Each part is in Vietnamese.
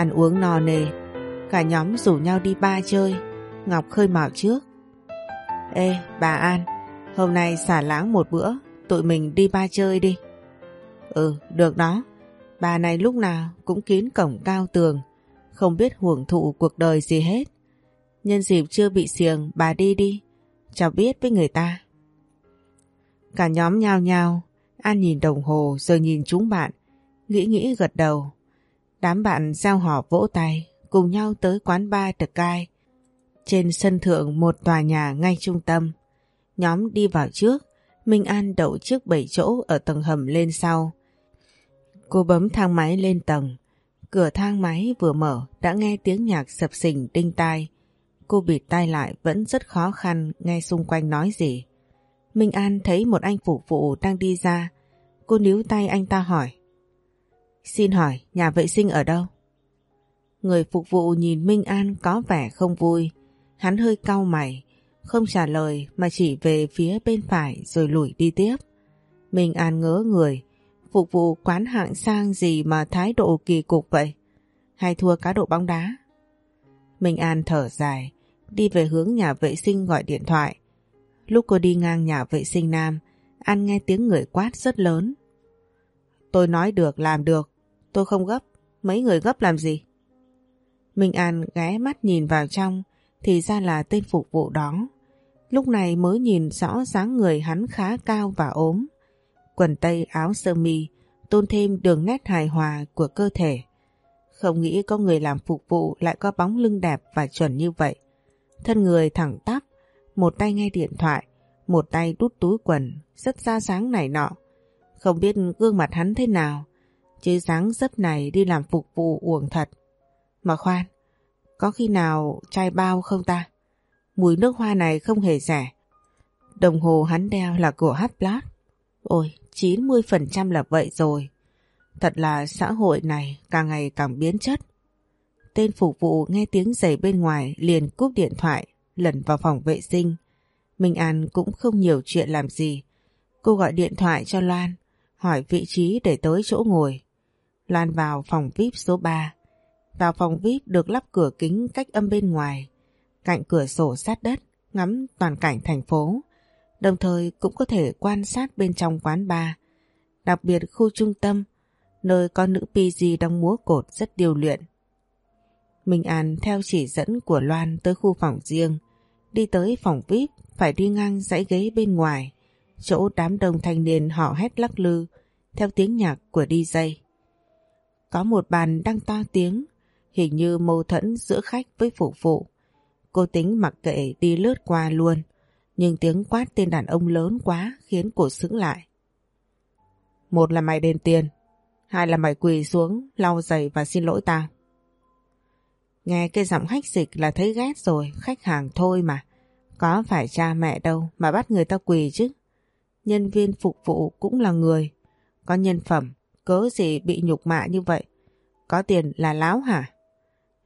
Ăn uống no nề, cả nhóm rủ nhau đi ba chơi, Ngọc khơi mào trước. Ê, bà An, hôm nay xả láng một bữa, tụi mình đi ba chơi đi. Ừ, được đó. Bà này lúc nào cũng kín cổng cao tường, không biết hưởng thụ cuộc đời gì hết. Nhân dịp chưa bị xiềng, bà đi đi, chào biết với người ta. Cả nhóm nhao nhao, An nhìn đồng hồ rồi nhìn chúng bạn, nghĩ nghĩ gật đầu. Đám bạn giao họ vỗ tay, cùng nhau tới quán bar The Cai. Trên sân thượng một tòa nhà ngay trung tâm. Nhóm đi vào trước, Minh An đậu trước bảy chỗ ở tầng hầm lên sau. Cô bấm thang máy lên tầng. Cửa thang máy vừa mở đã nghe tiếng nhạc sập sình đinh tai. Cô bịt tai lại vẫn rất khó khăn nghe xung quanh nói gì. Minh An thấy một anh phục vụ đang đi ra. Cô níu tay anh ta hỏi. Xin hỏi nhà vệ sinh ở đâu? Người phục vụ nhìn Minh An có vẻ không vui. Hắn hơi cau mày, không trả lời mà chỉ về phía bên phải rồi lùi đi tiếp. Minh An ngớ người, phục vụ quán hạng sang gì mà thái độ kỳ cục vậy? Hay thua cá độ bóng đá? Minh An thở dài, đi về hướng nhà vệ sinh gọi điện thoại. Lúc cô đi ngang nhà vệ sinh nam, An nghe tiếng người quát rất lớn. Tôi nói được làm được, tôi không gấp, mấy người gấp làm gì? Minh An ghé mắt nhìn vào trong, thì ra là tên phục vụ đó. Lúc này mới nhìn rõ dáng người hắn khá cao và ốm. Quần tây áo sơ mi tôn thêm đường nét hài hòa của cơ thể. Không nghĩ có người làm phục vụ lại có bóng lưng đẹp và chuẩn như vậy. Thân người thẳng tắp, một tay nghe điện thoại, một tay đút túi quần, rất ra sáng này nọ. Không biết gương mặt hắn thế nào, chứ dáng dấp này đi làm phục vụ uổng thật. Mà khoan, có khi nào chai bao không ta? Mùi nước hoa này không hề rẻ. Đồng hồ hắn đeo là của Haplat. Ôi, 90% là vậy rồi. Thật là xã hội này càng ngày càng biến chất. Tên phục vụ nghe tiếng giày bên ngoài liền cúp điện thoại, lẩn vào phòng vệ sinh. Minh An cũng không nhiều chuyện làm gì. Cô gọi điện thoại cho Loan, hỏi vị trí để tới chỗ ngồi. Loan vào phòng VIP số 3. Vào phòng VIP được lắp cửa kính cách âm bên ngoài, cạnh cửa sổ sát đất, ngắm toàn cảnh thành phố. Đồng thời cũng có thể quan sát bên trong quán bar, đặc biệt khu trung tâm, nơi có nữ PG đang múa cột rất điều luyện. Minh An theo chỉ dẫn của Loan tới khu phòng riêng, đi tới phòng VIP phải đi ngang dãy ghế bên ngoài, chỗ đám đông thanh niên họ hét lắc lư theo tiếng nhạc của DJ. Có một bàn đang to tiếng, hình như mâu thuẫn giữa khách với phục vụ. Cô tính mặc kệ đi lướt qua luôn, nhưng tiếng quát tên đàn ông lớn quá khiến cô sững lại. Một là mày đền tiền, hai là mày quỳ xuống, lau giày và xin lỗi tao. Nghe cái giọng hách dịch là thấy ghét rồi, khách hàng thôi mà. Có phải cha mẹ đâu mà bắt người ta quỳ chứ. Nhân viên phục vụ cũng là người, có nhân phẩm, cớ gì bị nhục mạ như vậy. Có tiền là láo hả?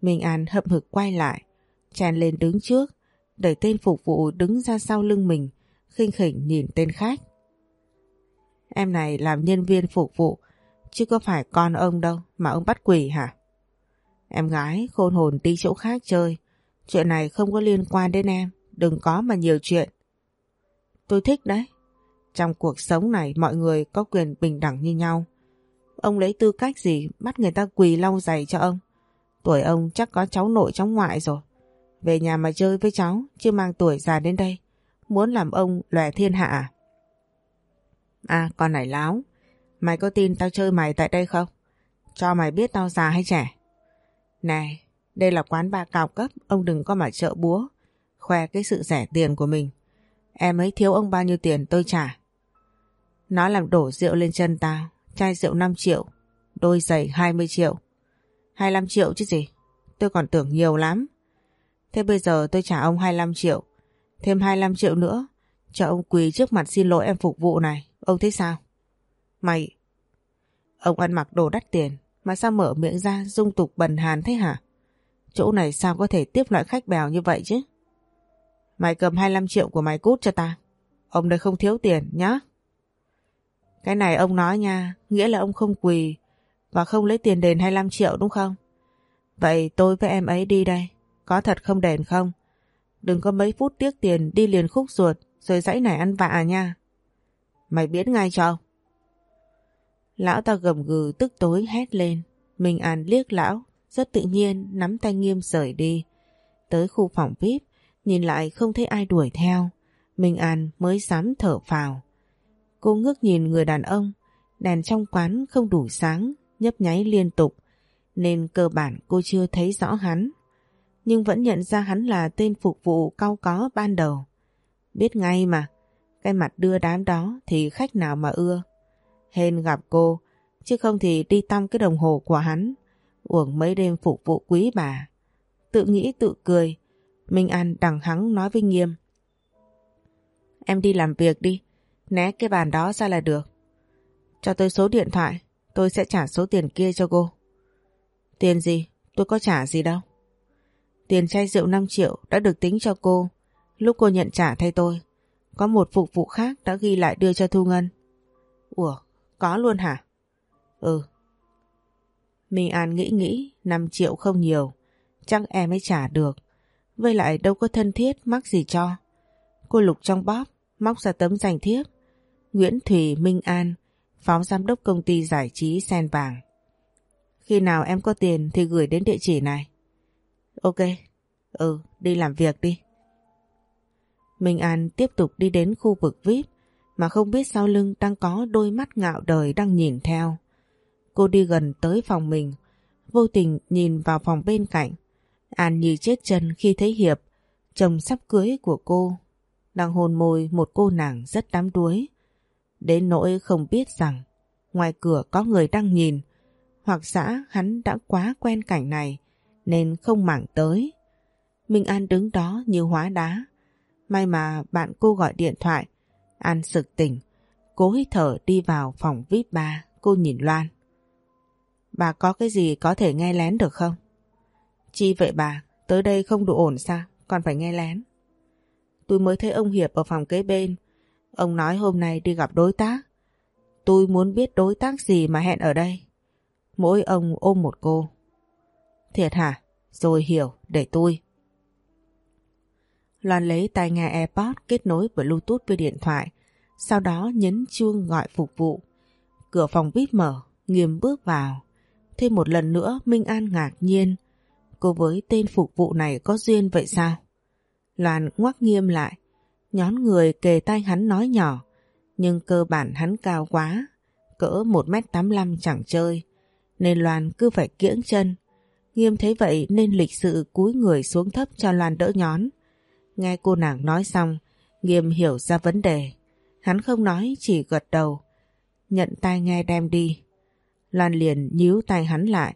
Minh An hậm hực quay lại, chen lên đứng trước, đẩy tên phục vụ đứng ra sau lưng mình, khinh khỉnh nhìn tên khách. Em này làm nhân viên phục vụ, chứ có phải con ông đâu mà ông bắt quỷ hả? Em gái khôn hồn đi chỗ khác chơi, chuyện này không có liên quan đến em, đừng có mà nhiều chuyện. Tôi thích đấy, trong cuộc sống này mọi người có quyền bình đẳng như nhau. Ông lấy tư cách gì bắt người ta quỳ lau giày cho ông? Tuổi ông chắc có cháu nội cháu ngoại rồi. Về nhà mà chơi với cháu, chứ mang tuổi già đến đây. Muốn làm ông lòe thiên hạ à? À, con này láo. Mày có tin tao chơi mày tại đây không? Cho mày biết tao già hay trẻ. Này, đây là quán ba cao cấp, ông đừng có mà trợ búa. Khoe cái sự rẻ tiền của mình. Em ấy thiếu ông bao nhiêu tiền tôi trả. Nó làm đổ rượu lên chân tao, chai rượu 5 triệu, đôi giày 20 triệu. 25 triệu chứ gì, tôi còn tưởng nhiều lắm. Thế bây giờ tôi trả ông 25 triệu, thêm 25 triệu nữa, cho ông quỳ trước mặt xin lỗi em phục vụ này, ông thấy sao? Mày, ông ăn mặc đồ đắt tiền, mà sao mở miệng ra dung tục bần hàn thế hả? Chỗ này sao có thể tiếp loại khách bèo như vậy chứ? Mày cầm 25 triệu của mày cút cho ta. Ông đây không thiếu tiền nhá. Cái này ông nói nha, nghĩa là ông không quỳ và không lấy tiền đền 25 triệu đúng không? Vậy tôi với em ấy đi đây. Có thật không đền không? Đừng có mấy phút tiếc tiền đi liền khúc ruột rồi dãy này ăn vạ nha. Mày biết ngay cho. Lão ta gầm gừ tức tối hét lên. Mình An liếc lão, rất tự nhiên nắm tay nghiêm rời đi. Tới khu phòng VIP, nhìn lại không thấy ai đuổi theo. Minh An mới dám thở phào. Cô ngước nhìn người đàn ông, đèn trong quán không đủ sáng, nhấp nháy liên tục, nên cơ bản cô chưa thấy rõ hắn. Nhưng vẫn nhận ra hắn là tên phục vụ cao có ban đầu. Biết ngay mà, cái mặt đưa đám đó thì khách nào mà ưa. Hên gặp cô, chứ không thì đi tăm cái đồng hồ của hắn, uổng mấy đêm phục vụ quý bà. Tự nghĩ tự cười, Minh An đằng hắng nói với Nghiêm. Em đi làm việc đi, né cái bàn đó ra là được. Cho tôi số điện thoại, tôi sẽ trả số tiền kia cho cô. Tiền gì? Tôi có trả gì đâu. Tiền chai rượu 5 triệu đã được tính cho cô. Lúc cô nhận trả thay tôi, có một phục vụ khác đã ghi lại đưa cho Thu Ngân. Ủa, có luôn hả? Ừ. Minh An nghĩ nghĩ, 5 triệu không nhiều, chắc em ấy trả được. Với lại đâu có thân thiết mắc gì cho. Cô lục trong bóp, móc ra tấm danh thiếp. Nguyễn Thùy Minh An, phó giám đốc công ty giải trí Sen Vàng. Khi nào em có tiền thì gửi đến địa chỉ này. Ok, ừ, đi làm việc đi. Minh An tiếp tục đi đến khu vực VIP mà không biết sau lưng đang có đôi mắt ngạo đời đang nhìn theo. Cô đi gần tới phòng mình, vô tình nhìn vào phòng bên cạnh. An như chết chân khi thấy Hiệp, chồng sắp cưới của cô, đang hôn môi một cô nàng rất đám đuối. Đến nỗi không biết rằng ngoài cửa có người đang nhìn, hoặc xã hắn đã quá quen cảnh này nên không mảng tới. Minh An đứng đó như hóa đá. May mà bạn cô gọi điện thoại. An sực tỉnh, cố hít thở đi vào phòng VIP ba, cô nhìn Loan. Bà có cái gì có thể nghe lén được không? Chi vậy bà, tới đây không đủ ổn sao, còn phải nghe lén. Tôi mới thấy ông Hiệp ở phòng kế bên. Ông nói hôm nay đi gặp đối tác. Tôi muốn biết đối tác gì mà hẹn ở đây. Mỗi ông ôm một cô. Thiệt hả? Rồi hiểu, để tôi. Loan lấy tai nghe AirPods kết nối Bluetooth với điện thoại, sau đó nhấn chuông gọi phục vụ. Cửa phòng VIP mở, nghiêm bước vào. Thêm một lần nữa Minh An ngạc nhiên. Cô với tên phục vụ này có duyên vậy sao? Loan ngoắc nghiêm lại, nhón người kề tay hắn nói nhỏ, nhưng cơ bản hắn cao quá, cỡ 1m85 chẳng chơi, nên Loan cứ phải kiễng chân. Nghiêm thấy vậy nên lịch sự cúi người xuống thấp cho Loan đỡ nhón. Nghe cô nàng nói xong, Nghiêm hiểu ra vấn đề. Hắn không nói chỉ gật đầu, nhận tai nghe đem đi. Loan liền nhíu tay hắn lại,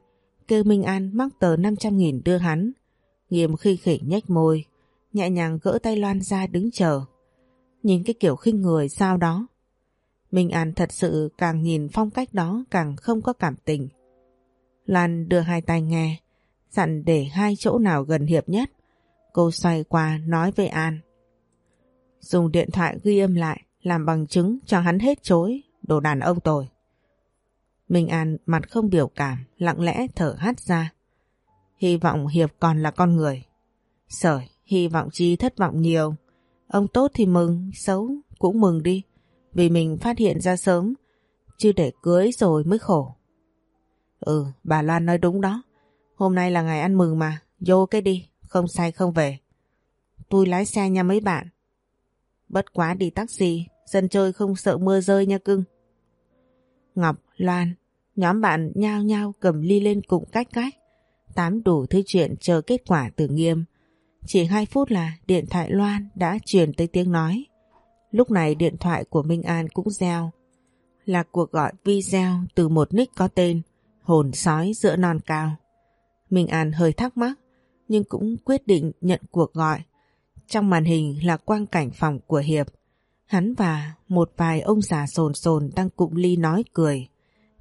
kêu Minh An móc tờ 500.000 đưa hắn. Nghiêm khi khỉ nhếch môi, nhẹ nhàng gỡ tay Loan ra đứng chờ. Nhìn cái kiểu khinh người sao đó. Minh An thật sự càng nhìn phong cách đó càng không có cảm tình. Loan đưa hai tay nghe, dặn để hai chỗ nào gần hiệp nhất. Cô xoay qua nói với An. Dùng điện thoại ghi âm lại, làm bằng chứng cho hắn hết chối, đồ đàn ông tồi. Minh An mặt không biểu cảm, lặng lẽ thở hắt ra. Hy vọng Hiệp còn là con người. Sởi, hy vọng chi thất vọng nhiều. Ông tốt thì mừng, xấu cũng mừng đi. Vì mình phát hiện ra sớm, chứ để cưới rồi mới khổ. Ừ, bà Loan nói đúng đó. Hôm nay là ngày ăn mừng mà, vô cái đi, không say không về. Tôi lái xe nha mấy bạn. Bất quá đi taxi, dân chơi không sợ mưa rơi nha cưng. Ngọc, Loan, nhóm bạn nhao nhao cầm ly lên cùng cách cách. Tám đủ thứ chuyện chờ kết quả từ nghiêm. Chỉ hai phút là điện thoại Loan đã truyền tới tiếng nói. Lúc này điện thoại của Minh An cũng reo. Là cuộc gọi video từ một nick có tên hồn sói giữa non cao. Minh An hơi thắc mắc, nhưng cũng quyết định nhận cuộc gọi. Trong màn hình là quang cảnh phòng của Hiệp. Hắn và một vài ông già sồn sồn đang cụm ly nói cười.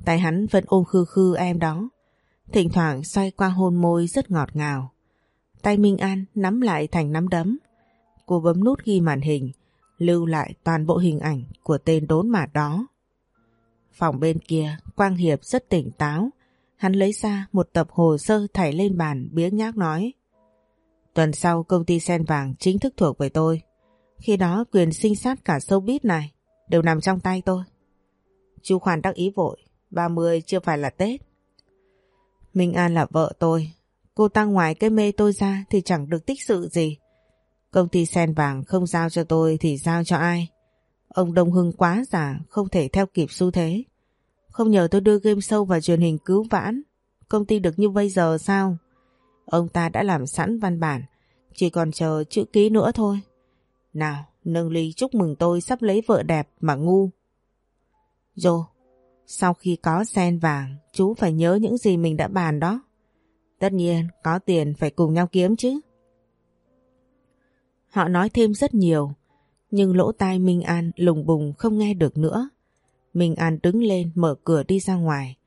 Tay hắn vẫn ôm khư khư em đó. Thỉnh thoảng xoay qua hôn môi rất ngọt ngào. Tay Minh An nắm lại thành nắm đấm. Cô bấm nút ghi màn hình, lưu lại toàn bộ hình ảnh của tên đốn mạt đó. Phòng bên kia, Quang Hiệp rất tỉnh táo, Hắn lấy ra một tập hồ sơ thảy lên bàn biếng nhác nói. Tuần sau công ty sen vàng chính thức thuộc về tôi. Khi đó quyền sinh sát cả showbiz này đều nằm trong tay tôi. Chú Khoan đắc ý vội, 30 chưa phải là Tết. Minh An là vợ tôi, cô ta ngoài cái mê tôi ra thì chẳng được tích sự gì. Công ty sen vàng không giao cho tôi thì giao cho ai? Ông Đông Hưng quá giả, không thể theo kịp xu thế. Không nhờ tôi đưa game show và truyền hình cứu vãn, công ty được như bây giờ sao? Ông ta đã làm sẵn văn bản, chỉ còn chờ chữ ký nữa thôi. Nào, nâng ly chúc mừng tôi sắp lấy vợ đẹp mà ngu. Dô, sau khi có sen vàng, chú phải nhớ những gì mình đã bàn đó. Tất nhiên, có tiền phải cùng nhau kiếm chứ. Họ nói thêm rất nhiều, nhưng lỗ tai Minh An lùng bùng không nghe được nữa. Minh An đứng lên mở cửa đi ra ngoài.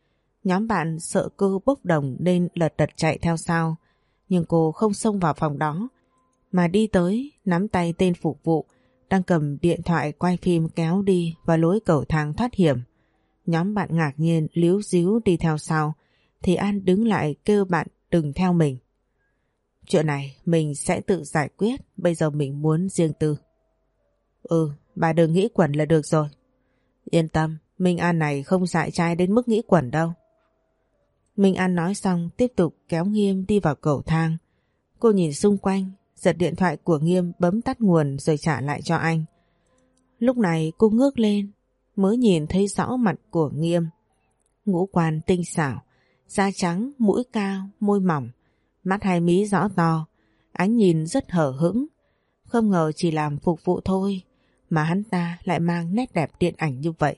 Nhóm bạn sợ cô bốc đồng nên lật đật chạy theo sau. Nhưng cô không xông vào phòng đó, mà đi tới nắm tay tên phục vụ đang cầm điện thoại quay phim kéo đi vào lối cầu thang thoát hiểm. Nhóm bạn ngạc nhiên líu díu đi theo sau thì An đứng lại kêu bạn đừng theo mình. Chuyện này mình sẽ tự giải quyết, bây giờ mình muốn riêng tư. Ừ, bà đừng nghĩ quẩn là được rồi. Yên tâm, Minh An này không dại trai đến mức nghĩ quẩn đâu. Minh An nói xong tiếp tục kéo Nghiêm đi vào cầu thang. Cô nhìn xung quanh, giật điện thoại của Nghiêm bấm tắt nguồn rồi trả lại cho anh. Lúc này cô ngước lên, mới nhìn thấy rõ mặt của Nghiêm. Ngũ quan tinh xảo, da trắng, mũi cao, môi mỏng, mắt hai mí rõ to, ánh nhìn rất hở hững. Không ngờ chỉ làm phục vụ thôi mà hắn ta lại mang nét đẹp điện ảnh như vậy.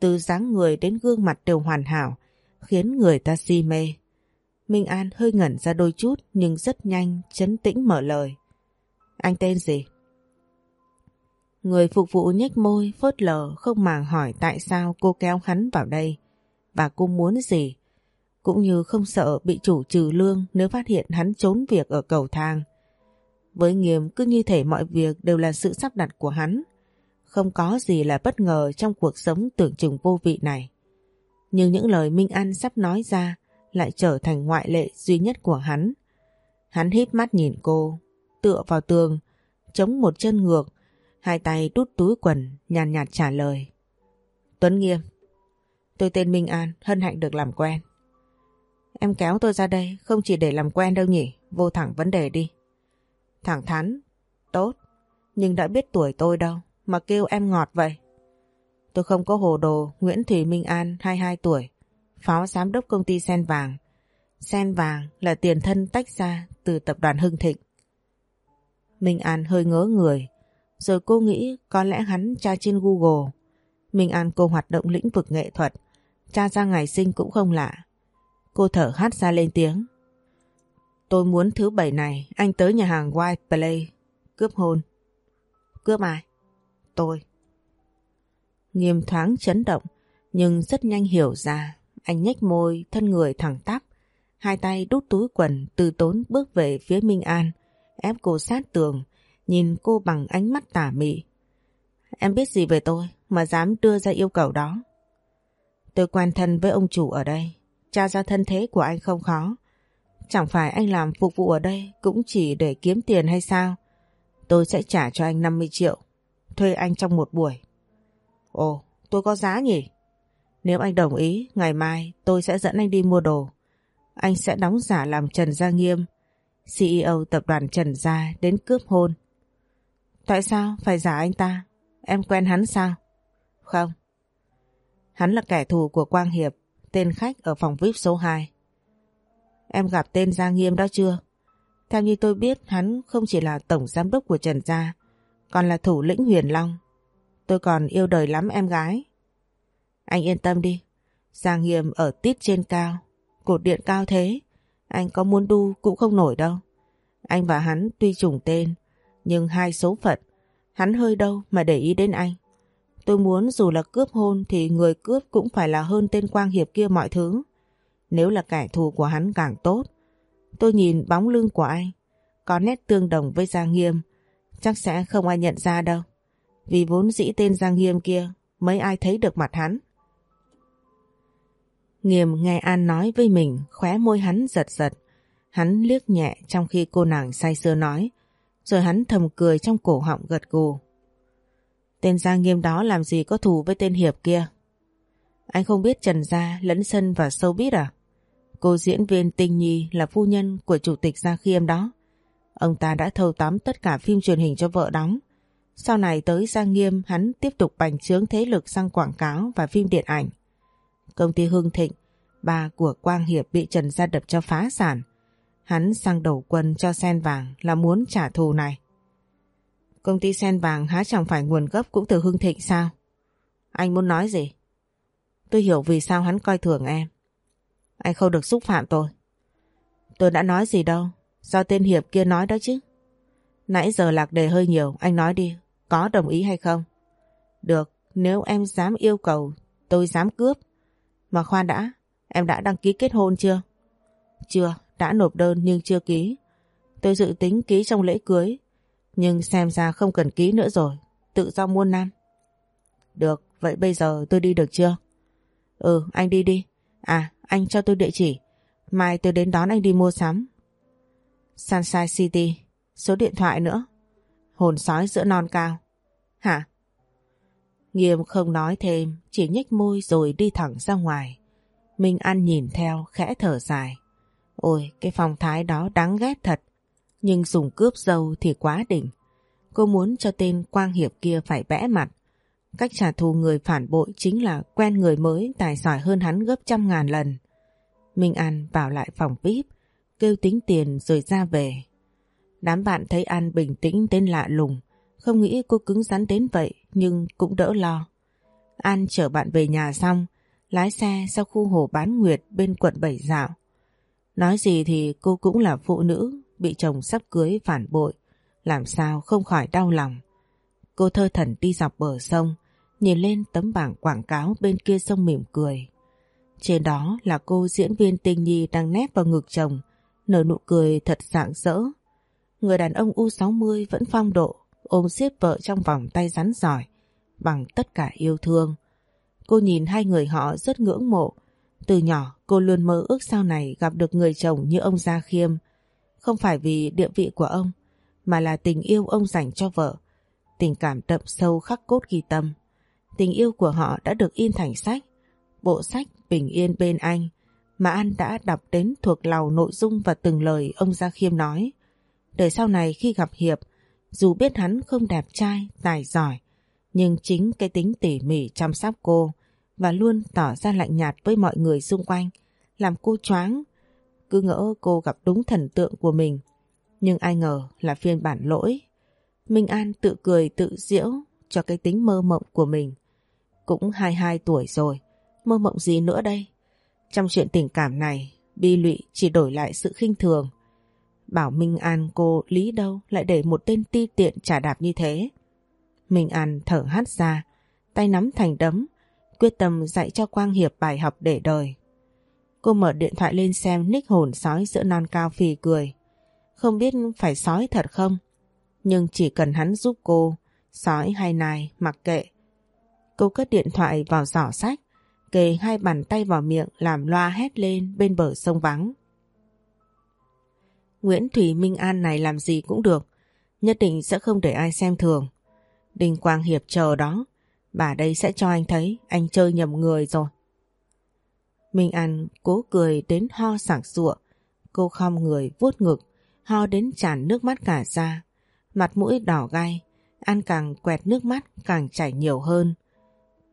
Từ dáng người đến gương mặt đều hoàn hảo, khiến người ta si mê. Minh An hơi ngẩn ra đôi chút nhưng rất nhanh chấn tĩnh mở lời. Anh tên gì? Người phục vụ nhếch môi phớt lờ không màng hỏi tại sao cô kéo hắn vào đây và cô muốn gì. Cũng như không sợ bị chủ trừ lương nếu phát hiện hắn trốn việc ở cầu thang. Với nghiêm cứ như thể mọi việc đều là sự sắp đặt của hắn. Không có gì là bất ngờ trong cuộc sống tưởng chừng vô vị này. Nhưng những lời Minh An sắp nói ra lại trở thành ngoại lệ duy nhất của hắn. Hắn híp mắt nhìn cô, tựa vào tường, chống một chân ngược, hai tay đút túi quần, nhàn nhạt, nhạt trả lời. Tuấn Nghiêm, tôi tên Minh An, hân hạnh được làm quen. Em kéo tôi ra đây không chỉ để làm quen đâu nhỉ, vô thẳng vấn đề đi. Thẳng thắn, tốt, nhưng đã biết tuổi tôi đâu, mà kêu em ngọt vậy. Tôi không có hồ đồ Nguyễn thủy Minh An 22 tuổi, phó giám đốc công ty Sen Vàng. Sen Vàng là tiền thân tách ra từ tập đoàn Hưng Thịnh. Minh An hơi ngớ người, rồi cô nghĩ có lẽ hắn tra trên Google. Minh An cô hoạt động lĩnh vực nghệ thuật, tra ra ngày sinh cũng không lạ. Cô thở hát ra lên tiếng. Tôi muốn thứ bảy này anh tới nhà hàng White Play, cướp hôn. Cướp ai? Tôi. Nghiêm thoáng chấn động, nhưng rất nhanh hiểu ra. Anh nhếch môi, thân người thẳng tắp, hai tay đút túi quần từ tốn bước về phía Minh An, ép cô sát tường, nhìn cô bằng ánh mắt tả mị. Em biết gì về tôi mà dám đưa ra yêu cầu đó? Tôi quen thân với ông chủ ở đây, tra ra thân thế của anh không khó. Chẳng phải anh làm phục vụ ở đây cũng chỉ để kiếm tiền hay sao? Tôi sẽ trả cho anh 50 triệu, thuê anh trong một buổi. Ồ, tôi có giá nhỉ? Nếu anh đồng ý, ngày mai tôi sẽ dẫn anh đi mua đồ. Anh sẽ đóng giả làm Trần Gia Nghiêm, CEO tập đoàn Trần Gia đến cướp hôn. Tại sao phải giả anh ta? Em quen hắn sao? Không. Hắn là kẻ thù của Quang Hiệp, tên khách ở phòng VIP số 2. Em gặp tên Gia Nghiêm đó chưa? Theo như tôi biết hắn không chỉ là tổng giám đốc của Trần Gia, còn là thủ lĩnh Huyền Long. Tôi còn yêu đời lắm em gái. Anh yên tâm đi, Gia Nghiêm ở tít trên cao, cột điện cao thế, anh có muốn đu cũng không nổi đâu. Anh và hắn tuy trùng tên, nhưng hai số phận, hắn hơi đâu mà để ý đến anh. Tôi muốn dù là cướp hôn thì người cướp cũng phải là hơn tên Quang Hiệp kia mọi thứ. Nếu là kẻ thù của hắn càng tốt. Tôi nhìn bóng lưng của anh, có nét tương đồng với Giang Nghiêm, chắc sẽ không ai nhận ra đâu. Vì vốn dĩ tên Giang Nghiêm kia, mấy ai thấy được mặt hắn. Nghiêm nghe An nói với mình, khóe môi hắn giật giật. Hắn liếc nhẹ trong khi cô nàng say sưa nói, rồi hắn thầm cười trong cổ họng gật gù. Tên Giang Nghiêm đó làm gì có thù với tên Hiệp kia? Anh không biết Trần Gia lẫn sân và sâu biết à? Cô diễn viên Tinh Nhi là phu nhân của chủ tịch Gia Khiêm đó. Ông ta đã thâu tóm tất cả phim truyền hình cho vợ đóng. Sau này tới Gia Nghiêm hắn tiếp tục bành trướng thế lực sang quảng cáo và phim điện ảnh. Công ty Hưng Thịnh, bà của Quang Hiệp bị Trần Gia đập cho phá sản. Hắn sang đầu quân cho sen vàng là muốn trả thù này. Công ty sen vàng há chẳng phải nguồn gốc cũng từ Hưng Thịnh sao? Anh muốn nói gì? Tôi hiểu vì sao hắn coi thường em. Anh không được xúc phạm tôi. Tôi đã nói gì đâu, do tên Hiệp kia nói đó chứ. Nãy giờ lạc đề hơi nhiều, anh nói đi, có đồng ý hay không? Được, nếu em dám yêu cầu, tôi dám cướp. Mà khoan đã, em đã đăng ký kết hôn chưa? Chưa, đã nộp đơn nhưng chưa ký. Tôi dự tính ký trong lễ cưới, nhưng xem ra không cần ký nữa rồi, tự do muôn năm. Được, vậy bây giờ tôi đi được chưa? Ừ, anh đi đi. À, anh cho tôi địa chỉ. Mai tôi đến đón anh đi mua sắm. Sunshine City, số điện thoại nữa. Hồn sói giữa non cao. Hả? Nghiêm không nói thêm, chỉ nhếch môi rồi đi thẳng ra ngoài. Minh An nhìn theo, khẽ thở dài. Ôi, cái phong thái đó đáng ghét thật. Nhưng dùng cướp dâu thì quá đỉnh. Cô muốn cho tên Quang Hiệp kia phải bẽ mặt. Cách trả thù người phản bội chính là quen người mới tài giỏi hơn hắn gấp trăm ngàn lần. Minh An vào lại phòng VIP, kêu tính tiền rồi ra về. Đám bạn thấy An bình tĩnh đến lạ lùng, không nghĩ cô cứng rắn đến vậy nhưng cũng đỡ lo. An chở bạn về nhà xong, lái xe sau khu hồ bán nguyệt bên quận Bảy dạo. Nói gì thì cô cũng là phụ nữ, bị chồng sắp cưới phản bội, làm sao không khỏi đau lòng. Cô thơ thần đi dọc bờ sông, nhìn lên tấm bảng quảng cáo bên kia sông mỉm cười. Trên đó là cô diễn viên tinh nhi đang nép vào ngực chồng, nở nụ cười thật rạng rỡ. Người đàn ông U60 vẫn phong độ, ôm siết vợ trong vòng tay rắn giỏi, bằng tất cả yêu thương. Cô nhìn hai người họ rất ngưỡng mộ. Từ nhỏ cô luôn mơ ước sau này gặp được người chồng như ông Gia Khiêm. Không phải vì địa vị của ông, mà là tình yêu ông dành cho vợ. Tình cảm đậm sâu khắc cốt ghi tâm. Tình yêu của họ đã được in thành sách. Bộ sách Bình Yên Bên Anh mà An đã đọc đến thuộc lầu nội dung và từng lời ông Gia Khiêm nói. Đời sau này khi gặp Hiệp, dù biết hắn không đẹp trai, tài giỏi, nhưng chính cái tính tỉ mỉ chăm sóc cô và luôn tỏ ra lạnh nhạt với mọi người xung quanh, làm cô choáng. Cứ ngỡ cô gặp đúng thần tượng của mình, nhưng ai ngờ là phiên bản lỗi. Minh An tự cười tự diễu cho cái tính mơ mộng của mình. Cũng 22 tuổi rồi, mơ mộng gì nữa đây? Trong chuyện tình cảm này, bi lụy chỉ đổi lại sự khinh thường. Bảo Minh An cô lý đâu lại để một tên ti tiện trả đạp như thế. Minh An thở hắt ra, tay nắm thành đấm, quyết tâm dạy cho Quang Hiệp bài học để đời. Cô mở điện thoại lên xem nick hồn sói giữa non cao phì cười. Không biết phải sói thật không? Nhưng chỉ cần hắn giúp cô, sói hay nài mặc kệ. Cô cất điện thoại vào giỏ sách, kề hai bàn tay vào miệng làm loa hét lên bên bờ sông vắng. Nguyễn Thủy Minh An này làm gì cũng được, nhất định sẽ không để ai xem thường. đình Quang Hiệp chờ đó, bà đây sẽ cho anh thấy anh chơi nhầm người rồi. Minh An cố cười đến ho sảng sụa, cô khom người vuốt ngực, ho đến tràn nước mắt cả ra. Mặt mũi đỏ gai, An càng quẹt nước mắt càng chảy nhiều hơn.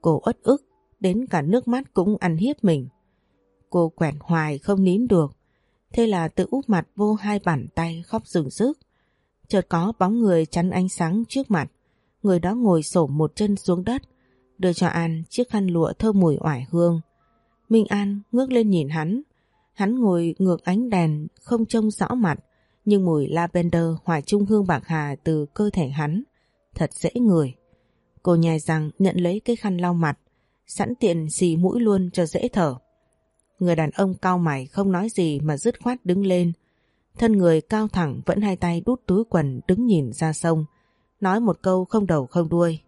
Cô uất ức, đến cả nước mắt cũng ăn hiếp mình. Cô quẹt hoài không nín được, thế là tự úp mặt vô hai bàn tay khóc rừng rức. Chợt có bóng người chắn ánh sáng trước mặt, người đó ngồi sổ một chân xuống đất, đưa cho An chiếc khăn lụa thơm mùi oải hương. Minh An ngước lên nhìn hắn, hắn ngồi ngược ánh đèn không trông rõ mặt, nhưng mùi lavender hòa trung hương bạc hà từ cơ thể hắn, thật dễ người. Cô nhai rằng nhận lấy cái khăn lau mặt, sẵn tiện xì mũi luôn cho dễ thở. Người đàn ông cao mày không nói gì mà dứt khoát đứng lên. Thân người cao thẳng vẫn hai tay đút túi quần đứng nhìn ra sông, nói một câu không đầu không đuôi.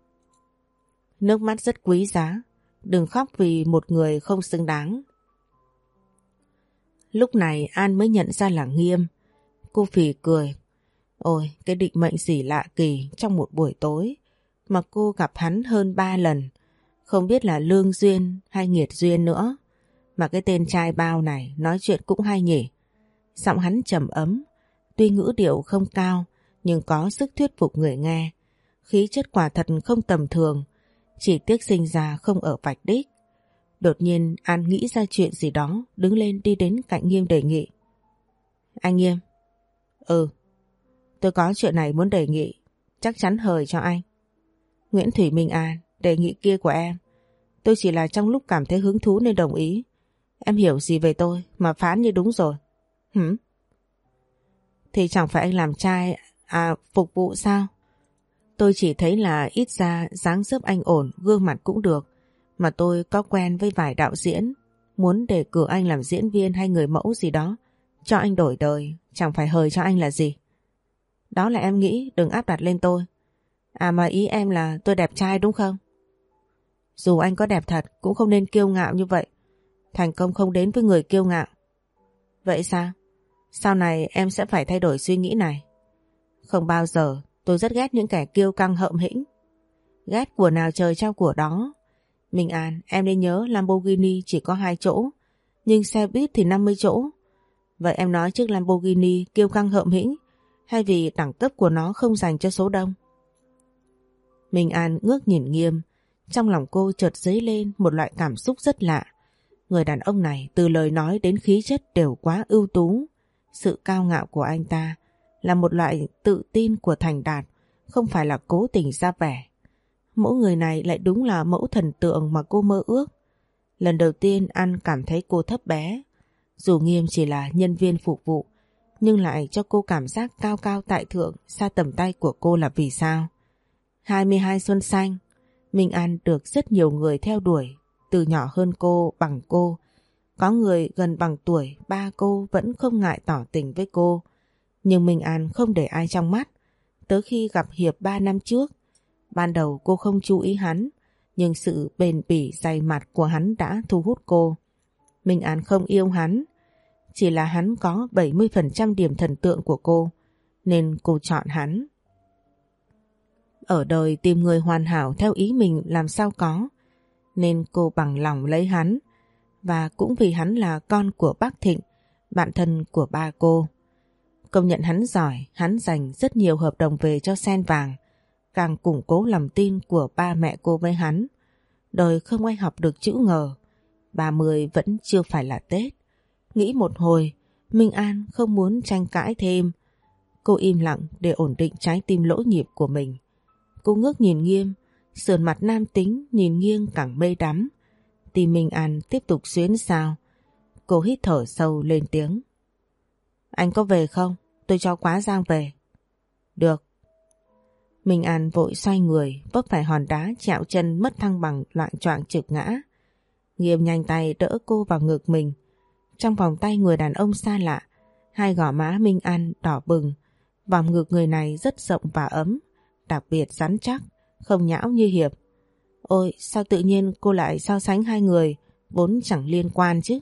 Nước mắt rất quý giá, đừng khóc vì một người không xứng đáng. Lúc này An mới nhận ra là Nghiêm. Cô phì cười. Ôi, cái định mệnh gì lạ kỳ trong một buổi tối mà cô gặp hắn hơn ba lần. Không biết là lương duyên hay nghiệt duyên nữa. Mà cái tên trai bao này nói chuyện cũng hay nhỉ. Giọng hắn trầm ấm, tuy ngữ điệu không cao nhưng có sức thuyết phục người nghe. Khí chất quả thật không tầm thường, chỉ tiếc sinh ra không ở vạch đích. Đột nhiên An nghĩ ra chuyện gì đó, đứng lên đi đến cạnh Nghiêm đề nghị. Anh Nghiêm. Ừ, tôi có chuyện này muốn đề nghị, chắc chắn hời cho anh. Nguyễn Thủy Minh An, đề nghị kia của em. Tôi chỉ là trong lúc cảm thấy hứng thú nên đồng ý. Em hiểu gì về tôi mà phán như đúng rồi. Hửm? Thì chẳng phải anh làm trai à phục vụ sao? Tôi chỉ thấy là ít ra dáng dấp anh ổn, gương mặt cũng được. Mà tôi có quen với vài đạo diễn, muốn để cử anh làm diễn viên hay người mẫu gì đó. Cho anh đổi đời, chẳng phải hời cho anh là gì. Đó là em nghĩ, đừng áp đặt lên tôi. À mà ý em là tôi đẹp trai đúng không? Dù anh có đẹp thật cũng không nên kiêu ngạo như vậy. Thành công không đến với người kiêu ngạo. Vậy sao? Sau này em sẽ phải thay đổi suy nghĩ này. Không bao giờ tôi rất ghét những kẻ kiêu căng hậm hĩnh. Ghét của nào trời trao của đó. Minh An, em nên nhớ Lamborghini chỉ có hai chỗ, nhưng xe buýt thì 50 chỗ. Vậy em nói chiếc Lamborghini kiêu căng hậm hĩnh hay vì đẳng cấp của nó không dành cho số đông? Minh An ngước nhìn nghiêm, trong lòng cô chợt dấy lên một loại cảm xúc rất lạ. Người đàn ông này từ lời nói đến khí chất đều quá ưu tú. Sự cao ngạo của anh ta là một loại tự tin của thành đạt, không phải là cố tình ra vẻ. Mẫu người này lại đúng là mẫu thần tượng mà cô mơ ước. Lần đầu tiên An cảm thấy cô thấp bé. Dù nghiêm chỉ là nhân viên phục vụ, nhưng lại cho cô cảm giác cao cao tại thượng xa tầm tay của cô là vì sao? 22 xuân xanh, Minh An được rất nhiều người theo đuổi, từ nhỏ hơn cô, bằng cô. Có người gần bằng tuổi, ba cô vẫn không ngại tỏ tình với cô. Nhưng Minh An không để ai trong mắt. Tới khi gặp Hiệp 3 năm trước, ban đầu cô không chú ý hắn, nhưng sự bền bỉ dày mặt của hắn đã thu hút cô. Minh An không yêu hắn, chỉ là hắn có 70% điểm thần tượng của cô, nên cô chọn hắn. Ở đời tìm người hoàn hảo theo ý mình làm sao có, nên cô bằng lòng lấy hắn. Và cũng vì hắn là con của bác Thịnh, bạn thân của ba cô. Công nhận hắn giỏi, hắn dành rất nhiều hợp đồng về cho sen vàng, càng củng cố lòng tin của ba mẹ cô với hắn. Đời không ai học được chữ ngờ, ba mươi vẫn chưa phải là Tết. Nghĩ một hồi, Minh An không muốn tranh cãi thêm. Cô im lặng để ổn định trái tim lỗ nhịp của mình. Cô ngước nhìn nghiêm, sườn mặt nam tính nhìn nghiêng càng mê đắm. Tim Minh An tiếp tục xuyến sao. Cô hít thở sâu lên tiếng. Anh có về không? Tôi cho quá Giang về. Được. Minh An vội xoay người, vấp phải hòn đá chẹo chân mất thăng bằng loạn choạng trực ngã. Nghiêm nhanh tay đỡ cô vào ngực mình. Trong vòng tay người đàn ông xa lạ, hai gò má Minh An đỏ bừng. Vòng ngực người này rất rộng và ấm, đặc biệt rắn chắc, không nhão như Hiệp. Ôi, sao tự nhiên cô lại so sánh hai người, vốn chẳng liên quan chứ.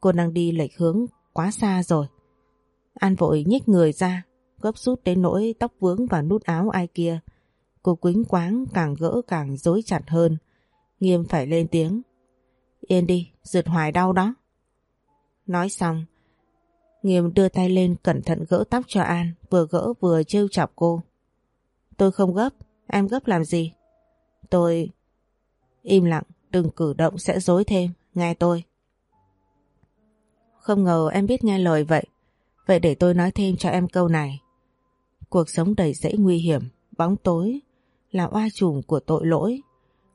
Cô đang đi lệch hướng quá xa rồi. An vội nhích người ra, gấp rút đến nỗi tóc vướng vào nút áo ai kia. Cô quính quáng càng gỡ càng dối chặt hơn. Nghiêm phải lên tiếng. Yên đi, rượt hoài đau đó. Nói xong, Nghiêm đưa tay lên cẩn thận gỡ tóc cho An, vừa gỡ vừa trêu chọc cô. Tôi không gấp, em gấp làm gì? Tôi... Im lặng, đừng cử động sẽ dối thêm, nghe tôi. Không ngờ em biết nghe lời vậy. Vậy để tôi nói thêm cho em câu này. Cuộc sống đầy dẫy nguy hiểm, bóng tối, là oa trùm của tội lỗi.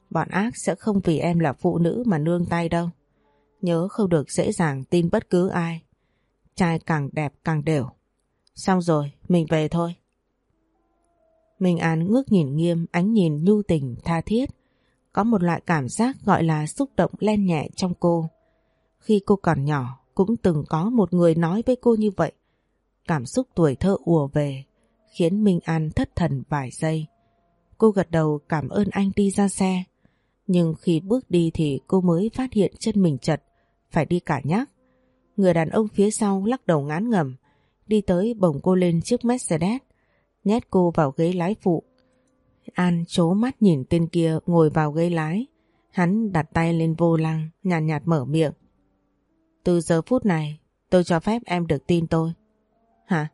Bọn ác sẽ không vì em là phụ nữ mà nương tay đâu. Nhớ không được dễ dàng tin bất cứ ai. Trai càng đẹp càng đều. Xong rồi, mình về thôi. Minh An ngước nhìn nghiêm ánh nhìn nhu tình tha thiết. Có một loại cảm giác gọi là xúc động len nhẹ trong cô. Khi cô còn nhỏ cũng từng có một người nói với cô như vậy. Cảm xúc tuổi thơ ùa về khiến Minh An thất thần vài giây. Cô gật đầu cảm ơn anh đi ra xe. Nhưng khi bước đi thì cô mới phát hiện chân mình chật, phải đi cả nhắc. Người đàn ông phía sau lắc đầu ngán ngẩm, đi tới bồng cô lên chiếc Mercedes, nhét cô vào ghế lái phụ. An chố mắt nhìn tên kia ngồi vào ghế lái, hắn đặt tay lên vô lăng, nhàn nhạt, nhạt mở miệng. Từ giờ phút này, tôi cho phép em được tin tôi. Hả?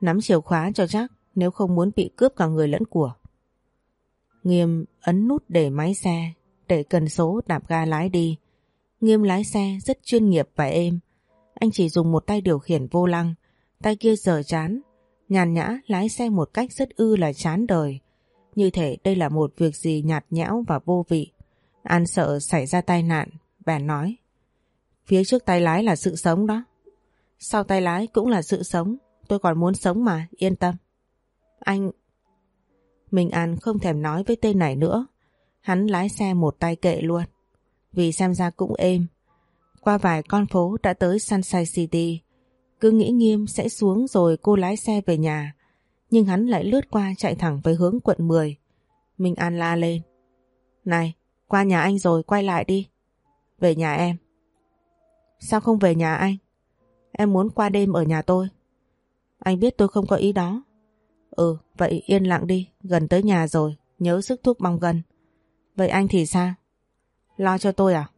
Nắm chìa khóa cho chắc, nếu không muốn bị cướp cả người lẫn của. Nghiêm ấn nút để máy xe, để cần số đạp ga lái đi. Nghiêm lái xe rất chuyên nghiệp và êm. Anh chỉ dùng một tay điều khiển vô lăng, tay kia giờ chán, nhàn nhã lái xe một cách rất ư là chán đời. Như thể đây là một việc gì nhạt nhẽo và vô vị. An sợ xảy ra tai nạn, bèn nói. Phía trước tay lái là sự sống đó. Sau tay lái cũng là sự sống, tôi còn muốn sống mà, yên tâm. Anh... Minh An không thèm nói với tên này nữa. Hắn lái xe một tay kệ luôn. Vì xem ra cũng êm. Qua vài con phố đã tới Sunshine City. Cứ nghĩ nghiêm sẽ xuống rồi cô lái xe về nhà. Nhưng hắn lại lướt qua chạy thẳng về hướng quận 10. Minh An la lên. Này, qua nhà anh rồi quay lại đi. Về nhà em. Sao không về nhà anh? Em muốn qua đêm ở nhà tôi. Anh biết tôi không có ý đó. Ừ, vậy yên lặng đi, gần tới nhà rồi, nhớ sức thuốc bong gần. Vậy anh thì sao? Lo cho tôi à?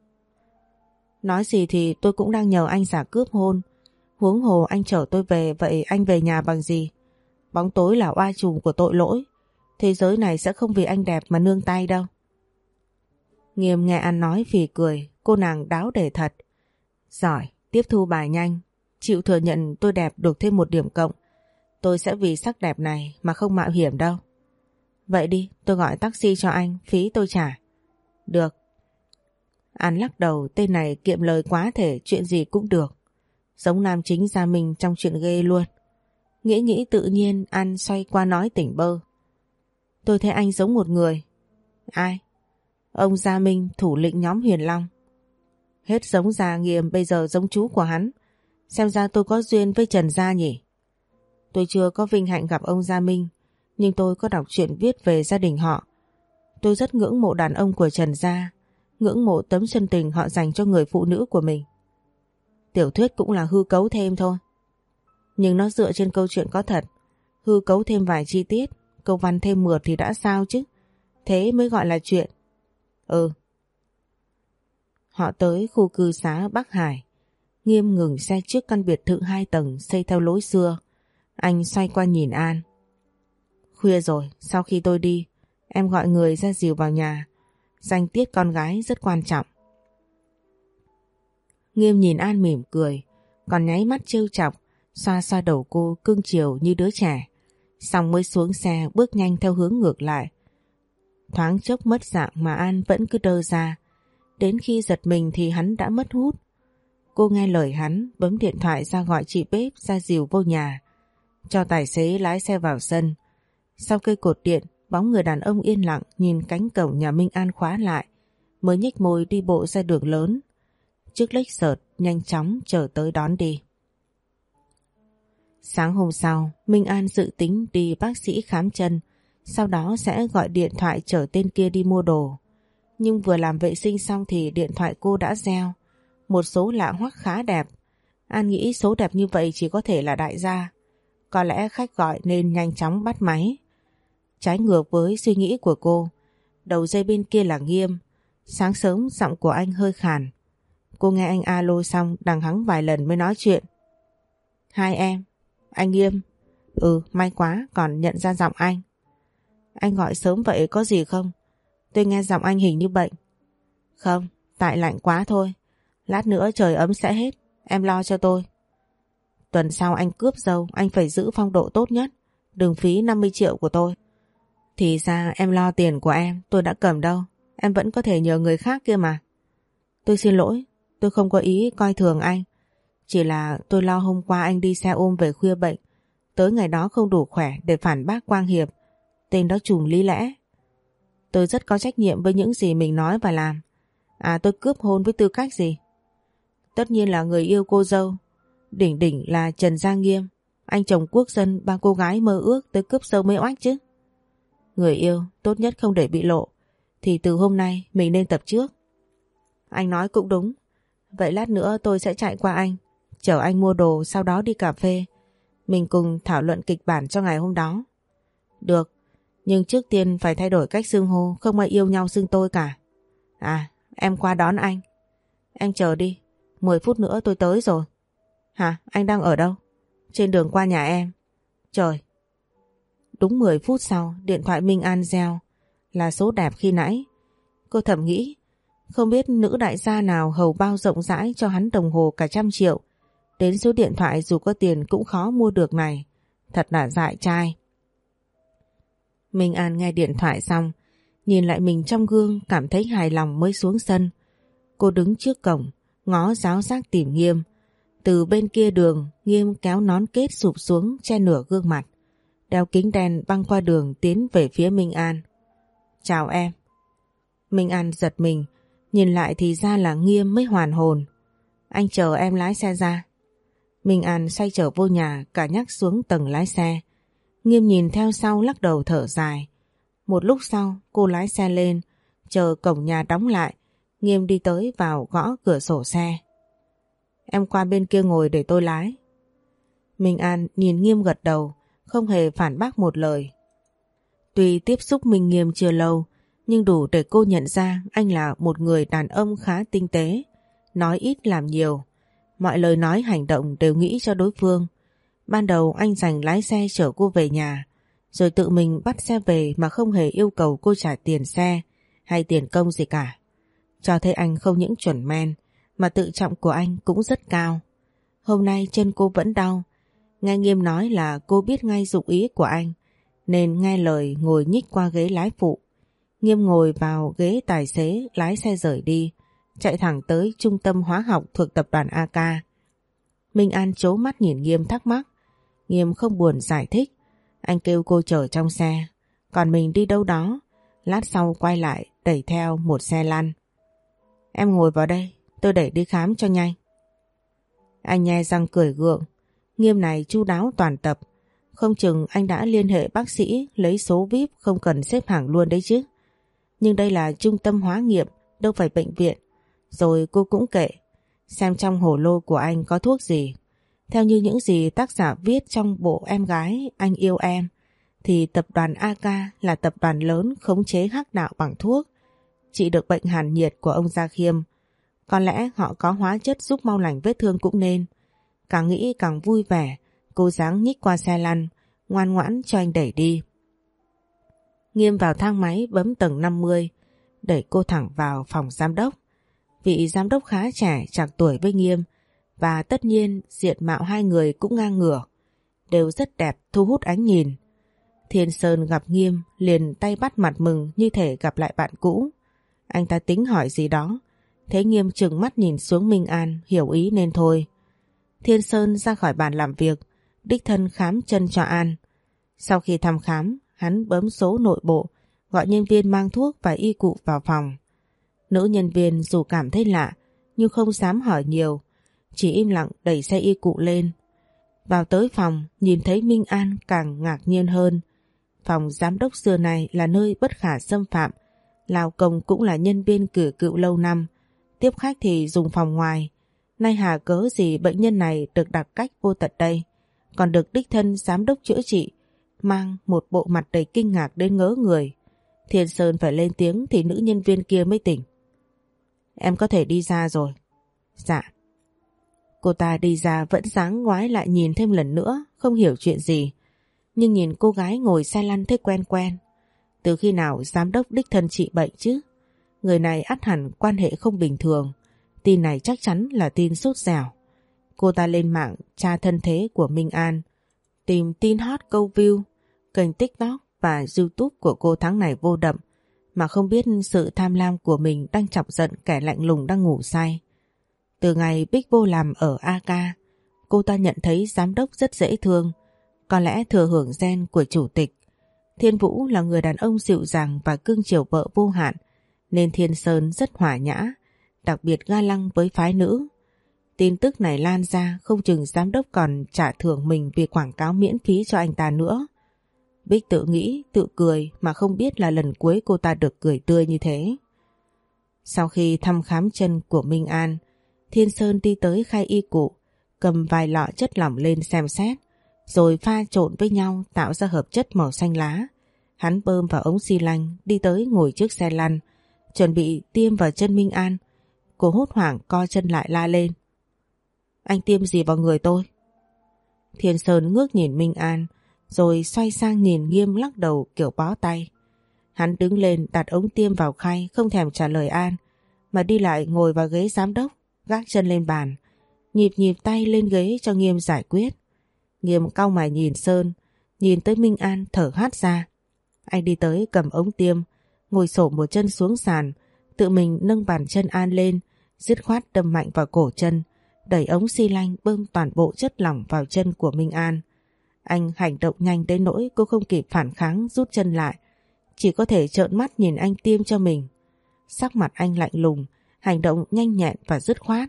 Nói gì thì tôi cũng đang nhờ anh giả cướp hôn. Huống hồ anh chở tôi về, vậy anh về nhà bằng gì? Bóng tối là oai trùng của tội lỗi. Thế giới này sẽ không vì anh đẹp mà nương tay đâu. Nghiêm nghe anh nói phì cười, cô nàng đáo để thật. Giỏi, tiếp thu bài nhanh, chịu thừa nhận tôi đẹp được thêm một điểm cộng. Tôi sẽ vì sắc đẹp này mà không mạo hiểm đâu. Vậy đi, tôi gọi taxi cho anh, phí tôi trả. Được. An lắc đầu, tên này kiệm lời quá thể, chuyện gì cũng được. Giống nam chính gia mình trong chuyện ghê luôn. Nghĩ nghĩ tự nhiên, An xoay qua nói tỉnh bơ. Tôi thấy anh giống một người. Ai? Ông Gia Minh, thủ lĩnh nhóm Huyền Long. Hết giống Gia Nghiêm, bây giờ giống chú của hắn. Xem ra tôi có duyên với Trần Gia nhỉ? Tôi chưa có vinh hạnh gặp ông Gia Minh, nhưng tôi có đọc truyện viết về gia đình họ. Tôi rất ngưỡng mộ đàn ông của Trần Gia, ngưỡng mộ tấm chân tình họ dành cho người phụ nữ của mình. Tiểu thuyết cũng là hư cấu thêm thôi. Nhưng nó dựa trên câu chuyện có thật, hư cấu thêm vài chi tiết, câu văn thêm mượt thì đã sao chứ. Thế mới gọi là chuyện. Ừ. Họ tới khu cư xá Bắc Hải. Nghiêm ngừng xe trước căn biệt thự hai tầng xây theo lối xưa. Anh xoay qua nhìn An. Khuya rồi, sau khi tôi đi, em gọi người ra dìu vào nhà. Danh tiết con gái rất quan trọng. Nghiêm nhìn An mỉm cười, còn nháy mắt trêu chọc, xoa xoa đầu cô cưng chiều như đứa trẻ. Xong mới xuống xe bước nhanh theo hướng ngược lại. Thoáng chốc mất dạng mà An vẫn cứ đơ ra. Đến khi giật mình thì hắn đã mất hút. Cô nghe lời hắn bấm điện thoại ra gọi chị bếp ra dìu vô nhà cho tài xế lái xe vào sân. Sau cây cột điện, bóng người đàn ông yên lặng nhìn cánh cổng nhà Minh An khóa lại, mới nhếch môi đi bộ ra đường lớn. Chiếc lếch sợt nhanh chóng chờ tới đón đi. Sáng hôm sau, Minh An dự tính đi bác sĩ khám chân, sau đó sẽ gọi điện thoại chở tên kia đi mua đồ. Nhưng vừa làm vệ sinh xong thì điện thoại cô đã reo. Một số lạ hoắc khá đẹp. An nghĩ số đẹp như vậy chỉ có thể là đại gia. Có lẽ khách gọi nên nhanh chóng bắt máy. Trái ngược với suy nghĩ của cô, đầu dây bên kia là nghiêm. Sáng sớm giọng của anh hơi khàn. Cô nghe anh alo xong đằng hắng vài lần mới nói chuyện. Hai em, anh nghiêm. Ừ, may quá, còn nhận ra giọng anh. Anh gọi sớm vậy có gì không? Tôi nghe giọng anh hình như bệnh. Không, tại lạnh quá thôi. Lát nữa trời ấm sẽ hết, em lo cho tôi. Tuần sau anh cướp dâu, anh phải giữ phong độ tốt nhất. Đừng phí 50 triệu của tôi. Thì ra em lo tiền của em, tôi đã cầm đâu. Em vẫn có thể nhờ người khác kia mà. Tôi xin lỗi, tôi không có ý coi thường anh. Chỉ là tôi lo hôm qua anh đi xe ôm về khuya bệnh. Tới ngày đó không đủ khỏe để phản bác Quang Hiệp. Tên đó trùng lý lẽ. Tôi rất có trách nhiệm với những gì mình nói và làm. À tôi cướp hôn với tư cách gì? Tất nhiên là người yêu cô dâu Đỉnh đỉnh là Trần Gia Nghiêm, anh chồng quốc dân ba cô gái mơ ước tới cướp sâu mê oách chứ. Người yêu tốt nhất không để bị lộ, thì từ hôm nay mình nên tập trước. Anh nói cũng đúng, vậy lát nữa tôi sẽ chạy qua anh, chở anh mua đồ sau đó đi cà phê. Mình cùng thảo luận kịch bản cho ngày hôm đó. Được, nhưng trước tiên phải thay đổi cách xưng hô, không ai yêu nhau xưng tôi cả. À, em qua đón anh. Anh chờ đi, 10 phút nữa tôi tới rồi. Hả, anh đang ở đâu? Trên đường qua nhà em. Trời. Đúng 10 phút sau, điện thoại Minh An gieo Là số đẹp khi nãy. Cô thầm nghĩ, không biết nữ đại gia nào hầu bao rộng rãi cho hắn đồng hồ cả trăm triệu. Đến số điện thoại dù có tiền cũng khó mua được này. Thật là dại trai. Minh An nghe điện thoại xong, nhìn lại mình trong gương cảm thấy hài lòng mới xuống sân. Cô đứng trước cổng, ngó giáo giác tìm nghiêm. Từ bên kia đường, nghiêm kéo nón kết sụp xuống che nửa gương mặt. Đeo kính đen băng qua đường tiến về phía Minh An. Chào em. Minh An giật mình, nhìn lại thì ra là nghiêm mới hoàn hồn. Anh chờ em lái xe ra. Minh An xoay trở vô nhà cả nhắc xuống tầng lái xe. Nghiêm nhìn theo sau lắc đầu thở dài. Một lúc sau cô lái xe lên, chờ cổng nhà đóng lại, Nghiêm đi tới vào gõ cửa sổ xe. Em qua bên kia ngồi để tôi lái. Minh An nhìn Nghiêm gật đầu, không hề phản bác một lời. Tuy tiếp xúc Minh Nghiêm chưa lâu, nhưng đủ để cô nhận ra anh là một người đàn ông khá tinh tế, nói ít làm nhiều. Mọi lời nói hành động đều nghĩ cho đối phương. Ban đầu anh dành lái xe chở cô về nhà, rồi tự mình bắt xe về mà không hề yêu cầu cô trả tiền xe hay tiền công gì cả. Cho thấy anh không những chuẩn men, mà tự trọng của anh cũng rất cao. Hôm nay chân cô vẫn đau, nghe nghiêm nói là cô biết ngay dụng ý của anh, nên nghe lời ngồi nhích qua ghế lái phụ. Nghiêm ngồi vào ghế tài xế lái xe rời đi, chạy thẳng tới trung tâm hóa học thuộc tập đoàn AK. Minh An chố mắt nhìn Nghiêm thắc mắc. Nghiêm không buồn giải thích. Anh kêu cô chở trong xe. Còn mình đi đâu đó. Lát sau quay lại đẩy theo một xe lăn. Em ngồi vào đây. Tôi đẩy đi khám cho nhanh. Anh nghe răng cười gượng. Nghiêm này chu đáo toàn tập. Không chừng anh đã liên hệ bác sĩ lấy số VIP không cần xếp hàng luôn đấy chứ. Nhưng đây là trung tâm hóa nghiệm, đâu phải bệnh viện. Rồi cô cũng kệ, xem trong hồ lô của anh có thuốc gì. Theo như những gì tác giả viết trong bộ em gái Anh yêu em, thì tập đoàn AK là tập đoàn lớn khống chế hắc đạo bằng thuốc, trị được bệnh hàn nhiệt của ông Gia Khiêm. Có lẽ họ có hóa chất giúp mau lành vết thương cũng nên. Càng nghĩ càng vui vẻ, cô dáng nhích qua xe lăn, ngoan ngoãn cho anh đẩy đi. Nghiêm vào thang máy bấm tầng 50, đẩy cô thẳng vào phòng giám đốc. Vị giám đốc khá trẻ, chẳng tuổi với Nghiêm, và tất nhiên diện mạo hai người cũng ngang ngửa, đều rất đẹp thu hút ánh nhìn. Thiên Sơn gặp Nghiêm liền tay bắt mặt mừng như thể gặp lại bạn cũ. Anh ta tính hỏi gì đó, thế Nghiêm chừng mắt nhìn xuống Minh An hiểu ý nên thôi. Thiên Sơn ra khỏi bàn làm việc, đích thân khám chân cho An. Sau khi thăm khám, hắn bấm số nội bộ, gọi nhân viên mang thuốc và y cụ vào phòng. Nữ nhân viên dù cảm thấy lạ, nhưng không dám hỏi nhiều, chỉ im lặng đẩy xe y cụ lên. Vào tới phòng, nhìn thấy Minh An càng ngạc nhiên hơn. Phòng giám đốc xưa này là nơi bất khả xâm phạm, Lào Công cũng là nhân viên cử cựu lâu năm, tiếp khách thì dùng phòng ngoài. Nay hà cớ gì bệnh nhân này được đặt cách vô tận đây, còn được đích thân giám đốc chữa trị, mang một bộ mặt đầy kinh ngạc đến ngỡ người. Thiên Sơn phải lên tiếng thì nữ nhân viên kia mới tỉnh. Em có thể đi ra rồi. Dạ. Cô ta đi ra vẫn sáng ngoái lại nhìn thêm lần nữa, không hiểu chuyện gì. Nhưng nhìn cô gái ngồi xe lăn thấy quen quen. Từ khi nào giám đốc đích thân trị bệnh chứ? Người này ắt hẳn quan hệ không bình thường. Tin này chắc chắn là tin sốt dẻo. Cô ta lên mạng tra thân thế của Minh An, tìm tin hot câu view, kênh TikTok và YouTube của cô tháng này vô đậm, mà không biết sự tham lam của mình đang chọc giận kẻ lạnh lùng đang ngủ say. Từ ngày Bích Vô làm ở AK, cô ta nhận thấy giám đốc rất dễ thương, có lẽ thừa hưởng gen của chủ tịch. Thiên Vũ là người đàn ông dịu dàng và cưng chiều vợ vô hạn, nên Thiên Sơn rất hỏa nhã, đặc biệt ga lăng với phái nữ. Tin tức này lan ra không chừng giám đốc còn trả thưởng mình vì quảng cáo miễn phí cho anh ta nữa. Bích tự nghĩ, tự cười mà không biết là lần cuối cô ta được cười tươi như thế. Sau khi thăm khám chân của Minh An, Thiên Sơn đi tới khai y cụ, cầm vài lọ chất lỏng lên xem xét, rồi pha trộn với nhau tạo ra hợp chất màu xanh lá. Hắn bơm vào ống xi lanh, đi tới ngồi trước xe lăn, chuẩn bị tiêm vào chân Minh An. Cô hốt hoảng co chân lại la lên. Anh tiêm gì vào người tôi? Thiên Sơn ngước nhìn Minh An, rồi xoay sang nhìn nghiêm lắc đầu kiểu bó tay. Hắn đứng lên đặt ống tiêm vào khay không thèm trả lời An, mà đi lại ngồi vào ghế giám đốc, gác chân lên bàn, nhịp nhịp tay lên ghế cho Nghiêm giải quyết. Nghiêm cau mày nhìn Sơn, nhìn tới Minh An thở hát ra. Anh đi tới cầm ống tiêm, ngồi sổ một chân xuống sàn, tự mình nâng bàn chân An lên, dứt khoát đâm mạnh vào cổ chân, đẩy ống xi lanh bơm toàn bộ chất lỏng vào chân của Minh An. Anh hành động nhanh đến nỗi cô không kịp phản kháng rút chân lại, chỉ có thể trợn mắt nhìn anh tiêm cho mình. Sắc mặt anh lạnh lùng, hành động nhanh nhẹn và dứt khoát.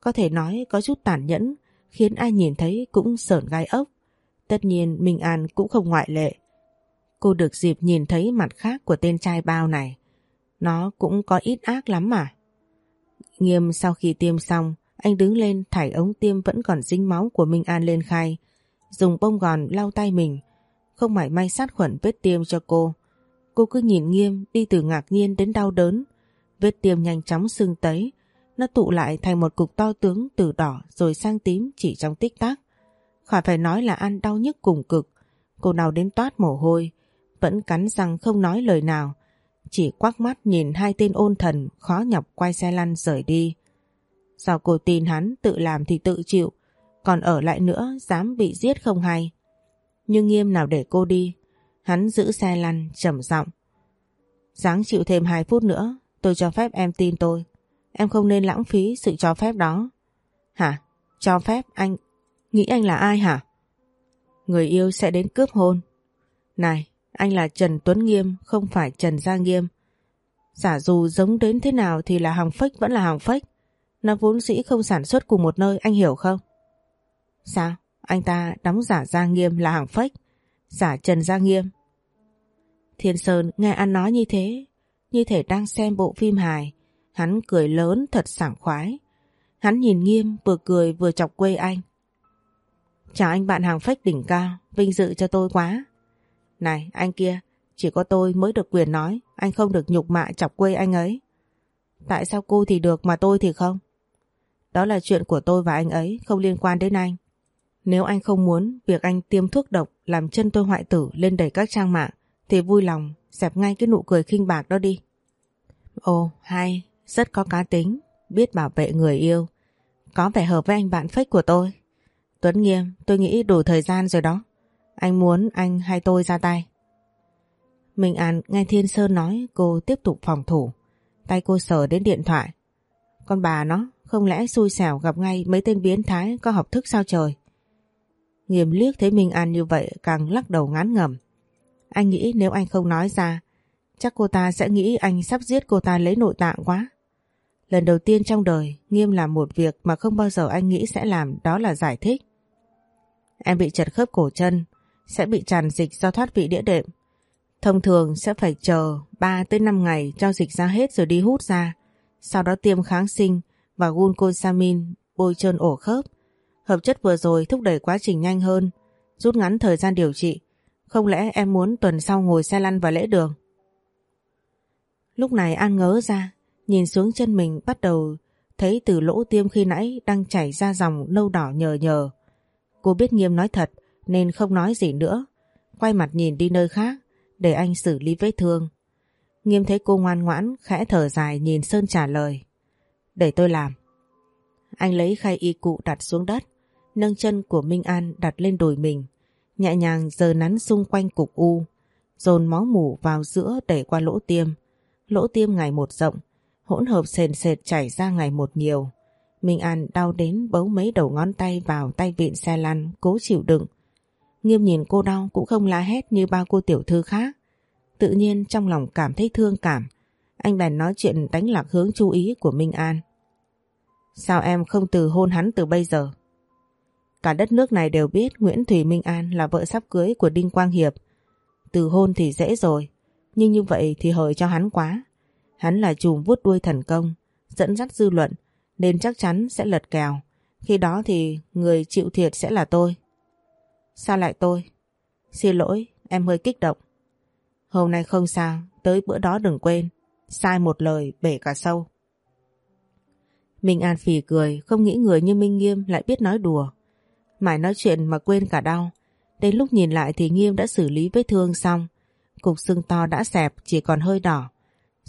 Có thể nói có chút tàn nhẫn, khiến ai nhìn thấy cũng sởn gai ốc. Tất nhiên Minh An cũng không ngoại lệ. Cô được dịp nhìn thấy mặt khác của tên trai bao này. Nó cũng có ít ác lắm mà. Nghiêm sau khi tiêm xong, anh đứng lên thải ống tiêm vẫn còn dính máu của Minh An lên khai, dùng bông gòn lau tay mình, không mảy may sát khuẩn vết tiêm cho cô. Cô cứ nhìn nghiêm đi từ ngạc nhiên đến đau đớn, vết tiêm nhanh chóng sưng tấy, nó tụ lại thành một cục to tướng từ đỏ rồi sang tím chỉ trong tích tắc. Khỏi phải nói là ăn đau nhức cùng cực, cô nào đến toát mồ hôi, vẫn cắn răng không nói lời nào, chỉ quắc mắt nhìn hai tên ôn thần khó nhọc quay xe lăn rời đi. Sao cô tin hắn tự làm thì tự chịu, còn ở lại nữa dám bị giết không hay. Nhưng nghiêm nào để cô đi, hắn giữ xe lăn trầm giọng. Dáng chịu thêm 2 phút nữa, tôi cho phép em tin tôi. Em không nên lãng phí sự cho phép đó. Hả? Cho phép anh... Nghĩ anh là ai hả? Người yêu sẽ đến cướp hôn. Này, anh là Trần Tuấn Nghiêm, không phải Trần Gia Nghiêm. Giả dù giống đến thế nào thì là hàng phách vẫn là hàng phách. Nó vốn dĩ không sản xuất cùng một nơi, anh hiểu không? Sao? Anh ta đóng giả Gia Nghiêm là hàng phách, giả Trần Gia Nghiêm. Thiên Sơn nghe anh nói như thế, như thể đang xem bộ phim hài. Hắn cười lớn thật sảng khoái. Hắn nhìn nghiêm vừa cười vừa chọc quê anh. Chào anh bạn hàng phách đỉnh cao, vinh dự cho tôi quá. Này anh kia, chỉ có tôi mới được quyền nói, anh không được nhục mạ chọc quê anh ấy. Tại sao cô thì được mà tôi thì không? Đó là chuyện của tôi và anh ấy, không liên quan đến anh. Nếu anh không muốn việc anh tiêm thuốc độc làm chân tôi hoại tử lên đầy các trang mạng, thì vui lòng dẹp ngay cái nụ cười khinh bạc đó đi. Ồ, hay, rất có cá tính, biết bảo vệ người yêu. Có vẻ hợp với anh bạn fake của tôi. Tuấn Nghiêm, tôi nghĩ đủ thời gian rồi đó. Anh muốn anh hay tôi ra tay. Minh An nghe Thiên Sơn nói cô tiếp tục phòng thủ. Tay cô sờ đến điện thoại. Con bà nó không lẽ xui xẻo gặp ngay mấy tên biến thái có học thức sao trời. Nghiêm liếc thấy Minh An như vậy càng lắc đầu ngán ngầm. Anh nghĩ nếu anh không nói ra chắc cô ta sẽ nghĩ anh sắp giết cô ta lấy nội tạng quá. Lần đầu tiên trong đời Nghiêm làm một việc mà không bao giờ anh nghĩ sẽ làm đó là giải thích. Em bị chật khớp cổ chân sẽ bị tràn dịch do thoát vị đĩa đệm. Thông thường sẽ phải chờ 3 tới 5 ngày cho dịch ra hết rồi đi hút ra. Sau đó tiêm kháng sinh và glucosamine bôi trơn ổ khớp. Hợp chất vừa rồi thúc đẩy quá trình nhanh hơn, rút ngắn thời gian điều trị. Không lẽ em muốn tuần sau ngồi xe lăn vào lễ đường? Lúc này An ngớ ra, nhìn xuống chân mình bắt đầu thấy từ lỗ tiêm khi nãy đang chảy ra dòng nâu đỏ nhờ nhờ. Cô biết nghiêm nói thật nên không nói gì nữa, quay mặt nhìn đi nơi khác để anh xử lý vết thương. Nghiêm thấy cô ngoan ngoãn, khẽ thở dài nhìn Sơn trả lời. Để tôi làm. Anh lấy khay y cụ đặt xuống đất, nâng chân của Minh An đặt lên đùi mình, nhẹ nhàng giờ nắn xung quanh cục u, dồn máu mủ vào giữa đẩy qua lỗ tiêm. Lỗ tiêm ngày một rộng, hỗn hợp sền sệt chảy ra ngày một nhiều. Minh An đau đến bấu mấy đầu ngón tay vào tay vịn xe lăn, cố chịu đựng. Nghiêm nhìn cô đau cũng không la hét như bao cô tiểu thư khác. Tự nhiên trong lòng cảm thấy thương cảm, anh bèn nói chuyện đánh lạc hướng chú ý của Minh An. Sao em không từ hôn hắn từ bây giờ? Cả đất nước này đều biết Nguyễn Thủy Minh An là vợ sắp cưới của Đinh Quang Hiệp. Từ hôn thì dễ rồi, nhưng như vậy thì hời cho hắn quá. Hắn là chùm vuốt đuôi thần công, dẫn dắt dư luận, nên chắc chắn sẽ lật kèo. Khi đó thì người chịu thiệt sẽ là tôi. Sao lại tôi? Xin lỗi, em hơi kích động. Hôm nay không sao, tới bữa đó đừng quên. Sai một lời bể cả sâu. Minh An phì cười, không nghĩ người như Minh Nghiêm lại biết nói đùa. Mãi nói chuyện mà quên cả đau. Đến lúc nhìn lại thì Nghiêm đã xử lý vết thương xong. Cục xương to đã xẹp, chỉ còn hơi đỏ.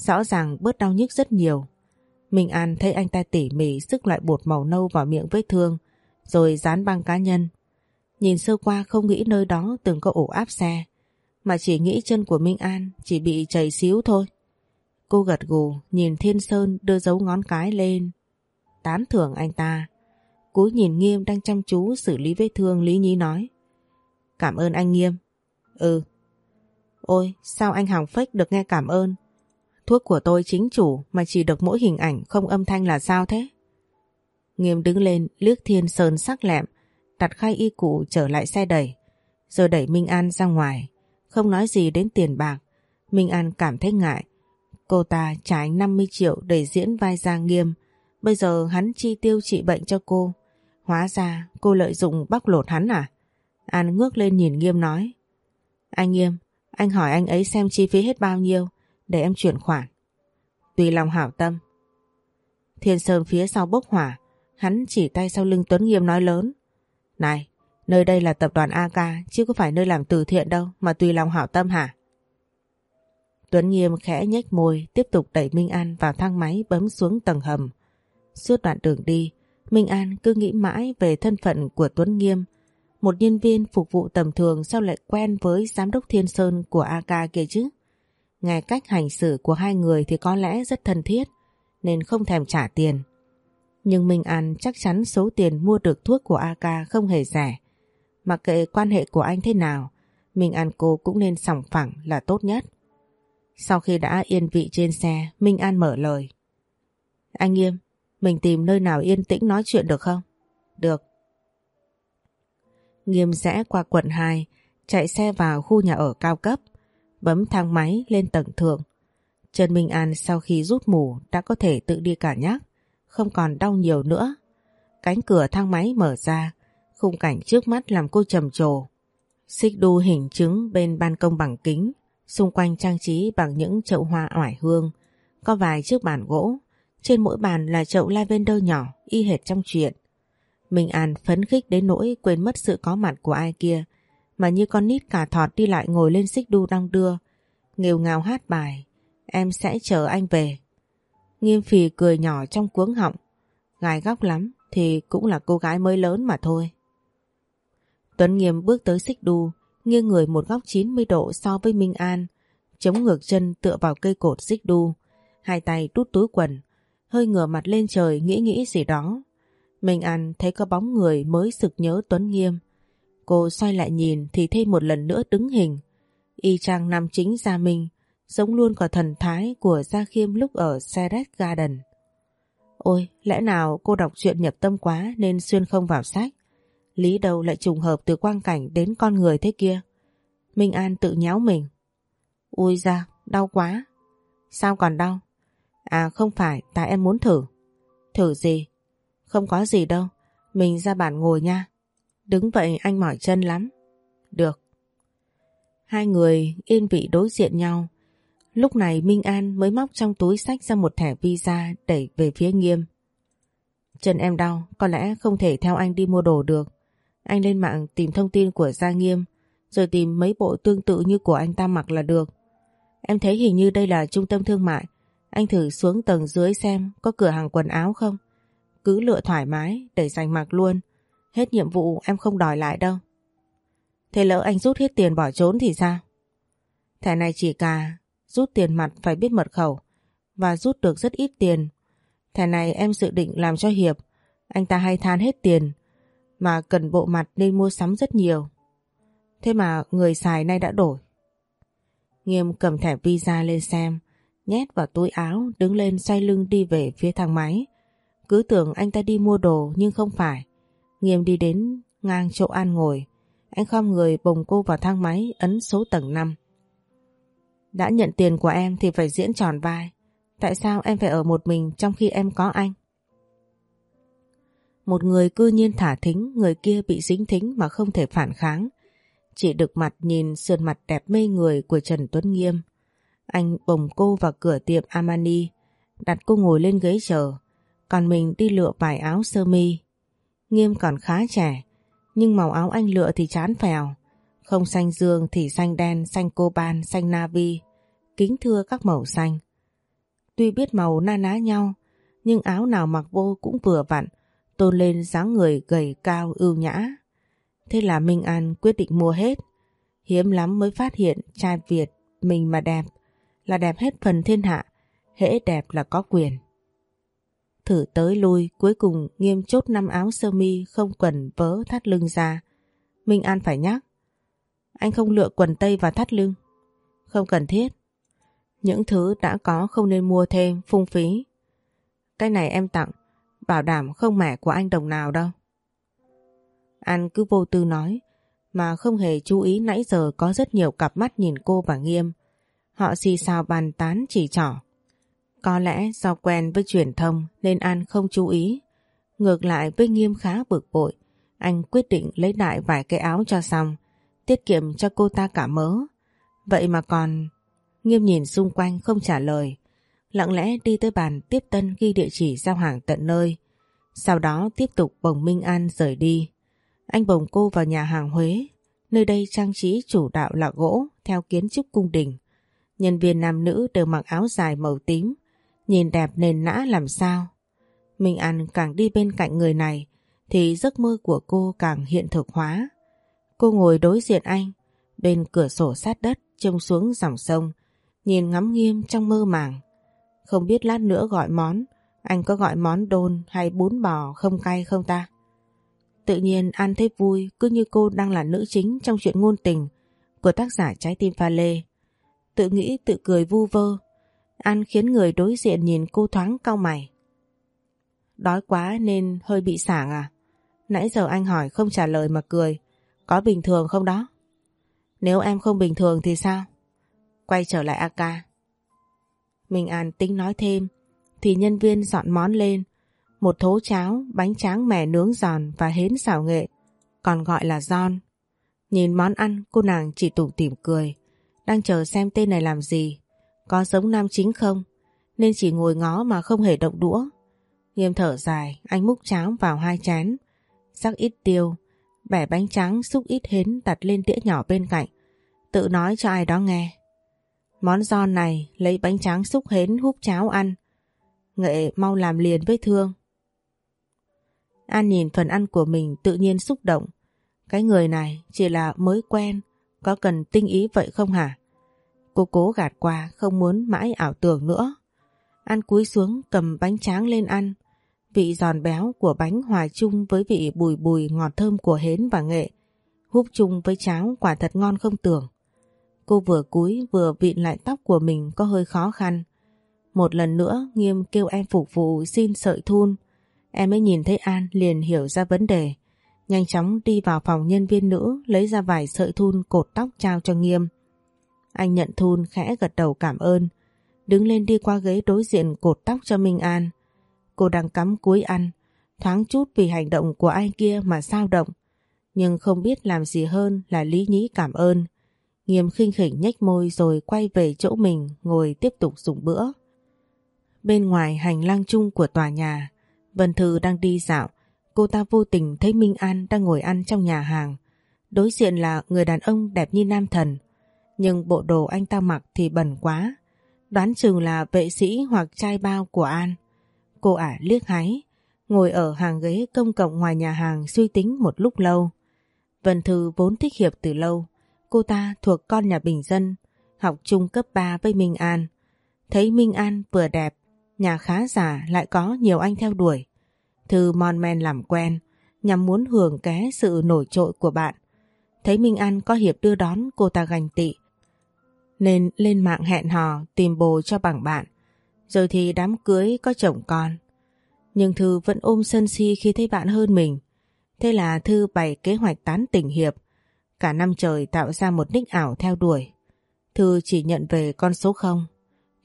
Rõ ràng bớt đau nhức rất nhiều. Minh An thấy anh ta tỉ mỉ sức lại bột màu nâu vào miệng vết thương, rồi dán băng cá nhân. Nhìn sơ qua không nghĩ nơi đó từng có ổ áp xe, mà chỉ nghĩ chân của Minh An chỉ bị chảy xíu thôi. Cô gật gù nhìn Thiên Sơn đưa dấu ngón cái lên. Tán thưởng anh ta. Cúi nhìn Nghiêm đang chăm chú xử lý vết thương Lý Nhí nói. Cảm ơn anh Nghiêm. Ừ. Ôi sao anh Hằng Phách được nghe cảm ơn Thuốc của tôi chính chủ mà chỉ được mỗi hình ảnh không âm thanh là sao thế? Nghiêm đứng lên liếc thiên sơn sắc lẹm, đặt khai y cụ trở lại xe đẩy, rồi đẩy Minh An ra ngoài. Không nói gì đến tiền bạc, Minh An cảm thấy ngại. Cô ta trả anh 50 triệu để diễn vai Giang Nghiêm, bây giờ hắn chi tiêu trị bệnh cho cô. Hóa ra cô lợi dụng bóc lột hắn à? An ngước lên nhìn Nghiêm nói. Anh Nghiêm, anh hỏi anh ấy xem chi phí hết bao nhiêu, để em chuyển khoản. Tùy lòng hảo tâm. Thiên Sơn phía sau bốc hỏa, hắn chỉ tay sau lưng Tuấn Nghiêm nói lớn. Này, nơi đây là tập đoàn AK chứ có phải nơi làm từ thiện đâu mà tùy lòng hảo tâm hả? Tuấn Nghiêm khẽ nhếch môi tiếp tục đẩy Minh An vào thang máy bấm xuống tầng hầm. Suốt đoạn đường đi, Minh An cứ nghĩ mãi về thân phận của Tuấn Nghiêm. Một nhân viên phục vụ tầm thường sao lại quen với giám đốc Thiên Sơn của AK kia chứ? Nghe cách hành xử của hai người thì có lẽ rất thân thiết nên không thèm trả tiền. Nhưng Minh An chắc chắn số tiền mua được thuốc của AK không hề rẻ. Mặc kệ quan hệ của anh thế nào, Minh An cô cũng nên sòng phẳng là tốt nhất. Sau khi đã yên vị trên xe, Minh An mở lời. Anh Nghiêm, mình tìm nơi nào yên tĩnh nói chuyện được không? Được. Nghiêm rẽ qua quận 2, chạy xe vào khu nhà ở cao cấp bấm thang máy lên tầng thượng. Trần Minh An sau khi rút mù đã có thể tự đi cả nhắc, không còn đau nhiều nữa. Cánh cửa thang máy mở ra, khung cảnh trước mắt làm cô trầm trồ. Xích đu hình trứng bên ban công bằng kính, xung quanh trang trí bằng những chậu hoa oải hương, có vài chiếc bàn gỗ, trên mỗi bàn là chậu lavender nhỏ, y hệt trong chuyện. Minh An phấn khích đến nỗi quên mất sự có mặt của ai kia, mà như con nít cả thọt đi lại ngồi lên xích đu đong đưa, nghêu ngào hát bài, em sẽ chờ anh về. Nghiêm phì cười nhỏ trong cuống họng, gài góc lắm thì cũng là cô gái mới lớn mà thôi. Tuấn Nghiêm bước tới xích đu, nghiêng người một góc 90 độ so với Minh An, chống ngược chân tựa vào cây cột xích đu, hai tay đút túi quần, hơi ngửa mặt lên trời nghĩ nghĩ gì đó. Minh An thấy có bóng người mới sực nhớ Tuấn Nghiêm, Cô xoay lại nhìn thì thêm một lần nữa đứng hình. Y chang nam chính Gia Minh, giống luôn cả thần thái của Gia Khiêm lúc ở Seret Garden. Ôi, lẽ nào cô đọc truyện nhập tâm quá nên xuyên không vào sách? Lý đầu lại trùng hợp từ quang cảnh đến con người thế kia? Minh An tự nhéo mình. Ui ra, đau quá. Sao còn đau? À không phải, tại em muốn thử. Thử gì? Không có gì đâu, mình ra bản ngồi nha. Đứng vậy anh mỏi chân lắm. Được. Hai người yên vị đối diện nhau. Lúc này Minh An mới móc trong túi sách ra một thẻ visa đẩy về phía Nghiêm. Chân em đau, có lẽ không thể theo anh đi mua đồ được. Anh lên mạng tìm thông tin của Gia Nghiêm, rồi tìm mấy bộ tương tự như của anh ta mặc là được. Em thấy hình như đây là trung tâm thương mại. Anh thử xuống tầng dưới xem có cửa hàng quần áo không. Cứ lựa thoải mái để dành mặc luôn. Hết nhiệm vụ em không đòi lại đâu. Thế lỡ anh rút hết tiền bỏ trốn thì sao? Thẻ này chỉ cả rút tiền mặt phải biết mật khẩu và rút được rất ít tiền. Thẻ này em dự định làm cho Hiệp. Anh ta hay than hết tiền mà cần bộ mặt nên mua sắm rất nhiều. Thế mà người xài nay đã đổi. Nghiêm cầm thẻ visa lên xem, nhét vào túi áo, đứng lên xoay lưng đi về phía thang máy. Cứ tưởng anh ta đi mua đồ nhưng không phải. Nghiêm đi đến ngang chỗ An ngồi. Anh khom người bồng cô vào thang máy ấn số tầng 5. Đã nhận tiền của em thì phải diễn tròn vai. Tại sao em phải ở một mình trong khi em có anh? Một người cư nhiên thả thính, người kia bị dính thính mà không thể phản kháng. Chỉ được mặt nhìn sườn mặt đẹp mê người của Trần Tuấn Nghiêm. Anh bồng cô vào cửa tiệm Amani, đặt cô ngồi lên ghế chờ, còn mình đi lựa vài áo sơ mi. Nghiêm còn khá trẻ, nhưng màu áo anh lựa thì chán phèo. Không xanh dương thì xanh đen, xanh cô ban, xanh navy, kính thưa các màu xanh. Tuy biết màu na ná nhau, nhưng áo nào mặc vô cũng vừa vặn, tôn lên dáng người gầy cao ưu nhã. Thế là Minh An quyết định mua hết. Hiếm lắm mới phát hiện trai Việt mình mà đẹp là đẹp hết phần thiên hạ, hễ đẹp là có quyền. Thử tới lui cuối cùng nghiêm chốt năm áo sơ mi không quần vớ thắt lưng ra. Minh An phải nhắc. Anh không lựa quần tây và thắt lưng. Không cần thiết. Những thứ đã có không nên mua thêm, phung phí. Cái này em tặng, bảo đảm không mẻ của anh đồng nào đâu. An cứ vô tư nói, mà không hề chú ý nãy giờ có rất nhiều cặp mắt nhìn cô và nghiêm. Họ xì xào bàn tán chỉ trỏ. Có lẽ do quen với truyền thông nên An không chú ý. Ngược lại với nghiêm khá bực bội, anh quyết định lấy lại vài cái áo cho xong, tiết kiệm cho cô ta cả mớ. Vậy mà còn... Nghiêm nhìn xung quanh không trả lời, lặng lẽ đi tới bàn tiếp tân ghi địa chỉ giao hàng tận nơi. Sau đó tiếp tục bồng Minh An rời đi. Anh bồng cô vào nhà hàng Huế, nơi đây trang trí chủ đạo là gỗ theo kiến trúc cung đình. Nhân viên nam nữ đều mặc áo dài màu tím, nhìn đẹp nền nã làm sao. Minh An càng đi bên cạnh người này thì giấc mơ của cô càng hiện thực hóa. Cô ngồi đối diện anh, bên cửa sổ sát đất trông xuống dòng sông, nhìn ngắm nghiêm trong mơ màng. Không biết lát nữa gọi món, anh có gọi món đôn hay bún bò không cay không ta? Tự nhiên An thấy vui cứ như cô đang là nữ chính trong chuyện ngôn tình của tác giả Trái tim pha lê. Tự nghĩ tự cười vu vơ ăn khiến người đối diện nhìn cô thoáng cau mày. Đói quá nên hơi bị sảng à? Nãy giờ anh hỏi không trả lời mà cười. Có bình thường không đó? Nếu em không bình thường thì sao? Quay trở lại AK. mình An tính nói thêm thì nhân viên dọn món lên một thố cháo, bánh tráng mè nướng giòn và hến xào nghệ, còn gọi là giòn. Nhìn món ăn cô nàng chỉ tủm tỉm cười, đang chờ xem tên này làm gì, có giống nam chính không, nên chỉ ngồi ngó mà không hề động đũa. Nghiêm thở dài, anh múc cháo vào hai chén, rắc ít tiêu, bẻ bánh trắng xúc ít hến đặt lên đĩa nhỏ bên cạnh, tự nói cho ai đó nghe. Món giòn này lấy bánh trắng xúc hến húp cháo ăn, Nghệ mau làm liền với Thương. An nhìn phần ăn của mình tự nhiên xúc động. Cái người này chỉ là mới quen, có cần tinh ý vậy không hả? Cô cố gạt qua, không muốn mãi ảo tưởng nữa. Ăn cúi xuống, cầm bánh tráng lên ăn. Vị giòn béo của bánh hòa chung với vị bùi bùi ngọt thơm của hến và nghệ. Húp chung với cháo quả thật ngon không tưởng. Cô vừa cúi vừa vịn lại tóc của mình có hơi khó khăn. Một lần nữa, Nghiêm kêu em phục vụ xin sợi thun. Em mới nhìn thấy An liền hiểu ra vấn đề. Nhanh chóng đi vào phòng nhân viên nữ, lấy ra vài sợi thun cột tóc trao cho Nghiêm. Anh nhận thun khẽ gật đầu cảm ơn. Đứng lên đi qua ghế đối diện cột tóc cho Minh An. Cô đang cắm cúi ăn. Thoáng chút vì hành động của ai kia mà sao động. Nhưng không biết làm gì hơn là lý nhí cảm ơn. Nghiêm khinh khỉnh nhếch môi rồi quay về chỗ mình ngồi tiếp tục dùng bữa. Bên ngoài hành lang chung của tòa nhà, Vân Thư đang đi dạo, cô ta vô tình thấy Minh An đang ngồi ăn trong nhà hàng. Đối diện là người đàn ông đẹp như nam thần, nhưng bộ đồ anh ta mặc thì bẩn quá. Đoán chừng là vệ sĩ hoặc trai bao của An. Cô ả liếc hái, ngồi ở hàng ghế công cộng ngoài nhà hàng suy tính một lúc lâu. Vân Thư vốn thích Hiệp từ lâu, cô ta thuộc con nhà bình dân, học chung cấp 3 với Minh An. Thấy Minh An vừa đẹp nhà khá giả lại có nhiều anh theo đuổi. Thư mon men làm quen, nhằm muốn hưởng ké sự nổi trội của bạn. Thấy Minh An có hiệp đưa đón cô ta gành tị, nên lên mạng hẹn hò tìm bồ cho bằng bạn. Rồi thì đám cưới có chồng con. Nhưng Thư vẫn ôm sân si khi thấy bạn hơn mình. Thế là Thư bày kế hoạch tán tỉnh Hiệp. Cả năm trời tạo ra một nick ảo theo đuổi. Thư chỉ nhận về con số 0.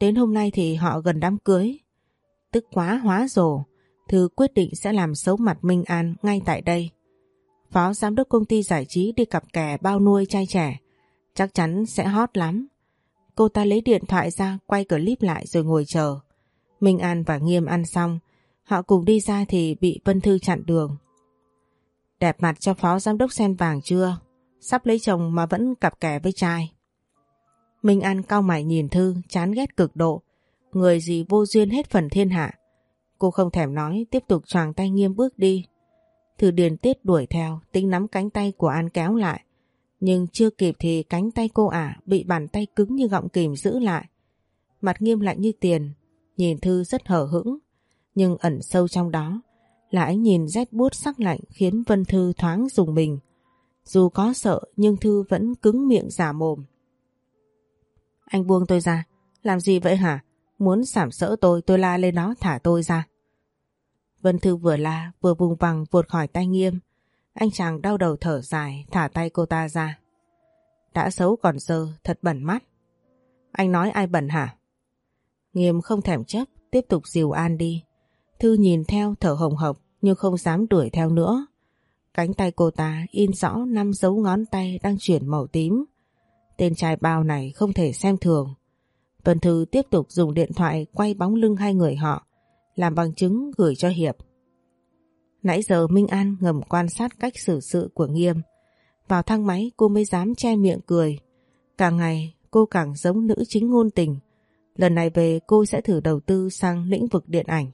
Đến hôm nay thì họ gần đám cưới. Tức quá hóa rồ, Thư quyết định sẽ làm xấu mặt Minh An ngay tại đây. Phó giám đốc công ty giải trí đi cặp kè bao nuôi trai trẻ. Chắc chắn sẽ hot lắm. Cô ta lấy điện thoại ra quay clip lại rồi ngồi chờ. Minh An và Nghiêm ăn xong. Họ cùng đi ra thì bị Vân Thư chặn đường. Đẹp mặt cho phó giám đốc sen vàng chưa? Sắp lấy chồng mà vẫn cặp kè với trai. Minh An cao mày nhìn Thư, chán ghét cực độ. Người gì vô duyên hết phần thiên hạ. Cô không thèm nói, tiếp tục choàng tay nghiêm bước đi. Thư điền tiết đuổi theo, tính nắm cánh tay của An kéo lại. Nhưng chưa kịp thì cánh tay cô ả bị bàn tay cứng như gọng kìm giữ lại. Mặt nghiêm lạnh như tiền, nhìn Thư rất hở hững. Nhưng ẩn sâu trong đó là ánh nhìn rét buốt sắc lạnh khiến Vân Thư thoáng dùng mình. Dù có sợ nhưng Thư vẫn cứng miệng giả mồm. Anh buông tôi ra. Làm gì vậy hả? Muốn sảm sỡ tôi, tôi la lên nó thả tôi ra. Vân Thư vừa la vừa vùng vằng vụt khỏi tay nghiêm. Anh chàng đau đầu thở dài thả tay cô ta ra. Đã xấu còn dơ, thật bẩn mắt. Anh nói ai bẩn hả? Nghiêm không thèm chấp, tiếp tục dìu An đi. Thư nhìn theo thở hồng hộc nhưng không dám đuổi theo nữa. Cánh tay cô ta in rõ năm dấu ngón tay đang chuyển màu tím. Tên trai bao này không thể xem thường. tuần Thư tiếp tục dùng điện thoại quay bóng lưng hai người họ, làm bằng chứng gửi cho Hiệp. Nãy giờ Minh An ngầm quan sát cách xử sự của Nghiêm. Vào thang máy cô mới dám che miệng cười. Càng ngày cô càng giống nữ chính ngôn tình. Lần này về cô sẽ thử đầu tư sang lĩnh vực điện ảnh.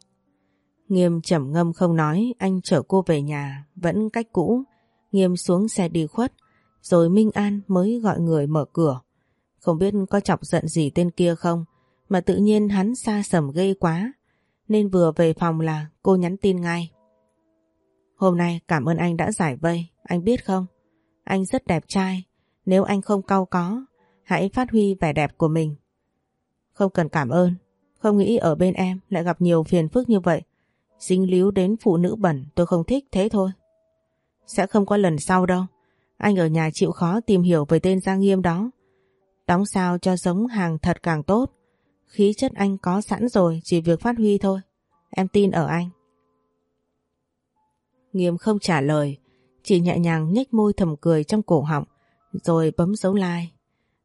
Nghiêm trầm ngâm không nói, anh chở cô về nhà, vẫn cách cũ. Nghiêm xuống xe đi khuất, rồi Minh An mới gọi người mở cửa. Không biết có chọc giận gì tên kia không, mà tự nhiên hắn xa sầm ghê quá. Nên vừa về phòng là cô nhắn tin ngay. Hôm nay cảm ơn anh đã giải vây, anh biết không? Anh rất đẹp trai, nếu anh không cau có, hãy phát huy vẻ đẹp của mình. Không cần cảm ơn, không nghĩ ở bên em lại gặp nhiều phiền phức như vậy. Dính líu đến phụ nữ bẩn tôi không thích thế thôi. Sẽ không có lần sau đâu. Anh ở nhà chịu khó tìm hiểu về tên Giang Nghiêm đó. Đóng sao cho giống hàng thật càng tốt. Khí chất anh có sẵn rồi, chỉ việc phát huy thôi. Em tin ở anh. Nghiêm không trả lời, chỉ nhẹ nhàng nhếch môi thầm cười trong cổ họng, rồi bấm dấu like.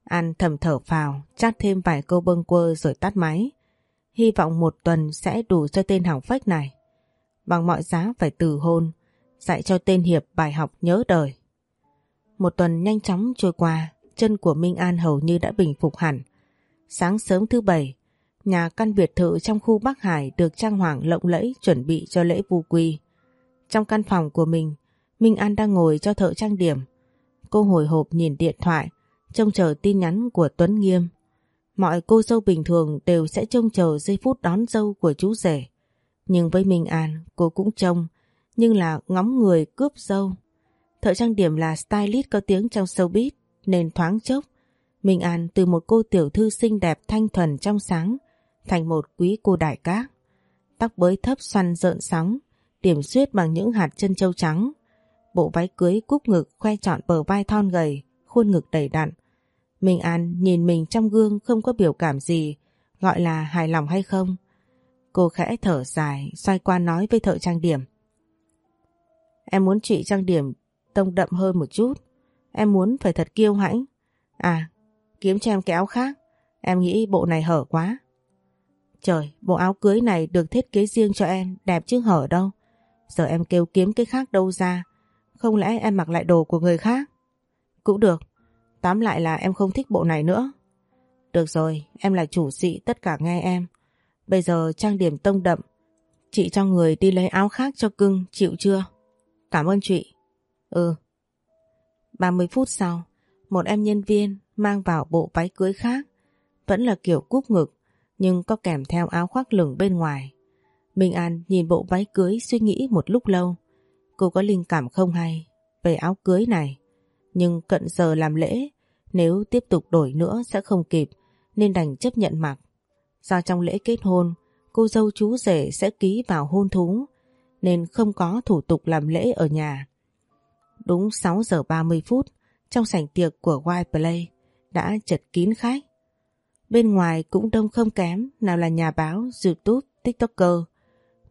An thầm thở phào, chát thêm vài câu bâng quơ rồi tắt máy. Hy vọng một tuần sẽ đủ cho tên hỏng phách này. Bằng mọi giá phải từ hôn, dạy cho tên Hiệp bài học nhớ đời. Một tuần nhanh chóng trôi qua, chân của Minh An hầu như đã bình phục hẳn. Sáng sớm thứ bảy, nhà căn biệt thự trong khu Bắc Hải được trang hoàng lộng lẫy chuẩn bị cho lễ vu quy. Trong căn phòng của mình, Minh An đang ngồi cho thợ trang điểm. Cô hồi hộp nhìn điện thoại, trông chờ tin nhắn của Tuấn Nghiêm. Mọi cô dâu bình thường đều sẽ trông chờ giây phút đón dâu của chú rể. Nhưng với Minh An, cô cũng trông, nhưng là ngóng người cướp dâu. Thợ trang điểm là stylist có tiếng trong showbiz nên thoáng chốc. Minh An từ một cô tiểu thư xinh đẹp thanh thuần trong sáng thành một quý cô đại cát. Tóc bới thấp xoăn rợn sóng, điểm xuyết bằng những hạt chân châu trắng. Bộ váy cưới cúp ngực khoe trọn bờ vai thon gầy, khuôn ngực đầy đặn. Minh An nhìn mình trong gương không có biểu cảm gì, gọi là hài lòng hay không. Cô khẽ thở dài, xoay qua nói với thợ trang điểm. Em muốn chị trang điểm tông đậm hơn một chút. Em muốn phải thật kiêu hãnh. À, kiếm cho em cái áo khác. Em nghĩ bộ này hở quá. Trời, bộ áo cưới này được thiết kế riêng cho em, đẹp chứ hở đâu. Giờ em kêu kiếm cái khác đâu ra. Không lẽ em mặc lại đồ của người khác? Cũng được. Tóm lại là em không thích bộ này nữa. Được rồi, em là chủ sĩ tất cả nghe em. Bây giờ trang điểm tông đậm. Chị cho người đi lấy áo khác cho cưng, chịu chưa? Cảm ơn chị. Ừ. 30 phút sau, một em nhân viên mang vào bộ váy cưới khác. Vẫn là kiểu cúp ngực, nhưng có kèm theo áo khoác lửng bên ngoài. Minh An nhìn bộ váy cưới suy nghĩ một lúc lâu. Cô có linh cảm không hay về áo cưới này. Nhưng cận giờ làm lễ, nếu tiếp tục đổi nữa sẽ không kịp, nên đành chấp nhận mặc. Do trong lễ kết hôn, cô dâu chú rể sẽ ký vào hôn thú, nên không có thủ tục làm lễ ở nhà. Đúng 6 giờ 30 phút, trong sảnh tiệc của White Play đã chật kín khách. Bên ngoài cũng đông không kém, nào là nhà báo, youtube, tiktoker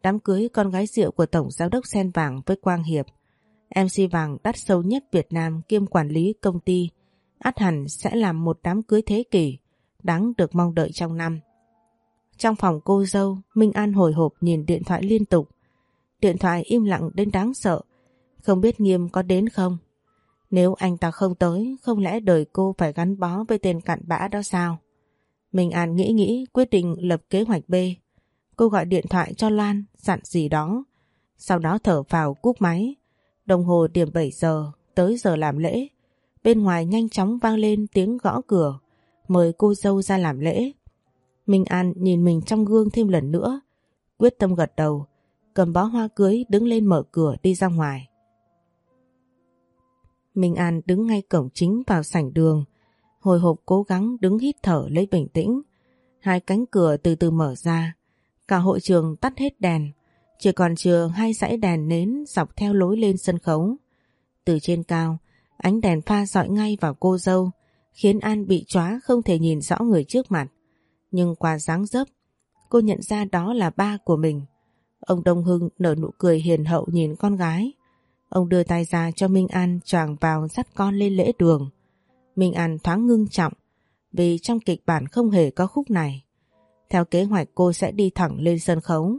đám cưới con gái rượu của Tổng Giám đốc Sen Vàng với Quang Hiệp. MC Vàng đắt sâu nhất Việt Nam kiêm quản lý công ty, át hẳn sẽ làm một đám cưới thế kỷ, đáng được mong đợi trong năm. Trong phòng cô dâu, Minh An hồi hộp nhìn điện thoại liên tục. Điện thoại im lặng đến đáng sợ, không biết Nghiêm có đến không? Nếu anh ta không tới, không lẽ đời cô phải gắn bó với tên cặn bã đó sao? Minh An nghĩ nghĩ quyết định lập kế hoạch B. Cô gọi điện thoại cho Loan dặn gì đó. Sau đó thở vào cúp máy. Đồng hồ điểm 7 giờ, tới giờ làm lễ. Bên ngoài nhanh chóng vang lên tiếng gõ cửa. Mời cô dâu ra làm lễ. Minh An nhìn mình trong gương thêm lần nữa. Quyết tâm gật đầu. Cầm bó hoa cưới đứng lên mở cửa đi ra ngoài. Minh An đứng ngay cổng chính vào sảnh đường. Hồi hộp cố gắng đứng hít thở lấy bình tĩnh. Hai cánh cửa từ từ mở ra. Cả hội trường tắt hết đèn. Chỉ còn chừa hai dãy đèn nến dọc theo lối lên sân khấu. Từ trên cao, ánh đèn pha dọi ngay vào cô dâu, khiến An bị chóa không thể nhìn rõ người trước mặt. Nhưng qua dáng dấp, cô nhận ra đó là ba của mình. Ông Đông Hưng nở nụ cười hiền hậu nhìn con gái. Ông đưa tay ra cho Minh An choàng vào dắt con lên lễ đường. Minh An thoáng ngưng trọng vì trong kịch bản không hề có khúc này. Theo kế hoạch cô sẽ đi thẳng lên sân khấu.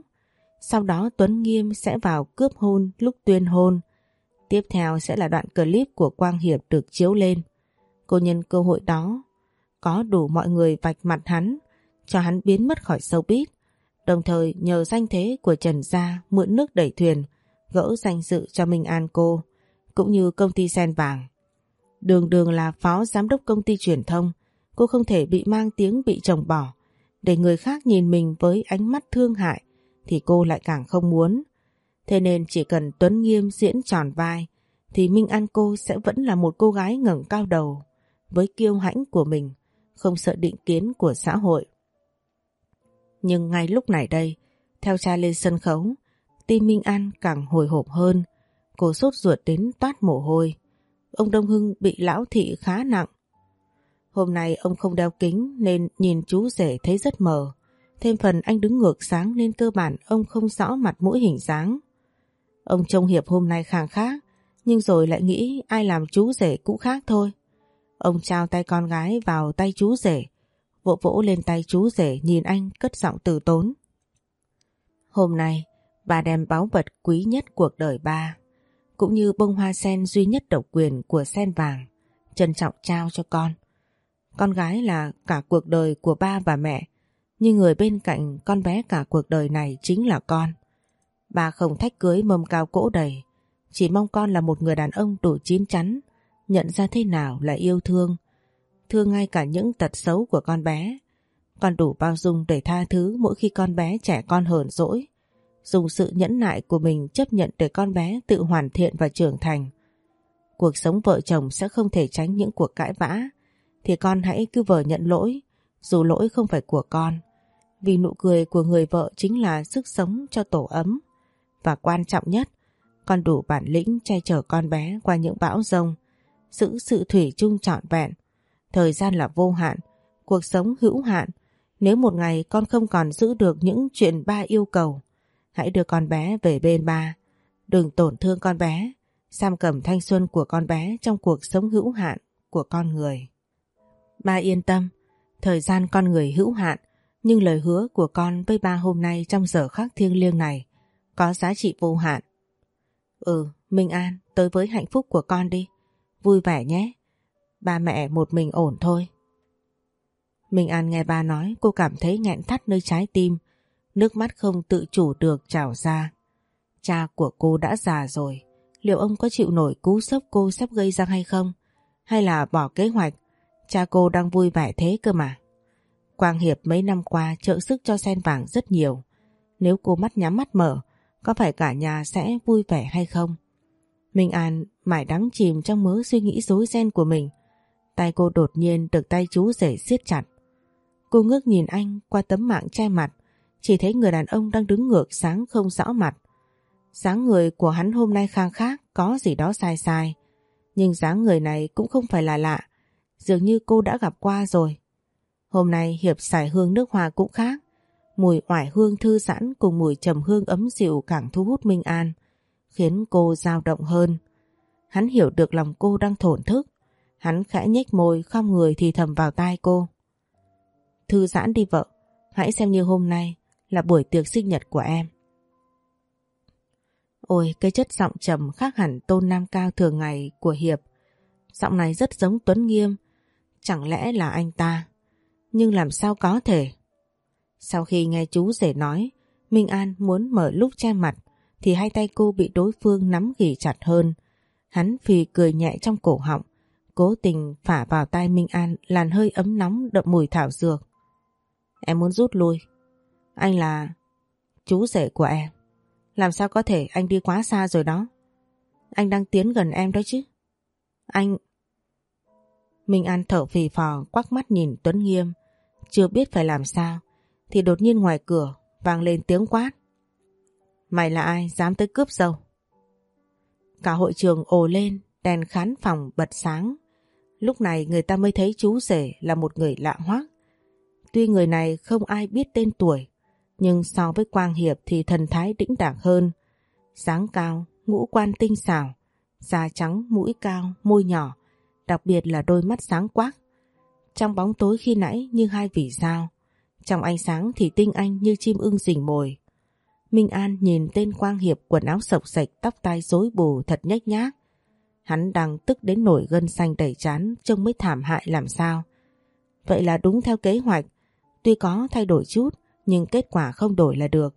Sau đó Tuấn Nghiêm sẽ vào cướp hôn lúc tuyên hôn. Tiếp theo sẽ là đoạn clip của Quang Hiệp được chiếu lên. Cô nhân cơ hội đó có đủ mọi người vạch mặt hắn, cho hắn biến mất khỏi showbiz. Đồng thời nhờ danh thế của Trần Gia mượn nước đẩy thuyền, gỡ danh dự cho Minh An cô, cũng như công ty sen vàng. Đường đường là phó giám đốc công ty truyền thông, cô không thể bị mang tiếng bị chồng bỏ để người khác nhìn mình với ánh mắt thương hại thì cô lại càng không muốn. Thế nên chỉ cần Tuấn Nghiêm diễn tròn vai thì Minh An cô sẽ vẫn là một cô gái ngẩng cao đầu với kiêu hãnh của mình, không sợ định kiến của xã hội. Nhưng ngay lúc này đây, theo cha lên sân khấu, tim Minh An càng hồi hộp hơn, cô sốt ruột đến toát mồ hôi. Ông Đông Hưng bị lão thị khá nặng. Hôm nay ông không đeo kính nên nhìn chú rể thấy rất mờ. Thêm phần anh đứng ngược sáng nên cơ bản ông không rõ mặt mũi hình dáng. Ông trông Hiệp hôm nay khàng khác, nhưng rồi lại nghĩ ai làm chú rể cũng khác thôi. Ông trao tay con gái vào tay chú rể, vỗ vỗ lên tay chú rể nhìn anh cất giọng từ tốn. Hôm nay, bà đem báu vật quý nhất cuộc đời ba, cũng như bông hoa sen duy nhất độc quyền của sen vàng, trân trọng trao cho con. Con gái là cả cuộc đời của ba và mẹ, nhưng người bên cạnh con bé cả cuộc đời này chính là con. Ba không thách cưới mâm cao cỗ đầy, chỉ mong con là một người đàn ông đủ chín chắn, nhận ra thế nào là yêu thương, thương ngay cả những tật xấu của con bé. Con đủ bao dung để tha thứ mỗi khi con bé trẻ con hờn dỗi, dùng sự nhẫn nại của mình chấp nhận để con bé tự hoàn thiện và trưởng thành. Cuộc sống vợ chồng sẽ không thể tránh những cuộc cãi vã, thì con hãy cứ vờ nhận lỗi, dù lỗi không phải của con. Vì nụ cười của người vợ chính là sức sống cho tổ ấm. Và quan trọng nhất, con đủ bản lĩnh che chở con bé qua những bão rông, giữ sự thủy chung trọn vẹn. Thời gian là vô hạn, cuộc sống hữu hạn. Nếu một ngày con không còn giữ được những chuyện ba yêu cầu, hãy đưa con bé về bên ba. Đừng tổn thương con bé, giam cầm thanh xuân của con bé trong cuộc sống hữu hạn của con người. Ba yên tâm, thời gian con người hữu hạn, nhưng lời hứa của con với ba hôm nay trong giờ khắc thiêng liêng này có giá trị vô hạn. Ừ, Minh An, tới với hạnh phúc của con đi. Vui vẻ nhé. Ba mẹ một mình ổn thôi. Minh An nghe ba nói cô cảm thấy nghẹn thắt nơi trái tim. Nước mắt không tự chủ được trào ra. Cha của cô đã già rồi. Liệu ông có chịu nổi cú sốc cô sắp gây ra hay không? Hay là bỏ kế hoạch? Cha cô đang vui vẻ thế cơ mà. Quang Hiệp mấy năm qua trợ sức cho sen vàng rất nhiều. Nếu cô mắt nhắm mắt mở, có phải cả nhà sẽ vui vẻ hay không? Minh An mãi đắm chìm trong mớ suy nghĩ rối ren của mình. Tay cô đột nhiên được tay chú rể siết chặt. Cô ngước nhìn anh qua tấm mạng che mặt, chỉ thấy người đàn ông đang đứng ngược sáng không rõ mặt. dáng người của hắn hôm nay khang khác, có gì đó sai sai. Nhưng dáng người này cũng không phải là lạ, dường như cô đã gặp qua rồi. Hôm nay Hiệp xài hương nước hoa cũng khác, Mùi oải hương thư giãn cùng mùi trầm hương ấm dịu càng thu hút Minh An, khiến cô dao động hơn. Hắn hiểu được lòng cô đang thổn thức. Hắn khẽ nhếch môi không người thì thầm vào tai cô. Thư giãn đi vợ, hãy xem như hôm nay là buổi tiệc sinh nhật của em. Ôi cái chất giọng trầm khác hẳn tôn nam cao thường ngày của Hiệp. Giọng này rất giống Tuấn Nghiêm. Chẳng lẽ là anh ta? Nhưng làm sao có thể? Sau khi nghe chú rể nói, Minh An muốn mở lúc che mặt thì hai tay cô bị đối phương nắm ghì chặt hơn. Hắn phì cười nhẹ trong cổ họng, cố tình phả vào tay Minh An làn hơi ấm nóng đậm mùi thảo dược. Em muốn rút lui. Anh là chú rể của em. Làm sao có thể anh đi quá xa rồi đó. Anh đang tiến gần em đó chứ. Anh... Minh An thở phì phò quắc mắt nhìn Tuấn Nghiêm. Chưa biết phải làm sao. Thì đột nhiên ngoài cửa vang lên tiếng quát. Mày là ai dám tới cướp dâu? Cả hội trường ồ lên, đèn khán phòng bật sáng. Lúc này người ta mới thấy chú rể là một người lạ hoắc. Tuy người này không ai biết tên tuổi, nhưng so với Quang Hiệp thì thần thái đĩnh đạc hơn. Sáng cao, ngũ quan tinh xảo, da trắng, mũi cao, môi nhỏ, đặc biệt là đôi mắt sáng quắc. Trong bóng tối khi nãy như hai vì sao, trong ánh sáng thì tinh anh như chim ưng rình mồi. Minh An nhìn tên Quang Hiệp quần áo sộc sạch tóc tai rối bù thật nhếch nhác. Hắn đang tức đến nổi gân xanh đầy chán trông mới thảm hại làm sao. Vậy là đúng theo kế hoạch, tuy có thay đổi chút nhưng kết quả không đổi là được.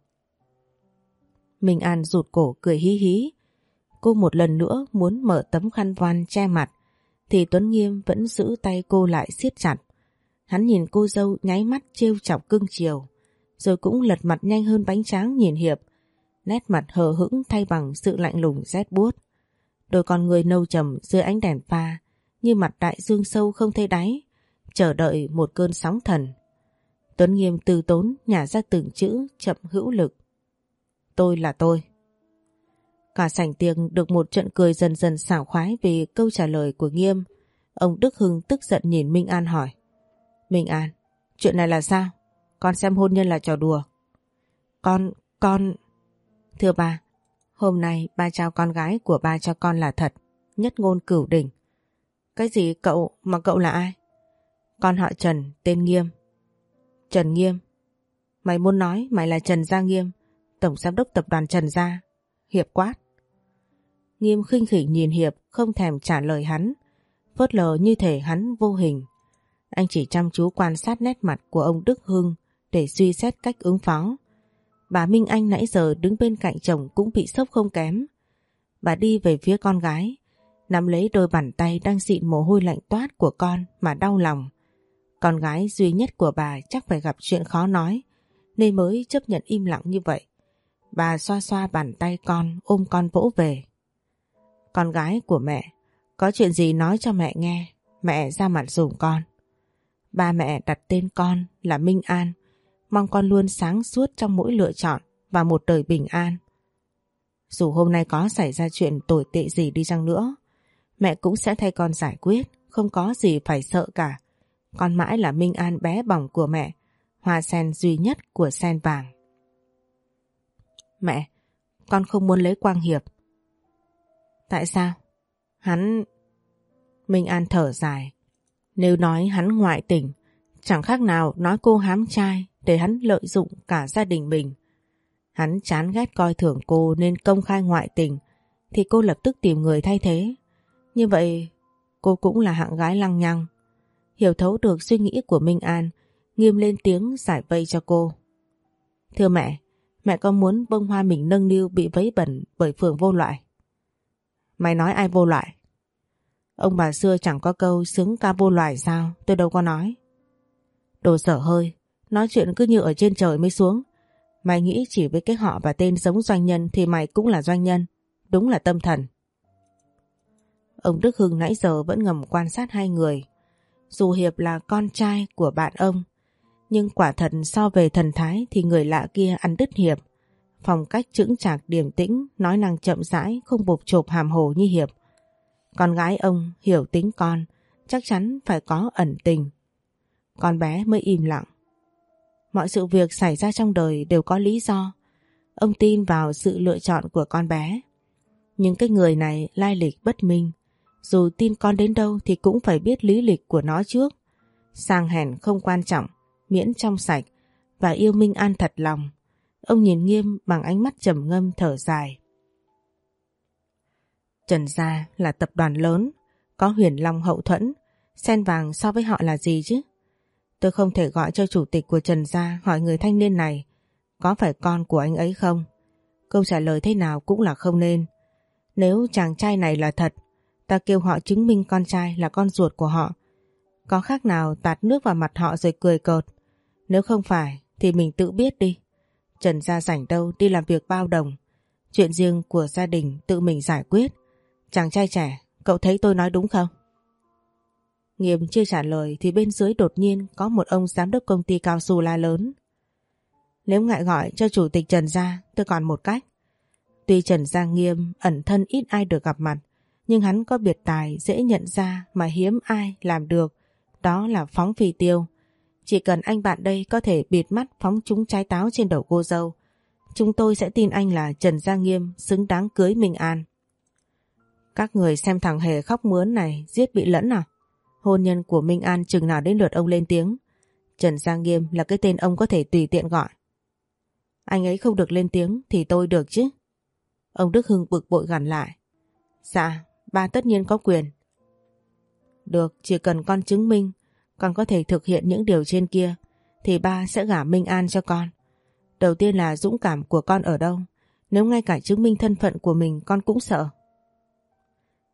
Minh An rụt cổ cười hí hí. Cô một lần nữa muốn mở tấm khăn voan che mặt thì Tuấn Nghiêm vẫn giữ tay cô lại siết chặt. Hắn nhìn cô dâu nháy mắt trêu chọc cưng chiều, rồi cũng lật mặt nhanh hơn bánh tráng nhìn Hiệp. Nét mặt hờ hững thay bằng sự lạnh lùng rét buốt. Đôi con người nâu trầm dưới ánh đèn pha, như mặt đại dương sâu không thấy đáy, chờ đợi một cơn sóng thần. Tuấn Nghiêm từ tốn nhả ra từng chữ chậm hữu lực. Tôi là tôi. Cả sảnh tiệc được một trận cười dần dần xảo khoái vì câu trả lời của Nghiêm. Ông Đức Hưng tức giận nhìn Minh An hỏi. Minh An, chuyện này là sao? Con xem hôn nhân là trò đùa. Con, con... Thưa ba, hôm nay ba trao con gái của ba cho con là thật, nhất ngôn cửu đỉnh. Cái gì cậu, mà cậu là ai? Con họ Trần, tên Nghiêm. Trần Nghiêm. Mày muốn nói mày là Trần Gia Nghiêm, Tổng Giám đốc Tập đoàn Trần Gia. Hiệp quát. Nghiêm khinh khỉnh nhìn Hiệp không thèm trả lời hắn, phớt lờ như thể hắn vô hình. Anh chỉ chăm chú quan sát nét mặt của ông Đức Hưng để suy xét cách ứng phó. Bà Minh Anh nãy giờ đứng bên cạnh chồng cũng bị sốc không kém. Bà đi về phía con gái, nắm lấy đôi bàn tay đang xịn mồ hôi lạnh toát của con mà đau lòng. Con gái duy nhất của bà chắc phải gặp chuyện khó nói, nên mới chấp nhận im lặng như vậy. Bà xoa xoa bàn tay con, ôm con vỗ về. Con gái của mẹ, có chuyện gì nói cho mẹ nghe, mẹ ra mặt dùm con. Ba mẹ đặt tên con là Minh An, mong con luôn sáng suốt trong mỗi lựa chọn và một đời bình an. Dù hôm nay có xảy ra chuyện tồi tệ gì đi chăng nữa, mẹ cũng sẽ thay con giải quyết, không có gì phải sợ cả. Con mãi là Minh An bé bỏng của mẹ, hoa sen duy nhất của sen vàng. Mẹ, con không muốn lấy Quang Hiệp. Tại sao? Hắn... Minh An thở dài. Nếu nói hắn ngoại tình, chẳng khác nào nói cô hám trai để hắn lợi dụng cả gia đình mình. Hắn chán ghét coi thường cô nên công khai ngoại tình thì cô lập tức tìm người thay thế. Như vậy cô cũng là hạng gái lăng nhăng. Hiểu thấu được suy nghĩ của Minh An nghiêm lên tiếng giải vây cho cô. Thưa mẹ, mẹ có muốn bông hoa mình nâng niu bị vấy bẩn bởi phường vô loại? Mày nói ai vô loại? Ông bà xưa chẳng có câu xứng ca vô loại sao, tôi đâu có nói. Đồ sở hơi, Nói chuyện cứ như ở trên trời mới xuống. Mày nghĩ chỉ với cái họ và tên giống doanh nhân thì mày cũng là doanh nhân. Đúng là tâm thần. Ông Đức Hưng nãy giờ vẫn ngầm quan sát hai người. Dù Hiệp là con trai của bạn ông, nhưng quả thật so về thần thái thì người lạ kia ăn đứt Hiệp. Phong cách chững chạc điềm tĩnh, nói năng chậm rãi, không bột chộp hàm hồ như Hiệp. Con gái ông hiểu tính con, chắc chắn phải có ẩn tình. Con bé mới im lặng. Mọi sự việc xảy ra trong đời đều có lý do. Ông tin vào sự lựa chọn của con bé. Nhưng cái người này lai lịch bất minh. Dù tin con đến đâu thì cũng phải biết lý lịch của nó trước. Sang hèn không quan trọng, miễn trong sạch và yêu Minh An thật lòng. Ông nhìn nghiêm bằng ánh mắt trầm ngâm thở dài. Trần Gia là tập đoàn lớn, có huyền long hậu thuẫn, sen vàng so với họ là gì chứ? Tôi không thể gọi cho chủ tịch của Trần Gia hỏi người thanh niên này có phải con của anh ấy không? Câu trả lời thế nào cũng là không nên. Nếu chàng trai này là thật, ta kêu họ chứng minh con trai là con ruột của họ. Có khác nào tạt nước vào mặt họ rồi cười cợt. Nếu không phải thì mình tự biết đi. Trần Gia rảnh đâu đi làm việc bao đồng. Chuyện riêng của gia đình tự mình giải quyết. Chàng trai trẻ, cậu thấy tôi nói đúng không? Nghiêm chưa trả lời thì bên dưới đột nhiên có một ông giám đốc công ty cao su la lớn. Nếu ngại gọi cho chủ tịch Trần Gia, tôi còn một cách. Tuy Trần Gia Nghiêm ẩn thân ít ai được gặp mặt, nhưng hắn có biệt tài dễ nhận ra mà hiếm ai làm được, đó là phóng phi tiêu. Chỉ cần anh bạn đây có thể bịt mắt phóng chúng trái táo trên đầu cô dâu, chúng tôi sẽ tin anh là Trần Gia Nghiêm xứng đáng cưới Minh An. Các người xem thằng hề khóc mướn này giết bị lẫn à? Hôn nhân của Minh An chừng nào đến lượt ông lên tiếng. Trần Gia Nghiêm là cái tên ông có thể tùy tiện gọi. Anh ấy không được lên tiếng thì tôi được chứ. Ông Đức Hưng bực bội gằn lại. Dạ, ba tất nhiên có quyền. Được, chỉ cần con chứng minh con có thể thực hiện những điều trên kia, thì ba sẽ gả Minh An cho con. Đầu tiên là dũng cảm của con ở đâu nếu ngay cả chứng minh thân phận của mình, con cũng sợ.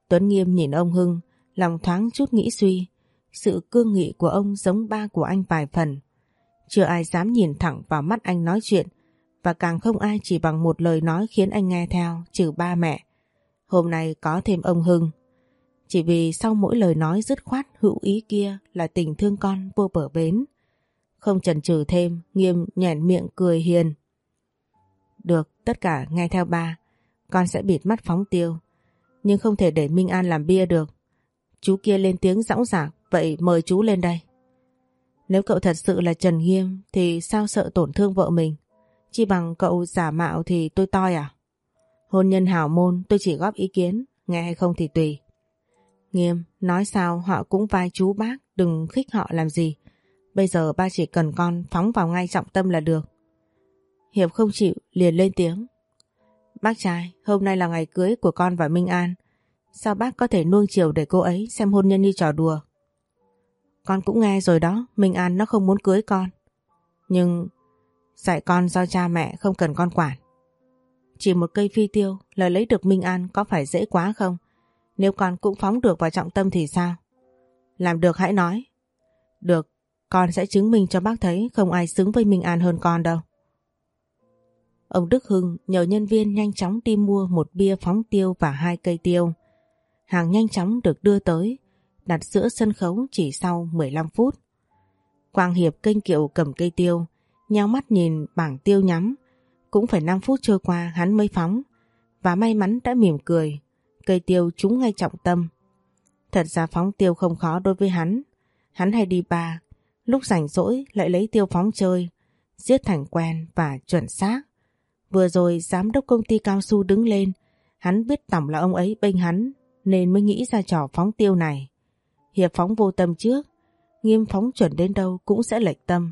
Tuấn Nghiêm nhìn ông Hưng, lòng thoáng chút nghĩ suy sự cương nghị của ông giống ba của anh vài phần. Chưa ai dám nhìn thẳng vào mắt anh nói chuyện, và càng không ai chỉ bằng một lời nói khiến anh nghe theo, trừ ba mẹ. Hôm nay có thêm ông Hưng. Chỉ vì sau mỗi lời nói dứt khoát hữu ý kia là tình thương con vô bờ bến. Không chần chừ thêm, nghiêm nhẹn miệng cười hiền. Được, tất cả nghe theo ba. Con sẽ bịt mắt phóng tiêu. Nhưng không thể để Minh An làm bia được. Chú kia lên tiếng dõng dạc, vậy mời chú lên đây. Nếu cậu thật sự là Trần Nghiêm thì sao sợ tổn thương vợ mình? Chỉ bằng cậu giả mạo thì tôi toi à? Hôn nhân hảo môn tôi chỉ góp ý kiến, nghe hay không thì tùy. Nghiêm, nói sao họ cũng vai chú bác, đừng khích họ làm gì. Bây giờ ba chỉ cần con phóng vào ngay trọng tâm là được. Hiệp không chịu, liền lên tiếng. Bác trai, hôm nay là ngày cưới của con và Minh An. Sao bác có thể nuông chiều để cô ấy xem hôn nhân như trò đùa? Con cũng nghe rồi đó, Minh An nó không muốn cưới con. Nhưng dạy con do cha mẹ không cần con quản. Chỉ một cây phi tiêu là lấy được Minh An có phải dễ quá không? Nếu con cũng phóng được vào trọng tâm thì sao? Làm được hãy nói. Được, con sẽ chứng minh cho bác thấy không ai xứng với Minh An hơn con đâu. Ông Đức Hưng nhờ nhân viên nhanh chóng đi mua một bia phóng tiêu và hai cây tiêu. Hàng nhanh chóng được đưa tới, đặt giữa sân khấu chỉ sau 15 phút. Quang Hiệp kênh kiệu cầm cây tiêu, nhau mắt nhìn bảng tiêu nhắm. Cũng phải 5 phút trôi qua hắn mới phóng, và may mắn đã mỉm cười cây tiêu trúng ngay trọng tâm. Thật ra phóng tiêu không khó đối với hắn. Hắn hay đi ba, lúc rảnh rỗi lại lấy tiêu phóng chơi, giết thành quen và chuẩn xác. Vừa rồi giám đốc công ty cao su đứng lên, hắn biết tổng là ông ấy bênh hắn nên mới nghĩ ra trò phóng tiêu này. Hiệp phóng vô tâm trước, nghiêm phóng chuẩn đến đâu cũng sẽ lệch tâm,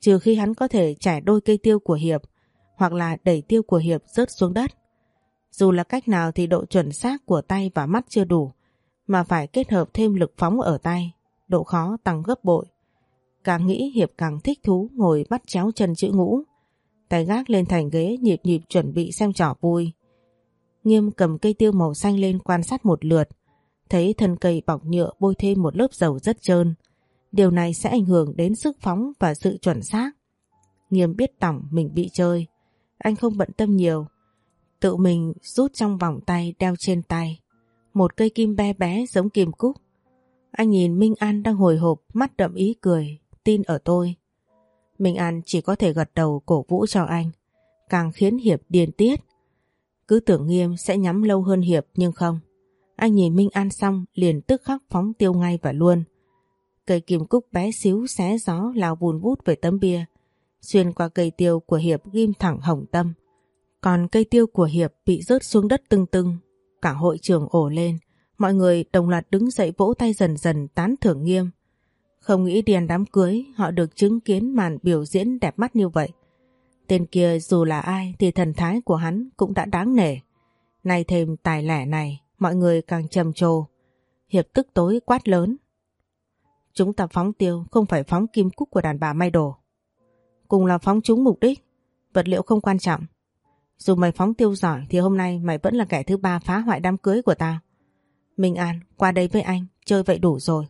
trừ khi hắn có thể trải đôi cây tiêu của Hiệp hoặc là đẩy tiêu của Hiệp rớt xuống đất. Dù là cách nào thì độ chuẩn xác của tay và mắt chưa đủ, mà phải kết hợp thêm lực phóng ở tay, độ khó tăng gấp bội. Càng nghĩ Hiệp càng thích thú ngồi bắt chéo chân chữ ngũ, tay gác lên thành ghế nhịp nhịp chuẩn bị xem trò vui. Nghiêm cầm cây tiêu màu xanh lên quan sát một lượt, thấy thân cây bọc nhựa bôi thêm một lớp dầu rất trơn. Điều này sẽ ảnh hưởng đến sức phóng và sự chuẩn xác. Nghiêm biết tổng mình bị chơi. Anh không bận tâm nhiều, Tự mình rút trong vòng tay đeo trên tay. Một cây kim bé bé giống kim cúc. Anh nhìn Minh An đang hồi hộp, mắt đậm ý cười, tin ở tôi. Minh An chỉ có thể gật đầu cổ vũ cho anh, càng khiến Hiệp điên tiết. Cứ tưởng nghiêm sẽ nhắm lâu hơn Hiệp nhưng không. Anh nhìn Minh An xong liền tức khắc phóng tiêu ngay và luôn. Cây kim cúc bé xíu xé gió lao vùn vút về tấm bia. Xuyên qua cây tiêu của Hiệp ghim thẳng hồng tâm. Còn cây tiêu của Hiệp bị rớt xuống đất tưng tưng. Cả hội trường ổ lên. Mọi người đồng loạt đứng dậy vỗ tay dần dần tán thưởng nghiêm. Không nghĩ điền đám cưới họ được chứng kiến màn biểu diễn đẹp mắt như vậy. Tên kia dù là ai thì thần thái của hắn cũng đã đáng nể. Nay thêm tài lẻ này, mọi người càng trầm trồ. Hiệp tức tối quát lớn. Chúng ta phóng tiêu không phải phóng kim cúc của đàn bà may đồ. Cùng là phóng chúng mục đích, vật liệu không quan trọng. Dù mày phóng tiêu giỏi thì hôm nay mày vẫn là kẻ thứ ba phá hoại đám cưới của tao. Minh An, qua đây với anh, chơi vậy đủ rồi.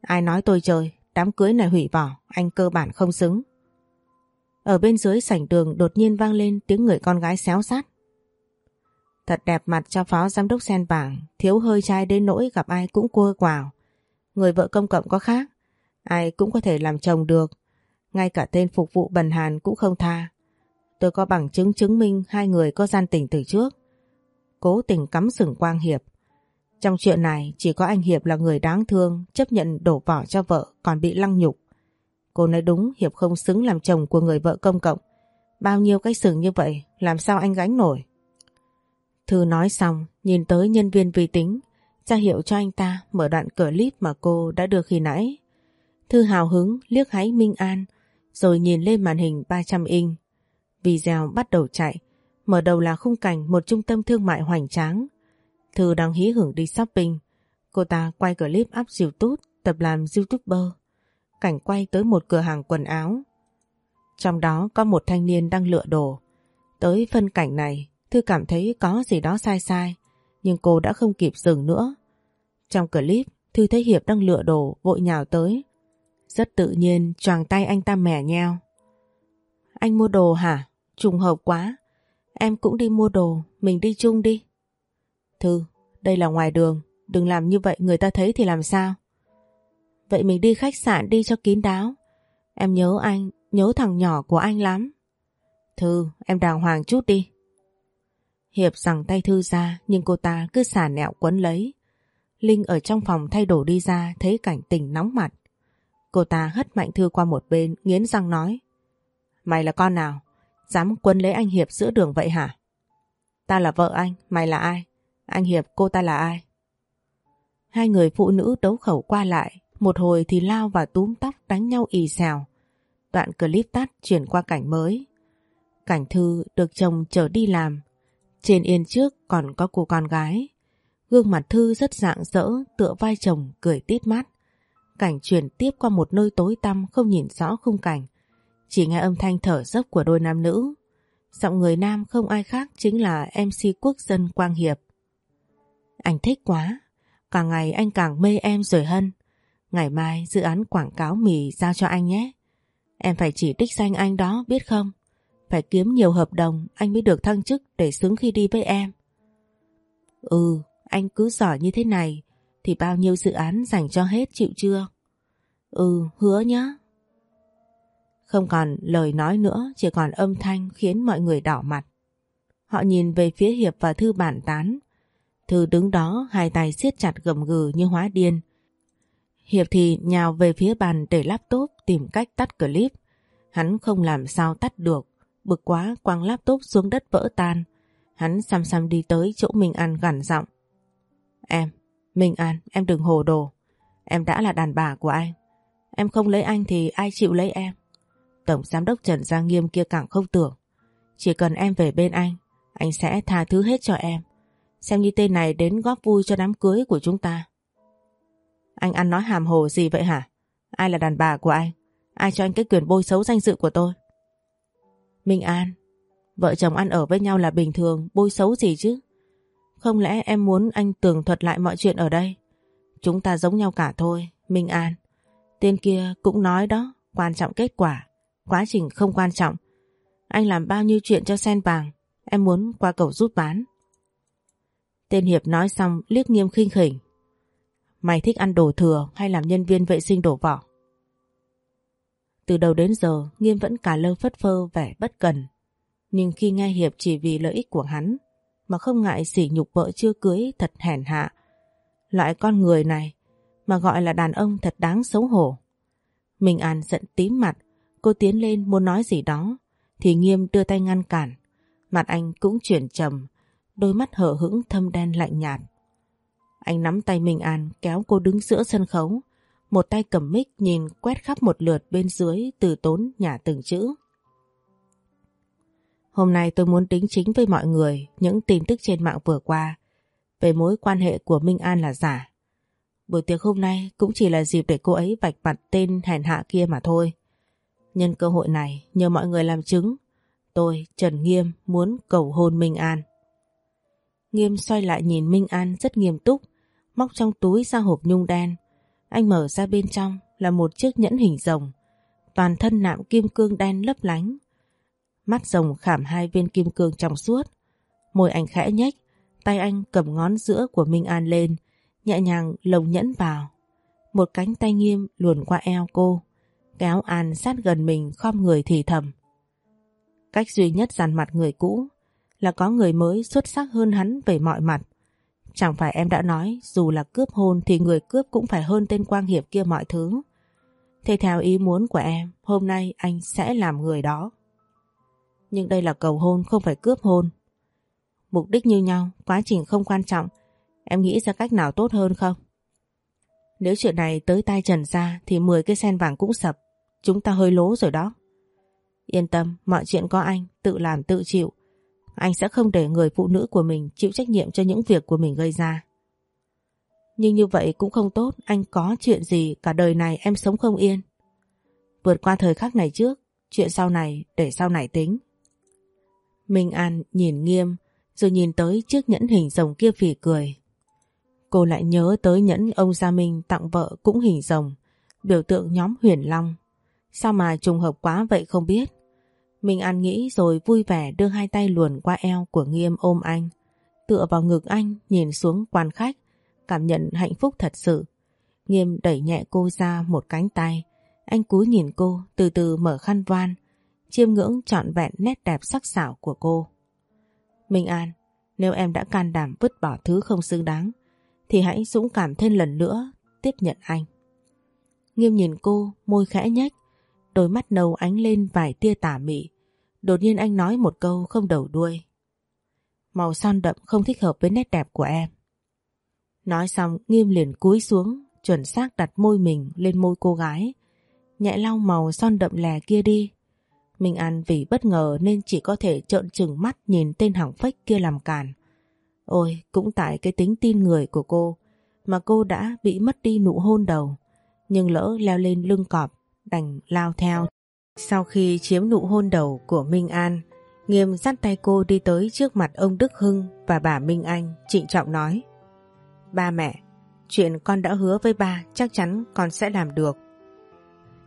Ai nói tôi chơi, đám cưới này hủy bỏ, anh cơ bản không xứng. Ở bên dưới sảnh đường đột nhiên vang lên tiếng người con gái xéo sát. Thật đẹp mặt cho phó giám đốc sen vàng, thiếu hơi trai đến nỗi gặp ai cũng cua quào. Người vợ công cộng có khác, ai cũng có thể làm chồng được. Ngay cả tên phục vụ bần hàn cũng không tha. Tôi có bằng chứng chứng minh hai người có gian tình từ trước. Cố tình cắm sừng Quang Hiệp. Trong chuyện này, chỉ có anh Hiệp là người đáng thương, chấp nhận đổ vỏ cho vợ, còn bị lăng nhục. Cô nói đúng, Hiệp không xứng làm chồng của người vợ công cộng. Bao nhiêu cái sừng như vậy, làm sao anh gánh nổi. Thư nói xong, nhìn tới nhân viên vi tính ra hiệu cho anh ta, mở đoạn clip mà cô đã đưa khi nãy. Thư hào hứng, liếc háy Minh An, rồi nhìn lên màn hình 300 inch. Video bắt đầu chạy. Mở đầu là khung cảnh một trung tâm thương mại hoành tráng. Thư đang hí hưởng đi shopping. Cô ta quay clip up YouTube tập làm YouTuber. Cảnh quay tới một cửa hàng quần áo. Trong đó có một thanh niên đang lựa đồ. Tới phân cảnh này, Thư cảm thấy có gì đó sai sai, nhưng cô đã không kịp dừng nữa. Trong clip, Thư thấy Hiệp đang lựa đồ vội nhào tới. Rất tự nhiên choàng tay anh ta mẻ nheo. Anh mua đồ hả? Trùng hợp quá. Em cũng đi mua đồ, mình đi chung đi. Thư, đây là ngoài đường, đừng làm như vậy người ta thấy thì làm sao? Vậy mình đi khách sạn đi cho kín đáo. Em nhớ anh, nhớ thằng nhỏ của anh lắm. Thư, em đàng hoàng chút đi. Hiệp rằng tay Thư ra nhưng cô ta cứ xả nẹo quấn lấy. Linh ở trong phòng thay đổi đi ra thấy cảnh tình nóng mặt. Cô ta hất mạnh Thư qua một bên nghiến răng nói Mày là con nào? Dám quân lấy anh Hiệp giữa đường vậy hả? Ta là vợ anh, mày là ai? Anh Hiệp cô ta là ai? Hai người phụ nữ đấu khẩu qua lại một hồi thì lao và túm tóc đánh nhau ì xèo. Đoạn clip tắt chuyển qua cảnh mới. Cảnh Thư được chồng chở đi làm trên yên trước còn có cô con gái. Gương mặt Thư rất dạng dỡ, tựa vai chồng, cười tít mắt. Cảnh chuyển tiếp qua một nơi tối tăm không nhìn rõ khung cảnh. Chỉ nghe âm thanh thở dốc của đôi nam nữ. Giọng người nam không ai khác chính là MC quốc dân Quang Hiệp. Anh thích quá. Càng ngày anh càng mê em rồi Hân. Ngày mai dự án quảng cáo mì giao cho anh nhé. Em phải chỉ đích danh anh đó biết không? Phải kiếm nhiều hợp đồng anh mới được thăng chức để xứng khi đi với em. Ừ, anh cứ giỏi như thế này thì bao nhiêu dự án dành cho hết chịu chưa? Ừ, hứa nhá. Không còn lời nói nữa, chỉ còn âm thanh khiến mọi người đỏ mặt. Họ nhìn về phía Hiệp và Thư bản tán. Thư đứng đó hai tay siết chặt gầm gừ như hóa điên. Hiệp thì nhào về phía bàn để laptop tìm cách tắt clip. Hắn không làm sao tắt được Bực quá quăng laptop xuống đất vỡ tan. Hắn xăm xăm đi tới chỗ Minh An gằn giọng. Em, Minh An, em đừng hồ đồ. Em đã là đàn bà của anh. Em không lấy anh thì ai chịu lấy em. Tổng giám đốc Trần Giang Nghiêm kia càng không tưởng. Chỉ cần em về bên anh, anh sẽ tha thứ hết cho em. Xem như tên này đến góp vui cho đám cưới của chúng ta. Anh ăn nói hàm hồ gì vậy hả? Ai là đàn bà của anh? Ai cho anh cái quyền bôi xấu danh dự của tôi? Minh An, vợ chồng ăn ở với nhau là bình thường, bôi xấu gì chứ? Không lẽ em muốn anh tường thuật lại mọi chuyện ở đây? Chúng ta giống nhau cả thôi, Minh An. Tên kia cũng nói đó, quan trọng kết quả, quá trình không quan trọng. Anh làm bao nhiêu chuyện cho sen vàng, em muốn qua cầu rút bán. Tên Hiệp nói xong liếc nghiêm khinh khỉnh. Mày thích ăn đồ thừa hay làm nhân viên vệ sinh đổ vỏ? Từ đầu đến giờ Nghiêm vẫn cả lơ phất phơ vẻ bất cần. Nhưng khi nghe Hiệp chỉ vì lợi ích của hắn mà không ngại sỉ nhục vợ chưa cưới thật hèn hạ. Loại con người này mà gọi là đàn ông thật đáng xấu hổ. Mình An giận tím mặt, cô tiến lên muốn nói gì đó, thì Nghiêm đưa tay ngăn cản. Mặt anh cũng chuyển trầm, đôi mắt hở hững thâm đen lạnh nhạt. Anh nắm tay Minh An kéo cô đứng giữa sân khấu, một tay cầm mic nhìn quét khắp một lượt bên dưới từ tốn nhả từng chữ. Hôm nay tôi muốn đính chính với mọi người những tin tức trên mạng vừa qua về mối quan hệ của Minh An là giả. Buổi tiệc hôm nay cũng chỉ là dịp để cô ấy vạch mặt tên hèn hạ kia mà thôi. Nhân cơ hội này, nhờ mọi người làm chứng, tôi, Trần Nghiêm, muốn cầu hôn Minh An. Nghiêm xoay lại nhìn Minh An rất nghiêm túc, móc trong túi ra hộp nhung đen. Anh mở ra bên trong là một chiếc nhẫn hình rồng, toàn thân nạm kim cương đen lấp lánh. Mắt rồng khảm hai viên kim cương trong suốt. Môi anh khẽ nhếch, tay anh cầm ngón giữa của Minh An lên, nhẹ nhàng lồng nhẫn vào. Một cánh tay nghiêm luồn qua eo cô, kéo An sát gần mình khom người thì thầm. Cách duy nhất dàn mặt người cũ là có người mới xuất sắc hơn hắn về mọi mặt. Chẳng phải em đã nói dù là cướp hôn thì người cướp cũng phải hơn tên Quang Hiệp kia mọi thứ. Thế theo ý muốn của em, hôm nay anh sẽ làm người đó. Nhưng đây là cầu hôn không phải cướp hôn. Mục đích như nhau, quá trình không quan trọng. Em nghĩ ra cách nào tốt hơn không? Nếu chuyện này tới tay Trần ra thì 10 cái sen vàng cũng sập. Chúng ta hơi lố rồi đó. Yên tâm, mọi chuyện có anh, tự làm tự chịu. Anh sẽ không để người phụ nữ của mình chịu trách nhiệm cho những việc của mình gây ra. Nhưng như vậy cũng không tốt, anh có chuyện gì cả đời này em sống không yên. Vượt qua thời khắc này trước, chuyện sau này để sau này tính. Minh An nhìn nghiêm, rồi nhìn tới chiếc nhẫn hình rồng kia phỉ cười. Cô lại nhớ tới nhẫn ông Gia Minh tặng vợ cũng hình rồng, biểu tượng nhóm huyền long. Sao mà trùng hợp quá vậy không biết. Minh An nghĩ rồi vui vẻ đưa hai tay luồn qua eo của Nghiêm ôm anh. Tựa vào ngực anh nhìn xuống quan khách, cảm nhận hạnh phúc thật sự. Nghiêm đẩy nhẹ cô ra một cánh tay. Anh cúi nhìn cô từ từ mở khăn voan, chiêm ngưỡng trọn vẹn nét đẹp sắc sảo của cô. Minh An, nếu em đã can đảm vứt bỏ thứ không xứng đáng, thì hãy dũng cảm thêm lần nữa tiếp nhận anh. Nghiêm nhìn cô, môi khẽ nhếch, đôi mắt nâu ánh lên vài tia tả mị. Đột nhiên anh nói một câu không đầu đuôi. Màu son đậm không thích hợp với nét đẹp của em. Nói xong nghiêm liền cúi xuống, chuẩn xác đặt môi mình lên môi cô gái. Nhẹ lau màu son đậm lè kia đi. Minh ăn vì bất ngờ nên chỉ có thể trợn trừng mắt nhìn tên hỏng phách kia làm càn. Ôi, cũng tại cái tính tin người của cô mà cô đã bị mất đi nụ hôn đầu. Nhưng lỡ leo lên lưng cọp, đành lao theo. Sau khi chiếm nụ hôn đầu của Minh An, Nghiêm dắt tay cô đi tới trước mặt ông Đức Hưng và bà Minh Anh trịnh trọng nói Ba mẹ, chuyện con đã hứa với ba chắc chắn con sẽ làm được.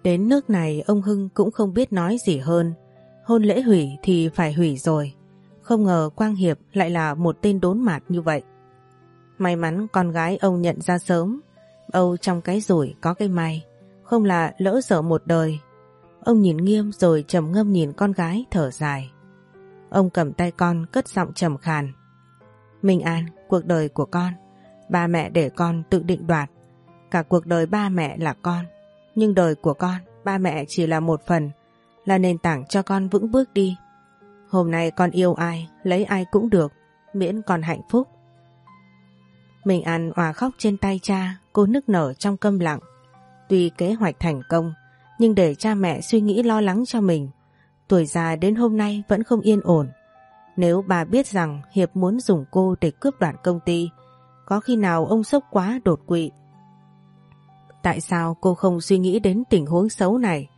Đến nước này ông Hưng cũng không biết nói gì hơn. Hôn lễ hủy thì phải hủy rồi. Không ngờ Quang Hiệp lại là một tên đốn mạt như vậy. May mắn con gái ông nhận ra sớm. Âu trong cái rủi có cái may. Không là lỡ sợ một đời. Ông nhìn nghiêm rồi trầm ngâm nhìn con gái thở dài. Ông cầm tay con cất giọng trầm khàn. Minh An, cuộc đời của con. Ba mẹ để con tự định đoạt. Cả cuộc đời ba mẹ là con. Nhưng đời của con, ba mẹ chỉ là một phần, là nền tảng cho con vững bước đi. Hôm nay con yêu ai, lấy ai cũng được, miễn con hạnh phúc. Mình ăn hòa khóc trên tay cha, cô nức nở trong câm lặng. Tuy kế hoạch thành công, nhưng để cha mẹ suy nghĩ lo lắng cho mình, tuổi già đến hôm nay vẫn không yên ổn. Nếu bà biết rằng Hiệp muốn dùng cô để cướp đoạt công ty, có khi nào ông sốc quá đột quỵ Tại sao cô không suy nghĩ đến tình huống xấu này?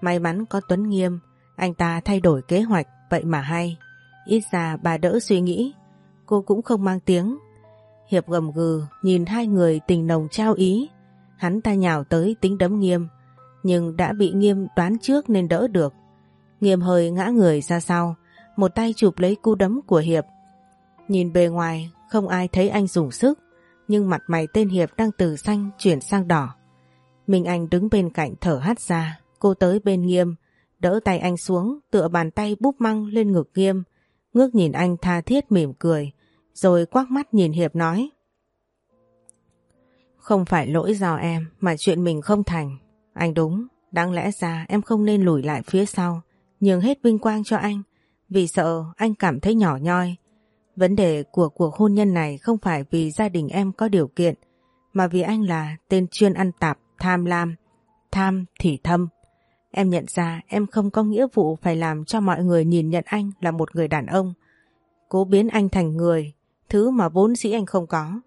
May mắn có Tuấn Nghiêm, anh ta thay đổi kế hoạch, vậy mà hay. Ít ra bà đỡ suy nghĩ, cô cũng không mang tiếng. Hiệp gầm gừ, nhìn hai người tình nồng trao ý. Hắn ta nhào tới tính đấm Nghiêm, nhưng đã bị Nghiêm đoán trước nên đỡ được. Nghiêm hơi ngã người ra sau, một tay chụp lấy cú đấm của Hiệp. Nhìn bề ngoài, không ai thấy anh dùng sức, nhưng mặt mày tên Hiệp đang từ xanh chuyển sang đỏ. Minh Anh đứng bên cạnh thở hắt ra, cô tới bên Nghiêm, đỡ tay anh xuống, tựa bàn tay búp măng lên ngực Nghiêm, ngước nhìn anh tha thiết mỉm cười, rồi quắc mắt nhìn Hiệp nói. Không phải lỗi do em, mà chuyện mình không thành. Anh đúng, Đáng lẽ ra em không nên lùi lại phía sau, nhường hết vinh quang cho anh, vì sợ anh cảm thấy nhỏ nhoi. Vấn đề của cuộc hôn nhân này không phải vì gia đình em có điều kiện, mà vì anh là tên chuyên ăn tạp, tham lam, tham thì thâm. Em nhận ra em không có nghĩa vụ phải làm cho mọi người nhìn nhận anh là một người đàn ông. Cố biến anh thành người, thứ mà vốn dĩ anh không có.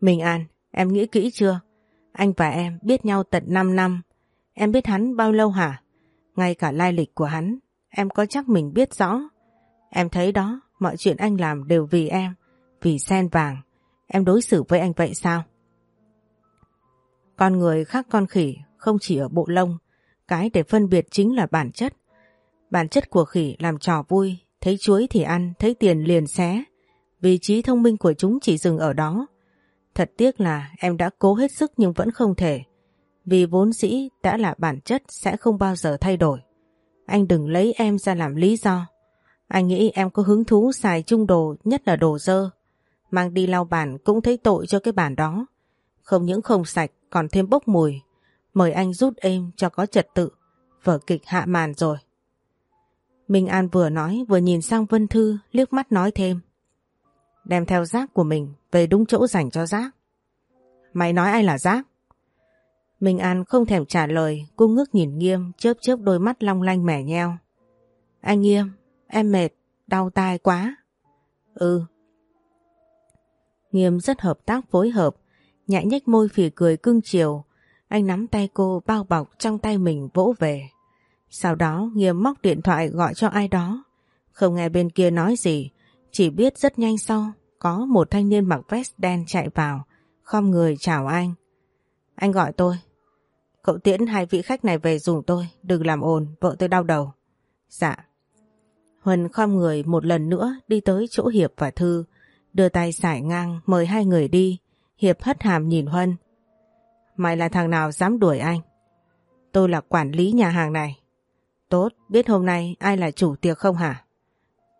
Minh An, em nghĩ kỹ chưa? Anh và em biết nhau tận 5 năm. Em biết hắn bao lâu hả? Ngay cả lai lịch của hắn, em có chắc mình biết rõ. Em thấy đó, mọi chuyện anh làm đều vì em, vì sen vàng. Em đối xử với anh vậy sao? Con người khác con khỉ không chỉ ở bộ lông, cái để phân biệt chính là bản chất. Bản chất của khỉ làm trò vui, thấy chuối thì ăn, thấy tiền liền xé. Vì trí thông minh của chúng chỉ dừng ở đó. Thật tiếc là em đã cố hết sức nhưng vẫn không thể. Vì vốn dĩ đã là bản chất sẽ không bao giờ thay đổi. Anh đừng lấy em ra làm lý do. Anh nghĩ em có hứng thú xài chung đồ nhất là đồ dơ. Mang đi lau bàn cũng thấy tội cho cái bàn đó. Không những không sạch còn thêm bốc mùi. Mời anh rút êm cho có trật tự. Vở kịch hạ màn rồi. Minh An vừa nói vừa nhìn sang Vân Thư liếc mắt nói thêm. Đem theo rác của mình về đúng chỗ dành cho rác. Mày nói ai là rác? Minh An không thèm trả lời, cô ngước nhìn Nghiêm chớp chớp đôi mắt long lanh mẻ nheo. Anh Nghiêm, em mệt, đau tai quá. Ừ. Nghiêm rất hợp tác phối hợp, nhạy nhách môi phỉ cười cưng chiều. Anh nắm tay cô bao bọc trong tay mình vỗ về. Sau đó Nghiêm móc điện thoại gọi cho ai đó. Không nghe bên kia nói gì, chỉ biết rất nhanh sau có một thanh niên mặc vest đen chạy vào, khom người chào anh. Anh gọi tôi. Cậu tiễn hai vị khách này về dùng tôi, đừng làm ồn, vợ tôi đau đầu. Dạ. Huân khom người một lần nữa đi tới chỗ Hiệp và Thư, đưa tay sải ngang mời hai người đi. Hiệp hất hàm nhìn Huân. Mày là thằng nào dám đuổi anh? Tôi là quản lý nhà hàng này. Tốt, biết hôm nay ai là chủ tiệc không hả?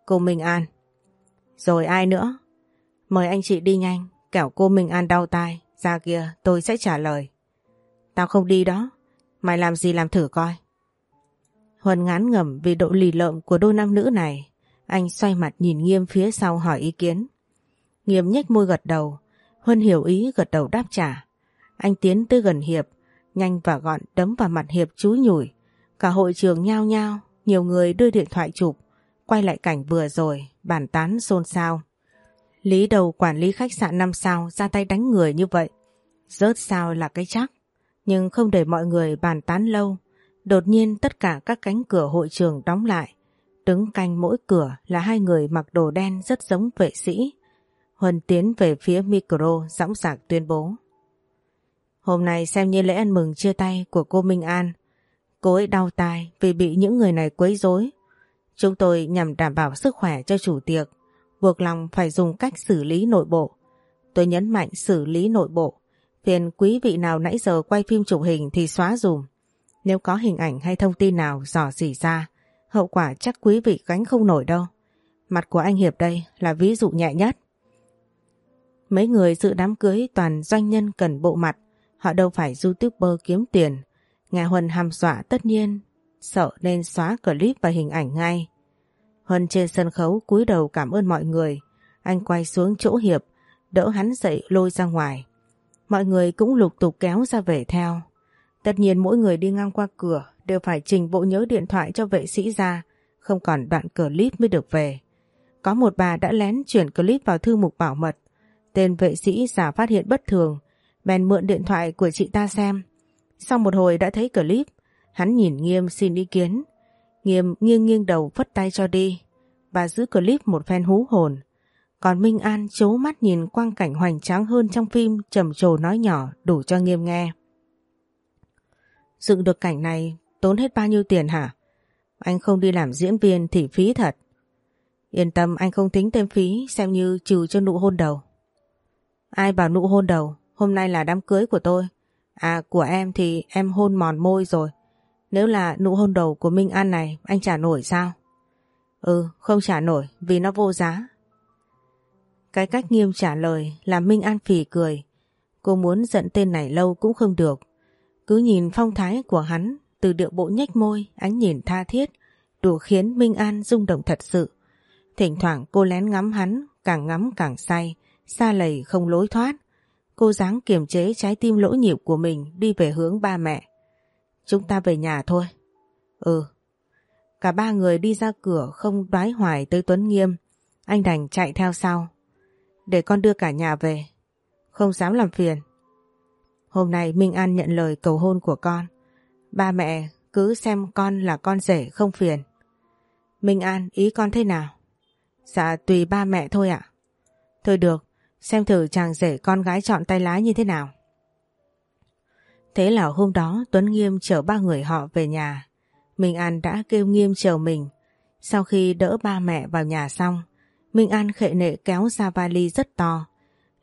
Cô Minh An. Rồi ai nữa? Mời anh chị đi nhanh, kẻo cô Minh An đau tai. Ra kia tôi sẽ trả lời. Tao không đi đó. Mày làm gì làm thử coi. Huân ngán ngẩm vì độ lì lợm của đôi nam nữ này. Anh xoay mặt nhìn Nghiêm phía sau hỏi ý kiến. Nghiêm nhếch môi gật đầu. Huân hiểu ý gật đầu đáp trả. Anh tiến tới gần Hiệp, nhanh và gọn đấm vào mặt Hiệp chúi nhủi. Cả hội trường nhao nhao, nhiều người đưa điện thoại chụp, quay lại cảnh vừa rồi, bàn tán xôn xao. Lý đầu quản lý khách sạn năm sao ra tay đánh người như vậy. Rớt sao là cái chắc. Nhưng không để mọi người bàn tán lâu. Đột nhiên tất cả các cánh cửa hội trường đóng lại. Đứng canh mỗi cửa là hai người mặc đồ đen rất giống vệ sĩ. Huân tiến về phía micro dõng dạc tuyên bố. Hôm nay xem như lễ ăn mừng chia tay của cô Minh An. Cô ấy đau tai vì bị những người này quấy rối. Chúng tôi nhằm đảm bảo sức khỏe cho chủ tiệc, buộc lòng phải dùng cách xử lý nội bộ. Tôi nhấn mạnh xử lý nội bộ. Phiền quý vị nào nãy giờ quay phim chụp hình thì xóa dùm. Nếu có hình ảnh hay thông tin nào dò dỉ ra, hậu quả chắc quý vị gánh không nổi đâu. Mặt của anh Hiệp đây là ví dụ nhẹ nhất. Mấy người dự đám cưới toàn doanh nhân cần bộ mặt, họ đâu phải youtuber kiếm tiền. Nghe Huân hàm dọa tất nhiên, sợ nên xóa clip và hình ảnh ngay. Huân trên sân khấu cúi đầu cảm ơn mọi người. Anh quay xuống chỗ Hiệp, đỡ hắn dậy lôi ra ngoài. Mọi người cũng lục tục kéo ra về theo. Tất nhiên mỗi người đi ngang qua cửa đều phải trình bộ nhớ điện thoại cho vệ sĩ ra, không còn đoạn clip mới được về. Có một bà đã lén chuyển clip vào thư mục bảo mật. Tên vệ sĩ giả phát hiện bất thường, bèn mượn điện thoại của chị ta xem. Sau một hồi đã thấy clip, hắn nhìn Nghiêm xin ý kiến. Nghiêm nghiêng nghiêng đầu phất tay cho đi và giữ clip một phen hú hồn. Còn Minh An chố mắt nhìn quang cảnh hoành tráng hơn trong phim trầm trồ nói nhỏ đủ cho Nghiêm nghe. Dựng được cảnh này tốn hết bao nhiêu tiền hả? Anh không đi làm diễn viên thì phí thật. Yên tâm anh không tính thêm phí xem như trừ cho nụ hôn đầu. Ai bảo nụ hôn đầu, hôm nay là đám cưới của tôi. À của em thì em hôn mòn môi rồi. Nếu là nụ hôn đầu của Minh An này anh trả nổi sao? Ừ không trả nổi vì nó vô giá. Cái cách nghiêm trả lời làm Minh An phì cười. Cô muốn giận tên này lâu cũng không được. Cứ nhìn phong thái của hắn, từ điệu bộ nhếch môi, ánh nhìn tha thiết, đủ khiến Minh An rung động thật sự. Thỉnh thoảng cô lén ngắm hắn, càng ngắm càng say, xa lầy không lối thoát. Cô dáng kiềm chế trái tim lỗ nhịp của mình đi về hướng ba mẹ. Chúng ta về nhà thôi. Ừ. Cả ba người đi ra cửa không đoái hoài tới Tuấn Nghiêm. Anh đành chạy theo sau. Để con đưa cả nhà về. Không dám làm phiền. Hôm nay Minh An nhận lời cầu hôn của con. Ba mẹ cứ xem con là con rể không phiền. Minh An ý con thế nào? Dạ tùy ba mẹ thôi ạ. Thôi được, xem thử chàng rể con gái chọn tay lái như thế nào. Thế là hôm đó Tuấn Nghiêm chở ba người họ về nhà. Minh An đã kêu Nghiêm chờ mình. Sau khi đỡ ba mẹ vào nhà xong, Minh An khệ nệ kéo ra vali rất to.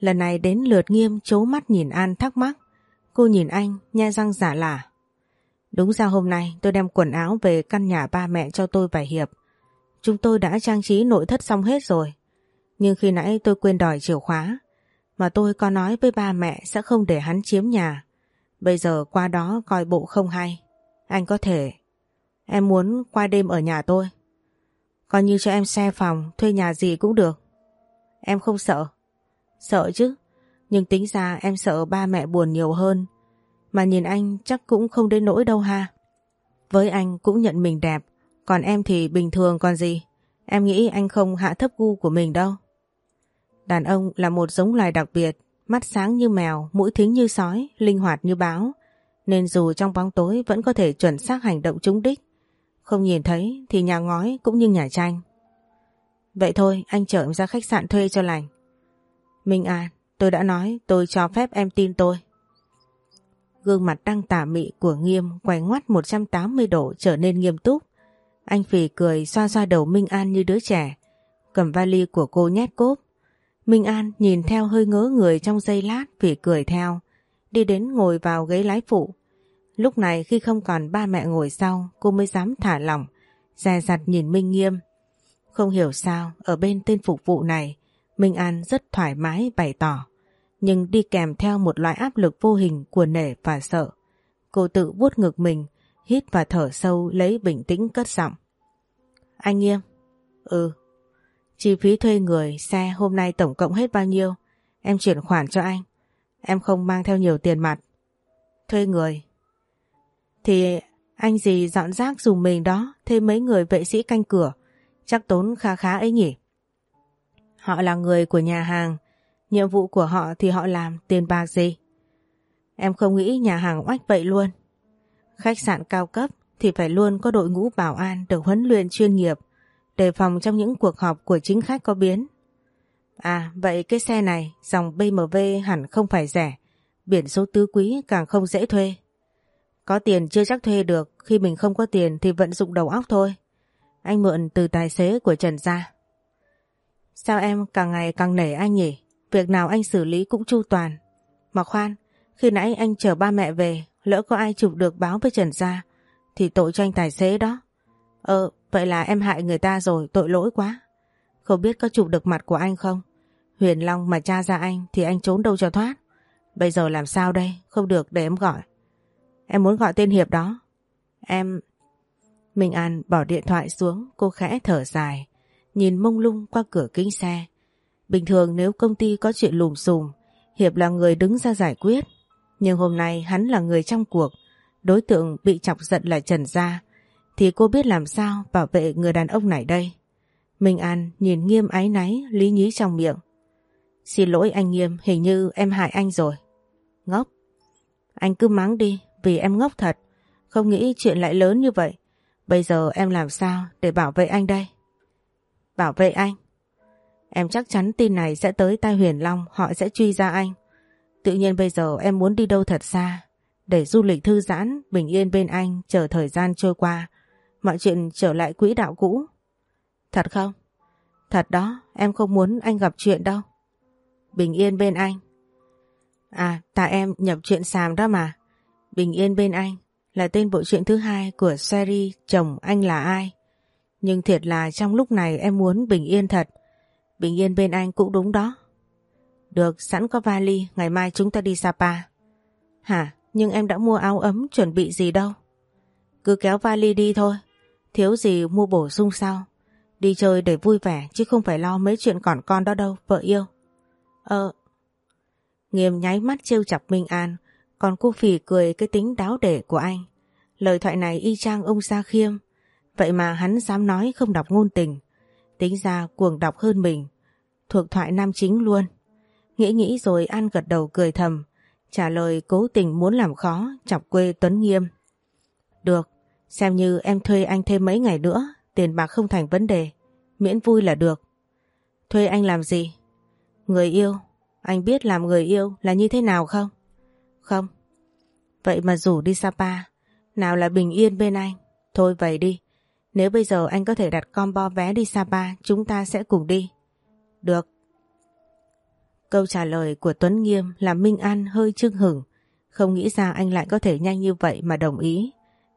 Lần này đến lượt Nghiêm chố mắt nhìn An thắc mắc. Cô nhìn anh, nhe răng giả lả. Đúng ra hôm nay tôi đem quần áo về căn nhà ba mẹ cho tôi và Hiệp. Chúng tôi đã trang trí nội thất xong hết rồi. Nhưng khi nãy tôi quên đòi chìa khóa. Mà tôi có nói với ba mẹ sẽ không để hắn chiếm nhà. Bây giờ qua đó coi bộ không hay. Anh có thể... Em muốn qua đêm ở nhà tôi. Coi như cho em xe phòng, thuê nhà gì cũng được. Em không sợ. Sợ chứ. Nhưng tính ra em sợ ba mẹ buồn nhiều hơn. Mà nhìn anh chắc cũng không đến nỗi đâu ha. Với anh cũng nhận mình đẹp. Còn em thì bình thường còn gì. Em nghĩ anh không hạ thấp gu của mình đâu. Đàn ông là một giống loài đặc biệt, mắt sáng như mèo, mũi thính như sói, linh hoạt như báo, nên dù trong bóng tối vẫn có thể chuẩn xác hành động trúng đích. Không nhìn thấy thì nhà ngói cũng như nhà tranh. Vậy thôi, anh chở em ra khách sạn thuê cho lành. Minh An, tôi đã nói tôi cho phép em tin tôi. Gương mặt đang tà mị của Nghiêm quay ngoắt 180 độ trở nên nghiêm túc. Anh phì cười xoa xoa đầu Minh An như đứa trẻ, cầm vali của cô nhét cốp. Minh An nhìn theo hơi ngớ người trong giây lát vì cười theo, đi đến ngồi vào ghế lái phụ. Lúc này khi không còn ba mẹ ngồi sau, cô mới dám thả lỏng, dè dặt nhìn Minh Nghiêm. Không hiểu sao, ở bên tên phục vụ này, Minh An rất thoải mái bày tỏ, nhưng đi kèm theo một loại áp lực vô hình của nể và sợ. Cô tự vuốt ngực mình, hít và thở sâu lấy bình tĩnh cất giọng. Anh Nghiêm. Ừ. Chi phí thuê người, xe hôm nay tổng cộng hết bao nhiêu? Em chuyển khoản cho anh. Em không mang theo nhiều tiền mặt. Thuê người. Thì anh gì dọn rác dùng mình đó, thêm mấy người vệ sĩ canh cửa. Chắc tốn khá khá ấy nhỉ. Họ là người của nhà hàng. Nhiệm vụ của họ thì họ làm tiền bạc gì? Em không nghĩ nhà hàng oách vậy luôn. Khách sạn cao cấp thì phải luôn có đội ngũ bảo an được huấn luyện chuyên nghiệp đề phòng trong những cuộc họp của chính khách có biến. À vậy cái xe này dòng BMW hẳn không phải rẻ biển số tứ quý càng không dễ thuê. Có tiền chưa chắc thuê được khi mình không có tiền thì vận dụng đầu óc thôi. Anh mượn từ tài xế của Trần ra. Sao em càng ngày càng nể anh nhỉ? Việc nào anh xử lý cũng chu toàn. Mà khoan, khi nãy anh chở ba mẹ về Lỡ có ai chụp được báo với Trần Gia Thì tội cho anh tài xế đó Ờ vậy là em hại người ta rồi Tội lỗi quá. Không biết có chụp được mặt của anh không? Huyền Long mà tra ra anh Thì anh trốn đâu cho thoát. Bây giờ làm sao đây? Không được để em gọi. Em muốn gọi tên Hiệp đó. Em Minh An bỏ điện thoại xuống Cô khẽ thở dài Nhìn mông lung qua cửa kính xe. Bình thường nếu công ty có chuyện lùm xùm Hiệp là người đứng ra giải quyết. Nhưng hôm nay hắn là người trong cuộc, đối tượng bị chọc giận là Trần Gia, thì cô biết làm sao bảo vệ người đàn ông này đây. Minh An nhìn Nghiêm ái náy, lý nhí trong miệng. Xin lỗi anh Nghiêm, hình như em hại anh rồi. Ngốc. Anh cứ mắng đi, vì em ngốc thật. Không nghĩ chuyện lại lớn như vậy. Bây giờ em làm sao để bảo vệ anh đây? Bảo vệ anh? Em chắc chắn tin này sẽ tới tai Huyền Long, họ sẽ truy ra anh. Tự nhiên bây giờ em muốn đi đâu thật xa để du lịch thư giãn, bình yên bên anh chờ thời gian trôi qua. Mọi chuyện trở lại quỹ đạo cũ. Thật không? Thật đó, em không muốn anh gặp chuyện đâu. Bình yên bên anh. À, tại em nhập chuyện xàm đó mà. Bình yên bên anh là tên bộ truyện thứ hai của series Chồng Anh Là Ai. Nhưng thiệt là trong lúc này em muốn bình yên thật. Bình yên bên anh cũng đúng đó. Được, sẵn có vali, ngày mai chúng ta đi Sapa. Hả? Nhưng em đã mua áo ấm chuẩn bị gì đâu. Cứ kéo vali đi thôi. Thiếu gì mua bổ sung sao? Đi chơi để vui vẻ chứ không phải lo mấy chuyện còn con đó đâu, vợ yêu. Ờ. Nghiêm nháy mắt trêu chọc Minh An, còn cô Phì cười cái tính đáo để của anh. Lời thoại này y chang ông Gia Khiêm, vậy mà hắn dám nói không đọc ngôn tình. Tính ra cuồng đọc hơn mình, thuộc thoại nam chính luôn. Nghĩ nghĩ rồi An gật đầu cười thầm, trả lời cố tình muốn làm khó, chọc quê Tuấn Nghiêm. Được, xem như em thuê anh thêm mấy ngày nữa, tiền bạc không thành vấn đề, miễn vui là được. Thuê anh làm gì? Người yêu, anh biết làm người yêu là như thế nào không? Không. Vậy mà rủ đi Sapa, nào là bình yên bên anh. Thôi vậy đi, nếu bây giờ anh có thể đặt combo vé đi Sapa, chúng ta sẽ cùng đi. Được. Câu trả lời của Tuấn Nghiêm làm Minh An hơi chưng hửng. Không nghĩ ra anh lại có thể nhanh như vậy mà đồng ý.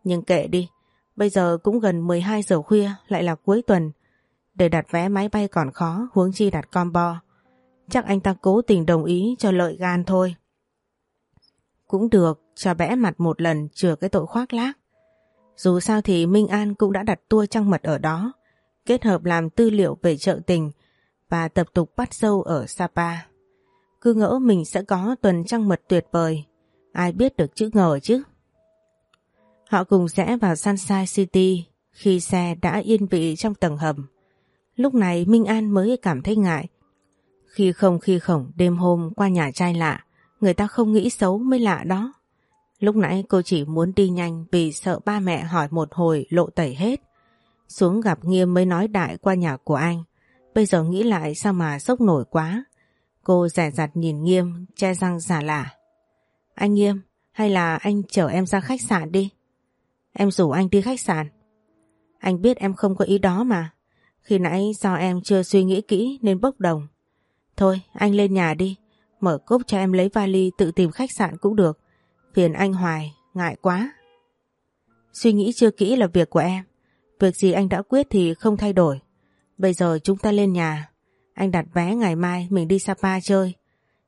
Nhưng kệ đi, bây giờ cũng gần 12 giờ khuya, lại là cuối tuần. Để đặt vé máy bay còn khó, huống chi đặt combo. Chắc anh ta cố tình đồng ý cho lợi gan thôi. Cũng được, cho bẽ mặt một lần chừa cái tội khoác lác. Dù sao thì Minh An cũng đã đặt tour trăng mật ở đó, kết hợp làm tư liệu về chợ tình và tập tục bắt dâu ở Sapa. Cứ ngỡ mình sẽ có tuần trăng mật tuyệt vời, ai biết được chữ ngờ chứ. Họ cùng rẽ vào Sunshine City khi xe đã yên vị trong tầng hầm. Lúc này Minh An mới cảm thấy ngại. Khi không khi khổng đêm hôm qua nhà trai lạ, người ta không nghĩ xấu mới lạ đó. Lúc nãy cô chỉ muốn đi nhanh vì sợ ba mẹ hỏi một hồi lộ tẩy hết. Xuống gặp Nghiêm mới nói đại qua nhà của anh. Bây giờ nghĩ lại sao mà sốc nổi quá. Cô rẻ rặt nhìn Nghiêm, che răng giả lạ Anh Nghiêm, hay là anh chở em ra khách sạn đi? Em rủ anh đi khách sạn. Anh biết em không có ý đó mà. Khi nãy do em chưa suy nghĩ kỹ nên bốc đồng. Thôi, anh lên nhà đi. Mở cốp cho em lấy vali tự tìm khách sạn cũng được. Phiền anh hoài, ngại quá. Suy nghĩ chưa kỹ là việc của em. Việc gì anh đã quyết thì không thay đổi. Bây giờ chúng ta lên nhà. Anh đặt vé ngày mai mình đi Sapa chơi.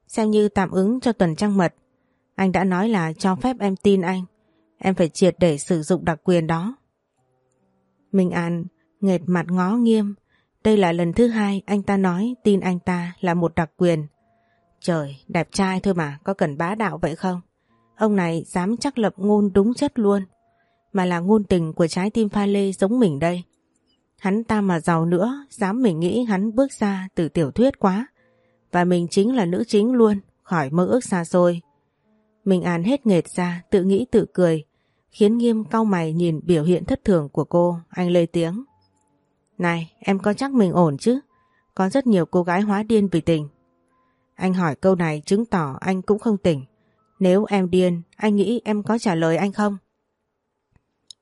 Xem như tạm ứng cho tuần trăng mật. Anh đã nói là cho phép em tin anh. Em phải triệt để sử dụng đặc quyền đó. Minh An nghệt mặt ngó nghiêm. Đây là lần thứ hai anh ta nói tin anh ta là một đặc quyền. Trời, đẹp trai thôi mà, có cần bá đạo vậy không? Ông này dám chắc lập ngôn đúng chất luôn. Mà là ngôn tình của trái tim pha lê giống mình đây. Hắn ta mà giàu nữa, dám mình nghĩ hắn bước ra từ tiểu thuyết quá. Và mình chính là nữ chính luôn, khỏi mơ ước xa xôi. Mình an hết nghệt ra, tự nghĩ tự cười, khiến nghiêm cau mày nhìn biểu hiện thất thường của cô, anh lê tiếng. Này, em có chắc mình ổn chứ? Có rất nhiều cô gái hóa điên vì tình. Anh hỏi câu này chứng tỏ anh cũng không tỉnh. Nếu em điên, anh nghĩ em có trả lời anh không?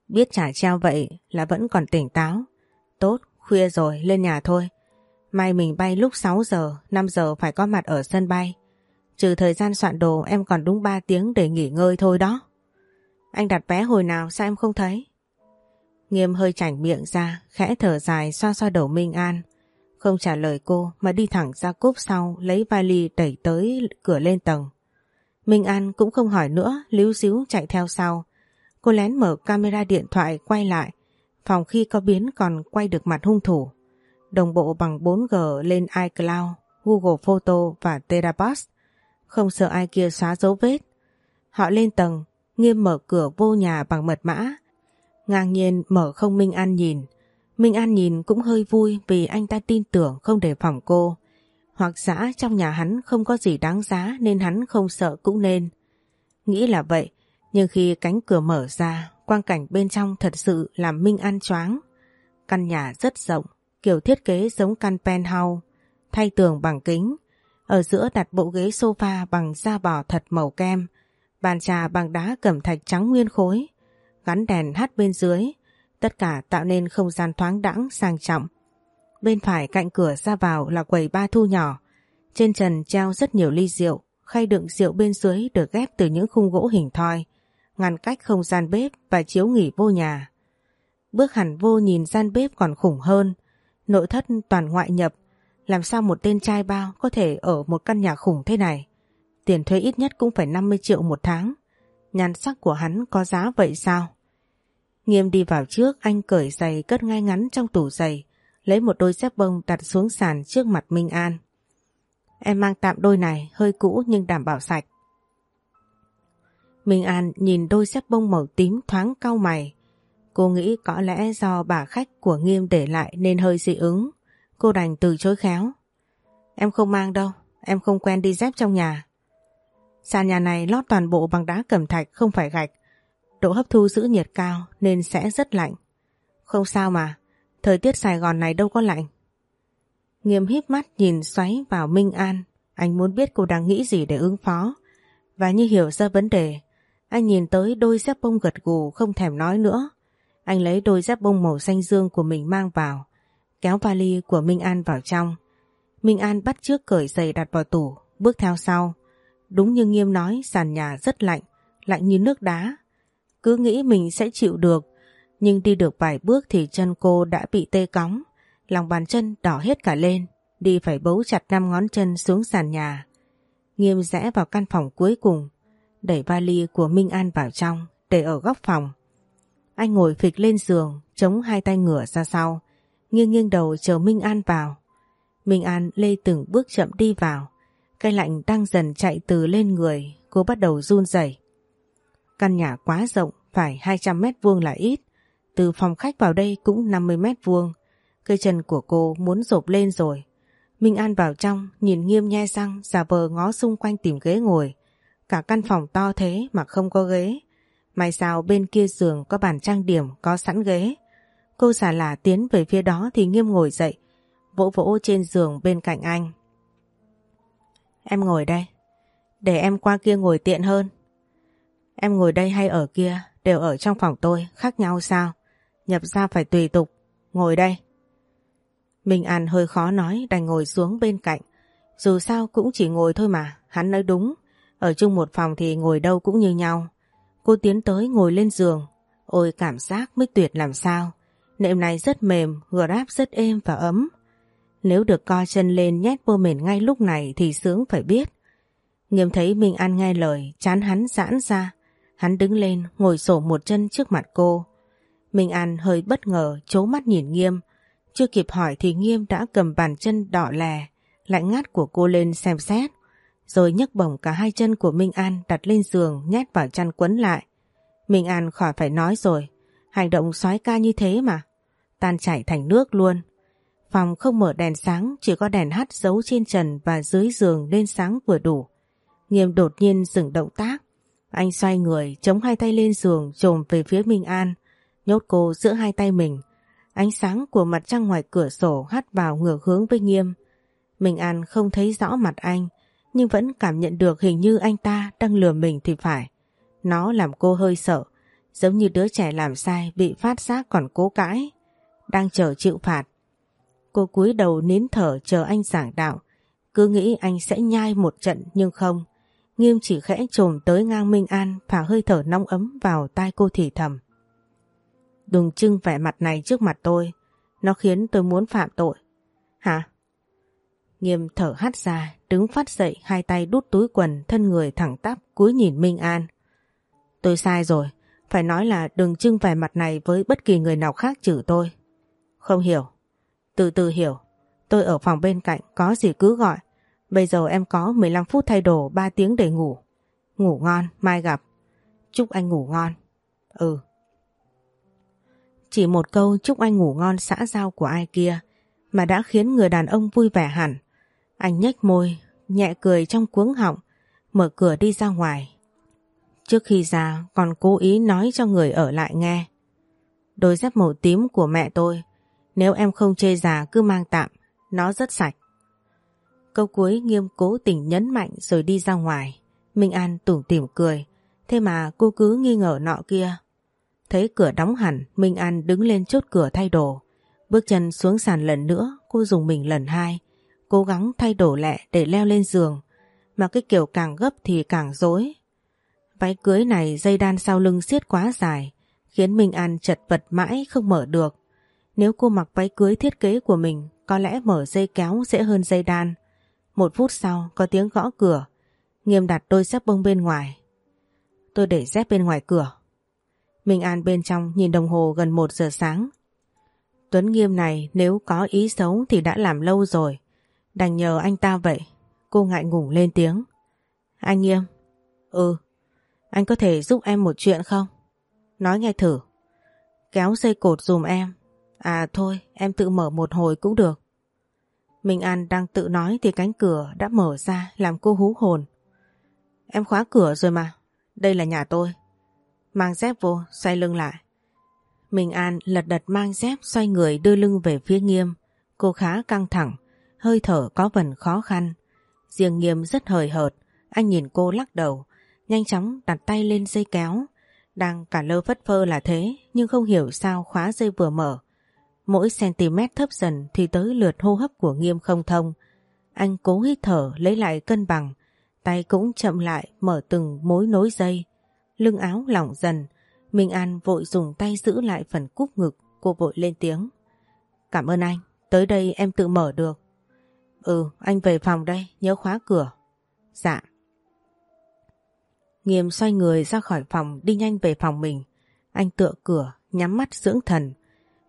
Biết trả treo vậy là vẫn còn tỉnh táo. Tốt, khuya rồi, lên nhà thôi. Mai mình bay lúc 6 giờ, 5 giờ phải có mặt ở sân bay. Trừ thời gian soạn đồ em còn đúng 3 tiếng để nghỉ ngơi thôi đó. Anh đặt vé hồi nào sao em không thấy? Nghiêm hơi chảnh miệng ra, khẽ thở dài xoa xoa đầu Minh An. Không trả lời cô mà đi thẳng ra cốp sau lấy vali đẩy tới cửa lên tầng. Minh An cũng không hỏi nữa, líu xíu chạy theo sau. Cô lén mở camera điện thoại quay lại. Phòng khi có biến còn quay được mặt hung thủ. Đồng bộ bằng 4G lên iCloud, Google Photo và Terabox. Không sợ ai kia xóa dấu vết. Họ lên tầng, nghiêm mở cửa vô nhà bằng mật mã. Ngang nhiên mở không Minh An nhìn. Minh An nhìn cũng hơi vui vì anh ta tin tưởng không đề phòng cô. Hoặc giả trong nhà hắn không có gì đáng giá nên hắn không sợ cũng nên. Nghĩ là vậy, nhưng khi cánh cửa mở ra, quang cảnh bên trong thật sự làm Minh An choáng. Căn nhà rất rộng, kiểu thiết kế giống căn penthouse, thay tường bằng kính. Ở giữa đặt bộ ghế sofa bằng da bò thật màu kem, bàn trà bằng đá cẩm thạch trắng nguyên khối, gắn đèn hắt bên dưới, tất cả tạo nên không gian thoáng đãng sang trọng. Bên phải cạnh cửa ra vào là quầy ba thu nhỏ. Trên trần treo rất nhiều ly rượu, khay đựng rượu bên dưới được ghép từ những khung gỗ hình thoi, ngăn cách không gian bếp và chiếu nghỉ vô nhà. Bước hẳn vô nhìn gian bếp còn khủng hơn, nội thất toàn ngoại nhập, làm sao một tên trai bao có thể ở một căn nhà khủng thế này. Tiền thuê ít nhất cũng phải 50 triệu một tháng. Nhan sắc của hắn có giá vậy sao? Nghiêm đi vào trước anh cởi giày cất ngay ngắn trong tủ giày lấy một đôi dép bông đặt xuống sàn trước mặt Minh An. Em mang tạm đôi này hơi cũ nhưng đảm bảo sạch. Minh An nhìn đôi dép bông màu tím thoáng cau mày. Cô nghĩ có lẽ do bà khách của Nghiêm để lại nên hơi dị ứng. Cô đành từ chối khéo. Em không mang đâu, em không quen đi dép trong nhà. Sàn nhà này lót toàn bộ bằng đá cẩm thạch không phải gạch. Độ hấp thu giữ nhiệt cao nên sẽ rất lạnh. Không sao mà, thời tiết Sài Gòn này đâu có lạnh. Nghiêm híp mắt nhìn xoáy vào Minh An. Anh muốn biết cô đang nghĩ gì để ứng phó. Và như hiểu ra vấn đề, anh nhìn tới đôi dép bông gật gù không thèm nói nữa. Anh lấy đôi dép bông màu xanh dương của mình mang vào, kéo vali của Minh An vào trong. Minh An bắt trước cởi giày đặt vào tủ, bước theo sau. Đúng như Nghiêm nói sàn nhà rất lạnh, lạnh như nước đá. Cứ nghĩ mình sẽ chịu được, nhưng đi được vài bước thì chân cô đã bị tê cóng, lòng bàn chân đỏ hết cả lên, đi phải bấu chặt năm ngón chân xuống sàn nhà. Nghiêm rẽ vào căn phòng cuối cùng, đẩy vali của Minh An vào trong, để ở góc phòng. Anh ngồi phịch lên giường, chống hai tay ngửa ra sau, nghiêng nghiêng đầu chờ Minh An vào. Minh An lê từng bước chậm đi vào, cái lạnh đang dần chạy từ lên người, cô bắt đầu run rẩy. Căn nhà quá rộng, phải 200 mét vuông là ít, từ phòng khách vào đây cũng 50 mét vuông. Cây chân của cô muốn rộp lên rồi. Minh An vào trong, nhìn nghiêm nhe răng, giả vờ ngó xung quanh tìm ghế ngồi. Cả căn phòng to thế mà không có ghế. May sao bên kia giường có bàn trang điểm có sẵn ghế. Cô xả lả tiến về phía đó thì nghiêm ngồi dậy, vỗ vỗ trên giường bên cạnh anh. Em ngồi đây. Để em qua kia ngồi tiện hơn. Em ngồi đây hay ở kia đều ở trong phòng tôi, khác nhau sao? Nhập ra phải tùy tục. Ngồi đây. Minh An hơi khó nói đành ngồi xuống bên cạnh. Dù sao cũng chỉ ngồi thôi mà, hắn nói đúng. Ở chung một phòng thì ngồi đâu cũng như nhau. Cô tiến tới ngồi lên giường. Ôi cảm giác mới tuyệt làm sao. Nệm này rất mềm, grab rất êm và ấm. Nếu được co chân lên nhét vô mền ngay lúc này thì sướng phải biết. Nghiêm thấy Minh An nghe lời, chán hắn giãn ra. Hắn đứng lên, ngồi sổ một chân trước mặt cô. Minh An hơi bất ngờ, chố mắt nhìn Nghiêm. Chưa kịp hỏi thì Nghiêm đã cầm bàn chân đỏ lè, lạnh ngắt của cô lên xem xét. Rồi nhấc bổng cả hai chân của Minh An đặt lên giường nhét vào chăn quấn lại. Minh An khỏi phải nói rồi, hành động soái ca như thế mà. Tan chảy thành nước luôn. Phòng không mở đèn sáng, chỉ có đèn hắt giấu trên trần và dưới giường lên sáng vừa đủ. Nghiêm đột nhiên dừng động tác. Anh xoay người, chống hai tay lên giường, trồm về phía Minh An, nhốt cô giữa hai tay mình. Ánh sáng của mặt trăng ngoài cửa sổ hắt vào ngược hướng với Nghiêm. Minh An không thấy rõ mặt anh, nhưng vẫn cảm nhận được hình như anh ta đang lừa mình thì phải. Nó làm cô hơi sợ, giống như đứa trẻ làm sai bị phát giác còn cố cãi, đang chờ chịu phạt. Cô cúi đầu nín thở chờ anh giảng đạo, cứ nghĩ anh sẽ nhai một trận nhưng không. Nghiêm chỉ khẽ trồm tới ngang Minh An phả hơi thở nóng ấm vào tai cô thì thầm. Đừng trưng vẻ mặt này trước mặt tôi, nó khiến tôi muốn phạm tội. Hả? Nghiêm thở hắt ra, đứng phát dậy hai tay đút túi quần thân người thẳng tắp cúi nhìn Minh An. Tôi sai rồi, phải nói là đừng trưng vẻ mặt này với bất kỳ người nào khác trừ tôi. Không hiểu. Từ từ hiểu. Tôi ở phòng bên cạnh có gì cứ gọi. Bây giờ em có 15 phút thay đồ 3 tiếng để ngủ. Ngủ ngon, mai gặp. Chúc anh ngủ ngon. Ừ. Chỉ một câu chúc anh ngủ ngon xã giao của ai kia mà đã khiến người đàn ông vui vẻ hẳn. Anh nhếch môi, nhẹ cười trong cuống họng, mở cửa đi ra ngoài. Trước khi ra còn cố ý nói cho người ở lại nghe. Đôi dép màu tím của mẹ tôi, nếu em không chê già cứ mang tạm, nó rất sạch. Câu cuối nghiêm cố tình nhấn mạnh rồi đi ra ngoài. Minh An tủm tỉm cười, thế mà cô cứ nghi ngờ nọ kia. Thấy cửa đóng hẳn, Minh An đứng lên chốt cửa thay đồ. Bước chân xuống sàn lần nữa, cô dùng mình lần hai, cố gắng thay đồ lẹ để leo lên giường. Mà cái kiểu càng gấp thì càng dối. Váy cưới này dây đan sau lưng siết quá dài, khiến Minh An chật vật mãi không mở được. Nếu cô mặc váy cưới thiết kế của mình, có lẽ mở dây kéo dễ hơn dây đan. Một phút sau có tiếng gõ cửa, nghiêm đặt đôi dép bông bên ngoài. tôi để dép bên ngoài cửa. Minh An bên trong nhìn đồng hồ gần 1 giờ sáng. Tuấn Nghiêm này nếu có ý xấu thì đã làm lâu rồi. Đành nhờ anh ta vậy. Cô ngại ngủ lên tiếng. Anh Nghiêm. Ừ. Anh có thể giúp em một chuyện không? Nói nghe thử. Kéo dây cột dùm em. À thôi, em tự mở một hồi cũng được. Minh An đang tự nói thì cánh cửa đã mở ra làm cô hú hồn. Em khóa cửa rồi mà. Đây là nhà tôi. Mang dép vô, xoay lưng lại. Minh An lật đật mang dép xoay người đưa lưng về phía nghiêm. Cô khá căng thẳng, hơi thở có phần khó khăn. Riêng nghiêm rất hời hợt, anh nhìn cô lắc đầu, nhanh chóng đặt tay lên dây kéo. Đang cả lơ phất phơ là thế, nhưng không hiểu sao khóa dây vừa mở. Mỗi cm thấp dần thì tới lượt hô hấp của nghiêm không thông. Anh cố hít thở lấy lại cân bằng, tay cũng chậm lại mở từng mối nối dây. Lưng áo lỏng dần, Minh An vội dùng tay giữ lại phần cúp ngực, cô vội lên tiếng. Cảm ơn anh, tới đây em tự mở được. Ừ, anh về phòng đây, nhớ khóa cửa. Dạ. Nghiêm xoay người ra khỏi phòng đi nhanh về phòng mình. Anh tựa cửa, nhắm mắt dưỡng thần.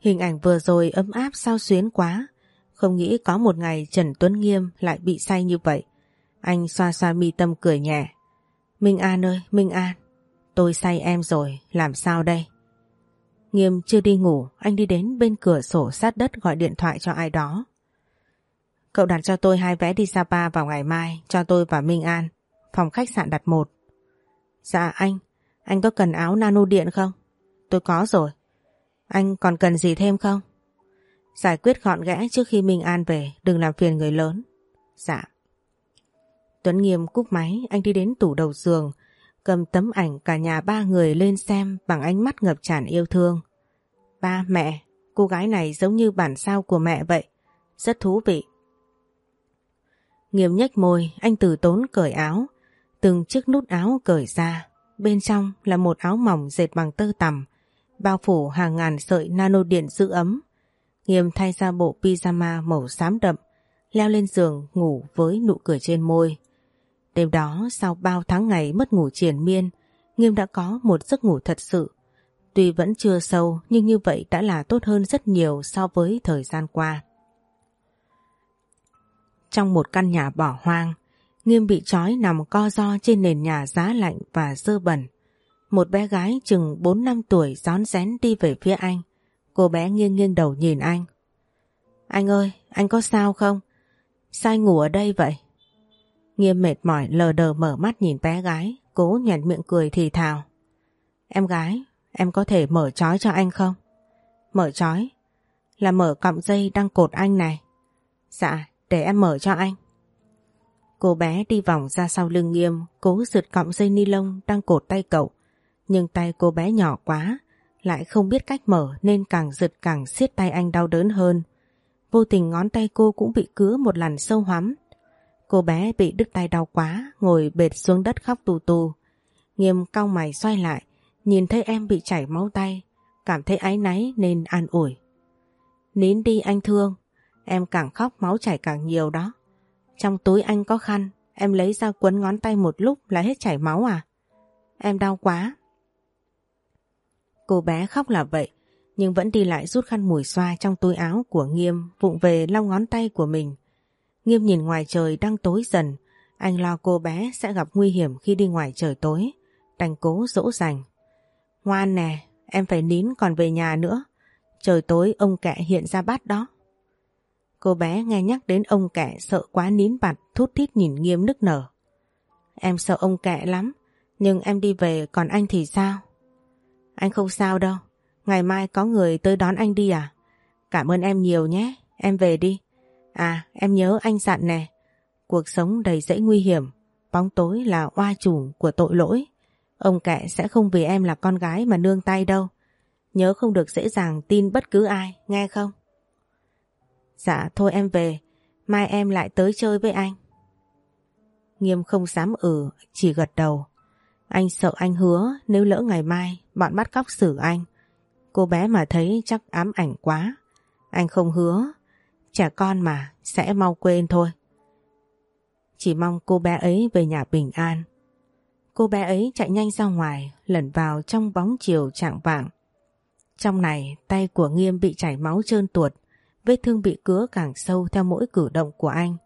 Hình ảnh vừa rồi ấm áp sao xuyến quá. Không nghĩ có một ngày Trần Tuấn Nghiêm lại bị say như vậy. Anh xoa xoa mi tâm cười nhẹ. Minh An ơi, Minh An, tôi say em rồi, làm sao đây? Nghiêm chưa đi ngủ, anh đi đến bên cửa sổ sát đất gọi điện thoại cho ai đó. Cậu đặt cho tôi hai vé đi Sapa vào ngày mai, cho tôi và Minh An. Phòng khách sạn đặt một. Dạ anh, anh có cần áo nano điện không? Tôi có rồi. Anh còn cần gì thêm không? Giải quyết gọn gẽ trước khi Minh An về, đừng làm phiền người lớn. Dạ. Tuấn Nghiêm cúp máy, anh đi đến tủ đầu giường, cầm tấm ảnh cả nhà ba người lên xem bằng ánh mắt ngập tràn yêu thương. Ba, mẹ, cô gái này giống như bản sao của mẹ vậy. Rất thú vị. Nghiêm nhếch môi, anh từ tốn cởi áo, từng chiếc nút áo cởi ra. Bên trong là một áo mỏng dệt bằng tơ tằm, bao phủ hàng ngàn sợi nano điện giữ ấm. Nghiêm thay ra bộ pyjama màu xám đậm, leo lên giường ngủ với nụ cười trên môi. Đêm đó sau bao tháng ngày mất ngủ triển miên, Nghiêm đã có một giấc ngủ thật sự. Tuy vẫn chưa sâu nhưng như vậy đã là tốt hơn rất nhiều so với thời gian qua. Trong một căn nhà bỏ hoang, Nghiêm bị trói nằm co do trên nền nhà giá lạnh và dơ bẩn. Một bé gái chừng 4 năm tuổi rón rén đi về phía anh. Cô bé nghiêng nghiêng đầu nhìn anh. Anh ơi, anh có sao không? Sao anh ngủ ở đây vậy? Nghiêm mệt mỏi lờ đờ mở mắt nhìn bé gái, cố nhoẻn miệng cười thì thào. Em gái, em có thể mở trói cho anh không? Mở trói? Là mở cọng dây đang cột anh này. Dạ, để em mở cho anh. Cô bé đi vòng ra sau lưng nghiêm, cố giật cọng dây ni lông đang cột tay cậu. Nhưng tay cô bé nhỏ quá, lại không biết cách mở nên càng giật càng siết tay anh đau đớn hơn. Vô tình ngón tay cô cũng bị cứa một lần sâu hoắm. Cô bé bị đứt tay đau quá, ngồi bệt xuống đất khóc tù tù. Nghiêm cau mày xoay lại, nhìn thấy em bị chảy máu tay, cảm thấy áy náy nên an ủi. Nín đi anh thương, em càng khóc máu chảy càng nhiều đó. Trong túi anh có khăn, em lấy ra quấn ngón tay một lúc là hết chảy máu à? Em đau quá. Cô bé khóc là vậy, nhưng vẫn đi lại rút khăn mùi xoa trong túi áo của Nghiêm vụng về lau ngón tay của mình. Nghiêm nhìn ngoài trời đang tối dần, anh lo cô bé sẽ gặp nguy hiểm khi đi ngoài trời tối, đành cố dỗ dành. Ngoan nè, em phải nín còn về nhà nữa, trời tối ông kẹ hiện ra bát đó. Cô bé nghe nhắc đến ông kẹ sợ quá nín bặt thút thít nhìn Nghiêm nức nở. Em sợ ông kẹ lắm, nhưng em đi về còn anh thì sao? Anh không sao đâu, ngày mai có người tới đón anh đi à? Cảm ơn em nhiều nhé, em về đi. À, em nhớ anh dặn nè, cuộc sống đầy dẫy nguy hiểm, bóng tối là oa chủ của tội lỗi. Ông kệ sẽ không vì em là con gái mà nương tay đâu. Nhớ không được dễ dàng tin bất cứ ai, nghe không? Dạ, thôi em về, mai em lại tới chơi với anh. Nghiêm không dám ừ, chỉ gật đầu. Anh sợ anh hứa nếu lỡ ngày mai bọn bắt cóc xử anh. Cô bé mà thấy chắc ám ảnh quá. Anh không hứa, trẻ con mà sẽ mau quên thôi. Chỉ mong cô bé ấy về nhà bình an. cô bé ấy chạy nhanh ra ngoài, lẩn vào trong bóng chiều trạng vạng. Trong này, tay của Nghiêm bị chảy máu trơn tuột, vết thương bị cứa càng sâu theo mỗi cử động của anh.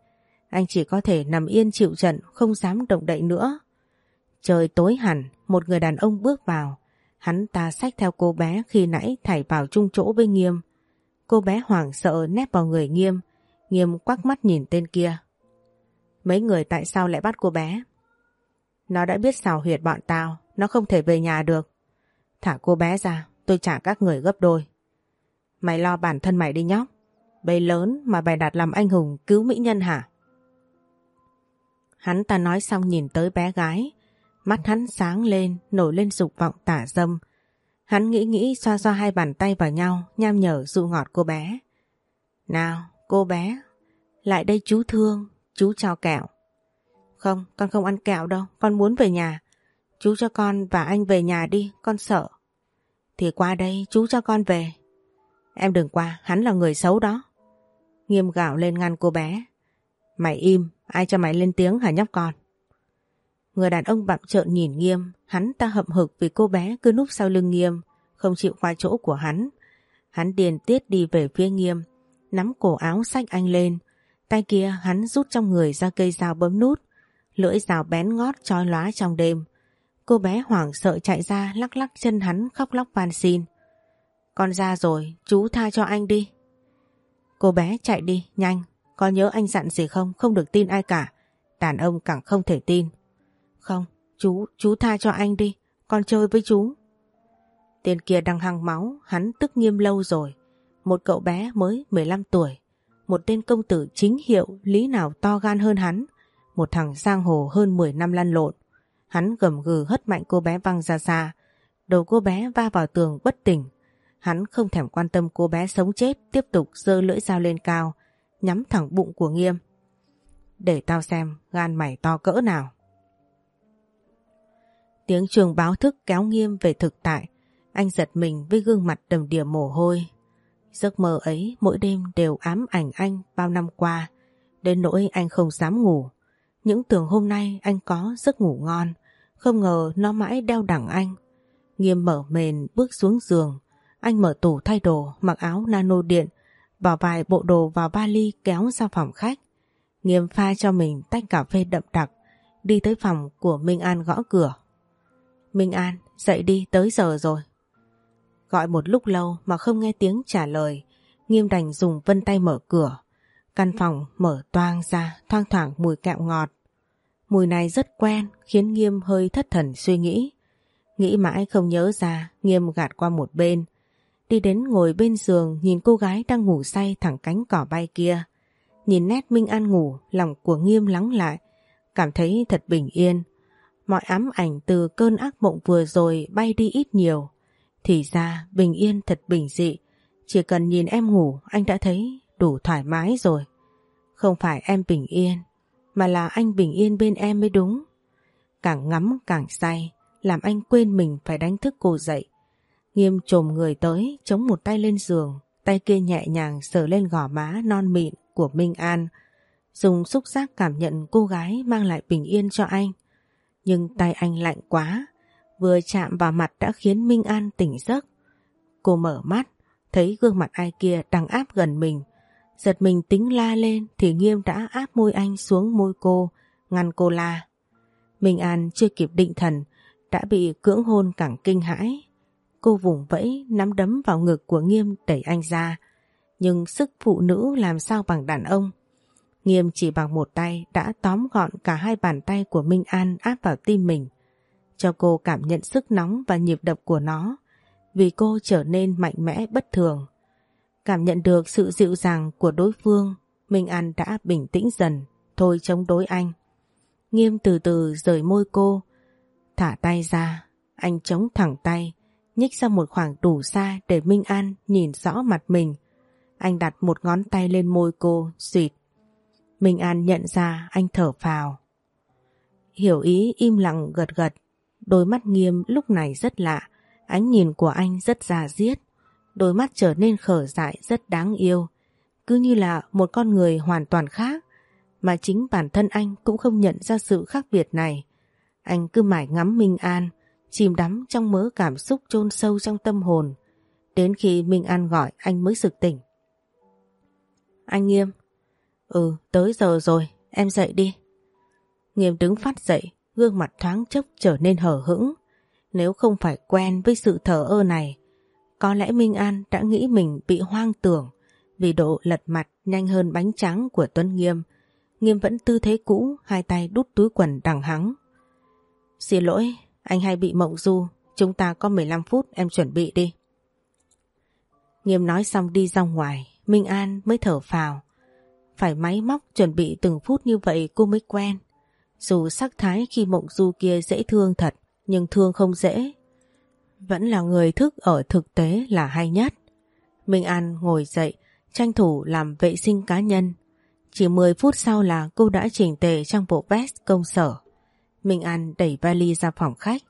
Anh chỉ có thể nằm yên chịu trận, không dám động đậy nữa. Trời tối hẳn, một người đàn ông bước vào. Hắn ta xách theo cô bé khi nãy thảy vào chung chỗ với Nghiêm. Cô bé hoảng sợ nép vào người Nghiêm. Nghiêm quắc mắt nhìn tên kia. Mấy người tại sao lại bắt cô bé? Nó đã biết xào huyệt bọn tao, nó không thể về nhà được. Thả cô bé ra, tôi trả các người gấp đôi. Mày lo bản thân mày đi nhóc. bây lớn mà bày đặt làm anh hùng cứu mỹ nhân hả? Hắn ta nói xong nhìn tới bé gái. Mắt hắn sáng lên, nổi lên dục vọng tả dâm. Hắn nghĩ nghĩ xoa xoa hai bàn tay vào nhau, nham nhở dụ ngọt cô bé. Nào, cô bé, lại đây chú thương, chú cho kẹo. Không, con không ăn kẹo đâu, con muốn về nhà. Chú cho con và anh về nhà đi, con sợ. Thì qua đây, chú cho con về. Em đừng qua, hắn là người xấu đó. Nghiêm gạo lên ngăn cô bé. Mày im, ai cho mày lên tiếng hả nhóc con? Người đàn ông bặm trợn nhìn Nghiêm, hắn ta hậm hực vì cô bé cứ núp sau lưng Nghiêm, không chịu qua chỗ của hắn. Hắn điền tiết đi về phía Nghiêm, nắm cổ áo sách anh lên. Tay kia hắn rút trong người ra cây dao bấm nút, lưỡi dao bén ngót trói lóa trong đêm. Cô bé hoảng sợ chạy ra lắc lắc chân hắn khóc lóc van xin. Con ra rồi, chú tha cho anh đi. Cô bé chạy đi, nhanh. Có nhớ anh dặn gì không? Không được tin ai cả. Đàn ông càng không thể tin. Không, chú, chú tha cho anh đi. Con chơi với chú. Tên kia đang hăng máu, hắn tức nghiêm lâu rồi. Một cậu bé mới 15 tuổi. Một tên công tử chính hiệu lý nào to gan hơn hắn. Một thằng giang hồ hơn 10 năm lăn lộn. Hắn gầm gừ hất mạnh cô bé văng ra xa. Đầu cô bé va vào tường bất tỉnh. Hắn không thèm quan tâm cô bé sống chết tiếp tục giơ lưỡi dao lên cao nhắm thẳng bụng của Nghiêm. Để tao xem gan mày to cỡ nào. Tiếng chuông báo thức kéo Nghiêm về thực tại. Anh giật mình với gương mặt đầm đìa mồ hôi. Giấc mơ ấy mỗi đêm đều ám ảnh anh bao năm qua. Đến nỗi anh không dám ngủ. Những tưởng hôm nay anh có giấc ngủ ngon. Không ngờ nó mãi đeo đẳng anh. Nghiêm mở mền bước xuống giường. Anh mở tủ thay đồ, mặc áo nano điện, bỏ vài bộ đồ vào vali kéo ra phòng khách. Nghiêm pha cho mình tách cà phê đậm đặc, đi tới phòng của Minh An gõ cửa. Minh An, dậy đi, tới giờ rồi. Gọi một lúc lâu mà không nghe tiếng trả lời, Nghiêm đành dùng vân tay mở cửa. Căn phòng mở toang ra, thoang thoảng mùi kẹo ngọt. Mùi này rất quen, khiến Nghiêm hơi thất thần suy nghĩ. Nghĩ mãi không nhớ ra, Nghiêm gạt qua một bên, Đi đến ngồi bên giường nhìn cô gái đang ngủ say thẳng cánh cỏ bay kia. Nhìn nét Minh An ngủ, lòng của Nghiêm lắng lại, cảm thấy thật bình yên. Mọi ám ảnh từ cơn ác mộng vừa rồi bay đi ít nhiều. Thì ra bình yên thật bình dị, chỉ cần nhìn em ngủ anh đã thấy đủ thoải mái rồi. Không phải em bình yên, mà là anh bình yên bên em mới đúng. Càng ngắm càng say, làm anh quên mình phải đánh thức cô dậy. Nghiêm trồm người tới, chống một tay lên giường, tay kia nhẹ nhàng sờ lên gò má non mịn của Minh An, dùng xúc giác cảm nhận cô gái mang lại bình yên cho anh. Nhưng tay anh lạnh quá, vừa chạm vào mặt đã khiến Minh An tỉnh giấc. Cô mở mắt, thấy gương mặt ai kia đang áp gần mình. Giật mình tính la lên thì Nghiêm đã áp môi anh xuống môi cô, ngăn cô la. Minh An chưa kịp định thần, đã bị cưỡng hôn càng kinh hãi Cô vùng vẫy nắm đấm vào ngực của Nghiêm đẩy anh ra. Nhưng sức phụ nữ làm sao bằng đàn ông. Nghiêm chỉ bằng một tay đã tóm gọn cả hai bàn tay của Minh An áp vào tim mình. Cho cô cảm nhận sức nóng và nhịp đập của nó. Vì cô trở nên mạnh mẽ bất thường. Cảm nhận được sự dịu dàng của đối phương, Minh An đã bình tĩnh dần, thôi chống đối anh. Nghiêm từ từ rời môi cô, thả tay ra, anh chống thẳng tay, nhích ra một khoảng đủ xa để Minh An nhìn rõ mặt mình. Anh đặt một ngón tay lên môi cô, suyệt. Minh An nhận ra anh thở phào. Hiểu ý im lặng gật gật, đôi mắt nghiêm lúc này rất lạ, ánh nhìn của anh rất già diết, đôi mắt trở nên khở dại rất đáng yêu, cứ như là một con người hoàn toàn khác, mà chính bản thân anh cũng không nhận ra sự khác biệt này. Anh cứ mải ngắm Minh An, chìm đắm trong mớ cảm xúc chôn sâu trong tâm hồn. Đến khi Minh An gọi anh mới sực tỉnh. Anh Nghiêm. Ừ, tới giờ rồi, em dậy đi. Nghiêm đứng phát dậy, gương mặt thoáng chốc trở nên hở hững. Nếu không phải quen với sự thờ ơ này, có lẽ Minh An đã nghĩ mình bị hoang tưởng vì độ lật mặt nhanh hơn bánh trắng của Tuấn Nghiêm. Nghiêm vẫn tư thế cũ, hai tay đút túi quần đằng hắng. Xin lỗi, anh hay bị mộng du, chúng ta có 15 phút em chuẩn bị đi. Nghiêm nói xong đi ra ngoài, Minh An mới thở phào. Phải máy móc chuẩn bị từng phút như vậy cô mới quen. Dù sắc thái khi mộng du kia dễ thương thật, nhưng thương không dễ. Vẫn là người thức ở thực tế là hay nhất. Minh An ngồi dậy, tranh thủ làm vệ sinh cá nhân. Chỉ 10 phút sau là cô đã chỉnh tề trong bộ vest công sở. Minh An đẩy vali ra phòng khách,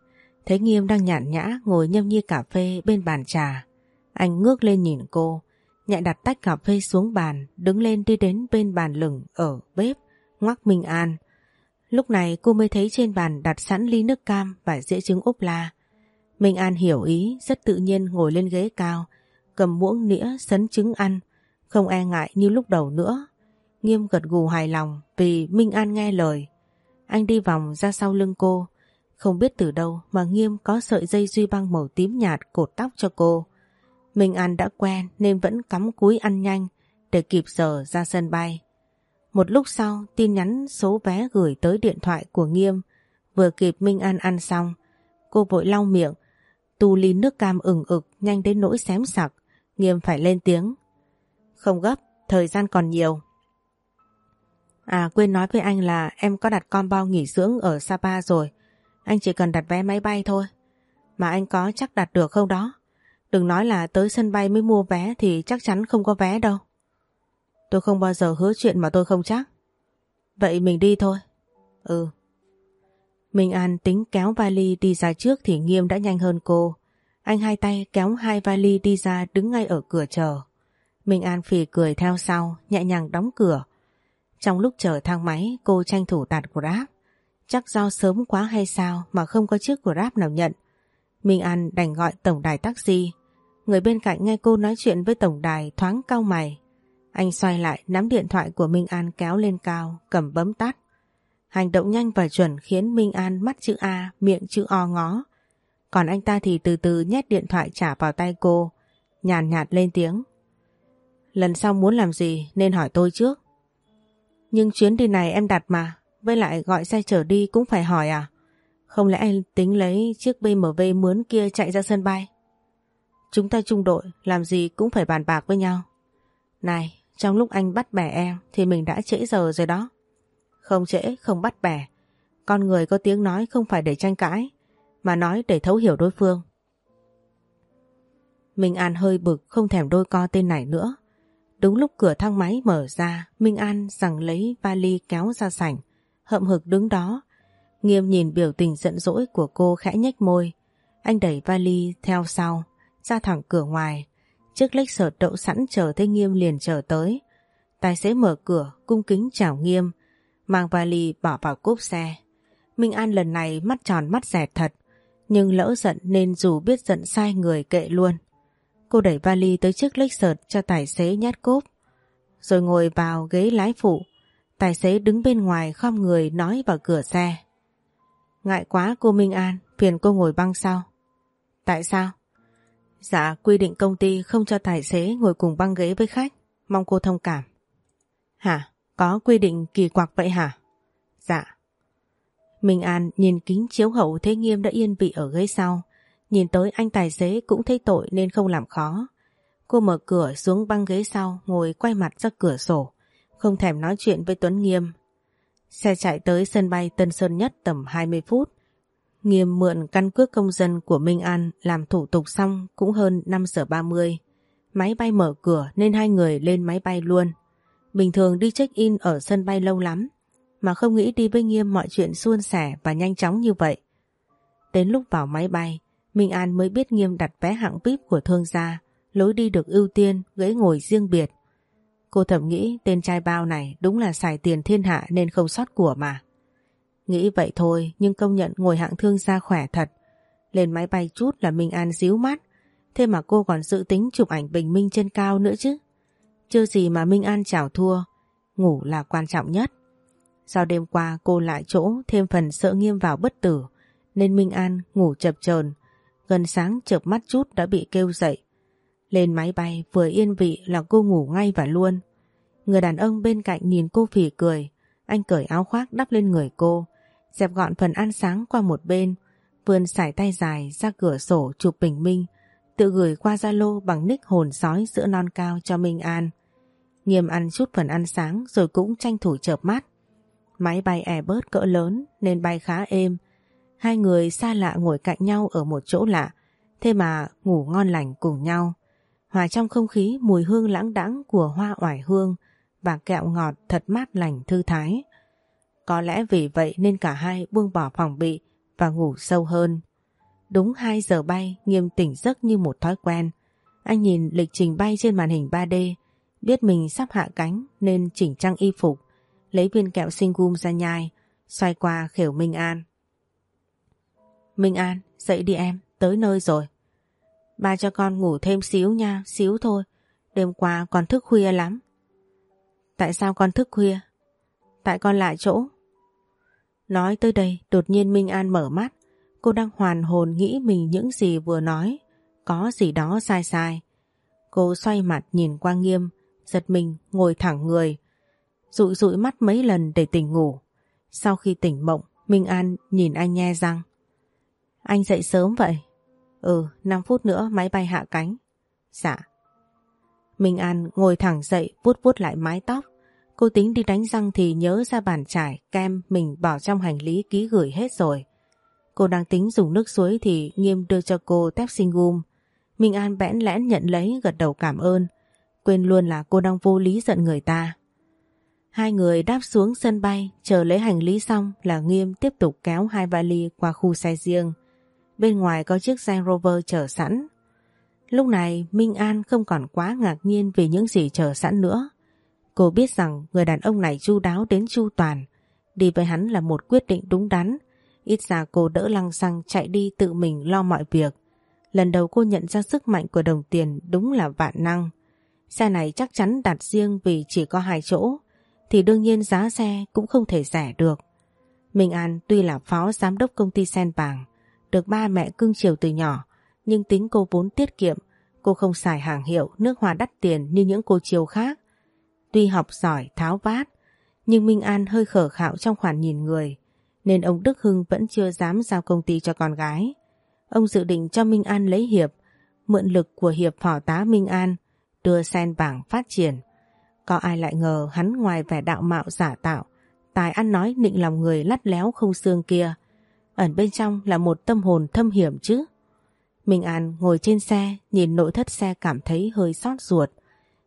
thấy Nghiêm đang nhàn nhã ngồi nhâm nhi cà phê bên bàn trà. Anh ngước lên nhìn cô, nhẹ đặt tách cà phê xuống bàn, đứng lên đi đến bên bàn lửng ở bếp, ngoắc Minh An. Lúc này cô mới thấy trên bàn đặt sẵn ly nước cam và dĩa trứng ốp la. Minh An hiểu ý, rất tự nhiên ngồi lên ghế cao, cầm muỗng nĩa sấn trứng ăn, không e ngại như lúc đầu nữa. Nghiêm gật gù hài lòng vì Minh An nghe lời. Anh đi vòng ra sau lưng cô, không biết từ đâu mà Nghiêm có sợi dây duy băng màu tím nhạt cột tóc cho cô. Minh An đã quen nên vẫn cắm cúi ăn nhanh để kịp giờ ra sân bay. Một lúc sau tin nhắn số vé gửi tới điện thoại của Nghiêm vừa kịp Minh An ăn xong. Cô vội lau miệng, tu ly nước cam ửng ực nhanh đến nỗi xém sặc. Nghiêm phải lên tiếng. Không gấp, thời gian còn nhiều. À quên nói với anh là em có đặt combo nghỉ dưỡng ở Sapa rồi. Anh chỉ cần đặt vé máy bay thôi. Mà anh có chắc đặt được không đó? Đừng nói là tới sân bay mới mua vé thì chắc chắn không có vé đâu. Tôi không bao giờ hứa chuyện mà tôi không chắc. Vậy mình đi thôi. Ừ. Minh An tính kéo vali đi ra trước thì Nghiêm đã nhanh hơn cô. Anh hai tay kéo hai vali đi ra đứng ngay ở cửa chờ. Minh An phì cười theo sau, nhẹ nhàng đóng cửa. Trong lúc chờ thang máy, cô tranh thủ tạt Grab. Chắc do sớm quá hay sao mà không có chiếc Grab nào nhận. Minh An đành gọi tổng đài taxi. Người bên cạnh nghe cô nói chuyện với tổng đài thoáng cau mày. Anh xoay lại nắm điện thoại của Minh An kéo lên cao, cầm bấm tắt. Hành động nhanh và chuẩn khiến Minh An mắt chữ A, miệng chữ O ngó. Còn anh ta thì từ từ nhét điện thoại trả vào tay cô, nhàn nhạt lên tiếng. Lần sau muốn làm gì nên hỏi tôi trước. Nhưng chuyến đi này em đặt mà, với lại gọi xe chở đi cũng phải hỏi à? Không lẽ anh tính lấy chiếc BMW mướn kia chạy ra sân bay? Chúng ta chung đội, làm gì cũng phải bàn bạc với nhau. Này, trong lúc anh bắt bẻ em thì mình đã trễ giờ rồi đó. Không trễ, không bắt bẻ. Con người có tiếng nói không phải để tranh cãi, mà nói để thấu hiểu đối phương. Minh An hơi bực không thèm đôi co tên này nữa. Đúng lúc cửa thang máy mở ra, Minh An rằng lấy vali kéo ra sảnh, hậm hực đứng đó. Nghiêm nhìn biểu tình giận dỗi của cô khẽ nhếch môi. Anh đẩy vali theo sau, ra thẳng cửa ngoài. Chiếc lách sợt đậu sẵn chờ thấy Nghiêm liền chờ tới. Tài xế mở cửa, cung kính chào Nghiêm, mang vali bỏ vào cốp xe. Minh An lần này mắt tròn mắt dẹt thật, nhưng lỡ giận nên dù biết giận sai người kệ luôn. Cô đẩy vali tới chiếc lách sợt cho tài xế nhát cốp, rồi ngồi vào ghế lái phụ. Tài xế đứng bên ngoài khom người nói vào cửa xe. Ngại quá cô Minh An, phiền cô ngồi băng sau. Tại sao? Dạ, quy định công ty không cho tài xế ngồi cùng băng ghế với khách, mong cô thông cảm. Hả? Có quy định kỳ quặc vậy hả? Dạ. Minh An nhìn kính chiếu hậu thấy Nghiêm đã yên vị ở ghế sau. Nhìn tới anh tài xế cũng thấy tội nên không làm khó. Cô mở cửa xuống băng ghế sau ngồi quay mặt ra cửa sổ. Không thèm nói chuyện với Tuấn Nghiêm. Xe chạy tới sân bay Tân Sơn Nhất tầm 20 phút. Nghiêm mượn căn cước công dân của Minh An làm thủ tục xong cũng hơn 5 giờ 30. Máy bay mở cửa nên hai người lên máy bay luôn. Bình thường đi check-in ở sân bay lâu lắm mà không nghĩ đi với Nghiêm mọi chuyện suôn sẻ và nhanh chóng như vậy. Đến lúc vào máy bay, Minh An mới biết Nghiêm đặt vé hạng VIP của thương gia, lối đi được ưu tiên, ghế ngồi riêng biệt. Cô thầm nghĩ tên trai bao này đúng là xài tiền thiên hạ nên không sót của mà. Nghĩ vậy thôi, nhưng công nhận ngồi hạng thương gia khỏe thật. Lên máy bay chút là Minh An díu mắt. Thế mà cô còn dự tính chụp ảnh bình minh trên cao nữa chứ. Chưa gì mà Minh An chảo thua. Ngủ là quan trọng nhất. sau đêm qua cô lại chỗ, thêm phần sợ nghiêm vào bất tử. Nên Minh An ngủ chập chờn Gần sáng chợp mắt chút đã bị kêu dậy. Lên máy bay, vừa yên vị là cô ngủ ngay và luôn. Người đàn ông bên cạnh nhìn cô phì cười. Anh cởi áo khoác đắp lên người cô. Dẹp gọn phần ăn sáng qua một bên. Vươn sải tay dài ra cửa sổ chụp bình minh. Tự gửi qua Zalo bằng nick hồn sói giữa non cao cho Minh An. Nghiêm ăn chút phần ăn sáng rồi cũng tranh thủ chợp mắt. Máy bay Airbus cỡ lớn nên bay khá êm. Hai người xa lạ ngồi cạnh nhau ở một chỗ lạ, thế mà ngủ ngon lành cùng nhau. Hòa trong không khí mùi hương lãng đãng của hoa oải hương và kẹo ngọt thật mát lành thư thái. Có lẽ vì vậy nên cả hai buông bỏ phòng bị và ngủ sâu hơn. Đúng 2 giờ bay, nghiêm tỉnh giấc như một thói quen. Anh nhìn lịch trình bay trên màn hình 3D, biết mình sắp hạ cánh nên chỉnh trang y phục, lấy viên kẹo sinh gum ra nhai, xoay qua khều Minh An. Minh An, dậy đi em, tới nơi rồi. Ba cho con ngủ thêm xíu nha, xíu thôi. Đêm qua con thức khuya lắm. Tại sao con thức khuya? Tại con lại chỗ. Nói tới đây, đột nhiên Minh An mở mắt. Cô đang hoàn hồn nghĩ mình những gì vừa nói. Có gì đó sai sai. Cô xoay mặt nhìn qua nghiêm, giật mình ngồi thẳng người. Rụi rụi mắt mấy lần để tỉnh ngủ. Sau khi tỉnh mộng, Minh An nhìn anh nhe răng. Anh dậy sớm vậy? Ừ, 5 phút nữa máy bay hạ cánh. Dạ. Minh An ngồi thẳng dậy vuốt vuốt lại mái tóc. Cô tính đi đánh răng thì nhớ ra bàn chải kem mình bỏ trong hành lý ký gửi hết rồi. Cô đang tính dùng nước suối thì Nghiêm đưa cho cô tép sinh gum. Minh An bẽn lẽn nhận lấy gật đầu cảm ơn. Quên luôn là cô đang vô lý giận người ta. Hai người đáp xuống sân bay, chờ lấy hành lý xong là Nghiêm tiếp tục kéo hai vali qua khu xe riêng. Bên ngoài có chiếc xe Rover chờ sẵn. Lúc này Minh An không còn quá ngạc nhiên vì những gì chờ sẵn nữa. Cô biết rằng người đàn ông này chu đáo đến chu toàn. Đi với hắn là một quyết định đúng đắn. Ít ra cô đỡ lăng xăng chạy đi tự mình lo mọi việc. Lần đầu cô nhận ra sức mạnh của đồng tiền đúng là vạn năng. Xe này chắc chắn đặt riêng vì chỉ có hai chỗ, thì đương nhiên giá xe cũng không thể rẻ được. Minh An tuy là phó giám đốc công ty Sen Vàng, được ba mẹ cưng chiều từ nhỏ, nhưng tính cô vốn tiết kiệm, cô không xài hàng hiệu, nước hoa đắt tiền như những cô chiều khác. Tuy học giỏi, tháo vát, nhưng Minh An hơi khở khạo trong khoản nhìn người, nên ông Đức Hưng vẫn chưa dám giao công ty cho con gái. Ông dự định cho Minh An lấy Hiệp, mượn lực của Hiệp phỏ tá Minh An, đưa sen bảng phát triển. Có ai lại ngờ hắn ngoài vẻ đạo mạo giả tạo, tài ăn nói nịnh lòng người lắt léo không xương kia, ẩn bên trong là một tâm hồn thâm hiểm chứ. Minh An ngồi trên xe, nhìn nội thất xe cảm thấy hơi xót ruột.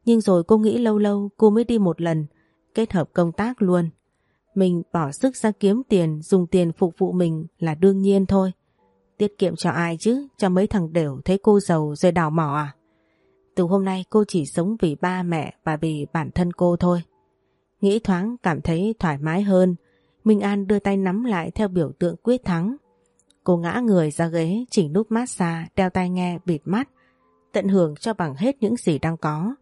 Nhưng rồi cô nghĩ lâu lâu cô mới đi một lần, kết hợp công tác luôn. Mình bỏ sức ra kiếm tiền, dùng tiền phục vụ mình là đương nhiên thôi. Tiết kiệm cho ai chứ, cho mấy thằng đều thấy cô giàu rồi đào mỏ à? Từ hôm nay cô chỉ sống vì ba mẹ và vì bản thân cô thôi. Nghĩ thoáng cảm thấy thoải mái hơn, Minh An đưa tay nắm lại theo biểu tượng quyết thắng. Cô ngã người ra ghế, chỉnh nút massage, đeo tai nghe, bịt mắt, tận hưởng cho bằng hết những gì đang có.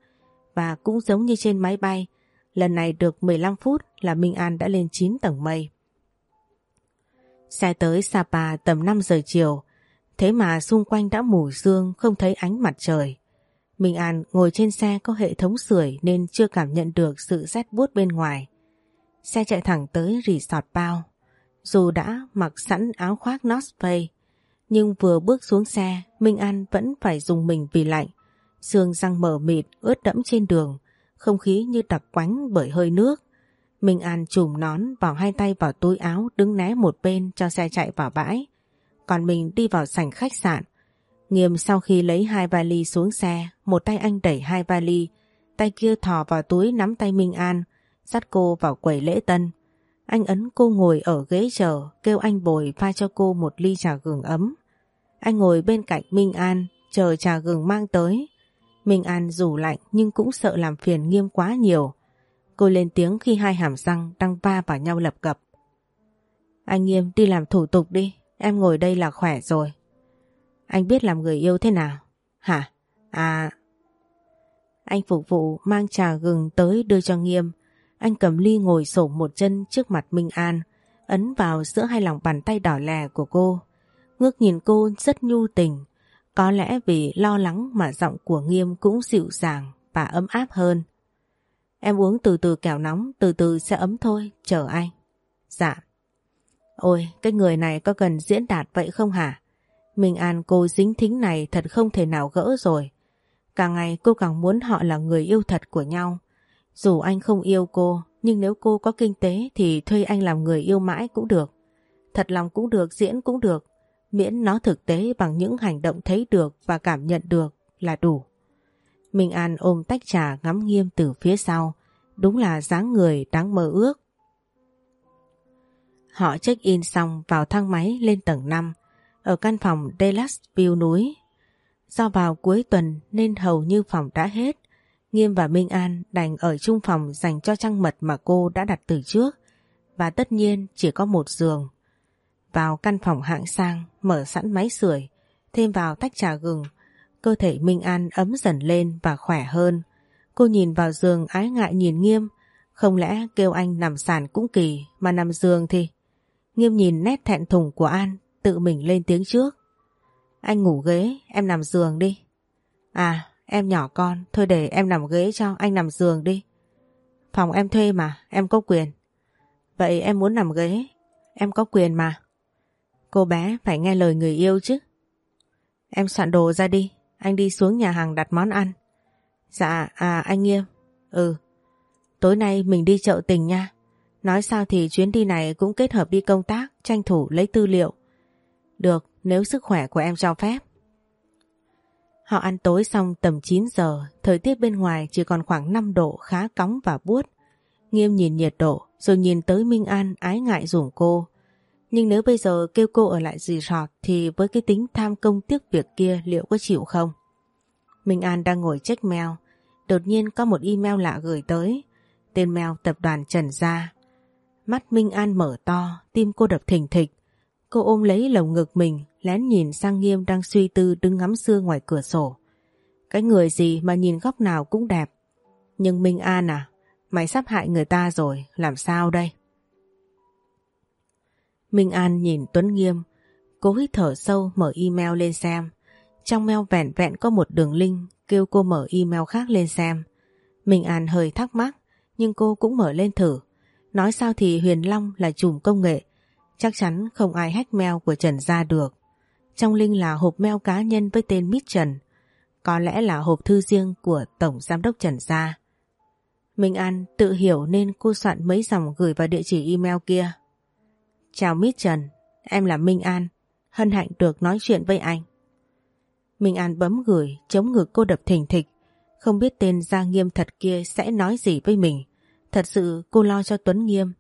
Và cũng giống như trên máy bay, lần này được 15 phút là Minh An đã lên 9 tầng mây. Xe tới Sapa tầm 5 giờ chiều, thế mà xung quanh đã mù sương không thấy ánh mặt trời. Minh An ngồi trên xe có hệ thống sưởi nên chưa cảm nhận được sự rét buốt bên ngoài. Xe chạy thẳng tới resort bao. Dù đã mặc sẵn áo khoác North Face, nhưng vừa bước xuống xe, Minh An vẫn phải dùng mình vì lạnh. Sương răng mở mịt, ướt đẫm trên đường, không khí như đặc quánh bởi hơi nước. Minh An chùm nón vào hai tay vào túi áo đứng né một bên cho xe chạy vào bãi. Còn mình đi vào sảnh khách sạn. Nghiêm sau khi lấy hai vali xuống xe, một tay anh đẩy hai vali, tay kia thò vào túi nắm tay Minh An, dắt cô vào quầy lễ tân. Anh ấn cô ngồi ở ghế chờ, kêu anh bồi pha cho cô một ly trà gừng ấm. Anh ngồi bên cạnh Minh An, chờ trà gừng mang tới. Minh An dù lạnh nhưng cũng sợ làm phiền nghiêm quá nhiều. Cô lên tiếng khi hai hàm răng đang va vào nhau lập cập. Anh Nghiêm đi làm thủ tục đi, em ngồi đây là khỏe rồi. Anh biết làm người yêu thế nào? Hả? À... Anh phục vụ mang trà gừng tới đưa cho Nghiêm. Anh cầm ly ngồi sổ một chân trước mặt Minh An, ấn vào giữa hai lòng bàn tay đỏ lè của cô. Ngước nhìn cô rất nhu tình, có lẽ vì lo lắng mà giọng của Nghiêm cũng dịu dàng và ấm áp hơn. Em uống từ từ kẹo nóng, từ từ sẽ ấm thôi, chờ anh. Dạ. Ôi, cái người này có cần diễn đạt vậy không hả? Minh An cô dính thính này thật không thể nào gỡ rồi. Càng ngày cô càng muốn họ là người yêu thật của nhau. Dù anh không yêu cô, nhưng nếu cô có kinh tế thì thuê anh làm người yêu mãi cũng được. Thật lòng cũng được, diễn cũng được. Miễn nó thực tế bằng những hành động thấy được và cảm nhận được là đủ. Minh An ôm tách trà ngắm nghiêm từ phía sau. Đúng là dáng người đáng mơ ước. Họ check-in xong vào thang máy lên tầng 5 ở căn phòng Deluxe View núi. Do vào cuối tuần nên hầu như phòng đã hết. Nghiêm và Minh An đành ở chung phòng dành cho trang mật mà cô đã đặt từ trước. Và tất nhiên chỉ có một giường. Vào căn phòng hạng sang, mở sẵn máy sưởi, thêm vào tách trà gừng, cơ thể Minh An ấm dần lên và khỏe hơn. Cô nhìn vào giường ái ngại nhìn Nghiêm, không lẽ kêu anh nằm sàn cũng kỳ mà nằm giường thì... Nghiêm nhìn nét thẹn thùng của An, tự mình lên tiếng trước. Anh ngủ ghế, em nằm giường đi. À, em nhỏ con, thôi để em nằm ghế cho, anh nằm giường đi. Phòng em thuê mà, em có quyền. Vậy em muốn nằm ghế, em có quyền mà. Cô bé phải nghe lời người yêu chứ. Em soạn đồ ra đi, anh đi xuống nhà hàng đặt món ăn. Dạ, à anh Nghiêm. Ừ. Tối nay mình đi chợ tình nha. Nói sao thì chuyến đi này cũng kết hợp đi công tác, tranh thủ lấy tư liệu. Được, nếu sức khỏe của em cho phép. Họ ăn tối xong tầm 9 giờ, thời tiết bên ngoài chỉ còn khoảng 5 độ khá cóng và buốt. Nghiêm nhìn nhiệt độ, rồi nhìn tới Minh An ái ngại rủ cô. Nhưng nếu bây giờ kêu cô ở lại resort thì với cái tính tham công tiếc việc kia liệu có chịu không? Minh An đang ngồi check mail, đột nhiên có một email lạ gửi tới. Tên mail tập đoàn Trần Gia. Mắt Minh An mở to, tim cô đập thình thịch. Cô ôm lấy lồng ngực mình, lén nhìn sang Nghiêm đang suy tư đứng ngắm xưa ngoài cửa sổ. Cái người gì mà nhìn góc nào cũng đẹp. Nhưng Minh An à, mày sắp hại người ta rồi, làm sao đây? Minh An nhìn Tuấn Nghiêm, cố hít thở sâu mở email lên xem. Trong mail vẹn vẹn có một đường link kêu cô mở email khác lên xem. Minh An hơi thắc mắc, nhưng cô cũng mở lên thử. Nói sao thì Huyền Long là chùm công nghệ, chắc chắn không ai hack mail của Trần ra được. Trong link là hộp mail cá nhân với tên Mít Trần, có lẽ là hộp thư riêng của Tổng Giám đốc Trần Gia. Minh An tự hiểu nên cô soạn mấy dòng gửi vào địa chỉ email kia. Chào Mít Trần, em là Minh An, hân hạnh được nói chuyện với anh. Minh An bấm gửi, chống ngực cô đập thình thịch, không biết tên Gia Nghiêm thật kia sẽ nói gì với mình. Thật sự cô lo cho Tuấn Nghiêm.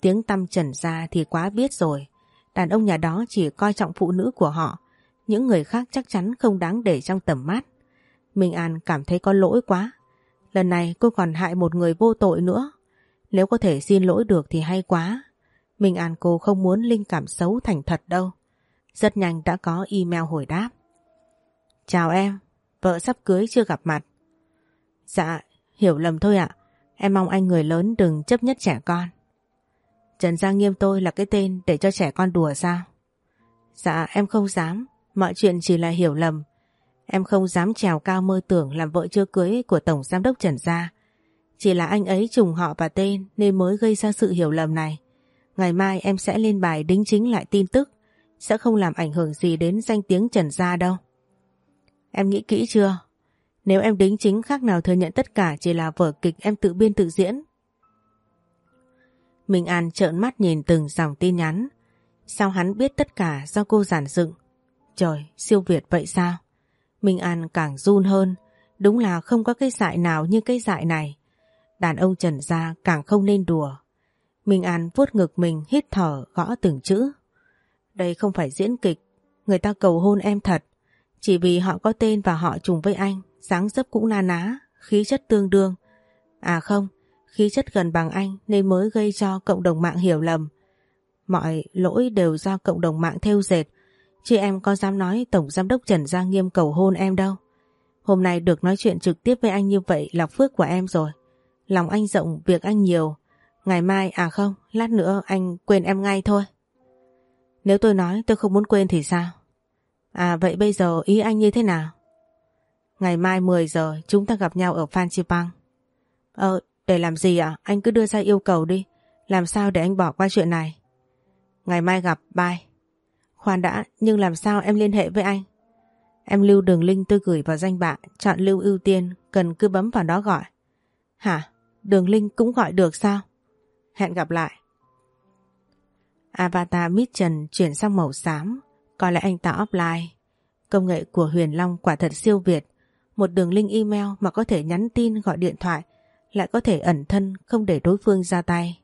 Tiếng tâm trần ra thì quá biết rồi. Đàn ông nhà đó chỉ coi trọng phụ nữ của họ. Những người khác chắc chắn không đáng để trong tầm mắt. Minh An cảm thấy có lỗi quá. Lần này cô còn hại một người vô tội nữa. Nếu có thể xin lỗi được thì hay quá. Minh An cô không muốn linh cảm xấu thành thật đâu. Rất nhanh đã có email hồi đáp. Chào em, vợ sắp cưới chưa gặp mặt. Dạ, hiểu lầm thôi ạ. Em mong anh người lớn đừng chấp nhất trẻ con. Trần Giang Nghiêm tôi là cái tên để cho trẻ con đùa sao? Dạ em không dám, mọi chuyện chỉ là hiểu lầm. Em không dám trèo cao mơ tưởng làm vợ chưa cưới của Tổng Giám đốc Trần Gia. Chỉ là anh ấy trùng họ và tên nên mới gây ra sự hiểu lầm này. Ngày mai em sẽ lên bài đính chính lại tin tức, sẽ không làm ảnh hưởng gì đến danh tiếng Trần Gia đâu. Em nghĩ kỹ chưa? Nếu em đính chính khác nào thừa nhận tất cả chỉ là vở kịch em tự biên tự diễn. Minh An trợn mắt nhìn từng dòng tin nhắn. Sao hắn biết tất cả do cô giản dựng? Trời, siêu việt vậy sao? Minh An càng run hơn. Đúng là không có cái dại nào như cái dại này. Đàn ông trần gia càng không nên đùa. Minh An vuốt ngực mình hít thở gõ từng chữ. Đây không phải diễn kịch. Người ta cầu hôn em thật. Chỉ vì họ có tên và họ trùng với anh, dáng dấp cũng na ná, khí chất tương đương. À không, khí chất gần bằng anh nên mới gây cho cộng đồng mạng hiểu lầm. Mọi lỗi đều do cộng đồng mạng theo dệt, chứ em có dám nói Tổng Giám đốc Trần Gia Nghiêm cầu hôn em đâu. Hôm nay được nói chuyện trực tiếp với anh như vậy là phước của em rồi. Lòng anh rộng, việc anh nhiều. Ngày mai, à không, lát nữa anh quên em ngay thôi. Nếu tôi nói tôi không muốn quên thì sao? À vậy bây giờ ý anh như thế nào? Ngày mai 10 giờ chúng ta gặp nhau ở Phan Xipang. Ờ, để làm gì ạ? Anh cứ đưa ra yêu cầu đi. Làm sao để anh bỏ qua chuyện này? Ngày mai gặp, bye. Khoan đã, nhưng làm sao em liên hệ với anh? Em lưu đường link tôi gửi vào danh bạ, chọn lưu ưu tiên, cần cứ bấm vào đó gọi. Hả? Đường link cũng gọi được sao? Hẹn gặp lại. Avatar mít trần chuyển sang màu xám, coi lại anh ta offline. Công nghệ của Huyền Long quả thật siêu việt. Một đường link email mà có thể nhắn tin gọi điện thoại, lại có thể ẩn thân không để đối phương ra tay.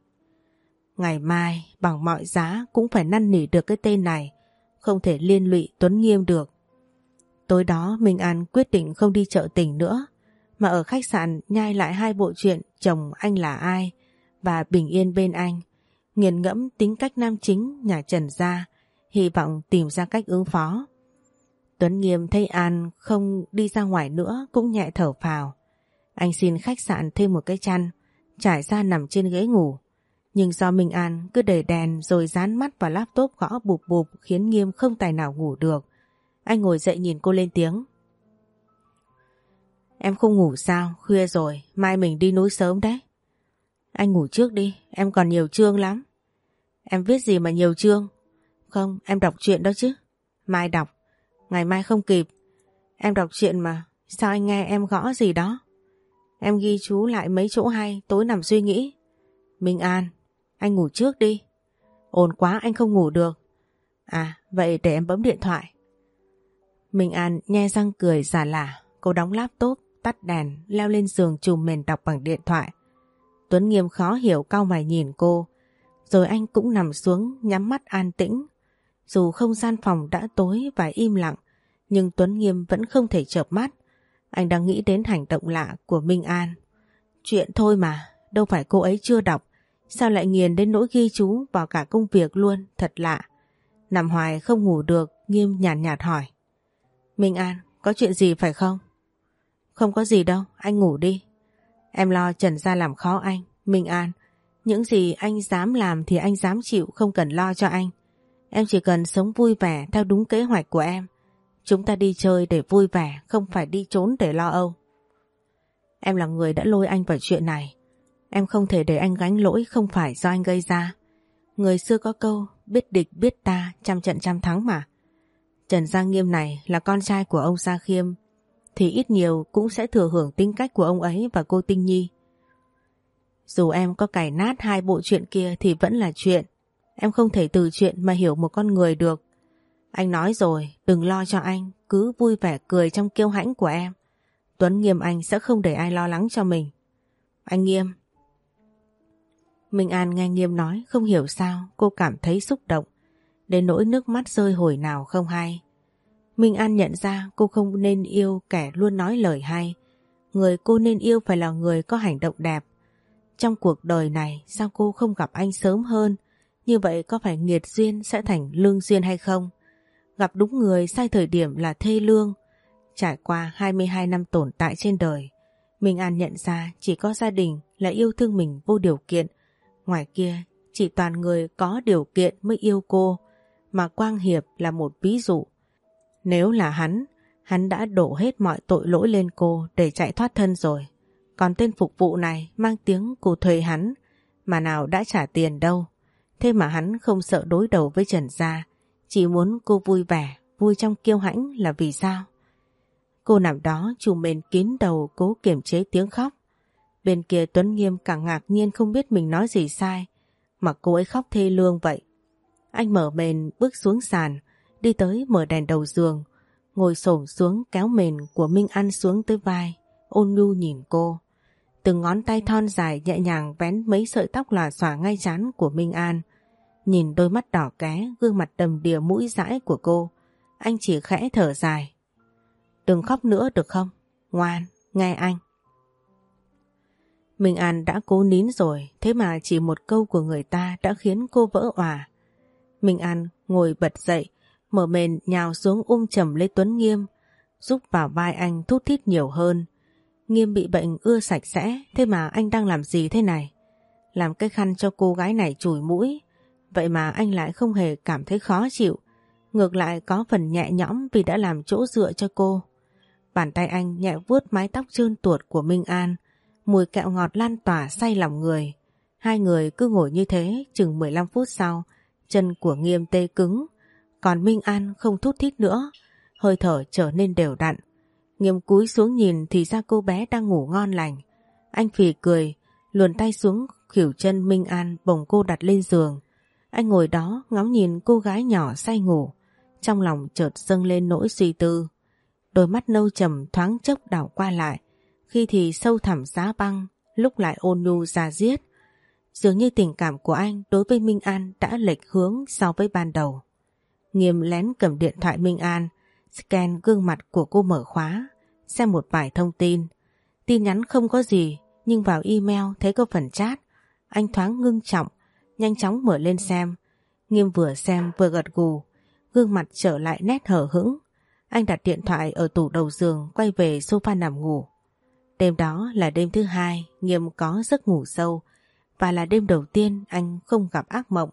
Ngày mai, bằng mọi giá cũng phải năn nỉ được cái tên này, không thể liên lụy Tuấn Nghiêm được. Tối đó Minh An quyết định không đi chợ tỉnh nữa, mà ở khách sạn nhai lại hai bộ truyện chồng anh là ai và bình yên bên anh, nghiền ngẫm tính cách nam chính nhà Trần Gia, hy vọng tìm ra cách ứng phó. Tuấn Nghiêm thấy An không đi ra ngoài nữa cũng nhẹ thở phào. Anh xin khách sạn thêm một cái chăn, trải ra nằm trên ghế ngủ. Nhưng do Minh An cứ để đèn rồi dán mắt vào laptop gõ bụp bụp khiến Nghiêm không tài nào ngủ được. Anh ngồi dậy nhìn cô lên tiếng. Em không ngủ sao? Khuya rồi, mai mình đi núi sớm đấy. Anh ngủ trước đi, em còn nhiều chương lắm. Em viết gì mà nhiều chương? Không, em đọc truyện đó chứ. Mai đọc, ngày mai không kịp. Em đọc truyện mà, sao anh nghe em gõ gì đó? Em ghi chú lại mấy chỗ hay, tối nằm suy nghĩ. Minh An, anh ngủ trước đi. Ồn quá anh không ngủ được. À, vậy để em bấm điện thoại. Minh An nhe răng cười giả lả, cô đóng laptop, tắt đèn, leo lên giường chùm mền đọc bằng điện thoại. Tuấn Nghiêm khó hiểu cao mày nhìn cô, rồi anh cũng nằm xuống nhắm mắt an tĩnh. Dù không gian phòng đã tối và im lặng, nhưng Tuấn Nghiêm vẫn không thể chợp mắt. Anh đang nghĩ đến hành động lạ của Minh An. Chuyện thôi mà, đâu phải cô ấy chưa đọc, sao lại nghiền đến nỗi ghi chú vào cả công việc luôn, thật lạ. Nằm hoài không ngủ được, Nghiêm nhàn nhạt, nhạt hỏi. Minh An, có chuyện gì phải không? Không có gì đâu, anh ngủ đi. Em lo Trần ra làm khó anh, Minh An. Những gì anh dám làm thì anh dám chịu không cần lo cho anh. Em chỉ cần sống vui vẻ theo đúng kế hoạch của em. Chúng ta đi chơi để vui vẻ, không phải đi trốn để lo âu. Em là người đã lôi anh vào chuyện này. Em không thể để anh gánh lỗi không phải do anh gây ra. Người xưa có câu, biết địch biết ta, trăm trận trăm thắng mà. Trần Gia Nghiêm này là con trai của ông Gia Khiêm, thì ít nhiều cũng sẽ thừa hưởng tính cách của ông ấy và cô Tinh Nhi. Dù em có cải nát hai bộ chuyện kia thì vẫn là chuyện. Em không thể từ chuyện mà hiểu một con người được. Anh nói rồi, đừng lo cho anh, cứ vui vẻ cười trong kiêu hãnh của em. Tuấn Nghiêm anh sẽ không để ai lo lắng cho mình. Anh Nghiêm. Minh An nghe Nghiêm nói không hiểu sao cô cảm thấy xúc động. Đến nỗi nước mắt rơi hồi nào không hay. Minh An nhận ra cô không nên yêu kẻ luôn nói lời hay. Người cô nên yêu phải là người có hành động đẹp. Trong cuộc đời này sao cô không gặp anh sớm hơn? Như vậy có phải nghiệt duyên sẽ thành lương duyên hay không? Gặp đúng người sai thời điểm là thê lương. Trải qua 22 năm tồn tại trên đời, Minh An nhận ra chỉ có gia đình là yêu thương mình vô điều kiện. Ngoài kia, chỉ toàn người có điều kiện mới yêu cô, mà Quang Hiệp là một ví dụ. Nếu là hắn, hắn đã đổ hết mọi tội lỗi lên cô để chạy thoát thân rồi. Còn tên phục vụ này mang tiếng cô thuê hắn, mà nào đã trả tiền đâu. Thế mà hắn không sợ đối đầu với Trần Gia, chỉ muốn cô vui vẻ, vui trong kiêu hãnh là vì sao? Cô nằm đó trùm mền kín đầu cố kiềm chế tiếng khóc. Bên kia Tuấn Nghiêm càng ngạc nhiên không biết mình nói gì sai, mà cô ấy khóc thê lương vậy. Anh mở mền bước xuống sàn, đi tới mở đèn đầu giường, ngồi xổm xuống kéo mền của Minh An xuống tới vai, ôn nhu nhìn cô. Từng ngón tay thon dài nhẹ nhàng vén mấy sợi tóc lòa xòa ngay chán của Minh An. Nhìn đôi mắt đỏ ké, gương mặt đầm đìa mũi dãi của cô, anh chỉ khẽ thở dài. Đừng khóc nữa được không? Ngoan, nghe anh. Minh An đã cố nín rồi, thế mà chỉ một câu của người ta đã khiến cô vỡ òa. Minh An ngồi bật dậy, mở mền nhào xuống ôm chầm lấy Tuấn Nghiêm, giúp vào vai anh thút thít nhiều hơn. Nghiêm bị bệnh ưa sạch sẽ, thế mà anh đang làm gì thế này? Làm cái khăn cho cô gái này chùi mũi, vậy mà anh lại không hề cảm thấy khó chịu. Ngược lại có phần nhẹ nhõm vì đã làm chỗ dựa cho cô. Bàn tay anh nhẹ vuốt mái tóc trơn tuột của Minh An, mùi kẹo ngọt lan tỏa say lòng người. Hai người cứ ngồi như thế chừng 15 phút sau, chân của Nghiêm tê cứng, còn Minh An không thút thít nữa, hơi thở trở nên đều đặn. Nghiêm cúi xuống nhìn thì ra cô bé đang ngủ ngon lành. Anh phì cười, luồn tay xuống khỉu chân Minh An bồng cô đặt lên giường. Anh ngồi đó ngóng nhìn cô gái nhỏ say ngủ, trong lòng chợt dâng lên nỗi suy tư. Đôi mắt nâu trầm thoáng chốc đảo qua lại, khi thì sâu thẳm giá băng, lúc lại ôn nhu ra giết. Dường như tình cảm của anh đối với Minh An đã lệch hướng so với ban đầu. Nghiêm lén cầm điện thoại Minh An, scan gương mặt của cô mở khóa, xem một vài thông tin. Tin nhắn không có gì, nhưng vào email thấy có phần chat. Anh thoáng ngưng trọng, nhanh chóng mở lên xem. Nghiêm vừa xem vừa gật gù, gương mặt trở lại nét hở hững. Anh đặt điện thoại ở tủ đầu giường quay về sofa nằm ngủ. Đêm đó là đêm thứ hai, Nghiêm có giấc ngủ sâu và là đêm đầu tiên anh không gặp ác mộng.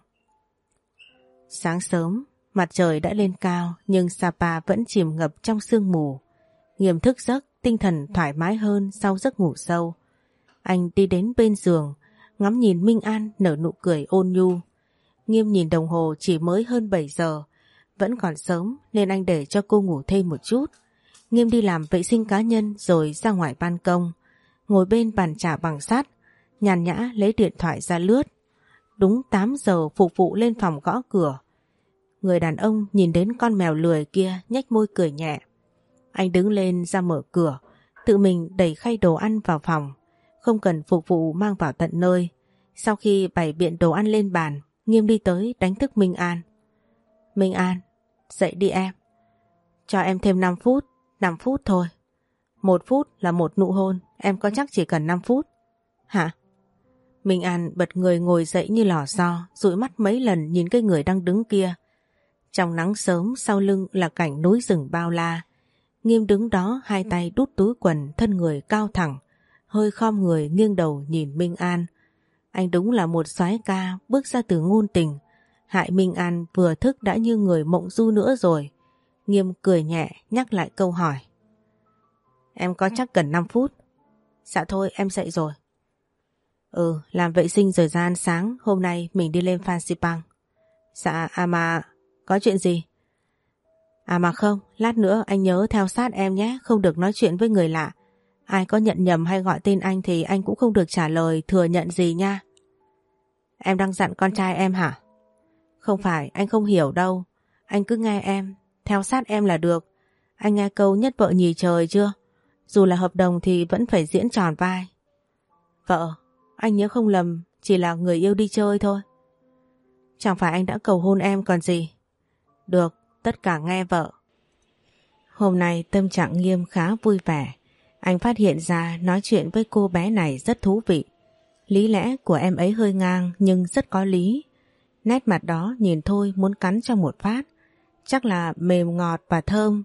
Sáng sớm, mặt trời đã lên cao nhưng Sapa vẫn chìm ngập trong sương mù. Nghiêm thức giấc, tinh thần thoải mái hơn sau giấc ngủ sâu. Anh đi đến bên giường, ngắm nhìn Minh An nở nụ cười ôn nhu. Nghiêm nhìn đồng hồ chỉ mới hơn 7 giờ, vẫn còn sớm nên anh để cho cô ngủ thêm một chút. Nghiêm đi làm vệ sinh cá nhân rồi ra ngoài ban công, ngồi bên bàn trà bằng sắt, nhàn nhã lấy điện thoại ra lướt. Đúng 8 giờ phục vụ lên phòng gõ cửa. Người đàn ông nhìn đến con mèo lười kia nhếch môi cười nhẹ. Anh đứng lên ra mở cửa, tự mình đẩy khay đồ ăn vào phòng, không cần phục vụ mang vào tận nơi. Sau khi bày biện đồ ăn lên bàn, Nghiêm đi tới đánh thức Minh An. Minh An, dậy đi em. Cho em thêm 5 phút, 5 phút thôi. Một phút là một nụ hôn, em có chắc chỉ cần 5 phút. Hả? Minh An bật người ngồi dậy như lò xo, dụi mắt mấy lần nhìn cái người đang đứng kia. Trong nắng sớm sau lưng là cảnh núi rừng bao la. Nghiêm đứng đó hai tay đút túi quần thân người cao thẳng, hơi khom người nghiêng đầu nhìn Minh An. Anh đúng là một soái ca bước ra từ ngôn tình. Hại Minh An vừa thức đã như người mộng du nữa rồi. Nghiêm cười nhẹ nhắc lại câu hỏi. Em có chắc cần 5 phút? Dạ thôi em dậy rồi. Ừ, làm vệ sinh rồi ra ăn sáng, hôm nay mình đi lên Phan Xipang. Dạ, à mà, có chuyện gì? À mà không, lát nữa anh nhớ theo sát em nhé, không được nói chuyện với người lạ. Ai có nhận nhầm hay gọi tên anh thì anh cũng không được trả lời thừa nhận gì nha. Em đang dặn con trai em hả? Không phải, anh không hiểu đâu. Anh cứ nghe em, theo sát em là được. Anh nghe câu nhất vợ nhì trời chưa? Dù là hợp đồng thì vẫn phải diễn tròn vai. Vợ, anh nhớ không lầm, chỉ là người yêu đi chơi thôi. Chẳng phải anh đã cầu hôn em còn gì. Được, tất cả nghe vợ. Hôm nay tâm trạng nghiêm khá vui vẻ. Anh phát hiện ra nói chuyện với cô bé này rất thú vị. Lý lẽ của em ấy hơi ngang nhưng rất có lý. Nét mặt đó nhìn thôi muốn cắn cho một phát. Chắc là mềm ngọt và thơm.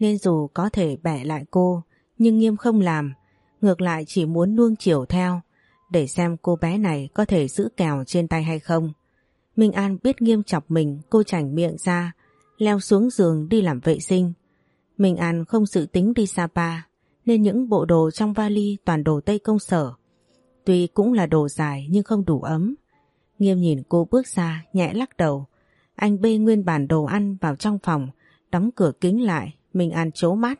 Nên dù có thể bẻ lại cô, nhưng nghiêm không làm. Ngược lại chỉ muốn nuông chiều theo, để xem cô bé này có thể giữ kèo trên tay hay không. Minh An biết nghiêm chọc mình, cô chảnh miệng ra, leo xuống giường đi làm vệ sinh. Minh An không dự tính đi Sapa, nên những bộ đồ trong vali toàn đồ Tây công sở. Tuy cũng là đồ dài nhưng không đủ ấm. Nghiêm nhìn cô bước ra, nhẹ lắc đầu. Anh bê nguyên bản đồ ăn vào trong phòng, đóng cửa kính lại, Minh An chố mắt.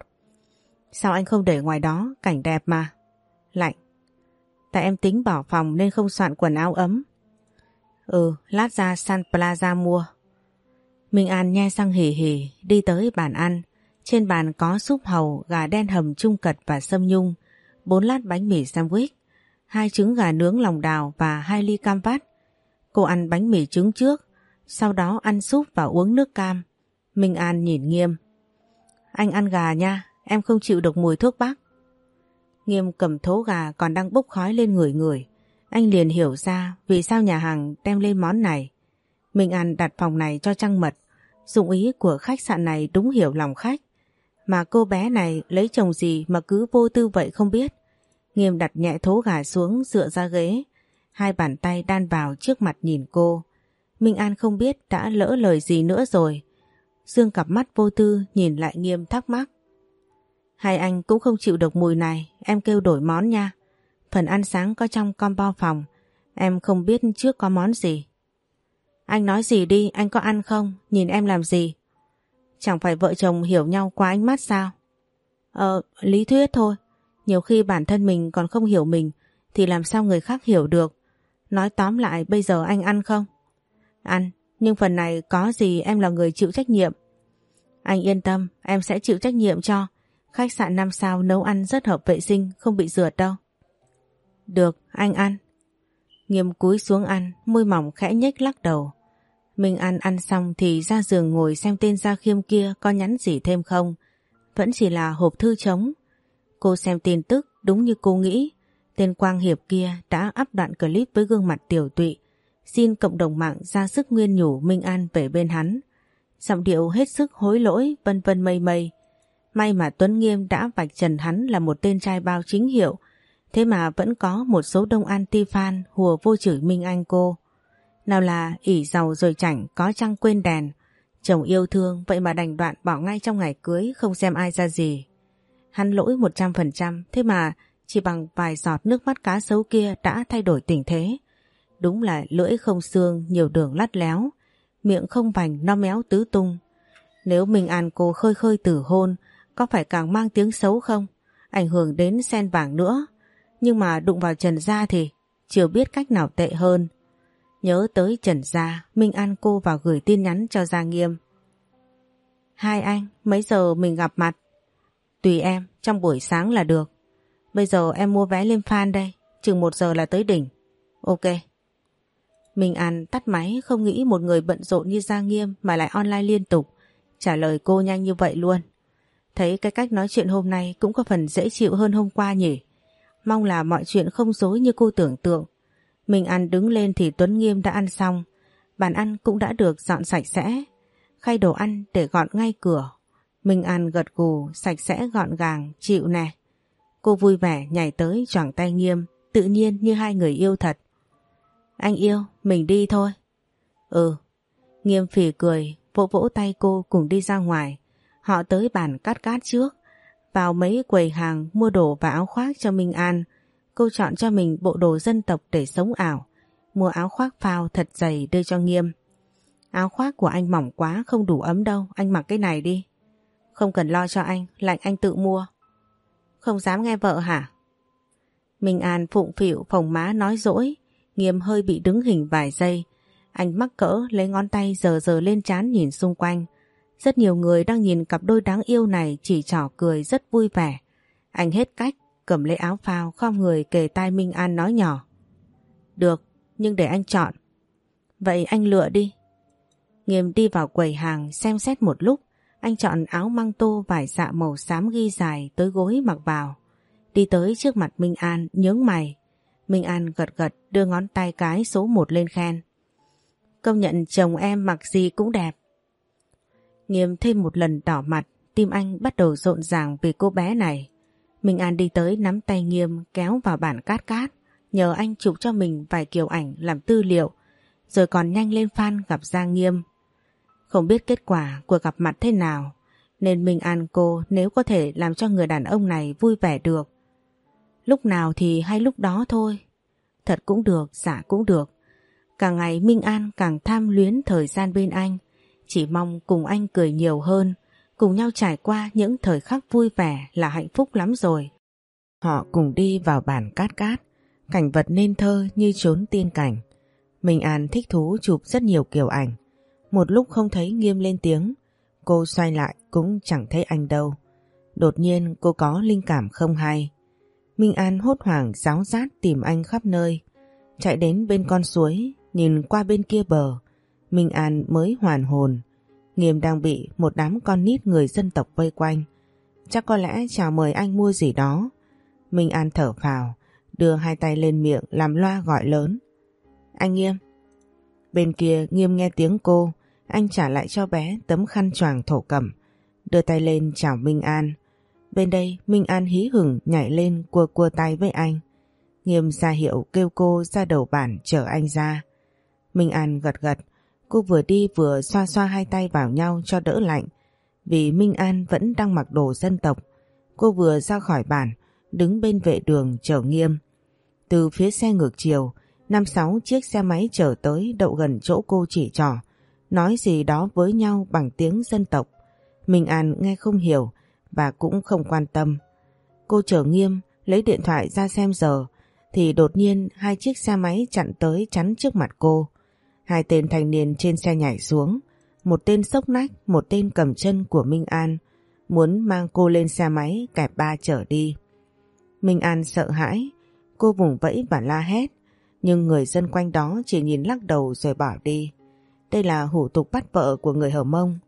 Sao anh không để ngoài đó, cảnh đẹp mà. Lạnh. Tại em tính bỏ phòng nên không soạn quần áo ấm. Ừ, lát ra San Plaza mua. Minh An nhai răng hỉ hỉ đi tới bàn ăn. Trên bàn có súp hầu, gà đen hầm trung cật và sâm nhung, bốn lát bánh mì sandwich, hai trứng gà nướng lòng đào và hai ly cam vắt. Cô ăn bánh mì trứng trước, sau đó ăn súp và uống nước cam. Minh An nhìn nghiêm. Anh ăn gà nha, em không chịu được mùi thuốc bắc. Nghiêm cầm thố gà còn đang bốc khói lên người người. Anh liền hiểu ra vì sao nhà hàng đem lên món này. Minh An đặt phòng này cho Trăng Mật. Dụng ý của khách sạn này đúng hiểu lòng khách. Mà cô bé này lấy chồng gì mà cứ vô tư vậy không biết. Nghiêm đặt nhẹ thố gà xuống dựa ra ghế. Hai bàn tay đan vào trước mặt nhìn cô. Minh An không biết đã lỡ lời gì nữa rồi. Dương cặp mắt vô tư nhìn lại Nghiêm thắc mắc. Hai anh cũng không chịu được mùi này, em kêu đổi món nha. Phần ăn sáng có trong combo phòng, em không biết trước có món gì. Anh nói gì đi, anh có ăn không? Nhìn em làm gì? Chẳng phải vợ chồng hiểu nhau qua ánh mắt sao? Ờ, lý thuyết thôi. Nhiều khi bản thân mình còn không hiểu mình thì làm sao người khác hiểu được. Nói tóm lại bây giờ anh ăn không? Ăn, nhưng phần này có gì em là người chịu trách nhiệm. Anh yên tâm, em sẽ chịu trách nhiệm cho. Khách sạn 5 sao nấu ăn rất hợp vệ sinh, không bị rượt đâu. Được, anh ăn. Nghiêm cúi xuống ăn, môi mỏng khẽ nhếch lắc đầu. Mình ăn ăn xong thì ra giường ngồi xem tên Gia Khiêm kia có nhắn gì thêm không. Vẫn chỉ là hộp thư trống. Cô xem tin tức đúng như cô nghĩ. Tên Quang Hiệp kia đã up đoạn clip với gương mặt tiểu tụy. Xin cộng đồng mạng ra sức nguyên nhủ Minh An về bên hắn. Giọng điệu hết sức hối lỗi vân vân mây mây. May mà Tuấn Nghiêm đã vạch trần hắn là một tên trai bao chính hiệu. Thế mà vẫn có một số đông anti-fan hùa vô chửi Minh Anh cô. Nào là ỉ giàu rồi chảnh có chăng quên đèn. Chồng yêu thương vậy mà đành đoạn bỏ ngay trong ngày cưới không xem ai ra gì. Hắn lỗi 100% thế mà chỉ bằng vài giọt nước mắt cá sấu kia đã thay đổi tình thế. Đúng là lưỡi không xương nhiều đường lắt léo, miệng không vành no méo tứ tung. Nếu mình An cô khơi khơi tử hôn có phải càng mang tiếng xấu không? Ảnh hưởng đến sen vàng nữa. Nhưng mà đụng vào Trần Gia thì chưa biết cách nào tệ hơn. Nhớ tới Trần Gia, Minh An cô vào gửi tin nhắn cho Gia Nghiêm. Hai anh, mấy giờ mình gặp mặt? Tùy em, trong buổi sáng là được. Bây giờ em mua vé lên fan đây, chừng một giờ là tới đỉnh. Ok. Minh An tắt máy không nghĩ một người bận rộn như Gia Nghiêm mà lại online liên tục. Trả lời cô nhanh như vậy luôn. Thấy cái cách nói chuyện hôm nay cũng có phần dễ chịu hơn hôm qua nhỉ. Mong là mọi chuyện không dối như cô tưởng tượng. Mình ăn đứng lên thì Tuấn Nghiêm đã ăn xong. Bàn ăn cũng đã được dọn sạch sẽ. Khay đồ ăn để gọn ngay cửa. Mình ăn gật gù, sạch sẽ gọn gàng, chịu nè. Cô vui vẻ nhảy tới choàng tay Nghiêm, tự nhiên như hai người yêu thật. Anh yêu, mình đi thôi. Ừ. Nghiêm phỉ cười, vỗ vỗ tay cô cùng đi ra ngoài. Họ tới bàn cắt cát trước, vào mấy quầy hàng mua đồ và áo khoác cho Minh An. Cô chọn cho mình bộ đồ dân tộc để sống ảo, mua áo khoác phao thật dày đưa cho Nghiêm. Áo khoác của anh mỏng quá không đủ ấm đâu, anh mặc cái này đi. Không cần lo cho anh, lạnh anh tự mua. Không dám nghe vợ hả? Minh An phụng phịu phòng má nói dỗi, Nghiêm hơi bị đứng hình vài giây. Anh mắc cỡ lấy ngón tay giờ giờ lên chán nhìn xung quanh. Rất nhiều người đang nhìn cặp đôi đáng yêu này chỉ trỏ cười rất vui vẻ. Anh hết cách, cầm lấy áo phao khom người kề tai Minh An nói nhỏ. Được, nhưng để anh chọn. Vậy anh lựa đi. Nghiêm đi vào quầy hàng xem xét một lúc. Anh chọn áo măng tô vải dạ màu xám ghi dài tới gối mặc vào. Đi tới trước mặt Minh An nhướng mày. Minh An gật gật đưa ngón tay cái số một lên khen. Công nhận chồng em mặc gì cũng đẹp. Nghiêm thêm một lần đỏ mặt, tim anh bắt đầu rộn ràng vì cô bé này. Minh An đi tới nắm tay Nghiêm kéo vào bản cát cát, nhờ anh chụp cho mình vài kiểu ảnh làm tư liệu, rồi còn nhanh lên fan gặp Giang Nghiêm. Không biết kết quả của gặp mặt thế nào, nên Minh An cô nếu có thể làm cho người đàn ông này vui vẻ được. Lúc nào thì hay lúc đó thôi. Thật cũng được, giả cũng được. Càng ngày Minh An càng tham luyến thời gian bên anh. Chỉ mong cùng anh cười nhiều hơn, cùng nhau trải qua những thời khắc vui vẻ là hạnh phúc lắm rồi. Họ cùng đi vào bản cát cát, cảnh vật nên thơ như trốn tiên cảnh. Minh An thích thú chụp rất nhiều kiểu ảnh. Một lúc không thấy nghiêm lên tiếng, cô xoay lại cũng chẳng thấy anh đâu. Đột nhiên cô có linh cảm không hay. Minh An hốt hoảng giáo giác tìm anh khắp nơi. Chạy đến bên con suối, nhìn qua bên kia bờ. Minh An mới hoàn hồn. Nghiêm đang bị một đám con nít người dân tộc vây quanh. Chắc có lẽ chào mời anh mua gì đó. Minh An thở phào, đưa hai tay lên miệng làm loa gọi lớn. Anh Nghiêm. Bên kia nghiêm nghe tiếng cô, anh trả lại cho bé tấm khăn choàng thổ cẩm, đưa tay lên chào Minh An. Bên đây Minh An hí hửng nhảy lên cua cua tay với anh. Nghiêm ra hiệu kêu cô ra đầu bản chở anh ra. Minh An gật gật, cô vừa đi vừa xoa xoa hai tay vào nhau cho đỡ lạnh. Vì Minh An vẫn đang mặc đồ dân tộc, cô vừa ra khỏi bản, đứng bên vệ đường chở nghiêm. Từ phía xe ngược chiều, năm sáu chiếc xe máy chở tới đậu gần chỗ cô chỉ trỏ, nói gì đó với nhau bằng tiếng dân tộc. Minh An nghe không hiểu và cũng không quan tâm. Cô chở nghiêm, lấy điện thoại ra xem giờ, thì đột nhiên hai chiếc xe máy chặn tới chắn trước mặt cô. Hai tên thanh niên trên xe nhảy xuống, một tên sốc nách, một tên cầm chân của Minh An, muốn mang cô lên xe máy kẹp ba chở đi. Minh An sợ hãi, cô vùng vẫy và la hét, nhưng người dân quanh đó chỉ nhìn lắc đầu rồi bỏ đi. Đây là hủ tục bắt vợ của người Hờ Mông.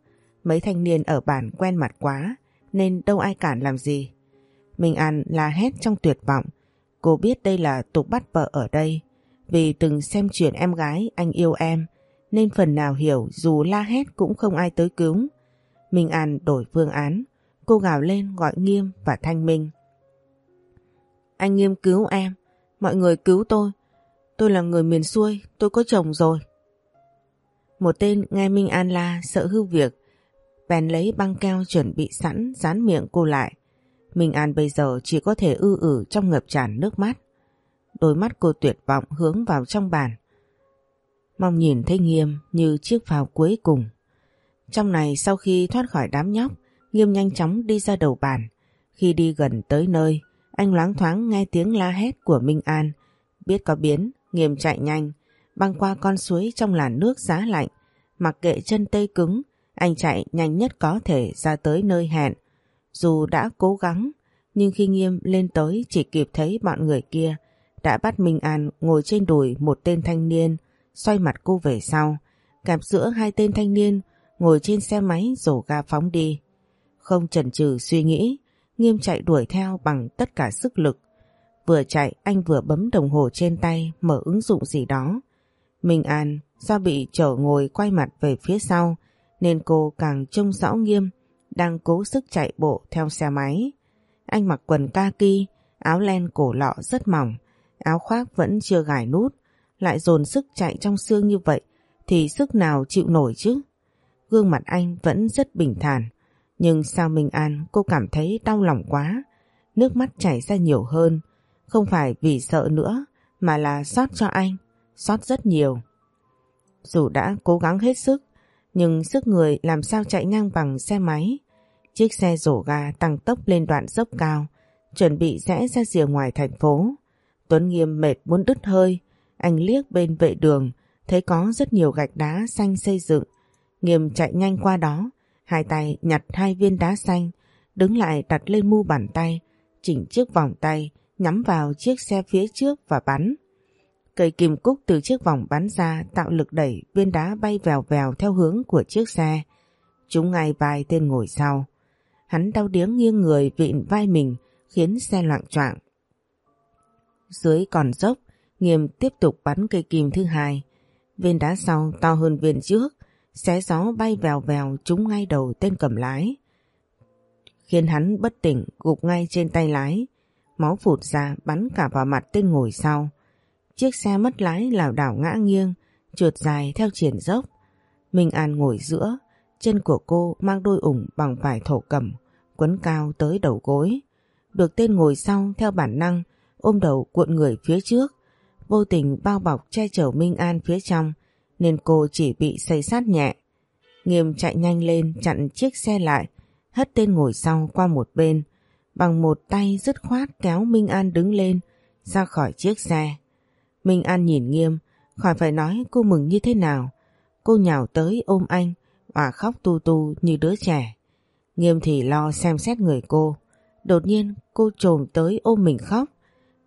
Mấy thanh niên ở bản quen mặt quá, nên đâu ai cản làm gì. Minh An la hét trong tuyệt vọng, Cô biết đây là tục bắt vợ ở đây vì từng xem chuyện em gái anh yêu em nên phần nào hiểu dù la hét cũng không ai tới cứu. Minh An đổi phương án, cô gào lên gọi Nghiêm và Thanh Minh. Anh Nghiêm cứu em, mọi người cứu tôi. Tôi là người miền xuôi, tôi có chồng rồi. Một tên nghe Minh An la sợ hư việc, bèn lấy băng keo chuẩn bị sẵn dán miệng cô lại. Minh An bây giờ chỉ có thể ư ử trong ngập tràn nước mắt. Đôi mắt cô tuyệt vọng hướng vào trong bàn. Mong nhìn thấy Nghiêm như chiếc phao cuối cùng. Trong này sau khi thoát khỏi đám nhóc, Nghiêm nhanh chóng đi ra đầu bàn. Khi đi gần tới nơi, anh loáng thoáng nghe tiếng la hét của Minh An. Biết có biến, Nghiêm chạy nhanh, băng qua con suối trong làn nước giá lạnh. Mặc kệ chân tê cứng, anh chạy nhanh nhất có thể ra tới nơi hẹn dù đã cố gắng, nhưng khi Nghiêm lên tới chỉ kịp thấy bọn người kia đã bắt Minh An ngồi trên đùi một tên thanh niên, xoay mặt cô về sau, kẹp giữa hai tên thanh niên ngồi trên xe máy rổ ga phóng đi. Không chần chừ suy nghĩ, Nghiêm chạy đuổi theo bằng tất cả sức lực. Vừa chạy anh vừa bấm đồng hồ trên tay mở ứng dụng gì đó. Minh An do bị chở ngồi quay mặt về phía sau nên cô càng trông rõ Nghiêm đang cố sức chạy bộ theo xe máy. Anh mặc quần kaki, áo len cổ lọ rất mỏng, áo khoác vẫn chưa gài nút, lại dồn sức chạy trong xương như vậy thì sức nào chịu nổi chứ? Gương mặt anh vẫn rất bình thản, nhưng sao Minh An cô cảm thấy đau lòng quá, nước mắt chảy ra nhiều hơn, không phải vì sợ nữa mà là xót cho anh, xót rất nhiều. Dù đã cố gắng hết sức, nhưng sức người làm sao chạy ngang bằng xe máy, Chiếc xe rổ ga tăng tốc lên đoạn dốc cao, chuẩn bị rẽ ra rìa ngoài thành phố. Tuấn Nghiêm mệt muốn đứt hơi, anh liếc bên vệ đường, thấy có rất nhiều gạch đá xanh xây dựng. Nghiêm chạy nhanh qua đó, hai tay nhặt hai viên đá xanh, đứng lại đặt lên mu bàn tay, chỉnh chiếc vòng tay, nhắm vào chiếc xe phía trước và bắn. Cây kim cúc từ chiếc vòng bắn ra tạo lực đẩy viên đá bay vèo vèo theo hướng của chiếc xe. Chúng ngay vai tên ngồi sau. Hắn đau điếng nghiêng người vịn vai mình khiến xe loạn choạng. Dưới còn dốc, Nghiêm tiếp tục bắn cây kim thứ hai. Viên đá sau to hơn viên trước, xé gió bay vèo vèo trúng ngay đầu tên cầm lái. Khiến hắn bất tỉnh gục ngay trên tay lái, máu phụt ra bắn cả vào mặt tên ngồi sau. Chiếc xe mất lái lảo đảo ngã nghiêng, trượt dài theo triển dốc. Minh An ngồi giữa, Chân của cô mang đôi ủng bằng vải thổ cẩm, quấn cao tới đầu gối. Được tên ngồi sau theo bản năng, ôm đầu cuộn người phía trước, vô tình bao bọc che chở Minh An phía trong, nên cô chỉ bị xây sát nhẹ. Nghiêm chạy nhanh lên chặn chiếc xe lại, hất tên ngồi sau qua một bên, bằng một tay dứt khoát kéo Minh An đứng lên, ra khỏi chiếc xe. Minh An nhìn Nghiêm, khỏi phải nói cô mừng như thế nào. Cô nhào tới ôm anh, và khóc tu tu như đứa trẻ. Nghiêm thì lo xem xét người cô. Đột nhiên cô trồm tới ôm mình khóc.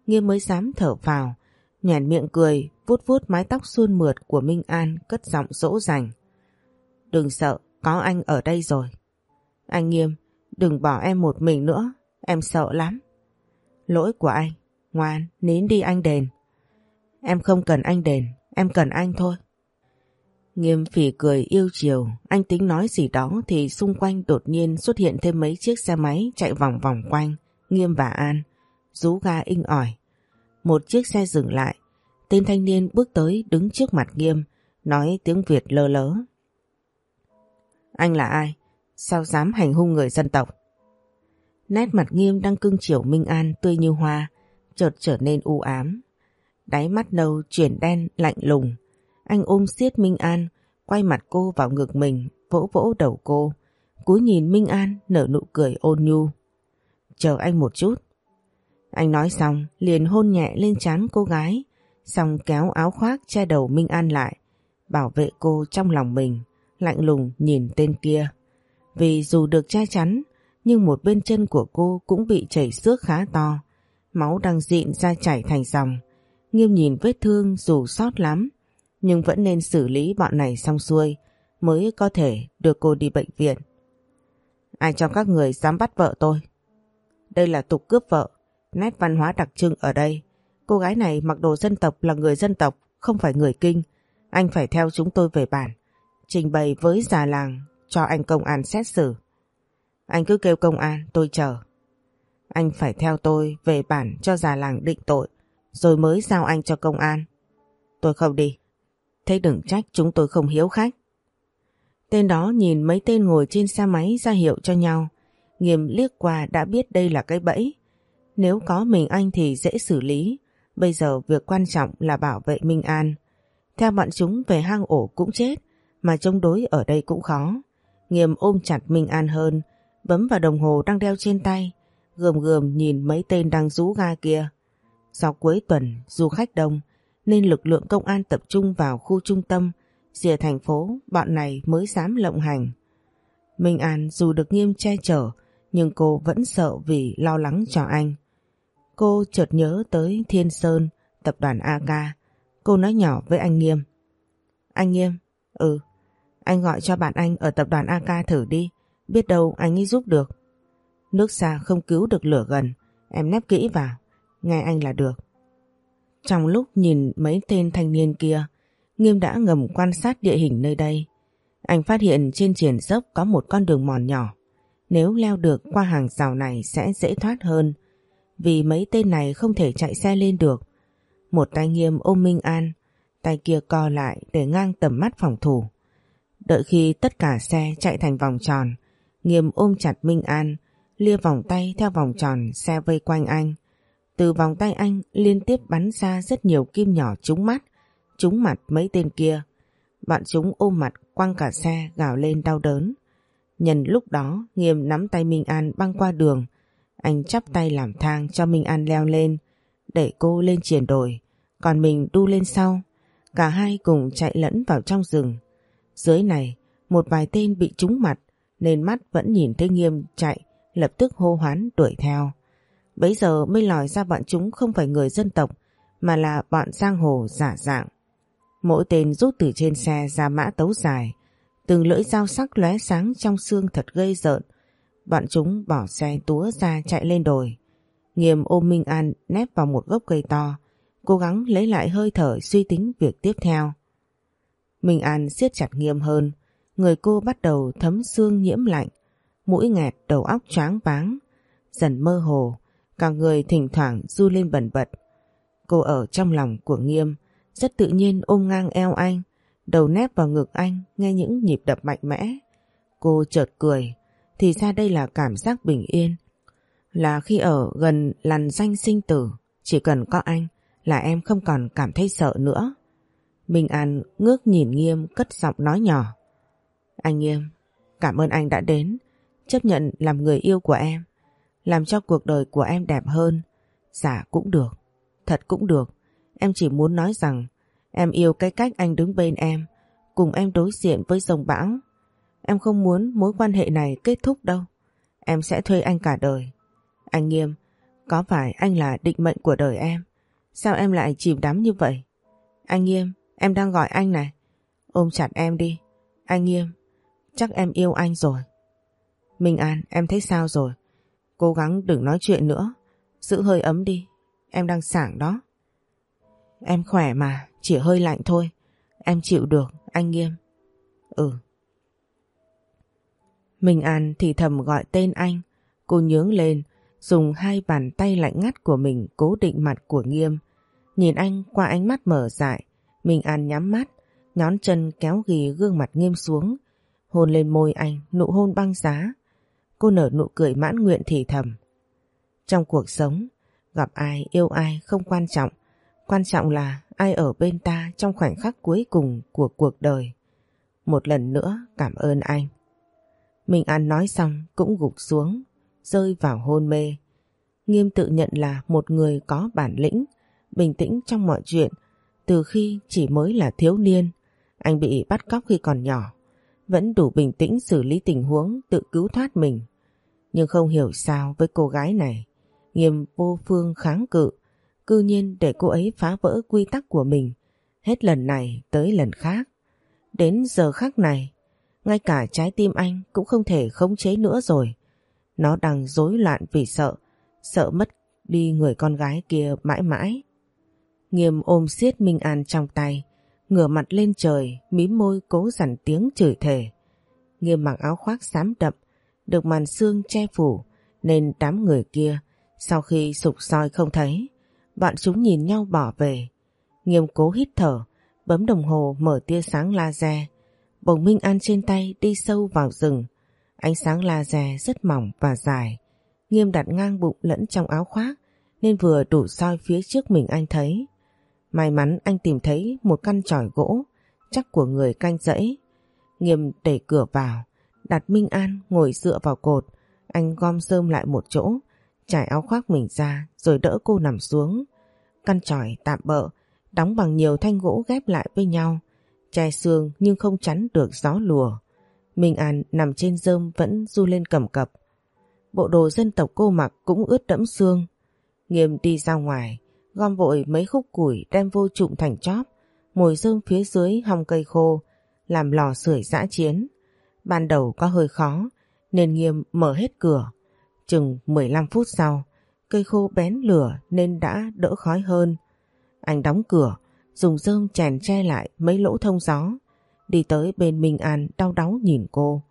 Nghiêm mới dám thở vào, nhàn miệng cười, vuốt vuốt mái tóc suôn mượt của Minh An cất giọng dỗ dành. Đừng sợ, có anh ở đây rồi. Anh Nghiêm, đừng bỏ em một mình nữa, em sợ lắm. Lỗi của anh, ngoan, nín đi anh đền. Em không cần anh đền, em cần anh thôi. Nghiêm phỉ cười yêu chiều, anh tính nói gì đó thì xung quanh đột nhiên xuất hiện thêm mấy chiếc xe máy chạy vòng vòng quanh, Nghiêm và An, rú ga inh ỏi. Một chiếc xe dừng lại, tên thanh niên bước tới đứng trước mặt Nghiêm, nói tiếng Việt lơ lớ. Anh là ai? Sao dám hành hung người dân tộc? Nét mặt Nghiêm đang cưng chiều Minh An tươi như hoa, chợt trở nên u ám. Đáy mắt nâu chuyển đen lạnh lùng, anh ôm siết Minh An, quay mặt cô vào ngực mình, vỗ vỗ đầu cô. Cúi nhìn Minh An nở nụ cười ôn nhu. Chờ anh một chút. Anh nói xong liền hôn nhẹ lên trán cô gái, xong kéo áo khoác che đầu Minh An lại, bảo vệ cô trong lòng mình, lạnh lùng nhìn tên kia. Vì dù được che chắn, nhưng một bên chân của cô cũng bị chảy xước khá to, máu đang dịn ra chảy thành dòng. Nghiêm nhìn vết thương dù sót lắm, nhưng vẫn nên xử lý bọn này xong xuôi mới có thể đưa cô đi bệnh viện. Ai trong các người dám bắt vợ tôi? Đây là tục cướp vợ, nét văn hóa đặc trưng ở đây. Cô gái này mặc đồ dân tộc là người dân tộc, không phải người kinh. Anh phải theo chúng tôi về bản, trình bày với già làng cho anh công an xét xử. Anh cứ kêu công an, tôi chờ. Anh phải theo tôi về bản cho già làng định tội, rồi mới giao anh cho công an. Tôi không đi. Thế đừng trách chúng tôi không hiếu khách. Tên đó nhìn mấy tên ngồi trên xe máy ra hiệu cho nhau. Nghiêm liếc qua đã biết đây là cái bẫy. Nếu có mình anh thì dễ xử lý. Bây giờ việc quan trọng là bảo vệ Minh An. Theo bọn chúng về hang ổ cũng chết, mà chống đối ở đây cũng khó. Nghiêm ôm chặt Minh An hơn, bấm vào đồng hồ đang đeo trên tay, gườm gườm nhìn mấy tên đang rú ga kia. Sau cuối tuần, du khách đông, nên lực lượng công an tập trung vào khu trung tâm, rìa thành phố, bọn này mới dám lộng hành. Minh An dù được nghiêm che chở, nhưng cô vẫn sợ vì lo lắng cho anh. Cô chợt nhớ tới Thiên Sơn, tập đoàn AK. Cô nói nhỏ với anh Nghiêm. Anh Nghiêm, ừ, anh gọi cho bạn anh ở tập đoàn AK thử đi, biết đâu anh ấy giúp được. Nước xa không cứu được lửa gần, em nép kỹ vào, nghe anh là được. Trong lúc nhìn mấy tên thanh niên kia, Nghiêm đã ngầm quan sát địa hình nơi đây. Anh phát hiện trên triển dốc có một con đường mòn nhỏ. Nếu leo được qua hàng rào này sẽ dễ thoát hơn, vì mấy tên này không thể chạy xe lên được. Một tay Nghiêm ôm Minh An, tay kia co lại để ngang tầm mắt phòng thủ. Đợi khi tất cả xe chạy thành vòng tròn, Nghiêm ôm chặt Minh An, lia vòng tay theo vòng tròn xe vây quanh anh. Từ vòng tay anh liên tiếp bắn ra rất nhiều kim nhỏ trúng mắt, trúng mặt mấy tên kia. Bọn chúng ôm mặt quăng cả xe gào lên đau đớn. Nhân lúc đó Nghiêm nắm tay Minh An băng qua đường. Anh chắp tay làm thang cho Minh An leo lên, đẩy cô lên triển đồi, còn mình đu lên sau. Cả hai cùng chạy lẫn vào trong rừng. Dưới này, một vài tên bị trúng mặt nên mắt vẫn nhìn thấy Nghiêm chạy, lập tức hô hoán đuổi theo. Bấy giờ mới lòi ra bọn chúng không phải người dân tộc mà là bọn giang hồ giả dạng. Mỗi tên rút từ trên xe ra mã tấu dài, từng lưỡi dao sắc lóe sáng trong xương thật gây rợn. Bọn chúng bỏ xe túa ra chạy lên đồi. Nghiêm ôm Minh An nép vào một gốc cây to, cố gắng lấy lại hơi thở suy tính việc tiếp theo. Minh An siết chặt nghiêm hơn, người cô bắt đầu thấm xương nhiễm lạnh, mũi nghẹt đầu óc choáng váng, dần mơ hồ, cả người thỉnh thoảng du lên bẩn bật. Cô ở trong lòng của Nghiêm, rất tự nhiên ôm ngang eo anh, đầu nép vào ngực anh, nghe những nhịp đập mạnh mẽ. Cô chợt cười, thì ra đây là cảm giác bình yên. Là khi ở gần làn danh sinh tử, chỉ cần có anh là em không còn cảm thấy sợ nữa. Minh An ngước nhìn Nghiêm cất giọng nói nhỏ. Anh Nghiêm, cảm ơn anh đã đến, chấp nhận làm người yêu của em làm cho cuộc đời của em đẹp hơn. Giả cũng được, thật cũng được. Em chỉ muốn nói rằng em yêu cái cách anh đứng bên em, cùng em đối diện với dòng bão. Em không muốn mối quan hệ này kết thúc đâu. Em sẽ thuê anh cả đời. Anh Nghiêm, có phải anh là định mệnh của đời em? Sao em lại chìm đắm như vậy? Anh Nghiêm, em đang gọi anh này. Ôm chặt em đi. Anh Nghiêm, chắc em yêu anh rồi. Minh An, em thấy sao rồi? Cố gắng đừng nói chuyện nữa. Giữ hơi ấm đi. Em đang sảng đó. Em khỏe mà, chỉ hơi lạnh thôi. Em chịu được, anh Nghiêm. Ừ. Minh An thì thầm gọi tên anh. Cô nhướng lên, dùng hai bàn tay lạnh ngắt của mình cố định mặt của Nghiêm. Nhìn anh qua ánh mắt mở dại, Minh An nhắm mắt, nhón chân kéo ghì gương mặt Nghiêm xuống, hôn lên môi anh, nụ hôn băng giá. Cô nở nụ cười mãn nguyện thì thầm. Trong cuộc sống, gặp ai yêu ai không quan trọng, quan trọng là ai ở bên ta trong khoảnh khắc cuối cùng của cuộc đời. Một lần nữa cảm ơn anh. Minh An nói xong cũng gục xuống, rơi vào hôn mê. Nghiêm tự nhận là một người có bản lĩnh, bình tĩnh trong mọi chuyện, từ khi chỉ mới là thiếu niên. Anh bị bắt cóc khi còn nhỏ, vẫn đủ bình tĩnh xử lý tình huống tự cứu thoát mình. Nhưng không hiểu sao với cô gái này, Nghiêm vô phương kháng cự, cư nhiên để cô ấy phá vỡ quy tắc của mình, hết lần này tới lần khác. Đến giờ khắc này, ngay cả trái tim anh cũng không thể khống chế nữa rồi. Nó đang rối loạn vì sợ, sợ mất đi người con gái kia mãi mãi. Nghiêm ôm siết Minh An trong tay, ngửa mặt lên trời, mím môi cố dằn tiếng chửi thề. Nghiêm mặc áo khoác xám đậm, được màn xương che phủ, nên đám người kia, sau khi sục soi không thấy, bọn chúng nhìn nhau bỏ về. Nghiêm cố hít thở, bấm đồng hồ mở tia sáng laser, bồng Minh An trên tay đi sâu vào rừng. Ánh sáng laser rất mỏng và dài, nghiêm đặt ngang bụng lẫn trong áo khoác, nên vừa đủ soi phía trước mình anh thấy. May mắn anh tìm thấy một căn tròi gỗ, chắc của người canh dãy. Nghiêm đẩy cửa vào, đặt Minh An ngồi dựa vào cột, anh gom sơm lại một chỗ, trải áo khoác mình ra rồi đỡ cô nằm xuống. Căn tròi tạm bỡ, đóng bằng nhiều thanh gỗ ghép lại với nhau, che xương nhưng không chắn được gió lùa. Minh An nằm trên rơm vẫn du lên cầm cập. Bộ đồ dân tộc cô mặc cũng ướt đẫm xương. Nghiêm đi ra ngoài, gom vội mấy khúc củi đem vô trụng thành chóp, mồi rơm phía dưới hòng cây khô, làm lò sưởi giã chiến. Ban đầu có hơi khó, nên Nghiêm mở hết cửa. Chừng 15 phút sau, cây khô bén lửa nên đã đỡ khói hơn. Anh đóng cửa, dùng rơm chèn che lại mấy lỗ thông gió, đi tới bên Minh An đau đáu nhìn cô.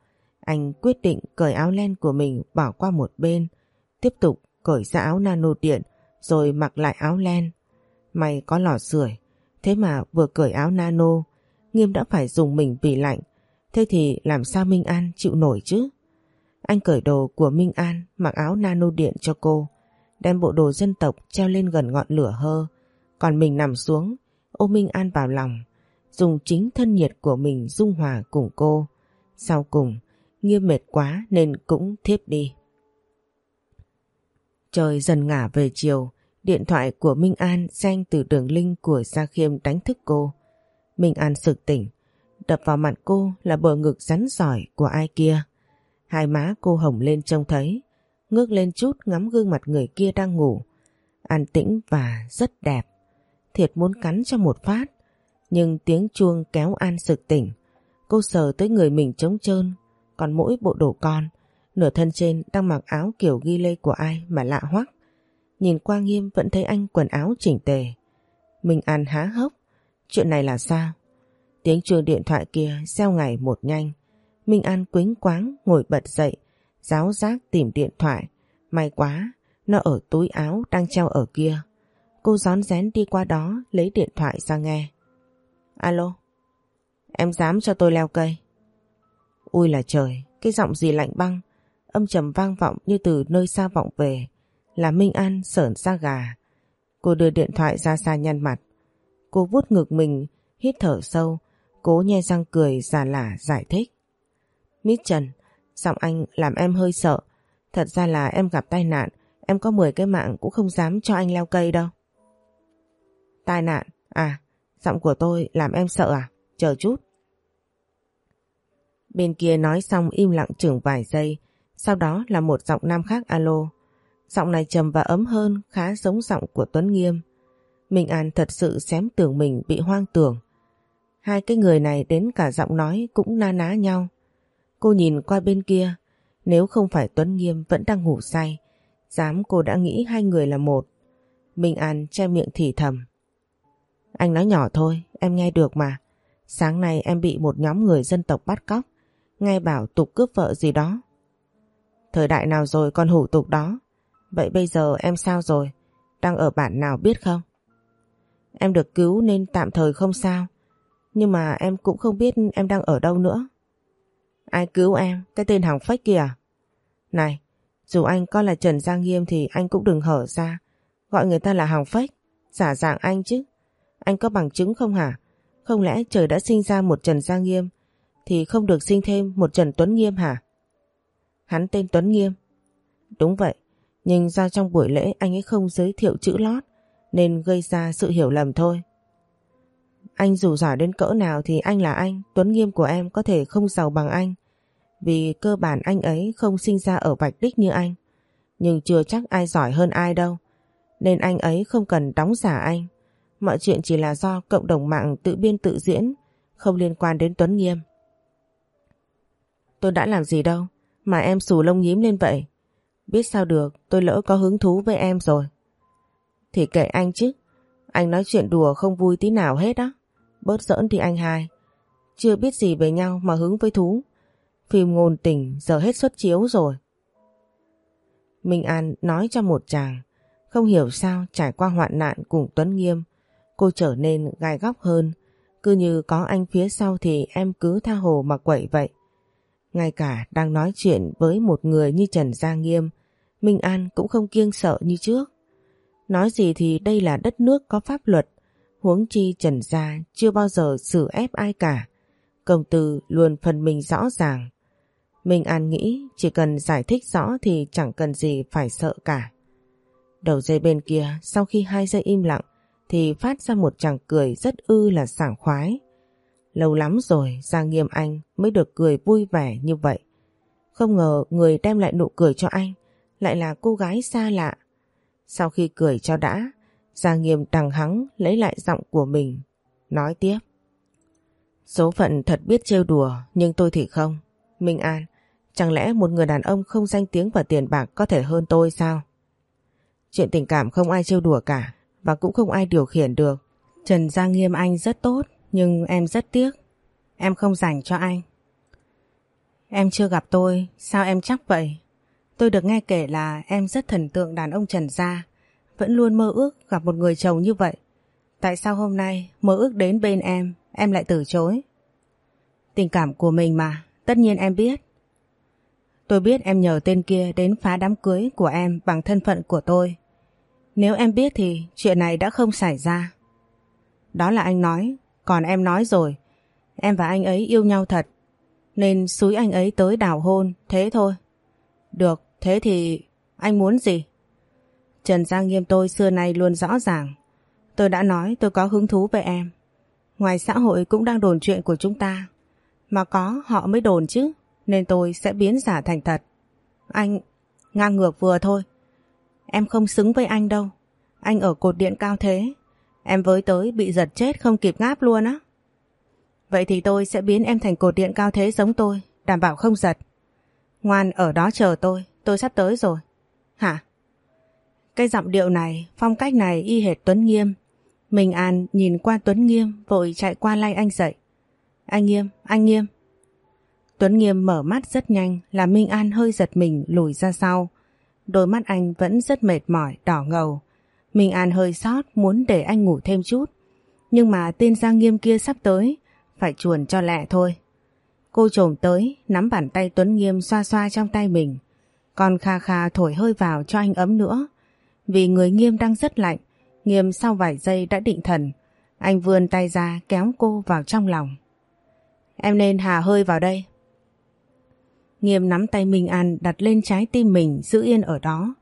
Anh quyết định cởi áo len của mình bỏ qua một bên, tiếp tục cởi ra áo nano điện rồi mặc lại áo len. May có lò sưởi, thế mà vừa cởi áo nano, Nghiêm đã phải dùng mình vì lạnh, thế thì làm sao Minh An chịu nổi chứ? Anh cởi đồ của Minh An mặc áo nano điện cho cô, đem bộ đồ dân tộc treo lên gần ngọn lửa hơ, còn mình nằm xuống, ôm Minh An vào lòng, dùng chính thân nhiệt của mình dung hòa cùng cô. Sau cùng, nghiêm mệt quá nên cũng thiếp đi. Trời dần ngả về chiều, điện thoại của Minh An xanh từ đường link của Gia Khiêm đánh thức cô. Minh An sực tỉnh, đập vào mặt cô là bờ ngực rắn giỏi của ai kia. Hai má cô hồng lên trông thấy, ngước lên chút ngắm gương mặt người kia đang ngủ. An tĩnh và rất đẹp. Thiệt muốn cắn cho một phát, nhưng tiếng chuông kéo An sực tỉnh. Cô sờ tới người mình trống trơn, còn mỗi bộ đồ con, nửa thân trên đang mặc áo kiểu ghi lê của ai mà lạ hoắc. Nhìn qua nghiêm vẫn thấy anh quần áo chỉnh tề. Minh An há hốc, chuyện này là sao? Tiếng chuông điện thoại kia xeo ngày một nhanh. Minh An quính quáng ngồi bật dậy, giáo giác tìm điện thoại. May quá, nó ở túi áo đang treo ở kia. Cô rón rén đi qua đó lấy điện thoại ra nghe. Alo, em dám cho tôi leo cây. Ui là trời, cái giọng gì lạnh băng, âm trầm vang vọng như từ nơi xa vọng về, là Minh An sởn ra gà. Cô đưa điện thoại ra xa nhăn mặt. Cô vuốt ngực mình, hít thở sâu, cố nhe răng cười giả lả giải thích. Mít Trần, giọng anh làm em hơi sợ. Thật ra là em gặp tai nạn, em có 10 cái mạng cũng không dám cho anh leo cây đâu. Tai nạn? À, giọng của tôi làm em sợ à? Chờ chút. Bên kia nói xong im lặng chừng vài giây, sau đó là một giọng nam khác alo. Giọng này trầm và ấm hơn, khá giống giọng của Tuấn Nghiêm. Minh An thật sự xém tưởng mình bị hoang tưởng. Hai cái người này đến cả giọng nói cũng na ná nhau. Cô nhìn qua bên kia, nếu không phải Tuấn Nghiêm vẫn đang ngủ say, dám cô đã nghĩ hai người là một. Minh An che miệng thì thầm. Anh nói nhỏ thôi, em nghe được mà. Sáng nay em bị một nhóm người dân tộc bắt cóc, nghe bảo tục cướp vợ gì đó. Thời đại nào rồi còn hủ tục đó? Vậy bây giờ em sao rồi? Đang ở bản nào biết không? Em được cứu nên tạm thời không sao. Nhưng mà em cũng không biết em đang ở đâu nữa. Ai cứu em? Cái tên hàng phách kìa. À? Này, dù anh có là Trần Giang Nghiêm thì anh cũng đừng hở ra. Gọi người ta là hàng phách. Giả dạng anh chứ. Anh có bằng chứng không hả? Không lẽ trời đã sinh ra một Trần Gia Nghiêm thì không được sinh thêm một Trần Tuấn Nghiêm hả? Hắn tên Tuấn Nghiêm. Đúng vậy, nhưng do trong buổi lễ anh ấy không giới thiệu chữ lót nên gây ra sự hiểu lầm thôi. Anh dù giỏi đến cỡ nào thì anh là anh, Tuấn Nghiêm của em có thể không giàu bằng anh. Vì cơ bản anh ấy không sinh ra ở Bạch Đích như anh. Nhưng chưa chắc ai giỏi hơn ai đâu. Nên anh ấy không cần đóng giả anh. Mọi chuyện chỉ là do cộng đồng mạng tự biên tự diễn, không liên quan đến Tuấn Nghiêm. Tôi đã làm gì đâu, mà em xù lông nhím lên vậy. Biết sao được, tôi lỡ có hứng thú với em rồi. Thì kệ anh chứ, anh nói chuyện đùa không vui tí nào hết á. Bớt giỡn thì anh hai. Chưa biết gì về nhau mà hứng với thú. Phim ngôn tình giờ hết xuất chiếu rồi. Minh An nói cho một chàng, không hiểu sao trải qua hoạn nạn cùng Tuấn Nghiêm, cô trở nên gai góc hơn, cứ như có anh phía sau thì em cứ tha hồ mà quậy vậy. Ngay cả đang nói chuyện với một người như Trần Gia Nghiêm, Minh An cũng không kiêng sợ như trước. Nói gì thì đây là đất nước có pháp luật, huống chi Trần Gia chưa bao giờ xử ép ai cả. Công tử luôn phần mình rõ ràng. Minh An nghĩ chỉ cần giải thích rõ thì chẳng cần gì phải sợ cả. Đầu dây bên kia sau khi hai giây im lặng thì phát ra một chàng cười rất ư là sảng khoái. Lâu lắm rồi Giang Nghiêm Anh mới được cười vui vẻ như vậy. Không ngờ người đem lại nụ cười cho anh lại là cô gái xa lạ. Sau khi cười cho đã, Giang Nghiêm đằng hắng lấy lại giọng của mình, nói tiếp. Số phận thật biết trêu đùa, nhưng tôi thì không. Minh An, chẳng lẽ một người đàn ông không danh tiếng và tiền bạc có thể hơn tôi sao? Chuyện tình cảm không ai trêu đùa cả, và cũng không ai điều khiển được. Trần Gia Nghiêm Anh rất tốt, nhưng em rất tiếc. Em không dành cho anh. Em chưa gặp tôi, sao em chắc vậy? Tôi được nghe kể là em rất thần tượng đàn ông Trần Gia, vẫn luôn mơ ước gặp một người chồng như vậy. Tại sao hôm nay mơ ước đến bên em, em lại từ chối? Tình cảm của mình mà, tất nhiên em biết. Tôi biết em nhờ tên kia đến phá đám cưới của em bằng thân phận của tôi. Nếu em biết thì chuyện này đã không xảy ra. Đó là anh nói, còn em nói rồi. Em và anh ấy yêu nhau thật, nên xúi anh ấy tới đảo hôn, thế thôi. Được, thế thì anh muốn gì? Trần Giang Nghiêm tôi xưa nay luôn rõ ràng. Tôi đã nói tôi có hứng thú về em. Ngoài xã hội cũng đang đồn chuyện của chúng ta. Mà có họ mới đồn chứ, nên tôi sẽ biến giả thành thật. Anh ngang ngược vừa thôi. Em không xứng với anh đâu. Anh ở cột điện cao thế. Em với tới bị giật chết không kịp ngáp luôn á. Vậy thì tôi sẽ biến em thành cột điện cao thế giống tôi, đảm bảo không giật. Ngoan ở đó chờ tôi, tôi sắp tới rồi. Hả? Cái giọng điệu này, phong cách này y hệt Tuấn Nghiêm. Minh An nhìn qua Tuấn Nghiêm vội chạy qua lay anh dậy. Anh Nghiêm, anh Nghiêm. Tuấn Nghiêm mở mắt rất nhanh làm Minh An hơi giật mình lùi ra sau. Đôi mắt anh vẫn rất mệt mỏi, đỏ ngầu. Minh An hơi sót muốn để anh ngủ thêm chút. Nhưng mà tên Giang Nghiêm kia sắp tới, phải chuồn cho lẹ thôi. Cô trồm tới, nắm bàn tay Tuấn Nghiêm xoa xoa trong tay mình. Còn kha kha thổi hơi vào cho anh ấm nữa. Vì người Nghiêm đang rất lạnh, Nghiêm sau vài giây đã định thần. Anh vươn tay ra kéo cô vào trong lòng. Em nên hà hơi vào đây. Nghiêm nắm tay Minh An đặt lên trái tim mình giữ yên ở đó.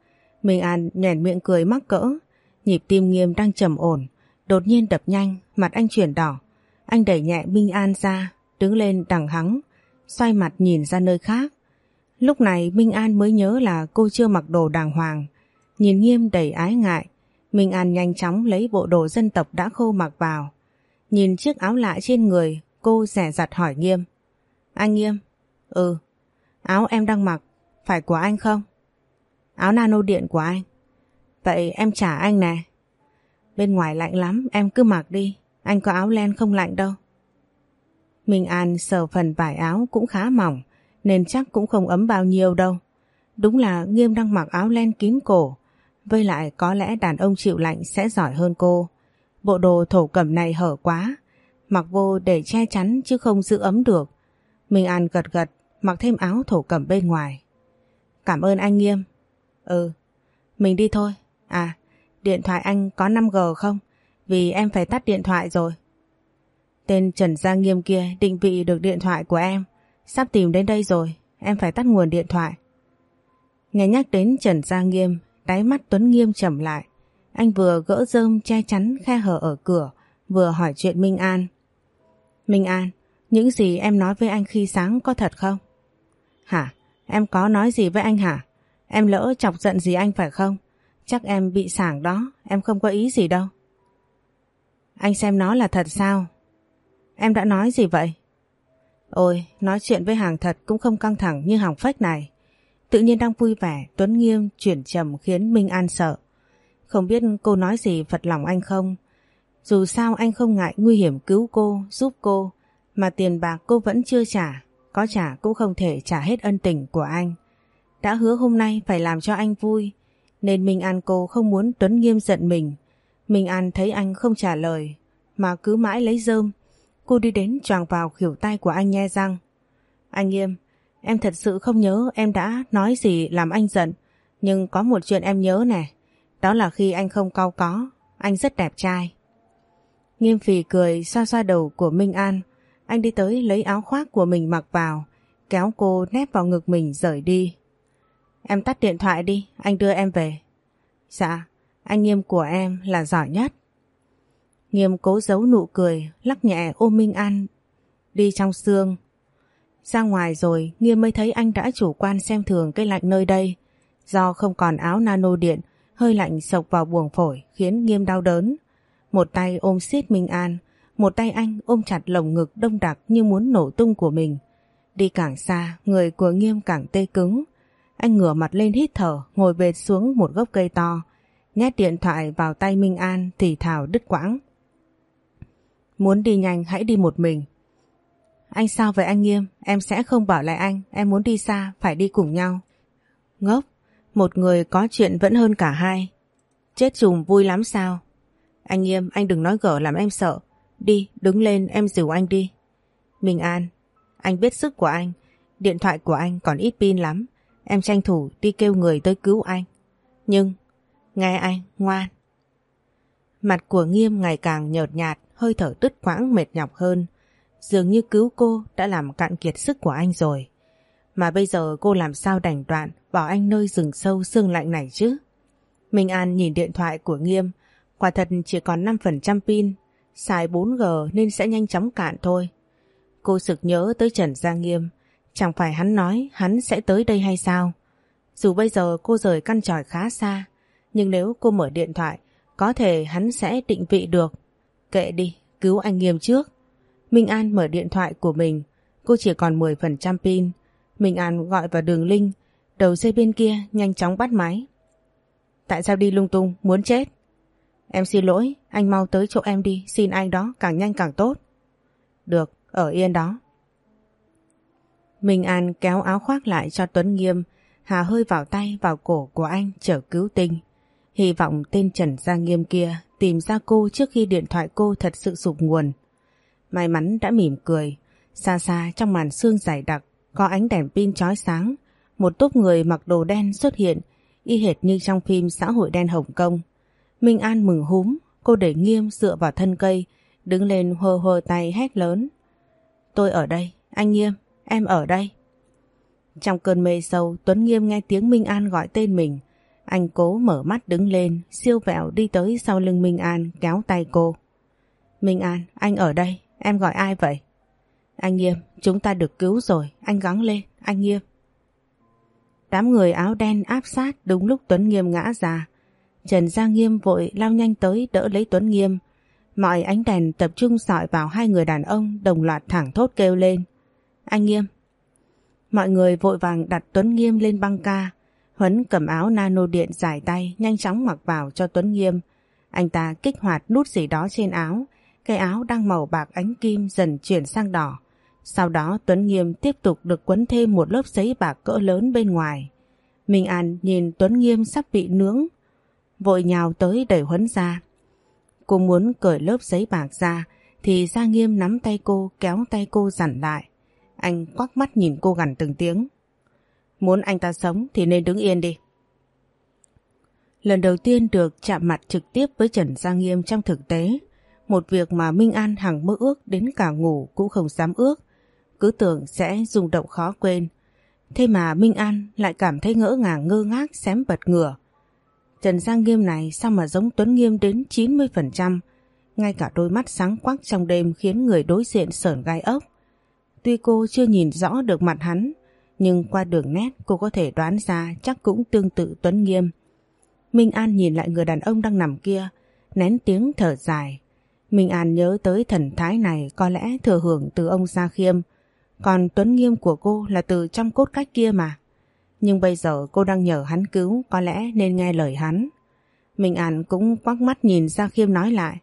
Minh An nhoẻn miệng cười mắc cỡ. Nhịp tim Nghiêm đang trầm ổn. Đột nhiên đập nhanh, mặt anh chuyển đỏ. Anh đẩy nhẹ Minh An ra, đứng lên đằng hắng, xoay mặt nhìn ra nơi khác. Lúc này Minh An mới nhớ là cô chưa mặc đồ đàng hoàng. Nhìn Nghiêm đầy ái ngại, Minh An nhanh chóng lấy bộ đồ dân tộc đã khô mặc vào. Nhìn chiếc áo lạ trên người, cô rẻ rặt hỏi Nghiêm. Anh Nghiêm? Ừ. Áo em đang mặc, phải của anh không? Áo nano điện của anh. Vậy em trả anh nè. Bên ngoài lạnh lắm, em cứ mặc đi. Anh có áo len không lạnh đâu. Minh An sờ phần vải áo cũng khá mỏng nên chắc cũng không ấm bao nhiêu đâu. Đúng là Nghiêm đang mặc áo len kín cổ với lại có lẽ đàn ông chịu lạnh sẽ giỏi hơn cô. Bộ đồ thổ cẩm này hở quá mặc vô để che chắn chứ không giữ ấm được. Minh An gật gật mặc thêm áo thổ cẩm bên ngoài. Cảm ơn anh Nghiêm. Ừ, mình đi thôi. À, điện thoại anh có 5G không? Vì em phải tắt điện thoại rồi. Tên Trần Gia Nghiêm kia định vị được điện thoại của em. Sắp tìm đến đây rồi, em phải tắt nguồn điện thoại. Nghe nhắc đến Trần Gia Nghiêm, đáy mắt Tuấn Nghiêm trầm lại. Anh vừa gỡ rơm che chắn khe hở ở cửa, vừa hỏi chuyện Minh An. Minh An, những gì em nói với anh khi sáng có thật không? Hả? Em có nói gì với anh hả? Em lỡ chọc giận gì anh phải không? Chắc em bị sảng đó, em không có ý gì đâu. Anh xem nó là thật sao? Em đã nói gì vậy? Ôi, nói chuyện với hàng thật cũng không căng thẳng như hàng phách này. Tự nhiên đang vui vẻ, Tuấn Nghiêm chuyển trầm khiến Minh An sợ. Không biết cô nói gì phật lòng anh không? Dù sao anh không ngại nguy hiểm cứu cô, giúp cô, mà tiền bạc cô vẫn chưa trả, có trả cũng không thể trả hết ân tình của anh. Đã hứa hôm nay phải làm cho anh vui, nên Minh An cô không muốn Tuấn Nghiêm giận mình. Minh An thấy anh không trả lời, mà cứ mãi lấy rơm. Cô đi đến choàng vào khỉu tay của anh nhe răng. Anh Nghiêm, em thật sự không nhớ em đã nói gì làm anh giận, nhưng có một chuyện em nhớ nè, đó là khi anh không cau có, anh rất đẹp trai. Nghiêm phì cười xoa xoa đầu của Minh An. Anh đi tới lấy áo khoác của mình mặc vào, kéo cô nép vào ngực mình rời đi. Em tắt điện thoại đi, anh đưa em về. Dạ, anh Nghiêm của em là giỏi nhất. Nghiêm cố giấu nụ cười, lắc nhẹ ôm Minh An đi trong xương. Ra ngoài rồi, Nghiêm mới thấy anh đã chủ quan xem thường cái lạnh nơi đây. Do không còn áo nano điện, hơi lạnh sộc vào buồng phổi khiến Nghiêm đau đớn. Một tay ôm siết Minh An, một tay anh ôm chặt lồng ngực đông đặc như muốn nổ tung của mình. Đi càng xa, người của Nghiêm càng tê cứng. Anh ngửa mặt lên hít thở, ngồi bệt xuống một gốc cây to, nhét điện thoại vào tay Minh An thì thảo đứt quãng. Muốn đi nhanh hãy đi một mình. Anh sao vậy anh Nghiêm? Em sẽ không bảo lại anh, em muốn đi xa, phải đi cùng nhau. Ngốc, một người có chuyện vẫn hơn cả hai. Chết trùng vui lắm sao? Anh Nghiêm, anh đừng nói gở làm em sợ. Đi, đứng lên em dìu anh đi. Minh An, anh biết sức của anh, điện thoại của anh còn ít pin lắm. Em tranh thủ đi kêu người tới cứu anh. Nhưng, nghe anh, ngoan. Mặt của Nghiêm ngày càng nhợt nhạt, hơi thở đứt quãng mệt nhọc hơn. Dường như cứu cô đã làm cạn kiệt sức của anh rồi. Mà bây giờ cô làm sao đành đoạn bỏ anh nơi rừng sâu sương lạnh này chứ? Minh An nhìn điện thoại của Nghiêm, quả thật chỉ còn 5% pin, xài 4G nên sẽ nhanh chóng cạn thôi. Cô sực nhớ tới Trần Gia Nghiêm, chẳng phải hắn nói hắn sẽ tới đây hay sao? Dù bây giờ cô rời căn tròi khá xa, nhưng nếu cô mở điện thoại, có thể hắn sẽ định vị được. Kệ đi, cứu anh Nghiêm trước. Minh An mở điện thoại của mình, cô chỉ còn 10% pin. Minh An gọi vào đường link, đầu dây bên kia nhanh chóng bắt máy. Tại sao đi lung tung, muốn chết? Em xin lỗi, anh mau tới chỗ em đi, xin anh đó, càng nhanh càng tốt. Được, ở yên đó. Minh An kéo áo khoác lại cho Tuấn Nghiêm, hà hơi vào tay vào cổ của anh chở cứu tinh. Hy vọng tên Trần Gia Nghiêm kia tìm ra cô trước khi điện thoại cô thật sự sụp nguồn. May mắn đã mỉm cười, xa xa trong màn sương dày đặc có ánh đèn pin chói sáng, một tốp người mặc đồ đen xuất hiện, y hệt như trong phim xã hội đen Hồng Kông. Minh An mừng húm, cô để nghiêm dựa vào thân cây, đứng lên hơ hơ tay hét lớn. Tôi ở đây, anh Nghiêm, em ở đây. Trong cơn mê sâu, Tuấn Nghiêm nghe tiếng Minh An gọi tên mình. Anh cố mở mắt đứng lên, siêu vẹo đi tới sau lưng Minh An kéo tay cô. Minh An, anh ở đây, em gọi ai vậy? Anh Nghiêm, chúng ta được cứu rồi, anh gắng lên, anh Nghiêm. Đám người áo đen áp sát đúng lúc Tuấn Nghiêm ngã ra. Trần Gia Nghiêm vội lao nhanh tới đỡ lấy Tuấn Nghiêm. Mọi ánh đèn tập trung sỏi vào hai người đàn ông đồng loạt thẳng thốt kêu lên. Anh Nghiêm. Mọi người vội vàng đặt Tuấn Nghiêm lên băng ca. Huấn cầm áo nano điện dài tay nhanh chóng mặc vào cho Tuấn Nghiêm. Anh ta kích hoạt nút gì đó trên áo. Cái áo đang màu bạc ánh kim dần chuyển sang đỏ. Sau đó Tuấn Nghiêm tiếp tục được quấn thêm một lớp giấy bạc cỡ lớn bên ngoài. Minh An nhìn Tuấn Nghiêm sắp bị nướng, vội nhào tới đẩy Huấn ra. Cô muốn cởi lớp giấy bạc ra thì Gia Nghiêm nắm tay cô kéo tay cô dặn lại. Anh quắc mắt nhìn cô gằn từng tiếng. Muốn anh ta sống thì nên đứng yên đi. Lần đầu tiên được chạm mặt trực tiếp với Trần Gia Nghiêm trong thực tế, một việc mà Minh An hằng mơ ước đến cả ngủ cũng không dám ước, cứ tưởng sẽ rung động khó quên. Thế mà Minh An lại cảm thấy ngỡ ngàng ngơ ngác xém bật ngửa. Trần Giang Nghiêm này sao mà giống Tuấn Nghiêm đến 90%, ngay cả đôi mắt sáng quắc trong đêm khiến người đối diện sởn gai ốc. Tuy cô chưa nhìn rõ được mặt hắn, nhưng qua đường nét cô có thể đoán ra chắc cũng tương tự Tuấn Nghiêm. Minh An nhìn lại người đàn ông đang nằm kia, nén tiếng thở dài. Minh An nhớ tới thần thái này có lẽ thừa hưởng từ ông Gia Khiêm, còn Tuấn Nghiêm của cô là từ trong cốt cách kia mà. Nhưng bây giờ cô đang nhờ hắn cứu có lẽ nên nghe lời hắn. Minh An cũng quắc mắt nhìn Ra Khiêm nói lại.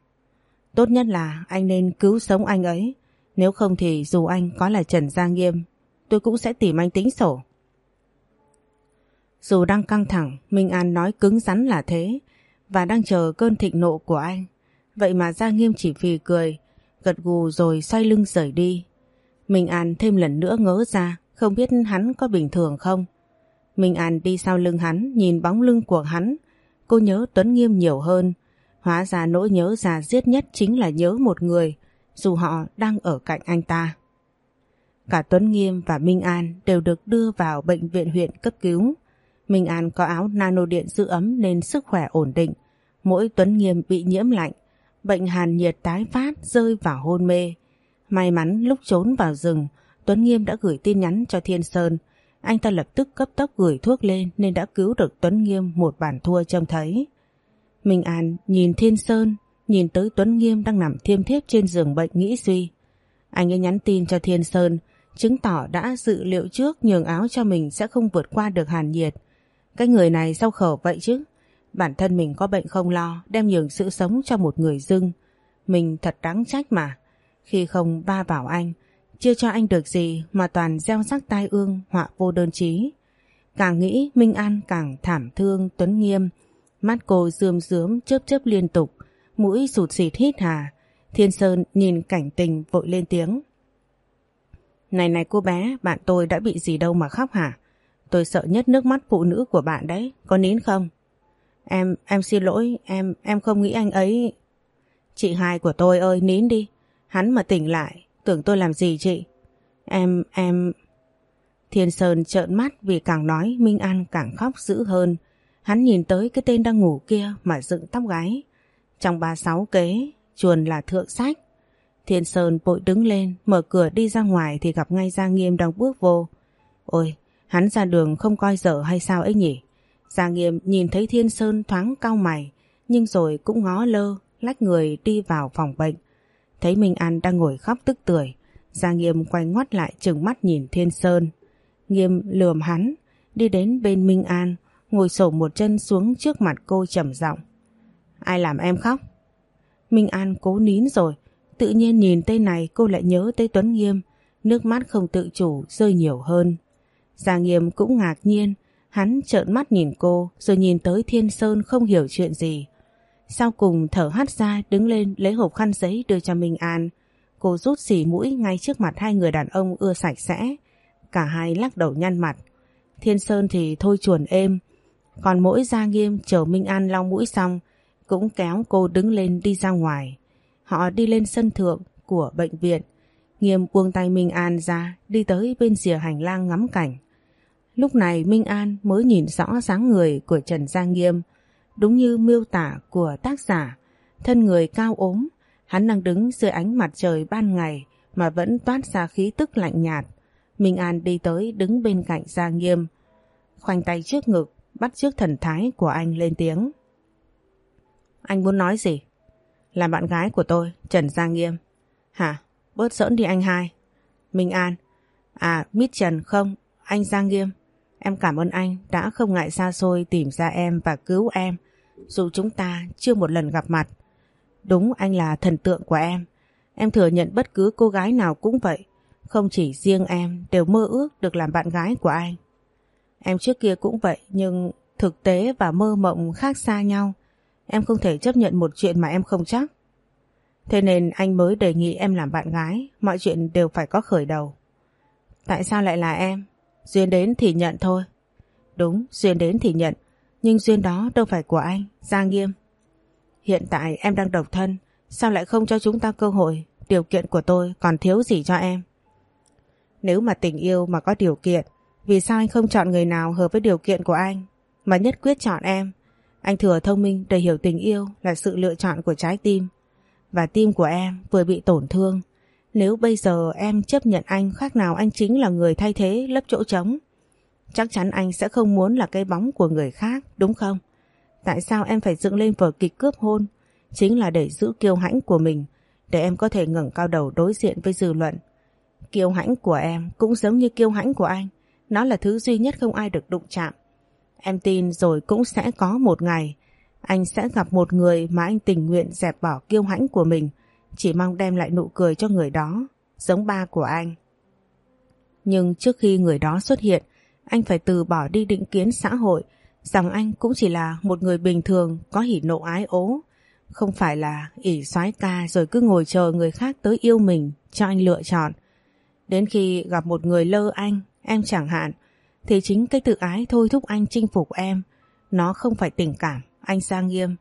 Tốt nhất là anh nên cứu sống anh ấy. Nếu không thì dù anh có là Trần Gia Nghiêm, tôi cũng sẽ tìm anh tính sổ. Dù đang căng thẳng, Minh An nói cứng rắn là thế và đang chờ cơn thịnh nộ của anh. Vậy mà Gia Nghiêm chỉ phì cười, gật gù rồi xoay lưng rời đi. Minh An thêm lần nữa ngỡ ra, không biết hắn có bình thường không. Minh An đi sau lưng hắn, nhìn bóng lưng của hắn. Cô nhớ Tuấn Nghiêm nhiều hơn. Hóa ra nỗi nhớ già giết nhất chính là nhớ một người, dù họ đang ở cạnh anh ta. Cả Tuấn Nghiêm và Minh An đều được đưa vào bệnh viện huyện cấp cứu. Minh An có áo nano điện giữ ấm nên sức khỏe ổn định. Mỗi Tuấn Nghiêm bị nhiễm lạnh, bệnh hàn nhiệt tái phát rơi vào hôn mê. May mắn lúc trốn vào rừng, Tuấn Nghiêm đã gửi tin nhắn cho Thiên Sơn. Anh ta lập tức cấp tốc gửi thuốc lên nên đã cứu được Tuấn Nghiêm một bản thua trông thấy. Minh An nhìn Thiên Sơn, nhìn tới Tuấn Nghiêm đang nằm thiêm thiếp trên giường bệnh nghĩ suy. Anh ấy nhắn tin cho Thiên Sơn, chứng tỏ đã dự liệu trước nhường áo cho mình sẽ không vượt qua được hàn nhiệt. Cái người này sao khổ vậy chứ? Bản thân mình có bệnh không lo, đem nhường sự sống cho một người dưng. Mình thật đáng trách mà. Khi không ba bảo anh, chưa cho anh được gì mà toàn gieo sắc tai ương họa vô đơn chí. Càng nghĩ Minh An càng thảm thương Tuấn Nghiêm. Mắt cô rươm rướm chớp chớp liên tục, mũi sụt xịt hít hà. Thiên Sơn nhìn cảnh tình vội lên tiếng. Này này cô bé, bạn tôi đã bị gì đâu mà khóc hả? Tôi sợ nhất nước mắt phụ nữ của bạn đấy, có nín không? Em, em xin lỗi, em, em không nghĩ anh ấy... Chị hai của tôi ơi, nín đi. Hắn mà tỉnh lại, tưởng tôi làm gì chị? Em, em... Thiên Sơn trợn mắt vì càng nói Minh An càng khóc dữ hơn. Hắn nhìn tới cái tên đang ngủ kia mà dựng tóc gáy. Trong ba sáu kế, chuồn là thượng sách. Thiên Sơn vội đứng lên, mở cửa đi ra ngoài thì gặp ngay Gia Nghiêm đang bước vô. Ôi, hắn ra đường không coi dở hay sao ấy nhỉ? Gia Nghiêm nhìn thấy Thiên Sơn thoáng cau mày, nhưng rồi cũng ngó lơ, lách người đi vào phòng bệnh. Thấy Minh An đang ngồi khóc tức tưởi, Gia Nghiêm quay ngoắt lại chừng mắt nhìn Thiên Sơn. Nghiêm lườm hắn, đi đến bên Minh An, ngồi sổ một chân xuống trước mặt cô trầm giọng. Ai làm em khóc? Minh An cố nín rồi, tự nhiên nhìn tên này cô lại nhớ tới Tuấn Nghiêm, nước mắt không tự chủ rơi nhiều hơn. Gia Nghiêm cũng ngạc nhiên, hắn trợn mắt nhìn cô rồi nhìn tới Thiên Sơn không hiểu chuyện gì. Sau cùng thở hắt ra, đứng lên, lấy hộp khăn giấy đưa cho Minh An. Cô rút xỉ mũi ngay trước mặt hai người đàn ông ưa sạch sẽ. Cả hai lắc đầu nhăn mặt. Thiên Sơn thì thôi chuồn êm. Còn mỗi Gia Nghiêm chờ Minh An lau mũi xong, cũng kéo cô đứng lên đi ra ngoài. Họ đi lên sân thượng của bệnh viện. Nghiêm buông tay Minh An ra, đi tới bên rìa hành lang ngắm cảnh. Lúc này Minh An mới nhìn rõ dáng người của Trần Giang Nghiêm đúng như miêu tả của tác giả. Thân người cao ốm, hắn đang đứng dưới ánh mặt trời ban ngày mà vẫn toát ra khí tức lạnh nhạt. Minh An đi tới đứng bên cạnh Giang Nghiêm. Khoanh tay trước ngực, bắt trước thần thái của anh lên tiếng. Anh muốn nói gì? Là bạn gái của tôi, Trần Giang Nghiêm. Hả? Bớt giỡn đi anh hai. Minh An. À, Mít Trần không, anh Giang Nghiêm. Em cảm ơn anh đã không ngại xa xôi tìm ra em và cứu em, dù chúng ta chưa một lần gặp mặt. Đúng anh là thần tượng của em. Em thừa nhận bất cứ cô gái nào cũng vậy. không chỉ riêng em đều mơ ước được làm bạn gái của anh. Em trước kia cũng vậy nhưng thực tế và mơ mộng khác xa nhau. Em không thể chấp nhận một chuyện mà em không chắc. Thế nên anh mới đề nghị em làm bạn gái, mọi chuyện đều phải có khởi đầu. Tại sao lại là em? Duyên đến thì nhận thôi. Đúng, duyên đến thì nhận, nhưng duyên đó đâu phải của anh, Giang Nghiêm. Hiện tại em đang độc thân, sao lại không cho chúng ta cơ hội, điều kiện của tôi còn thiếu gì cho em? Nếu mà tình yêu mà có điều kiện, vì sao anh không chọn người nào hợp với điều kiện của anh, mà nhất quyết chọn em? Anh thừa thông minh để hiểu tình yêu là sự lựa chọn của trái tim. Và tim của em vừa bị tổn thương. Nếu bây giờ em chấp nhận anh khác nào anh chính là người thay thế lấp chỗ trống. Chắc chắn anh sẽ không muốn là cái bóng của người khác, đúng không? Tại sao em phải dựng lên vở kịch cướp hôn? Chính là để giữ kiêu hãnh của mình, để em có thể ngẩng cao đầu đối diện với dư luận. Kiêu hãnh của em cũng giống như kiêu hãnh của anh. Nó là thứ duy nhất không ai được đụng chạm. Em tin rồi cũng sẽ có một ngày anh sẽ gặp một người mà anh tình nguyện dẹp bỏ kiêu hãnh của mình chỉ mong đem lại nụ cười cho người đó giống ba của anh. Nhưng trước khi người đó xuất hiện anh phải từ bỏ đi định kiến xã hội rằng anh cũng chỉ là một người bình thường có hỉ nộ ái ố không phải là ỉ soái ca rồi cứ ngồi chờ người khác tới yêu mình cho anh lựa chọn. Đến khi gặp một người lơ anh, em chẳng hạn, thì chính cái tự ái thôi thúc anh chinh phục em. Nó không phải tình cảm, anh sang nghiêm.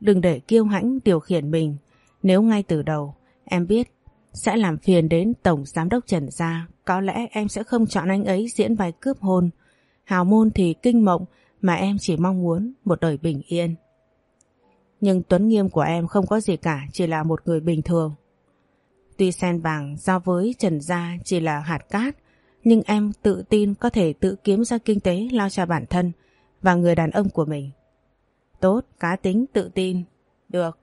Đừng để kiêu hãnh điều khiển mình. Nếu ngay từ đầu em biết sẽ làm phiền đến Tổng Giám đốc Trần Gia, có lẽ em sẽ không chọn anh ấy diễn vai cướp hôn. Hào môn thì kinh mộng mà em chỉ mong muốn một đời bình yên. Nhưng Tuấn Nghiêm của em không có gì cả, chỉ là một người bình thường. Tuy sen vàng so với Trần Gia chỉ là hạt cát, nhưng em tự tin có thể tự kiếm ra kinh tế lo cho bản thân và người đàn ông của mình. Tốt, cá tính, tự tin. Được.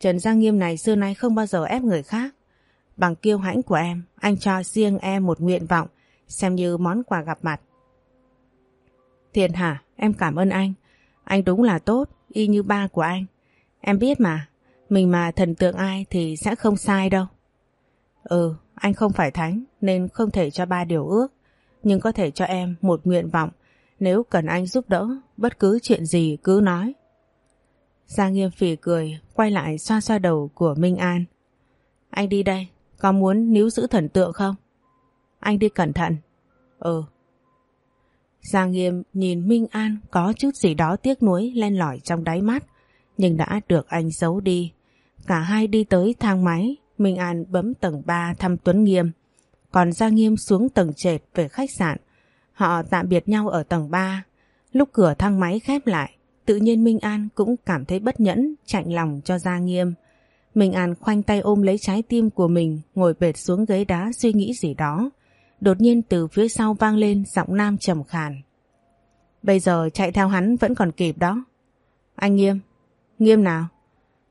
Trần Gia Nghiêm này xưa nay không bao giờ ép người khác. Bằng kiêu hãnh của em, anh cho riêng em một nguyện vọng, xem như món quà gặp mặt. Thiện hả? Em cảm ơn anh. Anh đúng là tốt, y như ba của anh. Em biết mà, mình mà thần tượng ai thì sẽ không sai đâu. Ừ, anh không phải thánh nên không thể cho ba điều ước, nhưng có thể cho em một nguyện vọng. Nếu cần anh giúp đỡ, bất cứ chuyện gì cứ nói. Giang Nghiêm phỉ cười, quay lại xoa xoa đầu của Minh An. Anh đi đây, có muốn níu giữ thần tượng không? Anh đi cẩn thận. Ừ. Giang Nghiêm nhìn Minh An có chút gì đó tiếc nuối len lỏi trong đáy mắt, nhưng đã được anh giấu đi. Cả hai đi tới thang máy, Minh An bấm tầng 3 thăm Tuấn Nghiêm, còn Giang Nghiêm xuống tầng trệt về khách sạn. Họ tạm biệt nhau ở tầng 3. Lúc cửa thang máy khép lại, tự nhiên Minh An cũng cảm thấy bất nhẫn, chạnh lòng cho Giang Nghiêm. Minh An khoanh tay ôm lấy trái tim của mình, ngồi bệt xuống ghế đá suy nghĩ gì đó. Đột nhiên từ phía sau vang lên giọng nam trầm khàn. Bây giờ chạy theo hắn vẫn còn kịp đó. Anh Nghiêm. Nghiêm nào?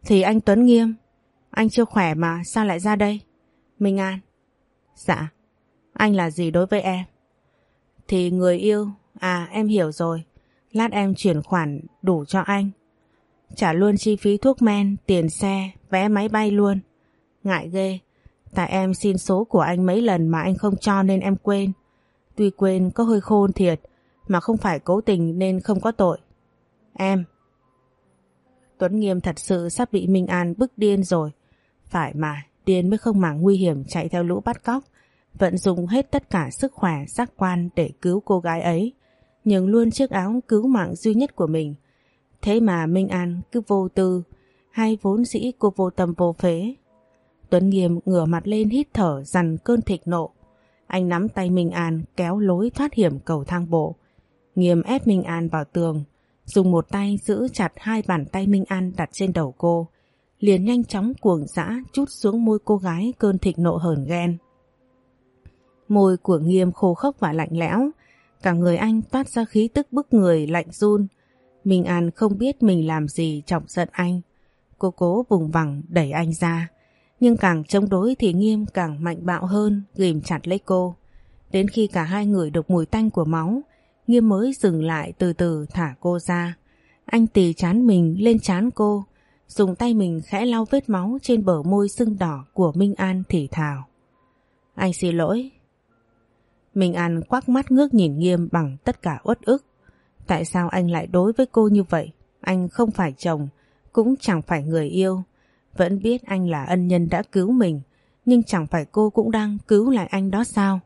Thì anh Tuấn Nghiêm. Anh chưa khỏe mà sao lại ra đây? Minh An. Dạ. Anh là gì đối với em? Thì người yêu. À em hiểu rồi. Lát em chuyển khoản đủ cho anh. Trả luôn chi phí thuốc men, tiền xe, vé máy bay luôn. Ngại ghê. Tại em xin số của anh mấy lần mà anh không cho nên em quên. Tuy quên có hơi khôn thiệt, mà không phải cố tình nên không có tội. Em. Tuấn Nghiêm thật sự sắp bị Minh An bức điên rồi. Phải mà, điên mới không màng nguy hiểm chạy theo lũ bắt cóc, vận dụng hết tất cả sức khỏe, giác quan để cứu cô gái ấy, nhưng luôn chiếc áo cứu mạng duy nhất của mình. Thế mà Minh An cứ vô tư, hay vốn dĩ cô vô tâm vô phế. Tuấn Nghiêm ngửa mặt lên hít thở dằn cơn thịnh nộ. Anh nắm tay Minh An kéo lối thoát hiểm cầu thang bộ. Nghiêm ép Minh An vào tường, dùng một tay giữ chặt hai bàn tay Minh An đặt trên đầu cô, liền nhanh chóng cuồng dã chút xuống môi cô gái cơn thịnh nộ hờn ghen. Môi của Nghiêm khô khốc và lạnh lẽo, cả người anh toát ra khí tức bức người lạnh run. Minh An không biết mình làm gì chọc giận anh. Cô cố vùng vằng đẩy anh ra, nhưng càng chống đối thì Nghiêm càng mạnh bạo hơn, ghim chặt lấy cô. Đến khi cả hai người được mùi tanh của máu, Nghiêm mới dừng lại từ từ thả cô ra. Anh tì chán mình lên chán cô, dùng tay mình khẽ lau vết máu trên bờ môi sưng đỏ của Minh An thì thào. Anh xin lỗi, Minh An quắc mắt ngước nhìn Nghiêm bằng tất cả uất ức. Tại sao anh lại đối với cô như vậy? Anh không phải chồng, cũng chẳng phải người yêu. Vẫn biết anh là ân nhân đã cứu mình, nhưng chẳng phải cô cũng đang cứu lại anh đó sao?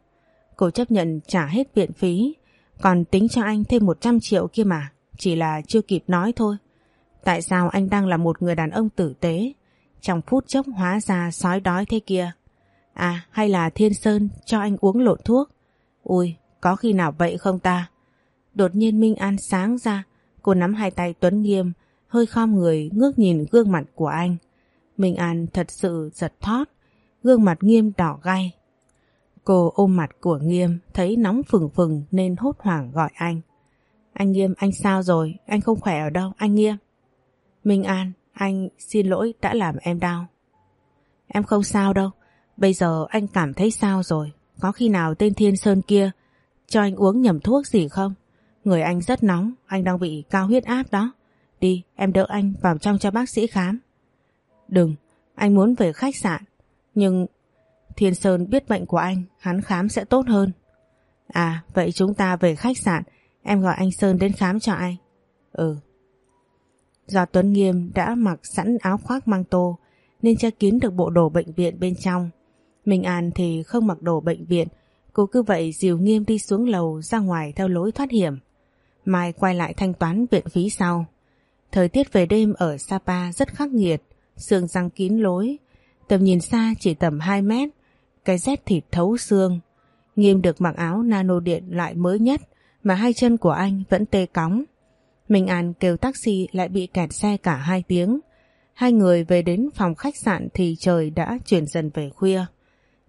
Cô chấp nhận trả hết viện phí, còn tính cho anh thêm 100 triệu kia mà, chỉ là chưa kịp nói thôi. Tại sao anh đang là một người đàn ông tử tế, trong phút chốc hóa ra sói đói thế kia? À, hay là Thiên Sơn cho anh uống lộn thuốc? Ui, có khi nào vậy không ta? Đột nhiên Minh An sáng ra, cô nắm hai tay Tuấn Nghiêm, hơi khom người ngước nhìn gương mặt của anh. Minh An thật sự giật thót, gương mặt Nghiêm đỏ gay. Cô ôm mặt của Nghiêm, thấy nóng phừng phừng nên hốt hoảng gọi anh. Anh Nghiêm, anh sao rồi? Anh không khỏe ở đâu, anh Nghiêm. Minh An, anh xin lỗi đã làm em đau. Em không sao đâu, bây giờ anh cảm thấy sao rồi? Có khi nào tên Thiên Sơn kia cho anh uống nhầm thuốc gì không? Người anh rất nóng, anh đang bị cao huyết áp đó. Đi, em đỡ anh vào trong cho bác sĩ khám. Đừng, anh muốn về khách sạn. Nhưng Thiên Sơn biết bệnh của anh, hắn khám sẽ tốt hơn. À, vậy chúng ta về khách sạn, em gọi anh Sơn đến khám cho anh. Ừ. Do Tuấn Nghiêm đã mặc sẵn áo khoác mang tô, nên che kín được bộ đồ bệnh viện bên trong. Minh An thì không mặc đồ bệnh viện, cô cứ vậy dìu Nghiêm đi xuống lầu ra ngoài theo lối thoát hiểm. Mai quay lại thanh toán viện phí sau. Thời tiết về đêm ở Sapa rất khắc nghiệt, sương răng kín lối, tầm nhìn xa chỉ tầm 2 mét, cái rét thịt thấu xương. Nghiêm được mặc áo nano điện loại mới nhất mà hai chân của anh vẫn tê cóng. Minh An kêu taxi lại bị kẹt xe cả hai tiếng. Hai người về đến phòng khách sạn thì trời đã chuyển dần về khuya.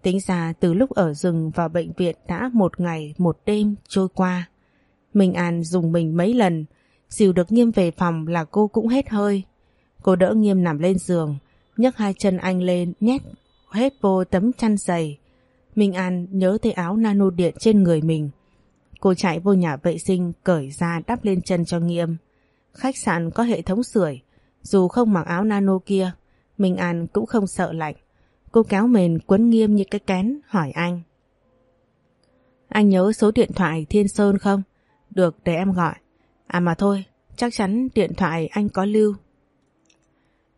Tính ra từ lúc ở rừng vào bệnh viện đã một ngày một đêm trôi qua. Minh An dùng mình mấy lần, dìu được Nghiêm về phòng là cô cũng hết hơi. Cô đỡ Nghiêm nằm lên giường, nhấc hai chân anh lên nhét hết vô tấm chăn dày. Minh An nhớ thấy áo nano điện trên người mình. Cô chạy vô nhà vệ sinh cởi ra đắp lên chân cho Nghiêm. Khách sạn có hệ thống sưởi, dù không mặc áo nano kia, Minh An cũng không sợ lạnh. Cô kéo mền quấn Nghiêm như cái kén hỏi anh. Anh nhớ số điện thoại Thiên Sơn không? Được để em gọi. À mà thôi, chắc chắn điện thoại anh có lưu.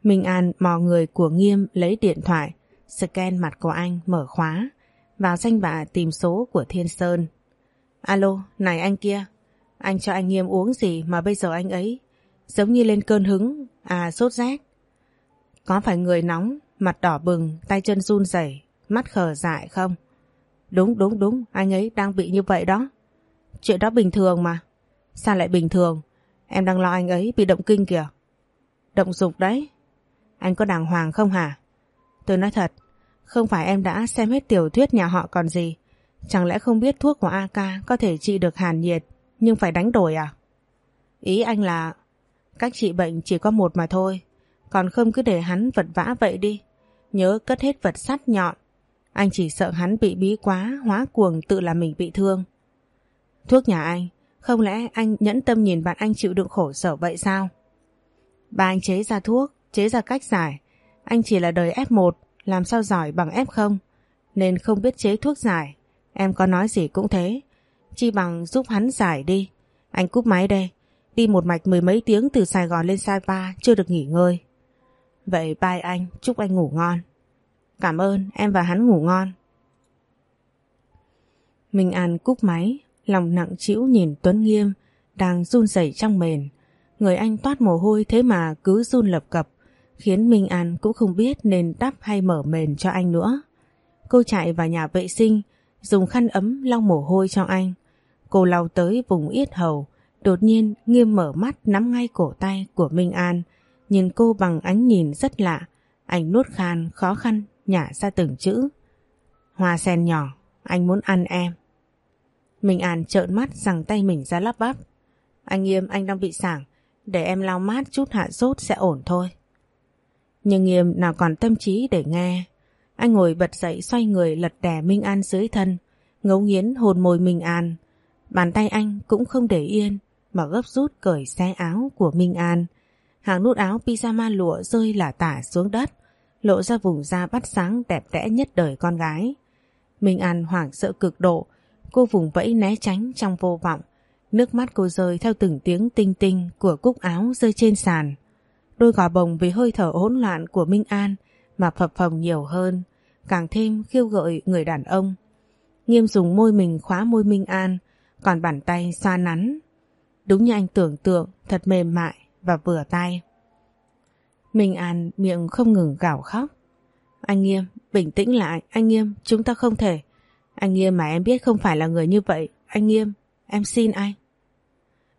Minh An mò người của Nghiêm lấy điện thoại, scan mặt của anh mở khóa, vào danh bạ tìm số của Thiên Sơn. Alo, này anh kia, anh cho anh Nghiêm uống gì mà bây giờ anh ấy giống như lên cơn hứng, à sốt rét. Có phải người nóng, mặt đỏ bừng, tay chân run rẩy, mắt khờ dại không? Đúng đúng đúng, anh ấy đang bị như vậy đó. Chuyện đó bình thường mà. Sao lại bình thường? Em đang lo anh ấy bị động kinh kìa. Động dục đấy. Anh có đàng hoàng không hả? Tôi nói thật, không phải em đã xem hết tiểu thuyết nhà họ còn gì. Chẳng lẽ không biết thuốc của AK có thể trị được hàn nhiệt nhưng phải đánh đổi à? Ý anh là cách trị bệnh chỉ có một mà thôi. Còn không cứ để hắn vật vã vậy đi. Nhớ cất hết vật sắt nhọn. Anh chỉ sợ hắn bị bí quá hóa cuồng tự làm mình bị thương. Thuốc nhà anh, không lẽ anh nhẫn tâm nhìn bạn anh chịu đựng khổ sở vậy sao? Ba anh chế ra thuốc, chế ra cách giải. Anh chỉ là đời F1, làm sao giỏi bằng F0, nên không biết chế thuốc giải. Em có nói gì cũng thế. Chi bằng giúp hắn giải đi. Anh cúp máy đây. Đi một mạch mười mấy tiếng từ Sài Gòn lên Saipa chưa được nghỉ ngơi. Vậy bye anh, chúc anh ngủ ngon. Cảm ơn, em và hắn ngủ ngon. Minh An cúp máy, lòng nặng trĩu nhìn Tuấn Nghiêm đang run rẩy trong mền. Người anh toát mồ hôi thế mà cứ run lập cập, khiến Minh An cũng không biết nên đắp hay mở mền cho anh nữa. Cô chạy vào nhà vệ sinh, dùng khăn ấm lau mồ hôi cho anh. Cô lau tới vùng yết hầu, đột nhiên Nghiêm mở mắt nắm ngay cổ tay của Minh An, nhìn cô bằng ánh nhìn rất lạ. Anh nuốt khan khó khăn nhả ra từng chữ. Hoa sen nhỏ, anh muốn ăn em. Minh An trợn mắt rằng tay mình ra lắp bắp. Anh Nghiêm anh đang bị sảng, để em lau mát chút hạ sốt sẽ ổn thôi. Nhưng Nghiêm nào còn tâm trí để nghe. Anh ngồi bật dậy xoay người lật đè Minh An dưới thân, ngấu nghiến hồn môi Minh An. Bàn tay anh cũng không để yên mà gấp rút cởi xe áo của Minh An. Hàng nút áo pyjama lụa rơi lả tả xuống đất, lộ ra vùng da bắt sáng đẹp đẽ nhất đời con gái. Minh An hoảng sợ cực độ, Cô vùng vẫy né tránh trong vô vọng. Nước mắt cô rơi theo từng tiếng tinh tinh của cúc áo rơi trên sàn. Đôi gò bồng vì hơi thở hỗn loạn của Minh An mà phập phồng nhiều hơn, càng thêm khiêu gợi người đàn ông. Nghiêm dùng môi mình khóa môi Minh An, còn bàn tay xoa nắn. Đúng như anh tưởng tượng, thật mềm mại và vừa tay. Minh An miệng không ngừng gào khóc. Anh Nghiêm, bình tĩnh lại, anh Nghiêm, chúng ta không thể. Anh Nghiêm mà em biết không phải là người như vậy, anh Nghiêm, em xin anh.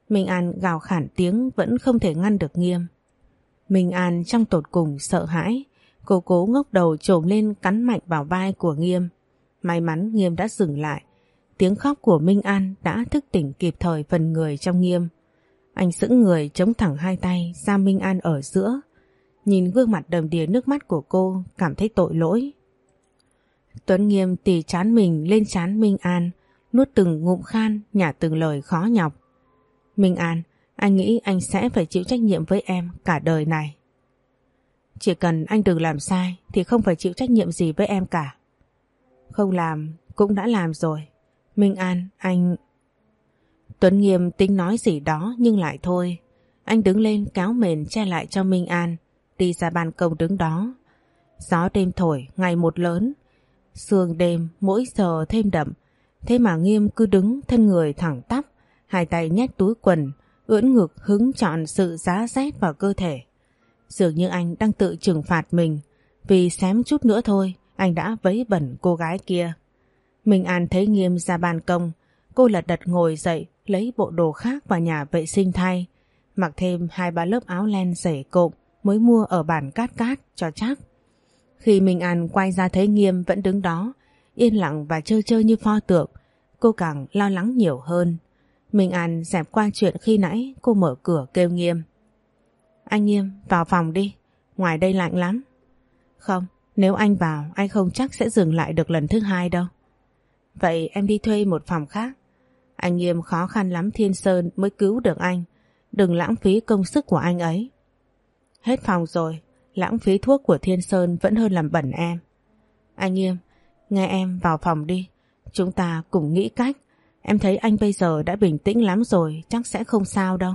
Minh An gào khản tiếng vẫn không thể ngăn được Nghiêm. Minh An trong tột cùng sợ hãi, cô cố ngốc đầu trồm lên cắn mạnh vào vai của Nghiêm. May mắn Nghiêm đã dừng lại, tiếng khóc của Minh An đã thức tỉnh kịp thời phần người trong Nghiêm. Anh sững người chống thẳng hai tay ra Minh An ở giữa, nhìn gương mặt đầm đìa nước mắt của cô cảm thấy tội lỗi. Tuấn Nghiêm tì chán mình lên chán Minh An, nuốt từng ngụm khan, nhả từng lời khó nhọc. Minh An, anh nghĩ anh sẽ phải chịu trách nhiệm với em cả đời này. Chỉ cần anh đừng làm sai thì không phải chịu trách nhiệm gì với em cả. Không làm cũng đã làm rồi. Minh An, anh... Tuấn Nghiêm tính nói gì đó nhưng lại thôi. Anh đứng lên kéo mền che lại cho Minh An, đi ra ban công đứng đó. Gió đêm thổi, ngày một lớn. Sương đêm mỗi giờ thêm đậm. Thế mà Nghiêm cứ đứng thân người thẳng tắp, hai tay nhét túi quần, ưỡn ngực hứng chọn sự giá rét vào cơ thể. Dường như anh đang tự trừng phạt mình, vì xém chút nữa thôi, anh đã vấy bẩn cô gái kia. Minh An thấy Nghiêm ra ban công, cô lật đật ngồi dậy, lấy bộ đồ khác vào nhà vệ sinh thay, mặc thêm hai ba lớp áo len dày cộm mới mua ở bản cát cát cho chắc. Khi Minh An quay ra thấy Nghiêm vẫn đứng đó, yên lặng và chơi chơi như pho tượng, cô càng lo lắng nhiều hơn. Minh An dẹp qua chuyện khi nãy cô mở cửa kêu Nghiêm. Anh Nghiêm, vào phòng đi, ngoài đây lạnh lắm. Không, nếu anh vào, anh không chắc sẽ dừng lại được lần thứ hai đâu. Vậy em đi thuê một phòng khác. Anh Nghiêm khó khăn lắm Thiên Sơn mới cứu được anh. Đừng lãng phí công sức của anh ấy. Hết phòng rồi, lãng phí thuốc của Thiên Sơn vẫn hơn làm bẩn em. Anh Nghiêm, nghe em vào phòng đi. Chúng ta cùng nghĩ cách. Em thấy anh bây giờ đã bình tĩnh lắm rồi, chắc sẽ không sao đâu.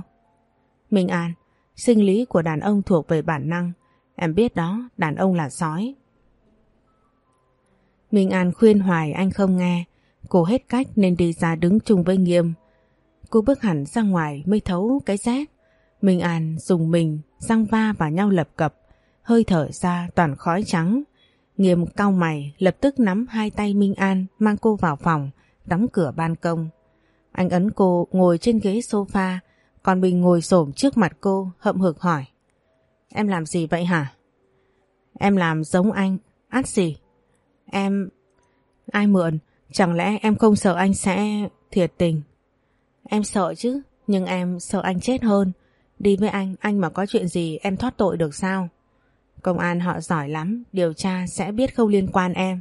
Minh An, sinh lý của đàn ông thuộc về bản năng. Em biết đó, đàn ông là sói. Minh An khuyên hoài anh không nghe. Cô hết cách nên đi ra đứng chung với Nghiêm. Cô bước hẳn ra ngoài mới thấu cái rét. Minh An dùng mình, răng va vào nhau lập cập, hơi thở ra toàn khói trắng. Nghiêm cau mày lập tức nắm hai tay Minh An mang cô vào phòng, đóng cửa ban công. Anh ấn cô ngồi trên ghế sofa, còn mình ngồi xổm trước mặt cô hậm hực hỏi. Em làm gì vậy hả? Em làm giống anh, át gì? Em... Ai mượn? Chẳng lẽ em không sợ anh sẽ thiệt tình? Em sợ chứ, nhưng em sợ anh chết hơn. Đi với anh, anh mà có chuyện gì em thoát tội được sao? Công an họ giỏi lắm, điều tra sẽ biết không liên quan em.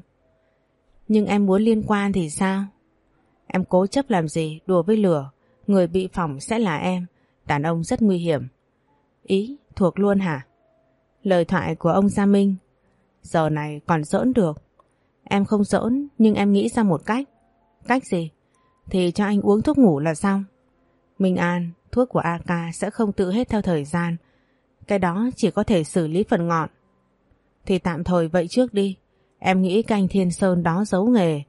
Nhưng em muốn liên quan thì sao? Em cố chấp làm gì, đùa với lửa, người bị phỏng sẽ là em, đàn ông rất nguy hiểm. Ý, thuộc luôn hả? Lời thoại của ông Gia Minh, giờ này còn giỡn được. Em không giỡn, nhưng em nghĩ ra một cách. Cách gì? Thì cho anh uống thuốc ngủ là xong. Minh An, thuốc của AK sẽ không tự hết theo thời gian. Cái đó chỉ có thể xử lý phần ngọn. Thì tạm thời vậy trước đi. Em nghĩ canh Thiên Sơn đó giấu nghề.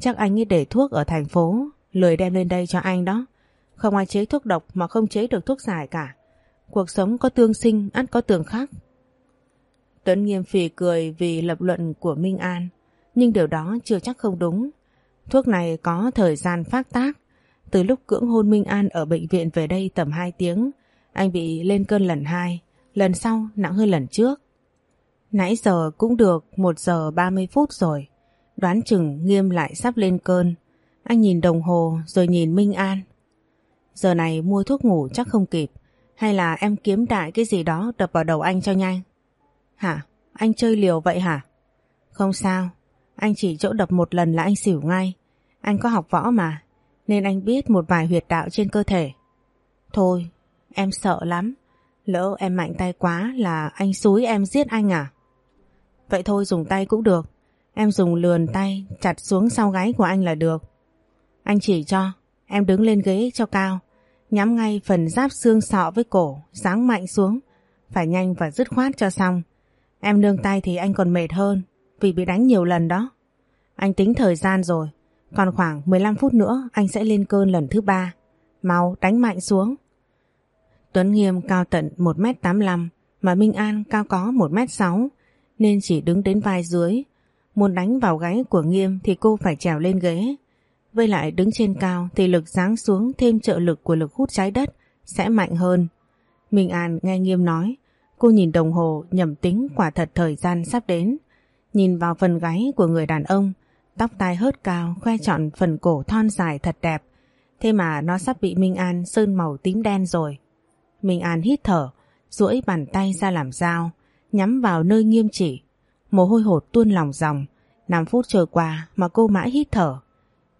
Chắc anh ấy để thuốc ở thành phố, lười đem lên đây cho anh đó. Không ai chế thuốc độc mà không chế được thuốc giải cả. Cuộc sống có tương sinh, ắt có tường khác. Tuấn nghiêm phì cười vì lập luận của Minh An. Nhưng điều đó chưa chắc không đúng. Thuốc này có thời gian phát tác. Từ lúc cưỡng hôn Minh An ở bệnh viện về đây tầm 2 tiếng, anh bị lên cơn lần 2, lần sau nặng hơn lần trước. Nãy giờ cũng được 1 giờ 30 phút rồi. Đoán chừng nghiêm lại sắp lên cơn. Anh nhìn đồng hồ rồi nhìn Minh An. Giờ này mua thuốc ngủ chắc không kịp. Hay là em kiếm đại cái gì đó đập vào đầu anh cho nhanh. Hả? Anh chơi liều vậy hả? Không sao. Anh chỉ chỗ đập một lần là anh xỉu ngay. Anh có học võ mà. Nên anh biết một vài huyệt đạo trên cơ thể. Thôi, em sợ lắm. Lỡ em mạnh tay quá là anh xúi em giết anh à? Vậy thôi dùng tay cũng được. Em dùng lườn tay chặt xuống sau gáy của anh là được. Anh chỉ cho, em đứng lên ghế cho cao, nhắm ngay phần giáp xương sọ với cổ, sáng mạnh xuống, phải nhanh và dứt khoát cho xong. Em nương tay thì anh còn mệt hơn, vì bị đánh nhiều lần đó. Anh tính thời gian rồi, còn khoảng 15 phút nữa anh sẽ lên cơn lần thứ ba. Mau đánh mạnh xuống. Tuấn Nghiêm cao tận 1m85 mà Minh An cao có 1m6 nên chỉ đứng đến vai dưới. Muốn đánh vào gáy của Nghiêm thì cô phải trèo lên ghế. Với lại đứng trên cao thì lực giáng xuống thêm trợ lực của lực hút trái đất sẽ mạnh hơn. Minh An nghe Nghiêm nói, cô nhìn đồng hồ nhầm tính quả thật thời gian sắp đến. Nhìn vào phần gáy của người đàn ông, tóc tai hớt cao khoe trọn phần cổ thon dài thật đẹp. Thế mà nó sắp bị Minh An sơn màu tím đen rồi. Minh An hít thở, duỗi bàn tay ra làm dao, nhắm vào nơi nghiêm chỉ. Mồ hôi hột tuôn lòng dòng, 5 phút trôi qua mà cô mãi hít thở.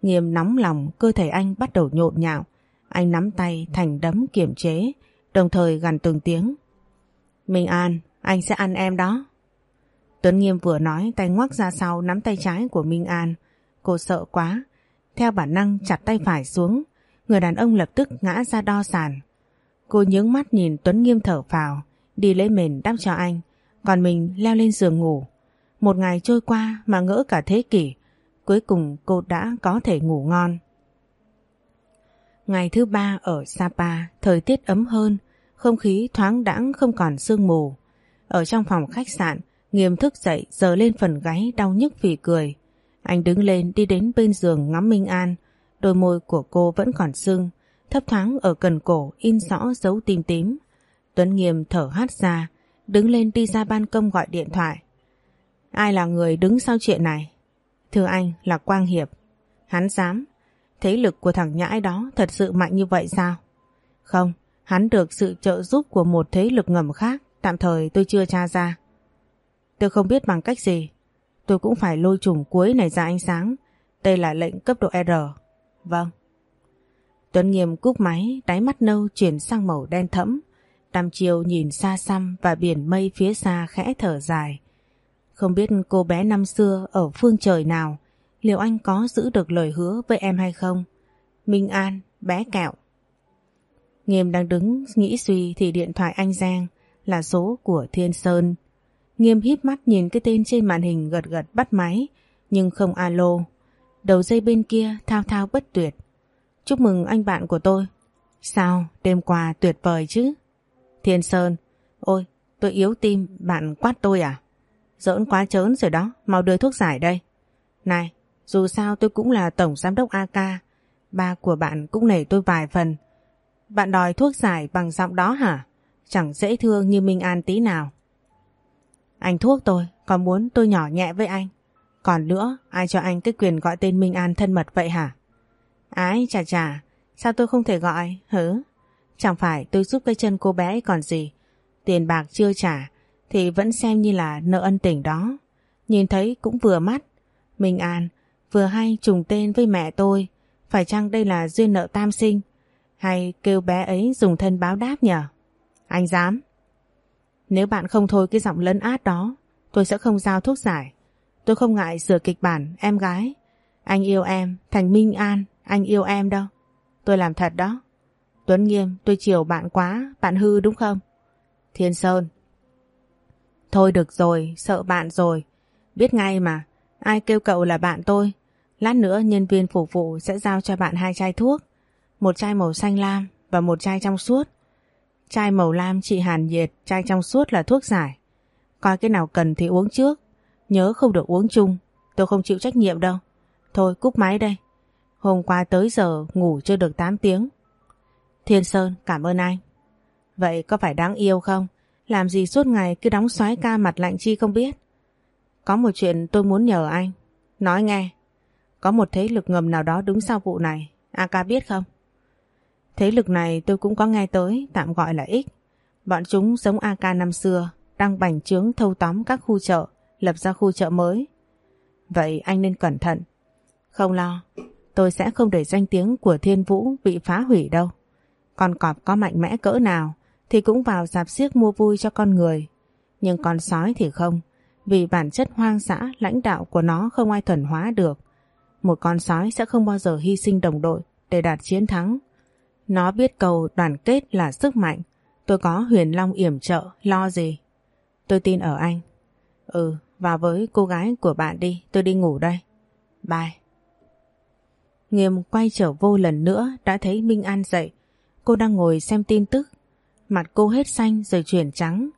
Nghiêm nóng lòng, cơ thể anh bắt đầu nhộn nhạo. Anh nắm tay thành đấm kiểm chế, đồng thời gằn từng tiếng. Minh An, anh sẽ ăn em đó. Tuấn Nghiêm vừa nói tay ngoắc ra sau nắm tay trái của Minh An. Cô sợ quá, theo bản năng chặt tay phải xuống. Người đàn ông lập tức ngã ra đo sàn. Cô nhướng mắt nhìn Tuấn Nghiêm thở phào, đi lấy mền đắp cho anh, còn mình leo lên giường ngủ. Một ngày trôi qua mà ngỡ cả thế kỷ, cuối cùng cô đã có thể ngủ ngon. Ngày thứ ba ở Sapa, thời tiết ấm hơn, không khí thoáng đãng không còn sương mù. Ở trong phòng khách sạn, nghiêm thức dậy giờ lên phần gáy đau nhức vì cười. Anh đứng lên đi đến bên giường ngắm Minh An, đôi môi của cô vẫn còn sưng, thấp thoáng ở cần cổ in rõ dấu tim tím. Tuấn Nghiêm thở hắt ra, đứng lên đi ra ban công gọi điện thoại. Ai là người đứng sau chuyện này? Thưa anh là Quang Hiệp. Hắn dám. Thế lực của thằng nhãi đó thật sự mạnh như vậy sao? Không, hắn được sự trợ giúp của một thế lực ngầm khác, tạm thời tôi chưa tra ra. Tôi không biết bằng cách gì. Tôi cũng phải lôi trùng cuối này ra ánh sáng. Đây là lệnh cấp độ R. Vâng. Tuấn Nghiêm cúp máy, đáy mắt nâu chuyển sang màu đen thẫm. Tam chiều nhìn xa xăm và biển mây phía xa khẽ thở dài. Không biết cô bé năm xưa ở phương trời nào, liệu anh có giữ được lời hứa với em hay không? Minh An, bé kẹo. Nghiêm đang đứng nghĩ suy thì điện thoại anh Giang là số của Thiên Sơn. Nghiêm híp mắt nhìn cái tên trên màn hình gật gật bắt máy, nhưng không alo. Đầu dây bên kia thao thao bất tuyệt. Chúc mừng anh bạn của tôi. Sao, đêm qua tuyệt vời chứ? Thiên Sơn, ôi, tôi yếu tim, bạn quát tôi à? Giỡn quá trớn rồi đó, mau đưa thuốc giải đây. Này, dù sao tôi cũng là tổng giám đốc AK, ba của bạn cũng nể tôi vài phần. Bạn đòi thuốc giải bằng giọng đó hả? Chẳng dễ thương như Minh An tí nào. Anh thuốc tôi, còn muốn tôi nhỏ nhẹ với anh. Còn nữa, ai cho anh cái quyền gọi tên Minh An thân mật vậy hả? Ái chà chà, sao tôi không thể gọi, hứ? Chẳng phải tôi giúp cái chân cô bé ấy còn gì. Tiền bạc chưa trả, thì vẫn xem như là nợ ân tình đó. Nhìn thấy cũng vừa mắt. Minh An vừa hay trùng tên với mẹ tôi. Phải chăng đây là duyên nợ tam sinh? Hay kêu bé ấy dùng thân báo đáp nhở? Anh dám. Nếu bạn không thôi cái giọng lấn át đó, tôi sẽ không giao thuốc giải. Tôi không ngại sửa kịch bản em gái. Anh yêu em, Thành Minh An, anh yêu em đâu. Tôi làm thật đó. Tuấn Nghiêm, tôi chiều bạn quá, bạn hư đúng không? Thiên Sơn, Thôi được rồi, sợ bạn rồi. Biết ngay mà, ai kêu cậu là bạn tôi. Lát nữa nhân viên phục vụ sẽ giao cho bạn hai chai thuốc. Một chai màu xanh lam và một chai trong suốt. Chai màu lam trị hàn nhiệt, chai trong suốt là thuốc giải. Coi cái nào cần thì uống trước. Nhớ không được uống chung, tôi không chịu trách nhiệm đâu. Thôi cúp máy đây. Hôm qua tới giờ ngủ chưa được 8 tiếng. Thiên Sơn cảm ơn anh. Vậy có phải đáng yêu không? Làm gì suốt ngày cứ đóng xoái ca mặt lạnh chi không biết. Có một chuyện tôi muốn nhờ anh. Nói nghe. Có một thế lực ngầm nào đó đứng sau vụ này. AK biết không? Thế lực này tôi cũng có nghe tới, tạm gọi là X. Bọn chúng giống AK năm xưa, đang bành trướng thâu tóm các khu chợ, lập ra khu chợ mới. Vậy anh nên cẩn thận. Không lo, tôi sẽ không để danh tiếng của Thiên Vũ bị phá hủy đâu. Con cọp có mạnh mẽ cỡ nào thì cũng vào dạp xiếc mua vui cho con người. Nhưng con sói thì không, vì bản chất hoang dã lãnh đạo của nó không ai thuần hóa được. Một con sói sẽ không bao giờ hy sinh đồng đội để đạt chiến thắng. Nó biết cầu đoàn kết là sức mạnh. Tôi có huyền long yểm trợ, lo gì? Tôi tin ở anh. Ừ, vào với cô gái của bạn đi, tôi đi ngủ đây. Bye. Nghiêm quay trở vô lần nữa đã thấy Minh An dậy. Cô đang ngồi xem tin tức. Mặt cô hết xanh rồi chuyển trắng.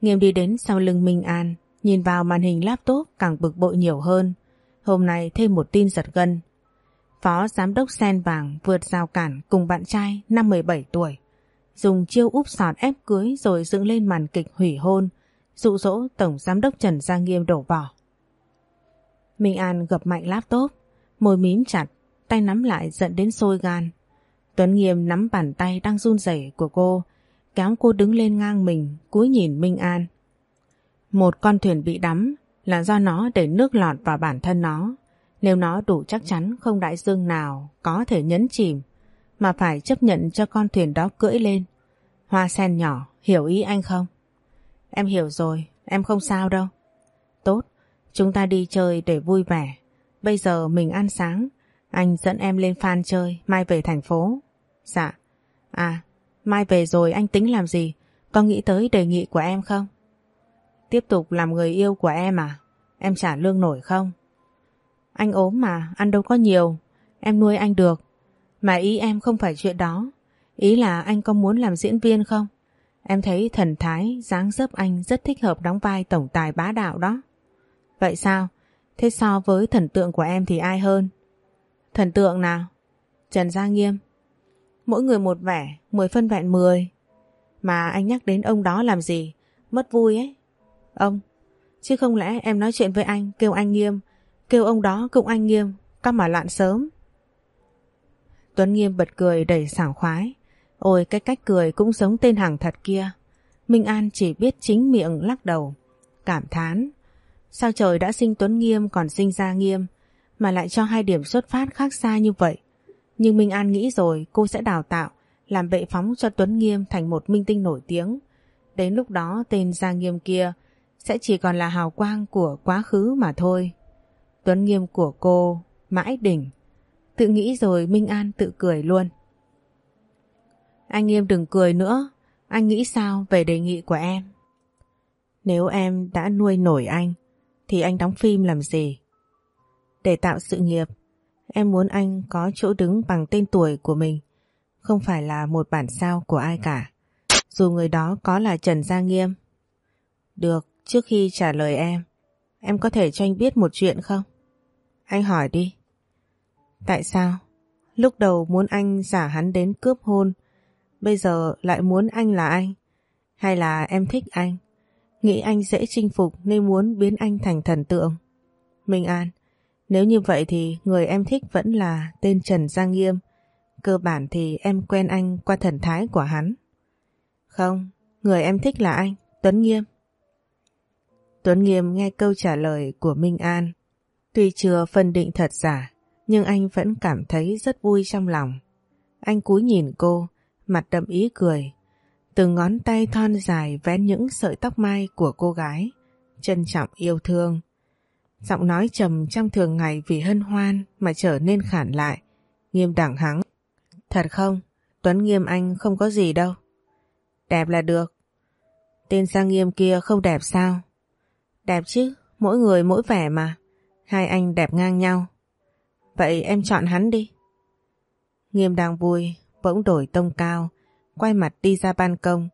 Nghiêm đi đến sau lưng Minh An, nhìn vào màn hình laptop càng bực bội nhiều hơn. Hôm nay thêm một tin giật gân. Phó giám đốc sen vàng vượt rào cản cùng bạn trai năm 17 tuổi. Dùng chiêu úp sọt ép cưới rồi dựng lên màn kịch hủy hôn, dụ dỗ tổng giám đốc Trần Gia Nghiêm đổ vỏ. Minh An gập mạnh laptop, môi mím chặt, tay nắm lại giận đến sôi gan. Tuấn Nghiêm nắm bàn tay đang run rẩy của cô, kéo cô đứng lên ngang mình, cúi nhìn Minh An. Một con thuyền bị đắm là do nó để nước lọt vào bản thân nó. Nếu nó đủ chắc chắn không đại dương nào có thể nhấn chìm, mà phải chấp nhận cho con thuyền đó cưỡi lên. Hoa sen nhỏ, hiểu ý anh không? Em hiểu rồi, em không sao đâu. Tốt, chúng ta đi chơi để vui vẻ. Bây giờ mình ăn sáng, anh dẫn em lên Phan chơi, mai về thành phố. Dạ. À, mai về rồi anh tính làm gì? Có nghĩ tới đề nghị của em không? Tiếp tục làm người yêu của em à? Em trả lương nổi không? Anh ốm mà, ăn đâu có nhiều. Em nuôi anh được. Mà ý em không phải chuyện đó. Ý là anh có muốn làm diễn viên không? Em thấy thần thái, dáng dấp anh rất thích hợp đóng vai tổng tài bá đạo đó. Vậy sao? Thế so với thần tượng của em thì ai hơn? Thần tượng nào? Trần Gia Nghiêm. Mỗi người một vẻ, mười phân vẹn mười. Mà anh nhắc đến ông đó làm gì? Mất vui ấy. Ông, chứ không lẽ em nói chuyện với anh, kêu anh Nghiêm, kêu ông đó cũng anh Nghiêm, Các mà loạn sớm. Tuấn Nghiêm bật cười đầy sảng khoái. Ôi cái cách cười cũng giống tên hàng thật kia. Minh An chỉ biết chính miệng lắc đầu. Cảm thán. Sao trời đã sinh Tuấn Nghiêm còn sinh ra Nghiêm mà lại cho hai điểm xuất phát khác xa như vậy. Nhưng Minh An nghĩ rồi cô sẽ đào tạo làm bệ phóng cho Tuấn Nghiêm thành một minh tinh nổi tiếng. Đến lúc đó tên Gia Nghiêm kia sẽ chỉ còn là hào quang của quá khứ mà thôi. Tuấn Nghiêm của cô mãi đỉnh. Tự nghĩ rồi Minh An tự cười luôn. Anh Nghiêm đừng cười nữa, anh nghĩ sao về đề nghị của em? Nếu em đã nuôi nổi anh, thì anh đóng phim làm gì? Để tạo sự nghiệp, em muốn anh có chỗ đứng bằng tên tuổi của mình, không phải là một bản sao của ai cả. Dù người đó có là Trần Gia Nghiêm. Được, trước khi trả lời em, em có thể cho anh biết một chuyện không? Anh hỏi đi. Tại sao? Lúc đầu muốn anh giả hắn đến cướp hôn, bây giờ lại muốn anh là anh? Hay là em thích anh? Nghĩ anh dễ chinh phục nên muốn biến anh thành thần tượng? Minh An, nếu như vậy thì người em thích vẫn là tên Trần Giang Nghiêm. Cơ bản thì em quen anh qua thần thái của hắn. Không, người em thích là anh, Tuấn Nghiêm. Tuấn Nghiêm nghe câu trả lời của Minh An. Tuy chưa phân định thật giả, nhưng anh vẫn cảm thấy rất vui trong lòng. Anh cúi nhìn cô, mặt đậm ý cười. Từng ngón tay thon dài vén những sợi tóc mai của cô gái, trân trọng yêu thương. Giọng nói trầm trong thường ngày vì hân hoan mà trở nên khản lại, nghiêm đẳng hắng. Thật không? Tuấn Nghiêm anh không có gì đâu. Đẹp là được. Tên Giang Nghiêm kia không đẹp sao? Đẹp chứ, mỗi người mỗi vẻ mà. Hai anh đẹp ngang nhau. Vậy em chọn hắn đi. Nghiêm đang vui, bỗng đổi tông cao, quay mặt đi ra ban công,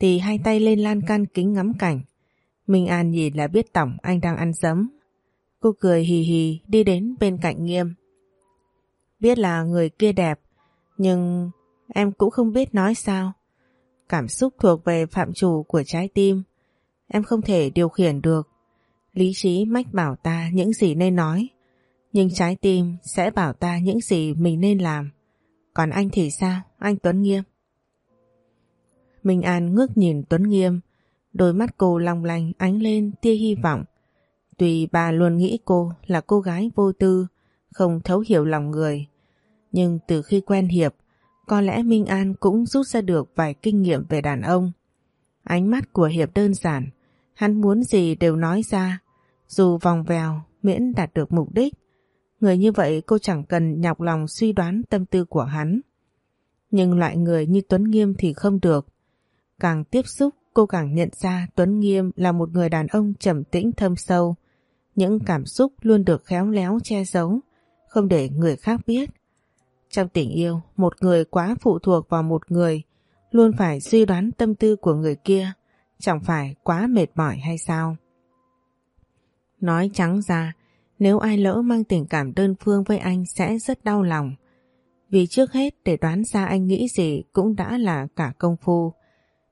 thì hai tay lên lan can kính ngắm cảnh. Minh An nhìn là biết tổng anh đang ăn dấm. Cô cười hì hì đi đến bên cạnh Nghiêm. Biết là người kia đẹp, nhưng em cũng không biết nói sao. Cảm xúc thuộc về phạm chủ của trái tim. Em không thể điều khiển được. Lý trí mách bảo ta những gì nên nói, nhưng trái tim sẽ bảo ta những gì mình nên làm. Còn anh thì sao, anh Tuấn Nghiêm? Minh An ngước nhìn Tuấn Nghiêm, đôi mắt cô long lanh ánh lên tia hy vọng. Tuy bà luôn nghĩ cô là cô gái vô tư, không thấu hiểu lòng người, nhưng từ khi quen Hiệp, có lẽ Minh An cũng rút ra được vài kinh nghiệm về đàn ông. Ánh mắt của Hiệp đơn giản, hắn muốn gì đều nói ra, dù vòng vèo miễn đạt được mục đích. Người như vậy cô chẳng cần nhọc lòng suy đoán tâm tư của hắn. Nhưng loại người như Tuấn Nghiêm thì không được. Càng tiếp xúc cô càng nhận ra Tuấn Nghiêm là một người đàn ông trầm tĩnh thâm sâu. Những cảm xúc luôn được khéo léo che giấu, không để người khác biết. Trong tình yêu, một người quá phụ thuộc vào một người, luôn phải suy đoán tâm tư của người kia, chẳng phải quá mệt mỏi hay sao? Nói trắng ra, nếu ai lỡ mang tình cảm đơn phương với anh sẽ rất đau lòng. Vì trước hết để đoán ra anh nghĩ gì cũng đã là cả công phu.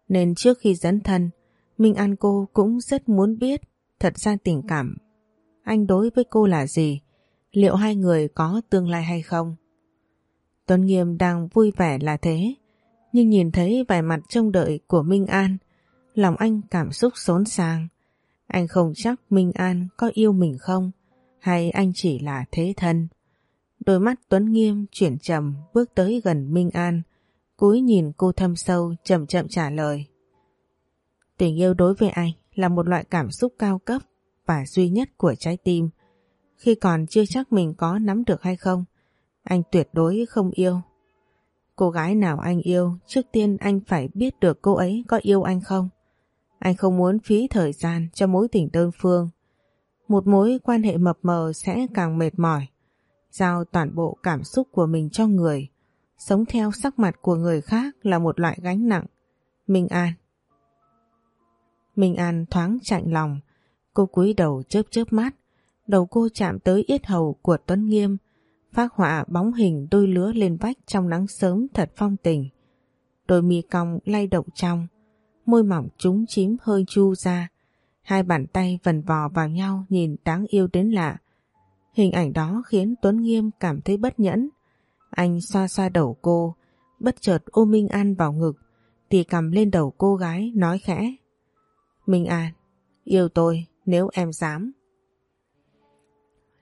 Nên trước khi dẫn thân, Minh An cô cũng rất muốn biết thật ra tình cảm anh đối với cô là gì, liệu hai người có tương lai hay không. Tuấn Nghiêm đang vui vẻ là thế, nhưng nhìn thấy vẻ mặt trông đợi của Minh An, lòng anh cảm xúc xốn sang. Anh không chắc Minh An có yêu mình không, hay anh chỉ là thế thân. Đôi mắt Tuấn Nghiêm chuyển trầm bước tới gần Minh An, cúi nhìn cô thâm sâu chậm chậm trả lời. Tình yêu đối với anh là một loại cảm xúc cao cấp và duy nhất của trái tim. Khi còn chưa chắc mình có nắm được hay không, anh tuyệt đối không yêu. Cô gái nào anh yêu, trước tiên anh phải biết được cô ấy có yêu anh không. Anh không muốn phí thời gian cho mối tình đơn phương. Một mối quan hệ mập mờ sẽ càng mệt mỏi. Giao toàn bộ cảm xúc của mình cho người. Sống theo sắc mặt của người khác là một loại gánh nặng. Minh An Minh An thoáng chạnh lòng. Cô cúi đầu chớp chớp mắt. Đầu cô chạm tới yết hầu của Tuấn Nghiêm. Phát họa bóng hình đôi lứa lên vách trong nắng sớm thật phong tình. Đôi mi cong lay động trong. Môi mỏng trúng chím hơi chu ra. Hai bàn tay vần vò vào nhau nhìn đáng yêu đến lạ. Hình ảnh đó khiến Tuấn Nghiêm cảm thấy bất nhẫn. Anh xoa xoa đầu cô, bất chợt ôm Minh An vào ngực, thì cầm lên đầu cô gái nói khẽ. Minh An, yêu tôi nếu em dám.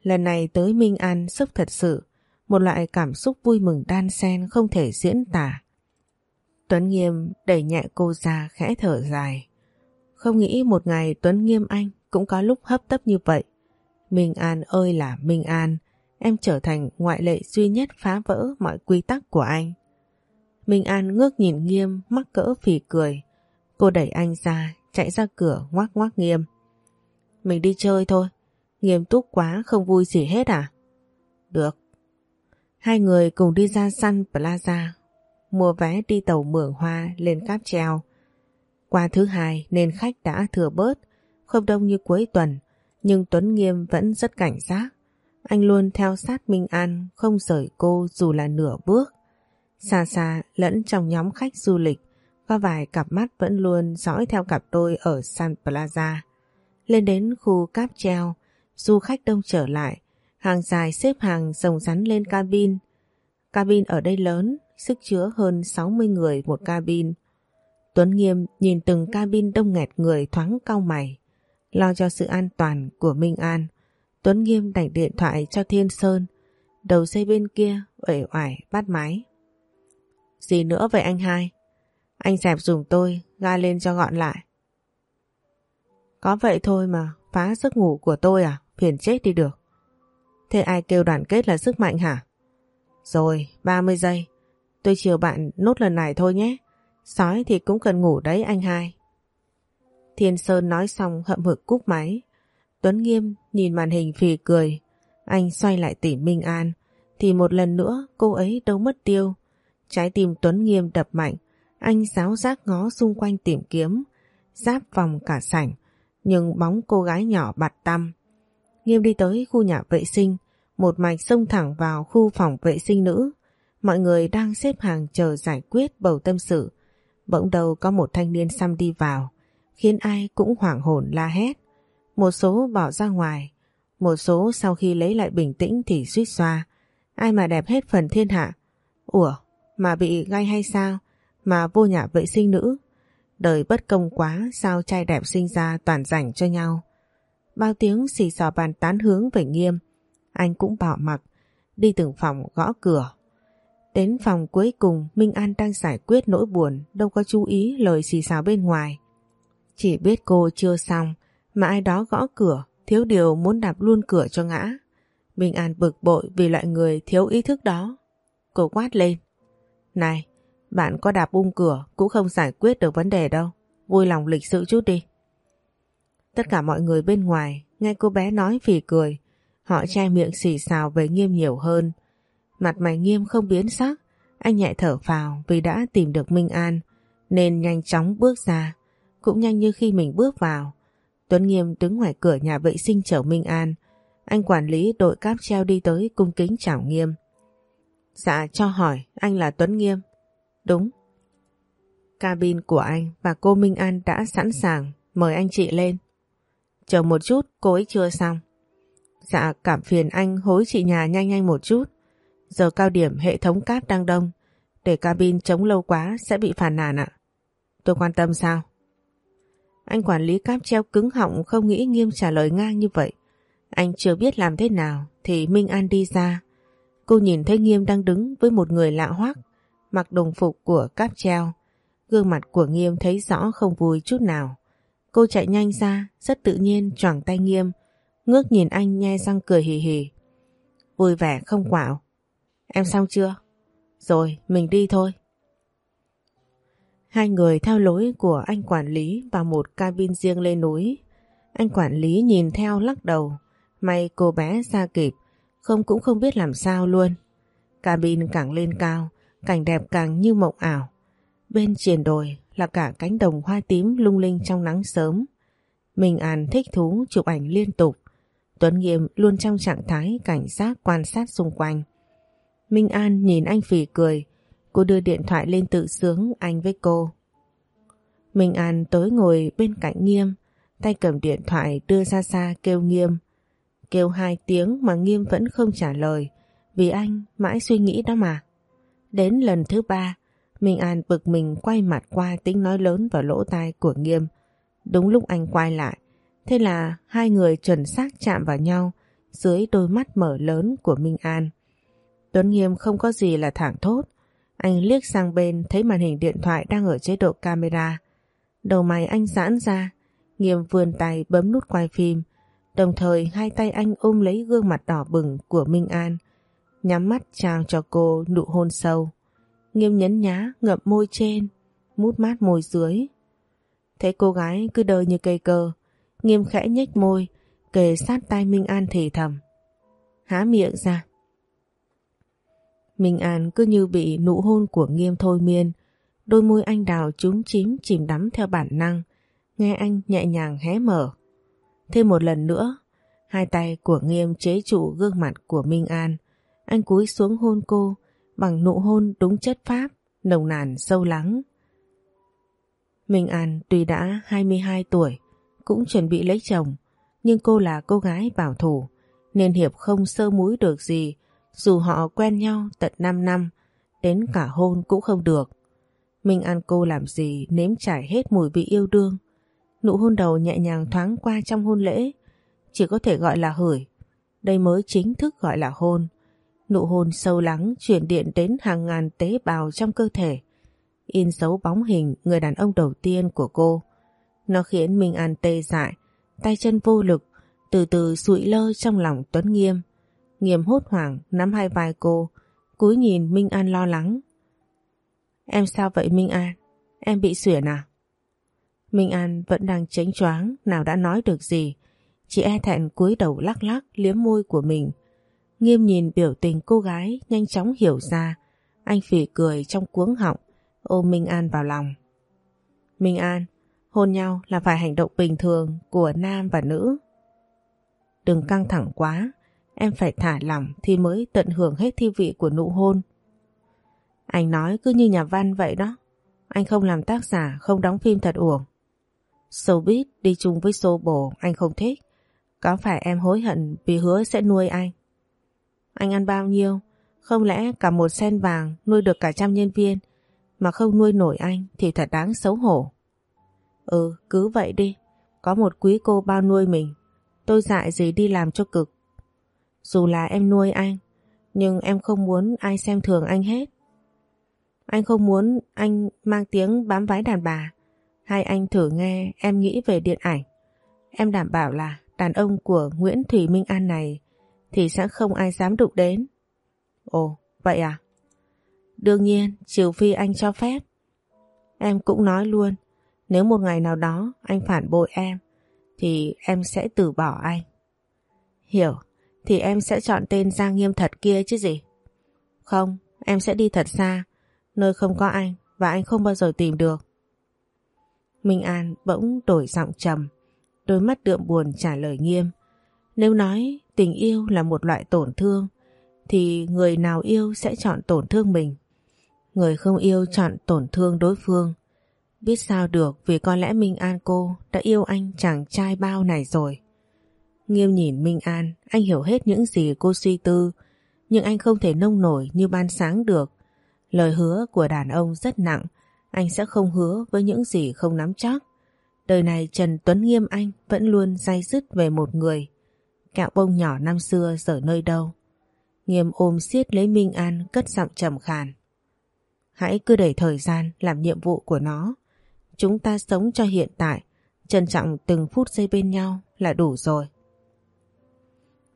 Lần này tới Minh An sốc thật sự, một loại cảm xúc vui mừng đan xen không thể diễn tả. Tuấn Nghiêm đẩy nhẹ cô ra khẽ thở dài. Không nghĩ một ngày Tuấn Nghiêm anh cũng có lúc hấp tấp như vậy. Minh An ơi là Minh An, em trở thành ngoại lệ duy nhất phá vỡ mọi quy tắc của anh. Minh An ngước nhìn Nghiêm mắc cỡ phì cười. Cô đẩy anh ra, chạy ra cửa ngoác ngoác Nghiêm. Mình đi chơi thôi, nghiêm túc quá không vui gì hết à? Được. Hai người cùng đi ra Sun Plaza, mua vé đi tàu mường hoa lên cáp treo. Qua thứ hai nên khách đã thừa bớt, không đông như cuối tuần, nhưng Tuấn Nghiêm vẫn rất cảnh giác. Anh luôn theo sát Minh An, không rời cô dù là nửa bước. Xa xa lẫn trong nhóm khách du lịch, có vài cặp mắt vẫn luôn dõi theo cặp đôi ở Sun Plaza. Lên đến khu cáp treo, du khách đông trở lại, hàng dài xếp hàng rồng rắn lên cabin. Cabin ở đây lớn, sức chứa hơn 60 người một cabin. Tuấn Nghiêm nhìn từng cabin đông nghẹt người thoáng cau mày. Lo cho sự an toàn của Minh An, Tuấn Nghiêm đảnh điện thoại cho Thiên Sơn. Đầu dây bên kia uể oải bắt máy. Gì nữa vậy anh hai? Anh dẹp dùng tôi, ga lên cho gọn lại. Có vậy thôi mà, phá giấc ngủ của tôi à? Phiền chết đi được. Thế ai kêu đoàn kết là sức mạnh hả? Rồi, 30 giây. Tôi chiều bạn nốt lần này thôi nhé. Sói thì cũng cần ngủ đấy anh hai. Thiên Sơn nói xong hậm hực cúp máy. Tuấn Nghiêm nhìn màn hình phì cười. Anh xoay lại tỉ Minh An. Thì một lần nữa cô ấy đâu mất tiêu. Trái tim Tuấn Nghiêm đập mạnh. Anh giáo giác ngó xung quanh tìm kiếm. Giáp vòng cả sảnh. Nhưng bóng cô gái nhỏ bạt tăm. Nghiêm đi tới khu nhà vệ sinh. Một mạch xông thẳng vào khu phòng vệ sinh nữ. Mọi người đang xếp hàng chờ giải quyết bầu tâm sự. Bỗng đầu có một thanh niên xăm đi vào, khiến ai cũng hoảng hồn la hét. Một số bỏ ra ngoài, một số sau khi lấy lại bình tĩnh thì suýt xoa. Ai mà đẹp hết phần thiên hạ. Ủa, mà bị gai hay sao? Mà vô nhà vệ sinh nữ. Đời bất công quá sao trai đẹp sinh ra toàn dành cho nhau. Bao tiếng xì xò bàn tán hướng về nghiêm. Anh cũng bỏ mặc, đi từng phòng gõ cửa Đến phòng cuối cùng Minh An đang giải quyết nỗi buồn đâu có chú ý lời xì xào bên ngoài. Chỉ biết cô chưa xong mà ai đó gõ cửa thiếu điều muốn đạp luôn cửa cho ngã. Minh An bực bội vì loại người thiếu ý thức đó. Cô quát lên. Này, bạn có đạp bung cửa cũng không giải quyết được vấn đề đâu. Vui lòng lịch sự chút đi. Tất cả mọi người bên ngoài, nghe cô bé nói vì cười. Họ che miệng xì xào về nghiêm nhiều hơn. Mặt mày nghiêm không biến sắc. Anh nhẹ thở phào vì đã tìm được Minh An, nên nhanh chóng bước ra. Cũng nhanh như khi mình bước vào. Tuấn Nghiêm đứng ngoài cửa nhà vệ sinh chở Minh An. Anh quản lý đội cáp treo đi tới cung kính chào Nghiêm. Dạ cho hỏi, anh là Tuấn Nghiêm. Đúng. Cabin của anh và cô Minh An đã sẵn sàng. Mời anh chị lên. Chờ một chút cô ấy chưa xong. Dạ cảm phiền anh hối chị nhà nhanh nhanh một chút. Giờ cao điểm hệ thống cáp đang đông. Để cabin chống lâu quá sẽ bị phản nàn ạ. Tôi quan tâm sao? Anh quản lý cáp treo cứng họng không nghĩ nghiêm trả lời ngang như vậy. Anh chưa biết làm thế nào thì Minh An đi ra. Cô nhìn thấy Nghiêm đang đứng với một người lạ hoắc, mặc đồng phục của cáp treo. Gương mặt của Nghiêm thấy rõ không vui chút nào. Cô chạy nhanh ra, rất tự nhiên choàng tay Nghiêm, ngước nhìn anh nhe răng cười hì hì. Vui vẻ không quạo. Em xong chưa? Rồi, mình đi thôi. Hai người theo lối của anh quản lý vào một cabin riêng lên núi. Anh quản lý nhìn theo lắc đầu. May cô bé ra kịp, không cũng không biết làm sao luôn. Cabin càng lên cao, cảnh đẹp càng như mộng ảo. Bên triền đồi là cả cánh đồng hoa tím lung linh trong nắng sớm. Minh An thích thú chụp ảnh liên tục. Tuấn Nghiêm luôn trong trạng thái cảnh giác quan sát xung quanh. Minh An nhìn anh phỉ cười, cô đưa điện thoại lên tự sướng anh với cô. Minh An tới ngồi bên cạnh Nghiêm, tay cầm điện thoại đưa ra xa kêu Nghiêm. Kêu hai tiếng mà Nghiêm vẫn không trả lời, vì anh mãi suy nghĩ đó mà. Đến lần thứ ba, Minh An bực mình quay mặt qua tính nói lớn vào lỗ tai của Nghiêm. Đúng lúc anh quay lại, thế là hai người chuẩn xác chạm vào nhau dưới đôi mắt mở lớn của Minh An. Tuấn Nghiêm không có gì là thẳng thốt. Anh liếc sang bên thấy màn hình điện thoại đang ở chế độ camera. Đầu mày anh giãn ra, Nghiêm vươn tay bấm nút quay phim, đồng thời hai tay anh ôm lấy gương mặt đỏ bừng của Minh An, nhắm mắt chàng cho cô nụ hôn sâu. Nghiêm nhấn nhá ngậm môi trên, mút mát môi dưới. Thấy cô gái cứ đơ như cây cơ, Nghiêm khẽ nhếch môi, kề sát tay Minh An thì thầm. Há miệng ra. Minh An cứ như bị nụ hôn của Nghiêm thôi miên, đôi môi anh đào trúng chím chìm đắm theo bản năng, nghe anh nhẹ nhàng hé mở. Thêm một lần nữa, hai tay của Nghiêm chế trụ gương mặt của Minh An, anh cúi xuống hôn cô bằng nụ hôn đúng chất pháp, nồng nàn sâu lắng. Minh An tuy đã 22 tuổi, cũng chuẩn bị lấy chồng, nhưng cô là cô gái bảo thủ, nên Hiệp không sơ múi được gì, dù họ quen nhau tận 5 năm, đến cả hôn cũng không được. Minh An cô làm gì nếm trải hết mùi vị yêu đương. Nụ hôn đầu nhẹ nhàng thoáng qua trong hôn lễ, chỉ có thể gọi là hửi. Đây mới chính thức gọi là hôn. Nụ hôn sâu lắng chuyển điện đến hàng ngàn tế bào trong cơ thể. In dấu bóng hình người đàn ông đầu tiên của cô. Nó khiến Minh An tê dại, tay chân vô lực, từ từ sụi lơ trong lòng Tuấn Nghiêm. Nghiêm hốt hoảng nắm hai vai cô, cúi nhìn Minh An lo lắng. Em sao vậy Minh An? Em bị xuyển à? Minh An vẫn đang chánh choáng, nào đã nói được gì. Chị e thẹn cúi đầu lắc lắc liếm môi của mình. Nghiêm nhìn biểu tình cô gái nhanh chóng hiểu ra. Anh phỉ cười trong cuống họng, ôm Minh An vào lòng. Minh An, hôn nhau là phải hành động bình thường của nam và nữ. Đừng căng thẳng quá, em phải thả lỏng thì mới tận hưởng hết thi vị của nụ hôn. Anh nói cứ như nhà văn vậy đó. Anh không làm tác giả, không đóng phim thật uổng. Showbiz đi chung với xô bồ anh không thích. Có phải em hối hận vì hứa sẽ nuôi anh? Anh ăn bao nhiêu? Không lẽ cả một sen vàng nuôi được cả trăm nhân viên mà không nuôi nổi anh thì thật đáng xấu hổ. Ừ, cứ vậy đi. Có một quý cô bao nuôi mình. Tôi dại gì đi làm cho cực. Dù là em nuôi anh, nhưng em không muốn ai xem thường anh hết. Anh không muốn anh mang tiếng bám váy đàn bà. Hay anh thử nghe em nghĩ về điện ảnh. Em đảm bảo là đàn ông của Nguyễn Thủy Minh An này thì sẽ không ai dám đụng đến. Ồ, vậy à? Đương nhiên, trừ phi anh cho phép. Em cũng nói luôn, nếu một ngày nào đó anh phản bội em, thì em sẽ từ bỏ anh. Hiểu, thì em sẽ chọn tên Giang Nghiêm thật kia chứ gì. Không, em sẽ đi thật xa, nơi không có anh và anh không bao giờ tìm được. Minh An bỗng đổi giọng trầm, đôi mắt đượm buồn trả lời nghiêm. Nếu nói tình yêu là một loại tổn thương, thì người nào yêu sẽ chọn tổn thương mình. Người không yêu chọn tổn thương đối phương. Biết sao được vì có lẽ Minh An cô đã yêu anh chàng trai bao này rồi. Nghiêm nhìn Minh An, anh hiểu hết những gì cô suy tư, nhưng anh không thể nông nổi như ban sáng được. Lời hứa của đàn ông rất nặng, anh sẽ không hứa với những gì không nắm chắc. Đời này Trần Tuấn Nghiêm anh vẫn luôn dai dứt về một người. Kẹo bông nhỏ năm xưa giờ nơi đâu. Nghiêm ôm siết lấy Minh An cất giọng trầm khàn. Hãy cứ để thời gian làm nhiệm vụ của nó. Chúng ta sống cho hiện tại, trân trọng từng phút giây bên nhau là đủ rồi.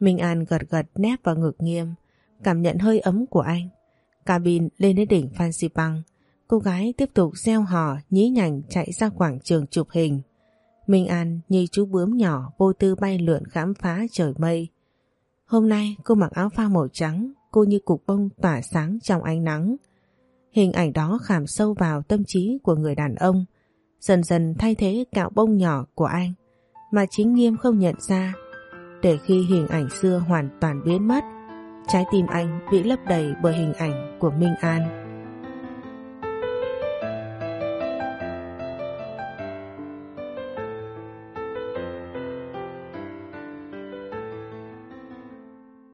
Minh An gật gật nép vào ngực nghiêm, cảm nhận hơi ấm của anh. Cabin lên đến đỉnh Phan Xipang, cô gái tiếp tục gieo hò nhí nhảnh chạy ra quảng trường chụp hình. Minh An như chú bướm nhỏ vô tư bay lượn khám phá trời mây. Hôm nay cô mặc áo phao màu trắng, cô như cục bông tỏa sáng trong ánh nắng. Hình ảnh đó khảm sâu vào tâm trí của người đàn ông, dần dần thay thế cạo bông nhỏ của anh, mà chính nghiêm không nhận ra. Để khi hình ảnh xưa hoàn toàn biến mất, trái tim anh bị lấp đầy bởi hình ảnh của Minh An.